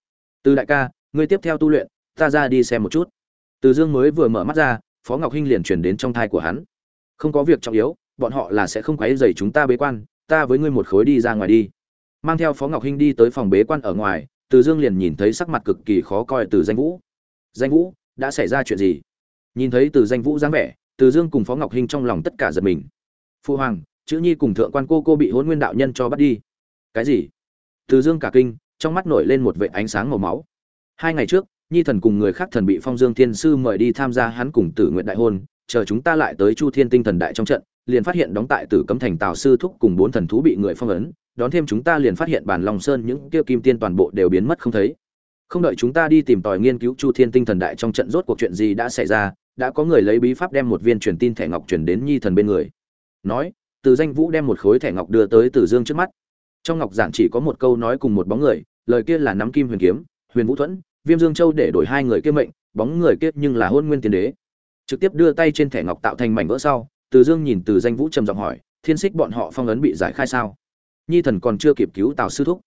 Từ đại ca, ngươi tiếp theo tu luyện, ta ra đi xem một chút. Từ dương mới vừa mở mắt ra, phó ngọc hinh liền chuyển đến trong thai của hắn. Không có việc trọng yếu, bọn họ là sẽ không quấy rầy chúng ta bế quan, ta với ngươi một khối đi ra ngoài đi. Mang theo phó ngọc hinh đi tới phòng bế quan ở ngoài từ dương liền nhìn thấy sắc mặt cực kỳ khó coi từ danh vũ. Danh vũ, đã xảy ra chuyện gì? Nhìn thấy từ danh vũ dáng vẻ, từ dương cùng phó ngọc hinh trong lòng tất cả giật mình. Phu hoàng, chữ nhi cùng thượng quan cô cô bị hôn nguyên đạo nhân cho bắt đi. Cái gì? Từ dương cả kinh, trong mắt nổi lên một vệ ánh sáng màu máu. Hai ngày trước, nhi thần cùng người khác thần bị phong dương thiên sư mời đi tham gia hắn cùng tử nguyện đại hôn, chờ chúng ta lại tới chu thiên tinh thần đại trong trận, liền phát hiện đóng tại tử cấm thành tào sư thúc cùng bốn thần thú bị người phong ấn đón thêm chúng ta liền phát hiện bản long sơn những kia kim tiên toàn bộ đều biến mất không thấy. Không đợi chúng ta đi tìm tòi nghiên cứu chu thiên tinh thần đại trong trận rốt cuộc chuyện gì đã xảy ra, đã có người lấy bí pháp đem một viên truyền tin thẻ ngọc truyền đến nhi thần bên người. Nói, từ danh vũ đem một khối thẻ ngọc đưa tới từ dương trước mắt. Trong ngọc giản chỉ có một câu nói cùng một bóng người, lời kia là nắm kim huyền kiếm, huyền vũ thuẫn, viêm dương châu để đổi hai người kia mệnh, bóng người kia nhưng là hôn nguyên tiên đế. Trực tiếp đưa tay trên thẻ ngọc tạo thành mảnh vỡ sau, từ dương nhìn từ danh vũ trầm giọng hỏi, thiên xích bọn họ phong ấn bị giải khai sao? Nhi thần còn chưa kịp cứu tào sư thúc.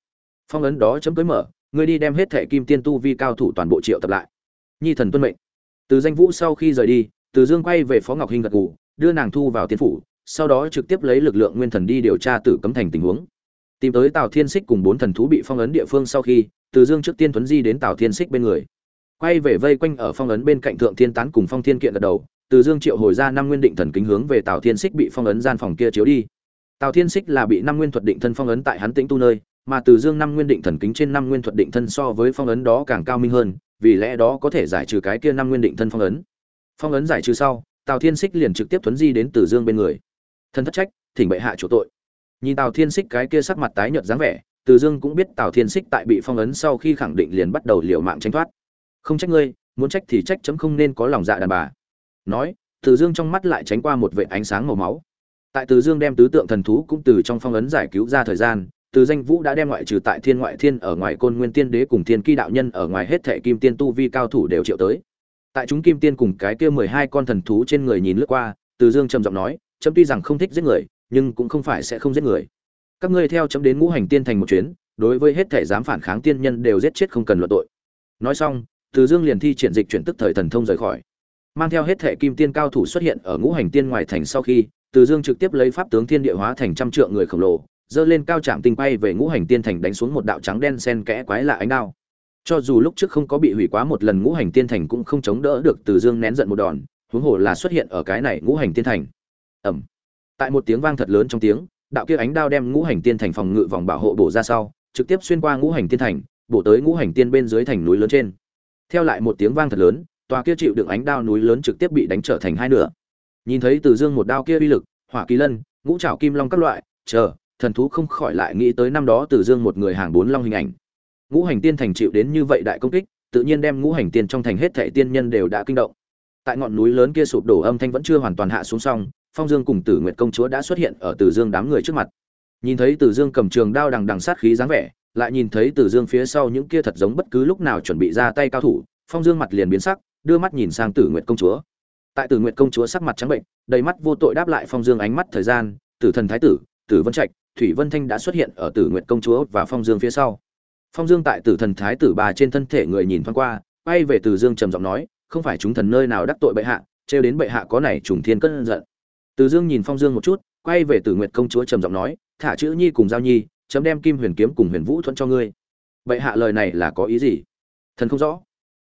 Phong ấn đó chấm tới mở, ngươi đi đem hết thẻ kim tiên tu vi cao thủ toàn bộ triệu tập lại. Nhi thần tuân mệnh. Từ danh vũ sau khi rời đi, từ dương quay về phó ngọc hinh gật gù, đưa nàng thu vào tiên phủ, sau đó trực tiếp lấy lực lượng nguyên thần đi điều tra tử cấm thành tình huống. Tìm tới tào thiên xích cùng bốn thần thú bị phong ấn địa phương sau khi, từ dương trước tiên thuấn di đến tào thiên xích bên người. Quay về vây quanh ở phong ấn bên cạnh thượng thiên tán cùng phong thiên kiện gật đầu, từ dương triệu hồi ra năm nguyên định thần kính hướng về tào thiên xích bị phong ấn gian phòng kia chiếu đi tào thiên Sích là bị năm nguyên thuật định thân phong ấn tại hắn tĩnh tu nơi, mà từ dương năm nguyên định thần kính trên năm nguyên thuật định thân so với phong ấn đó càng cao minh hơn, vì lẽ đó có thể giải trừ cái kia năm nguyên định thân phong ấn. Phong ấn giải trừ sau, tào thiên Sích liền trực tiếp tuấn di đến từ dương bên người. Thân thất trách, thỉnh bệ hạ chủ tội. Nhìn tào thiên Sích cái kia sắc mặt tái nhợt dáng vẻ, từ dương cũng biết tào thiên Sích tại bị phong ấn sau khi khẳng định liền bắt đầu liều mạng tranh thoát. Không trách ngươi, muốn trách thì trách chấm không nên có lòng dạ đàn bà. Nói, từ dương trong mắt lại tránh qua một vệt ánh sáng màu máu tại từ dương đem tứ tượng thần thú cũng từ trong phong ấn giải cứu ra thời gian, từ danh vũ đã đem ngoại trừ tại thiên ngoại thiên ở ngoài côn nguyên tiên đế cùng thiên kỳ đạo nhân ở ngoài hết thệ kim tiên tu vi cao thủ đều triệu tới. Tại chúng kim tiên cùng cái kia mười hai con thần thú trên người nhìn lướt qua, từ dương trầm giọng nói, chấm tuy rằng không thích giết người, nhưng cũng không phải sẽ không giết người. Các ngươi theo chấm đến ngũ hành tiên thành một chuyến, đối với hết thể dám phản kháng tiên nhân đều giết chết không cần luận tội. Nói xong, từ dương liền thi triển dịch chuyển tức thời thần thông rời khỏi. Mang theo hết thể kim tiên cao thủ xuất hiện ở ngũ hành tiên ngoài thành sau khi từ dương trực tiếp lấy pháp tướng thiên địa hóa thành trăm trượng người khổng lồ dơ lên cao trạm tinh bay về ngũ hành tiên thành đánh xuống một đạo trắng đen sen kẽ quái lạ ánh đao. Cho dù lúc trước không có bị hủy quá một lần ngũ hành tiên thành cũng không chống đỡ được từ dương nén giận một đòn, huống hồ là xuất hiện ở cái này ngũ hành tiên thành. Ẩm tại một tiếng vang thật lớn trong tiếng, đạo kia ánh đao đem ngũ hành tiên thành phòng ngự vòng bảo hộ bổ ra sau, trực tiếp xuyên qua ngũ hành tiên thành, bổ tới ngũ hành tiên bên dưới thành núi lớn trên. Theo lại một tiếng vang thật lớn, tòa kia chịu đựng ánh đao núi lớn trực tiếp bị đánh trở thành hai nửa nhìn thấy từ dương một đao kia uy lực, hỏa kỳ lân, ngũ trảo kim long các loại, chờ, thần thú không khỏi lại nghĩ tới năm đó từ dương một người hàng bốn long hình ảnh. Ngũ hành tiên thành chịu đến như vậy đại công kích, tự nhiên đem ngũ hành tiên trong thành hết thệ tiên nhân đều đã kinh động. Tại ngọn núi lớn kia sụp đổ âm thanh vẫn chưa hoàn toàn hạ xuống xong, phong dương cùng tử nguyệt công chúa đã xuất hiện ở từ dương đám người trước mặt. Nhìn thấy từ dương cầm trường đao đằng đằng sát khí dáng vẻ, lại nhìn thấy từ dương phía sau những kia thật giống bất cứ lúc nào chuẩn bị ra tay cao thủ, phong dương mặt liền biến sắc, đưa mắt nhìn sang tử nguyệt công chúa tại tử nguyệt công chúa sắc mặt trắng bệnh, đầy mắt vô tội đáp lại phong dương ánh mắt thời gian, tử thần thái tử tử vân trạch, thủy vân thanh đã xuất hiện ở tử nguyệt công chúa và phong dương phía sau. Phong dương tại tử thần thái tử bà trên thân thể người nhìn thoáng qua bay về từ dương trầm giọng nói, không phải chúng thần nơi nào đắc tội bệ hạ, trêu đến bệ hạ có này trùng thiên cơn giận. Từ dương nhìn phong dương một chút, quay về tử nguyệt công chúa trầm giọng nói, thả chữ nhi cùng giao nhi, chấm đem kim huyền kiếm cùng huyền vũ thuận cho ngươi. Bệ hạ lời này là có ý gì? Thần không rõ.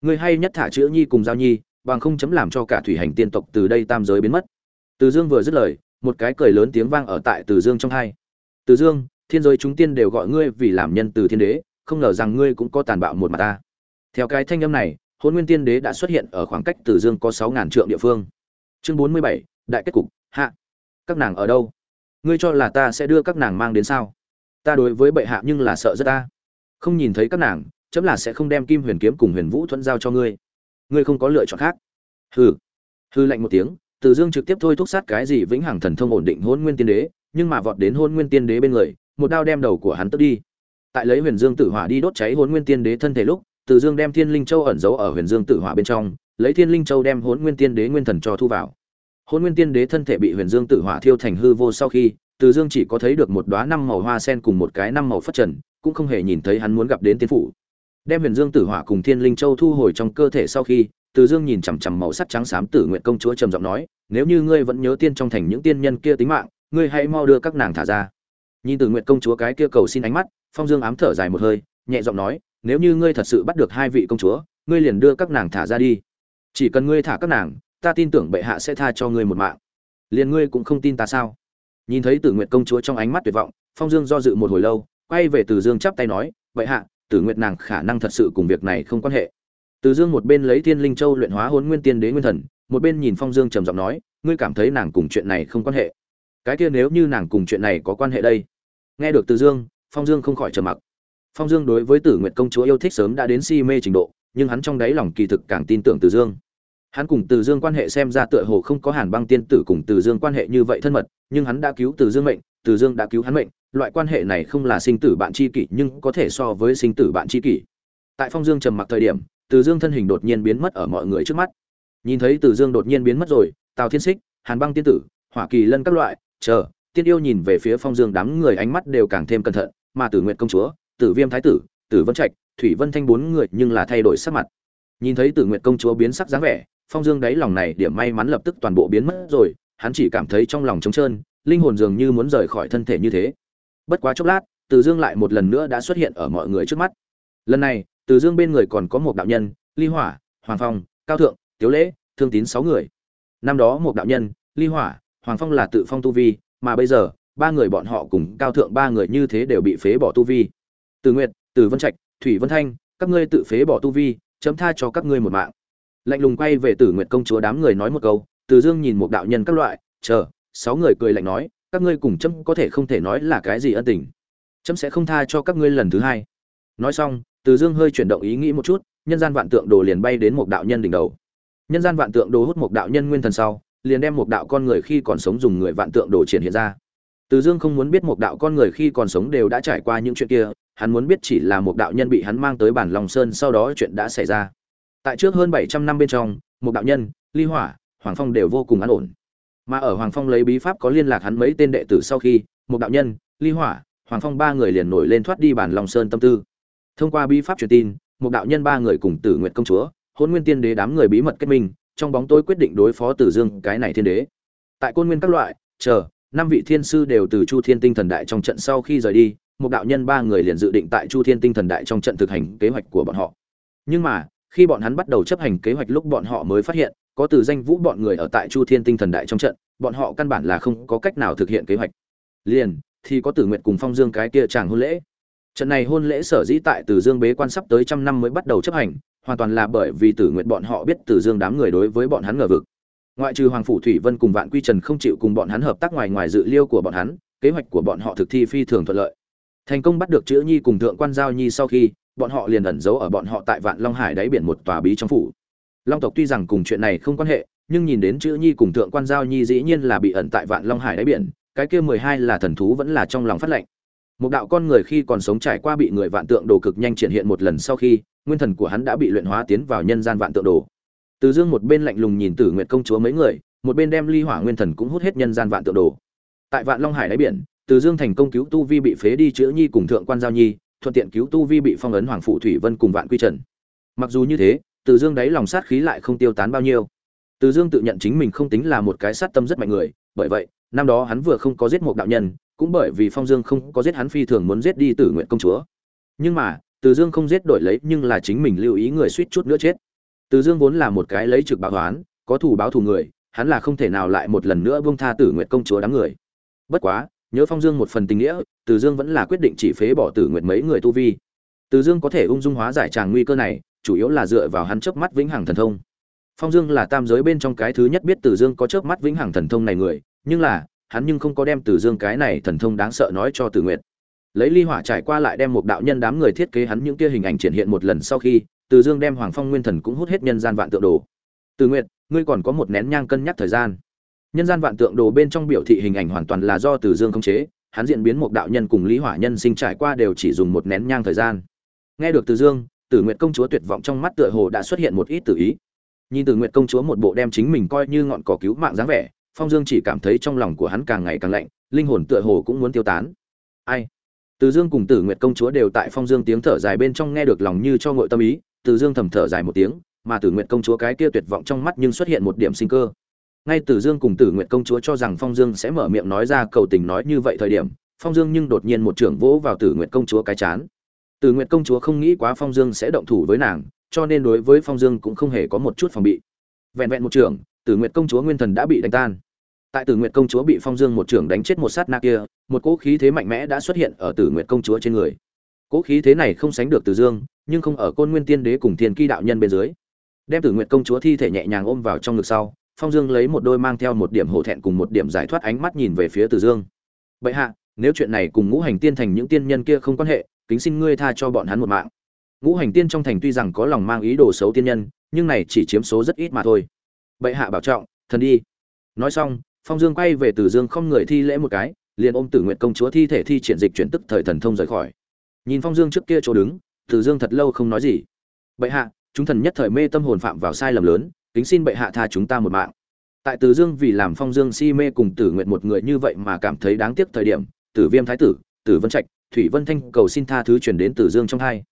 Ngươi hay nhất thả chữ nhi cùng giao nhi bằng không chấm làm cho cả thủy hành tiên tộc từ đây tam giới biến mất. Từ dương vừa dứt lời, một cái cười lớn tiếng vang ở tại từ dương trong hai. Từ dương, thiên giới chúng tiên đều gọi ngươi vì làm nhân từ thiên đế, không ngờ rằng ngươi cũng có tàn bạo một mặt ta. Theo cái thanh âm này hôn nguyên tiên đế đã xuất hiện ở khoảng cách từ dương có sáu ngàn trượng địa phương. Chương bốn mươi bảy, đại kết cục, hạ. Các nàng ở đâu? Ngươi cho là ta sẽ đưa các nàng mang đến sao? Ta đối với bệ hạ nhưng là sợ rất ta. Không nhìn thấy các nàng, chấm là sẽ không đem kim huyền kiếm cùng huyền vũ thuẫn giao cho ngươi ngươi không có lựa chọn khác. Hừ. Hư lạnh một tiếng, từ dương trực tiếp thôi thúc sát cái gì vĩnh hằng thần thông ổn định hôn nguyên tiên đế, nhưng mà vọt đến hôn nguyên tiên đế bên người, một đao đem đầu của hắn tước đi. Tại lấy huyền dương tử hỏa đi đốt cháy hôn nguyên tiên đế thân thể lúc, từ dương đem thiên linh châu ẩn giấu ở huyền dương tử hỏa bên trong, lấy thiên linh châu đem hôn nguyên tiên đế nguyên thần cho thu vào. Hôn nguyên tiên đế thân thể bị huyền dương tử hỏa thiêu thành hư vô sau khi, từ dương chỉ có thấy được một đoá năm màu hoa sen cùng một cái năm màu phất trần, cũng không hề nhìn thấy hắn muốn gặp đến tiên phủ đem huyền dương tử hỏa cùng thiên linh châu thu hồi trong cơ thể sau khi, từ dương nhìn chằm chằm màu sắc trắng xám tử nguyện công chúa trầm giọng nói, nếu như ngươi vẫn nhớ tiên trong thành những tiên nhân kia tính mạng, ngươi hãy mau đưa các nàng thả ra. Nhìn tử nguyện công chúa cái kia cầu xin ánh mắt, phong dương ám thở dài một hơi, nhẹ giọng nói, nếu như ngươi thật sự bắt được hai vị công chúa, ngươi liền đưa các nàng thả ra đi. Chỉ cần ngươi thả các nàng, ta tin tưởng bệ hạ sẽ tha cho ngươi một mạng. Liền ngươi cũng không tin ta sao? Nhìn thấy tử nguyện công chúa trong ánh mắt tuyệt vọng, phong dương do dự một hồi lâu, quay về từ dương chắp tay nói, bệ hạ tử Nguyệt nàng khả năng thật sự cùng việc này không quan hệ. Từ dương một bên lấy thiên linh châu luyện hóa hôn nguyên tiên đế nguyên thần, một bên nhìn phong dương trầm giọng nói, ngươi cảm thấy nàng cùng chuyện này không quan hệ? Cái kia nếu như nàng cùng chuyện này có quan hệ đây? Nghe được từ dương, phong dương không khỏi trầm mặc. Phong dương đối với tử Nguyệt công chúa yêu thích sớm đã đến si mê trình độ, nhưng hắn trong đáy lòng kỳ thực càng tin tưởng từ dương. Hắn cùng từ dương quan hệ xem ra tựa hồ không có hàn băng tiên tử cùng từ dương quan hệ như vậy thân mật, nhưng hắn đã cứu từ dương mệnh, từ dương đã cứu hắn mệnh loại quan hệ này không là sinh tử bạn tri kỷ nhưng có thể so với sinh tử bạn tri kỷ. Tại phong dương trầm mặc thời điểm, từ dương thân hình đột nhiên biến mất ở mọi người trước mắt. Nhìn thấy từ dương đột nhiên biến mất rồi, tào thiên xích hàn băng tiên tử, hỏa kỳ lân các loại, chờ, tiên yêu nhìn về phía phong dương đám người ánh mắt đều càng thêm cẩn thận, mà tử nguyện công chúa, tử viêm thái tử tử vân trạch, thủy vân thanh bốn người nhưng là thay đổi sắc mặt. Nhìn thấy tử nguyện công chúa biến sắc dáng vẻ, phong dương đáy lòng này điểm may mắn lập tức toàn bộ biến mất rồi, hắn chỉ cảm thấy trong lòng trống trơn, linh hồn dường như muốn rời khỏi thân thể như thế bất quá chốc lát, từ dương lại một lần nữa đã xuất hiện ở mọi người trước mắt. Lần này, từ dương bên người còn có một đạo nhân, ly hỏa, hoàng phong, cao thượng, tiếu lễ, thương tín sáu người. Năm đó một đạo nhân, ly hỏa, hoàng phong là tự phong tu vi, mà bây giờ, ba người bọn họ cùng cao thượng ba người như thế đều bị phế bỏ tu vi. Từ nguyệt, từ vân trạch, thủy vân thanh, các ngươi tự phế bỏ tu vi, chấm tha cho các ngươi một mạng. Lạnh lùng quay về tử nguyệt công chúa đám người nói một câu, từ dương nhìn một đạo nhân các loại, chờ, sáu người cười lạnh nói các ngươi cùng chấm có thể không thể nói là cái gì ân tình. Chấm sẽ không tha cho các ngươi lần thứ hai. Nói xong, từ dương hơi chuyển động ý nghĩ một chút, nhân gian vạn tượng đồ liền bay đến một đạo nhân đỉnh đầu. Nhân gian vạn tượng đồ hút một đạo nhân nguyên thần sau, liền đem một đạo con người khi còn sống dùng người vạn tượng đồ triển hiện ra. Từ dương không muốn biết một đạo con người khi còn sống đều đã trải qua những chuyện kia, hắn muốn biết chỉ là một đạo nhân bị hắn mang tới bản lòng sơn sau đó chuyện đã xảy ra. Tại trước hơn bảy trăm năm bên trong, một đạo nhân, ly hỏa, hoàng phong đều vô cùng an ổn mà ở hoàng phong lấy bí pháp có liên lạc hắn mấy tên đệ tử sau khi, một đạo nhân, ly hỏa, hoàng phong ba người liền nổi lên thoát đi bản lòng sơn tâm tư. Thông qua bí pháp truyền tin, một đạo nhân ba người cùng tử nguyện công chúa hôn nguyên tiên đế đám người bí mật kết minh, trong bóng tối quyết định đối phó tử dương, cái này thiên đế. Tại côn nguyên các loại, chờ, năm vị thiên sư đều từ chu thiên tinh thần đại trong trận sau khi rời đi, một đạo nhân ba người liền dự định tại chu thiên tinh thần đại trong trận thực hành kế hoạch của bọn họ. Nhưng mà, khi bọn hắn bắt đầu chấp hành kế hoạch lúc bọn họ mới phát hiện có từ danh vũ bọn người ở tại chu thiên tinh thần đại trong trận, bọn họ căn bản là không có cách nào thực hiện kế hoạch. Liền, thì có tử nguyện cùng phong dương cái kia chàng hôn lễ. Trận này hôn lễ sở dĩ tại từ dương bế quan sắp tới trăm năm mới bắt đầu chấp hành, hoàn toàn là bởi vì tử nguyện bọn họ biết từ dương đám người đối với bọn hắn ngờ vực. Ngoại trừ hoàng phủ thủy vân cùng vạn quy trần không chịu cùng bọn hắn hợp tác ngoài ngoài dự liêu của bọn hắn, kế hoạch của bọn họ thực thi phi thường thuận lợi. Thành công bắt được chữ nhi cùng thượng quan giao nhi sau khi, bọn họ liền ẩn giấu ở bọn họ tại vạn long hải đáy biển một tòa bí trong phủ long tộc tuy rằng cùng chuyện này không quan hệ, nhưng nhìn đến chữ nhi cùng thượng quan giao nhi dĩ nhiên là bị ẩn tại vạn long hải đáy biển, cái kia mười hai là thần thú vẫn là trong lòng phát lệnh. Một đạo con người khi còn sống trải qua bị người vạn tượng đồ cực nhanh triển hiện một lần sau khi, nguyên thần của hắn đã bị luyện hóa tiến vào nhân gian vạn tượng đồ. Từ dương một bên lạnh lùng nhìn tử nguyệt công chúa mấy người, một bên đem ly hỏa nguyên thần cũng hút hết nhân gian vạn tượng đồ. Tại vạn long hải đáy biển, từ dương thành công cứu tu vi bị phế đi chữa nhi cùng thượng quan giao nhi, thuận tiện cứu tu vi bị phong ấn hoàng phụ thủy vân cùng vạn quy trần. Mặc dù như thế từ dương đáy lòng sát khí lại không tiêu tán bao nhiêu. Từ dương tự nhận chính mình không tính là một cái sát tâm rất mạnh người, bởi vậy, năm đó hắn vừa không có giết một đạo nhân, cũng bởi vì phong dương không có giết hắn phi thường muốn giết đi tử nguyện công chúa. Nhưng mà, từ dương không giết đổi lấy, nhưng là chính mình lưu ý người suýt chút nữa chết. Từ dương vốn là một cái lấy trực báo toán có thủ báo thù người, hắn là không thể nào lại một lần nữa buông tha tử nguyện công chúa đám người. Bất quá, nhớ phong dương một phần tình nghĩa, từ dương vẫn là quyết định chỉ phế bỏ tử nguyện mấy người tu vi. Từ dương có thể ung dung hóa giải tràng nguy cơ này chủ yếu là dựa vào hắn chớp mắt vĩnh hằng thần thông. Phong dương là tam giới bên trong cái thứ nhất biết từ dương có chớp mắt vĩnh hằng thần thông này người nhưng là hắn nhưng không có đem từ dương cái này thần thông đáng sợ nói cho tử Nguyệt. lấy ly hỏa trải qua lại đem một đạo nhân đám người thiết kế hắn những kia hình ảnh triển hiện một lần sau khi từ dương đem hoàng phong nguyên thần cũng hút hết nhân gian vạn tượng đồ. Từ Nguyệt, ngươi còn có một nén nhang cân nhắc thời gian. Nhân gian vạn tượng đồ bên trong biểu thị hình ảnh hoàn toàn là do từ dương khống chế hắn diễn biến một đạo nhân cùng lý hỏa nhân sinh trải qua đều chỉ dùng một nén nhang thời gian. Nghe được từ dương tử Nguyệt công chúa tuyệt vọng trong mắt tựa hồ đã xuất hiện một ít tự ý. Nhìn tử Nguyệt công chúa một bộ đem chính mình coi như ngọn cỏ cứu mạng dáng vẻ, phong dương chỉ cảm thấy trong lòng của hắn càng ngày càng lạnh, linh hồn tựa hồ cũng muốn tiêu tán. Ai? Từ dương cùng tử nguyệt công chúa đều tại phong dương tiếng thở dài bên trong nghe được lòng như cho ngội tâm ý, từ dương thầm thở dài một tiếng, mà tử nguyệt công chúa cái kia tuyệt vọng trong mắt nhưng xuất hiện một điểm sinh cơ. Ngay Tử dương cùng tử nguyệt công chúa cho rằng phong dương sẽ mở miệng nói ra cầu tình nói như vậy thời điểm, phong dương nhưng đột nhiên một trưởng vỗ vào tử nguyệt công chúa cái chán tử nguyệt công chúa không nghĩ quá phong dương sẽ động thủ với nàng, cho nên đối với phong dương cũng không hề có một chút phòng bị. Vẹn vẹn một trưởng tử nguyệt công chúa nguyên thần đã bị đánh tan. Tại tử nguyệt công chúa bị phong dương một trưởng đánh chết một sát na kia, một cỗ khí thế mạnh mẽ đã xuất hiện ở tử nguyệt công chúa trên người. Cỗ khí thế này không sánh được từ dương, nhưng không ở côn nguyên tiên đế cùng thiên kỳ đạo nhân bên dưới. Đem tử nguyệt công chúa thi thể nhẹ nhàng ôm vào trong ngực sau, phong dương lấy một đôi mang theo một điểm hổ thẹn cùng một điểm giải thoát ánh mắt nhìn về phía từ dương. Bệ hạ, nếu chuyện này cùng ngũ hành tiên thành những tiên nhân kia không quan hệ kính xin ngươi tha cho bọn hắn một mạng. Ngũ hành tiên trong thành tuy rằng có lòng mang ý đồ xấu tiên nhân, nhưng này chỉ chiếm số rất ít mà thôi. Bệ hạ bảo trọng, thần đi. Nói xong, phong dương quay về từ dương không người thi lễ một cái, liền ôm tử nguyện công chúa thi thể thi triển dịch chuyển tức thời thần thông rời khỏi. Nhìn phong dương trước kia chỗ đứng, từ dương thật lâu không nói gì. Bệ hạ, chúng thần nhất thời mê tâm hồn phạm vào sai lầm lớn, kính xin bệ hạ tha chúng ta một mạng. Tại từ dương vì làm phong dương si mê cùng tử nguyện một người như vậy mà cảm thấy đáng tiếc thời điểm, tử viêm thái tử tử vân trạch thủy vân thanh cầu xin tha thứ chuyển đến từ dương trong hai.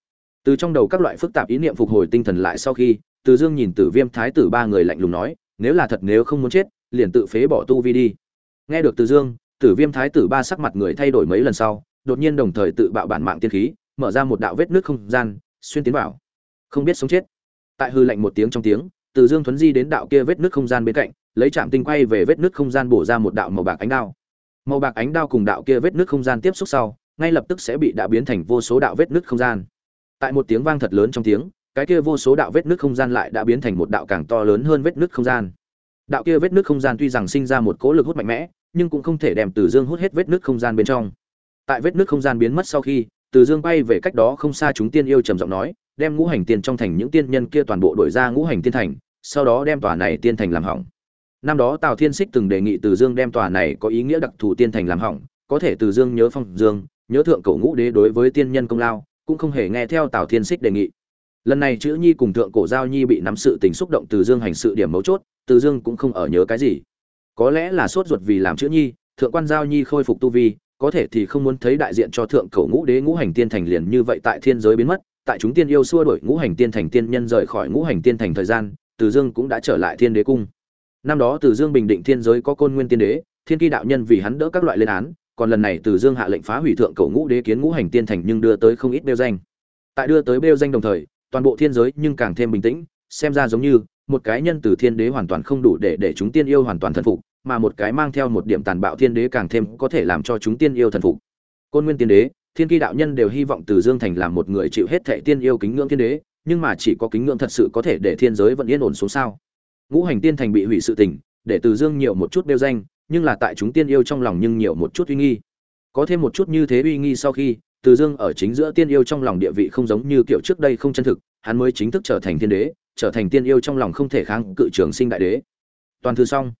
Từ trong đầu các loại phức tạp ý niệm phục hồi tinh thần lại sau khi, từ dương nhìn tử viêm thái tử ba người lạnh lùng nói, nếu là thật nếu không muốn chết, liền tự phế bỏ tu vi đi. Nghe được từ dương, tử viêm thái tử ba sắc mặt người thay đổi mấy lần sau, đột nhiên đồng thời tự bạo bản mạng tiên khí, mở ra một đạo vết nước không gian, xuyên tiến vào. Không biết sống chết. Tại hư lạnh một tiếng trong tiếng, từ dương thuấn di đến đạo kia vết nước không gian bên cạnh, lấy chạm tinh quay về vết nước không gian bổ ra một đạo màu bạc ánh đao. Màu bạc ánh đao cùng đạo kia vết nước không gian tiếp xúc sau ngay lập tức sẽ bị đã biến thành vô số đạo vết nứt không gian. Tại một tiếng vang thật lớn trong tiếng, cái kia vô số đạo vết nứt không gian lại đã biến thành một đạo càng to lớn hơn vết nứt không gian. Đạo kia vết nứt không gian tuy rằng sinh ra một cỗ lực hút mạnh mẽ, nhưng cũng không thể đem từ dương hút hết vết nứt không gian bên trong. Tại vết nứt không gian biến mất sau khi, từ dương bay về cách đó không xa chúng tiên yêu trầm giọng nói, đem ngũ hành tiên trong thành những tiên nhân kia toàn bộ đổi ra ngũ hành tiên thành, sau đó đem tòa này tiên thành làm hỏng. Năm đó tào thiên xích từng đề nghị từ dương đem tòa này có ý nghĩa đặc thù tiên thành làm hỏng, có thể từ dương nhớ phong dương nhớ thượng cổ ngũ đế đối với tiên nhân công lao, cũng không hề nghe theo tào thiên xích đề nghị. Lần này chữ nhi cùng thượng cổ giao nhi bị nắm sự tình xúc động từ dương hành sự điểm mấu chốt, từ dương cũng không ở nhớ cái gì. Có lẽ là sốt ruột vì làm chữ nhi, thượng quan giao nhi khôi phục tu vi, có thể thì không muốn thấy đại diện cho thượng cổ ngũ đế ngũ hành tiên thành liền như vậy tại thiên giới biến mất, tại chúng tiên yêu xua đổi ngũ hành tiên thành tiên nhân rời khỏi ngũ hành tiên thành thời gian, từ dương cũng đã trở lại thiên đế cung. Năm đó từ dương bình định thiên giới có côn nguyên tiên đế, thiên kỳ đạo nhân vì hắn đỡ các loại lên án còn lần này từ dương hạ lệnh phá hủy thượng cổ ngũ đế kiến ngũ hành tiên thành nhưng đưa tới không ít bêu danh. Tại đưa tới bêu danh đồng thời, toàn bộ thiên giới nhưng càng thêm bình tĩnh, xem ra giống như, một cái nhân từ thiên đế hoàn toàn không đủ để để chúng tiên yêu hoàn toàn thần phục, mà một cái mang theo một điểm tàn bạo thiên đế càng thêm có thể làm cho chúng tiên yêu thần phục. Côn nguyên tiên đế, thiên kỳ đạo nhân đều hy vọng từ dương thành làm một người chịu hết thệ tiên yêu kính ngưỡng thiên đế, nhưng mà chỉ có kính ngưỡng thật sự có thể để thiên giới vẫn yên ổn xuống sao? Ngũ hành tiên thành bị hủy sự tình, để từ dương nhiều một chút đeo danh nhưng là tại chúng tiên yêu trong lòng nhưng nhiều một chút uy nghi. Có thêm một chút như thế uy nghi sau khi, từ dương ở chính giữa tiên yêu trong lòng địa vị không giống như kiểu trước đây không chân thực, hắn mới chính thức trở thành thiên đế, trở thành tiên yêu trong lòng không thể kháng cự trường sinh đại đế. Toàn thư xong.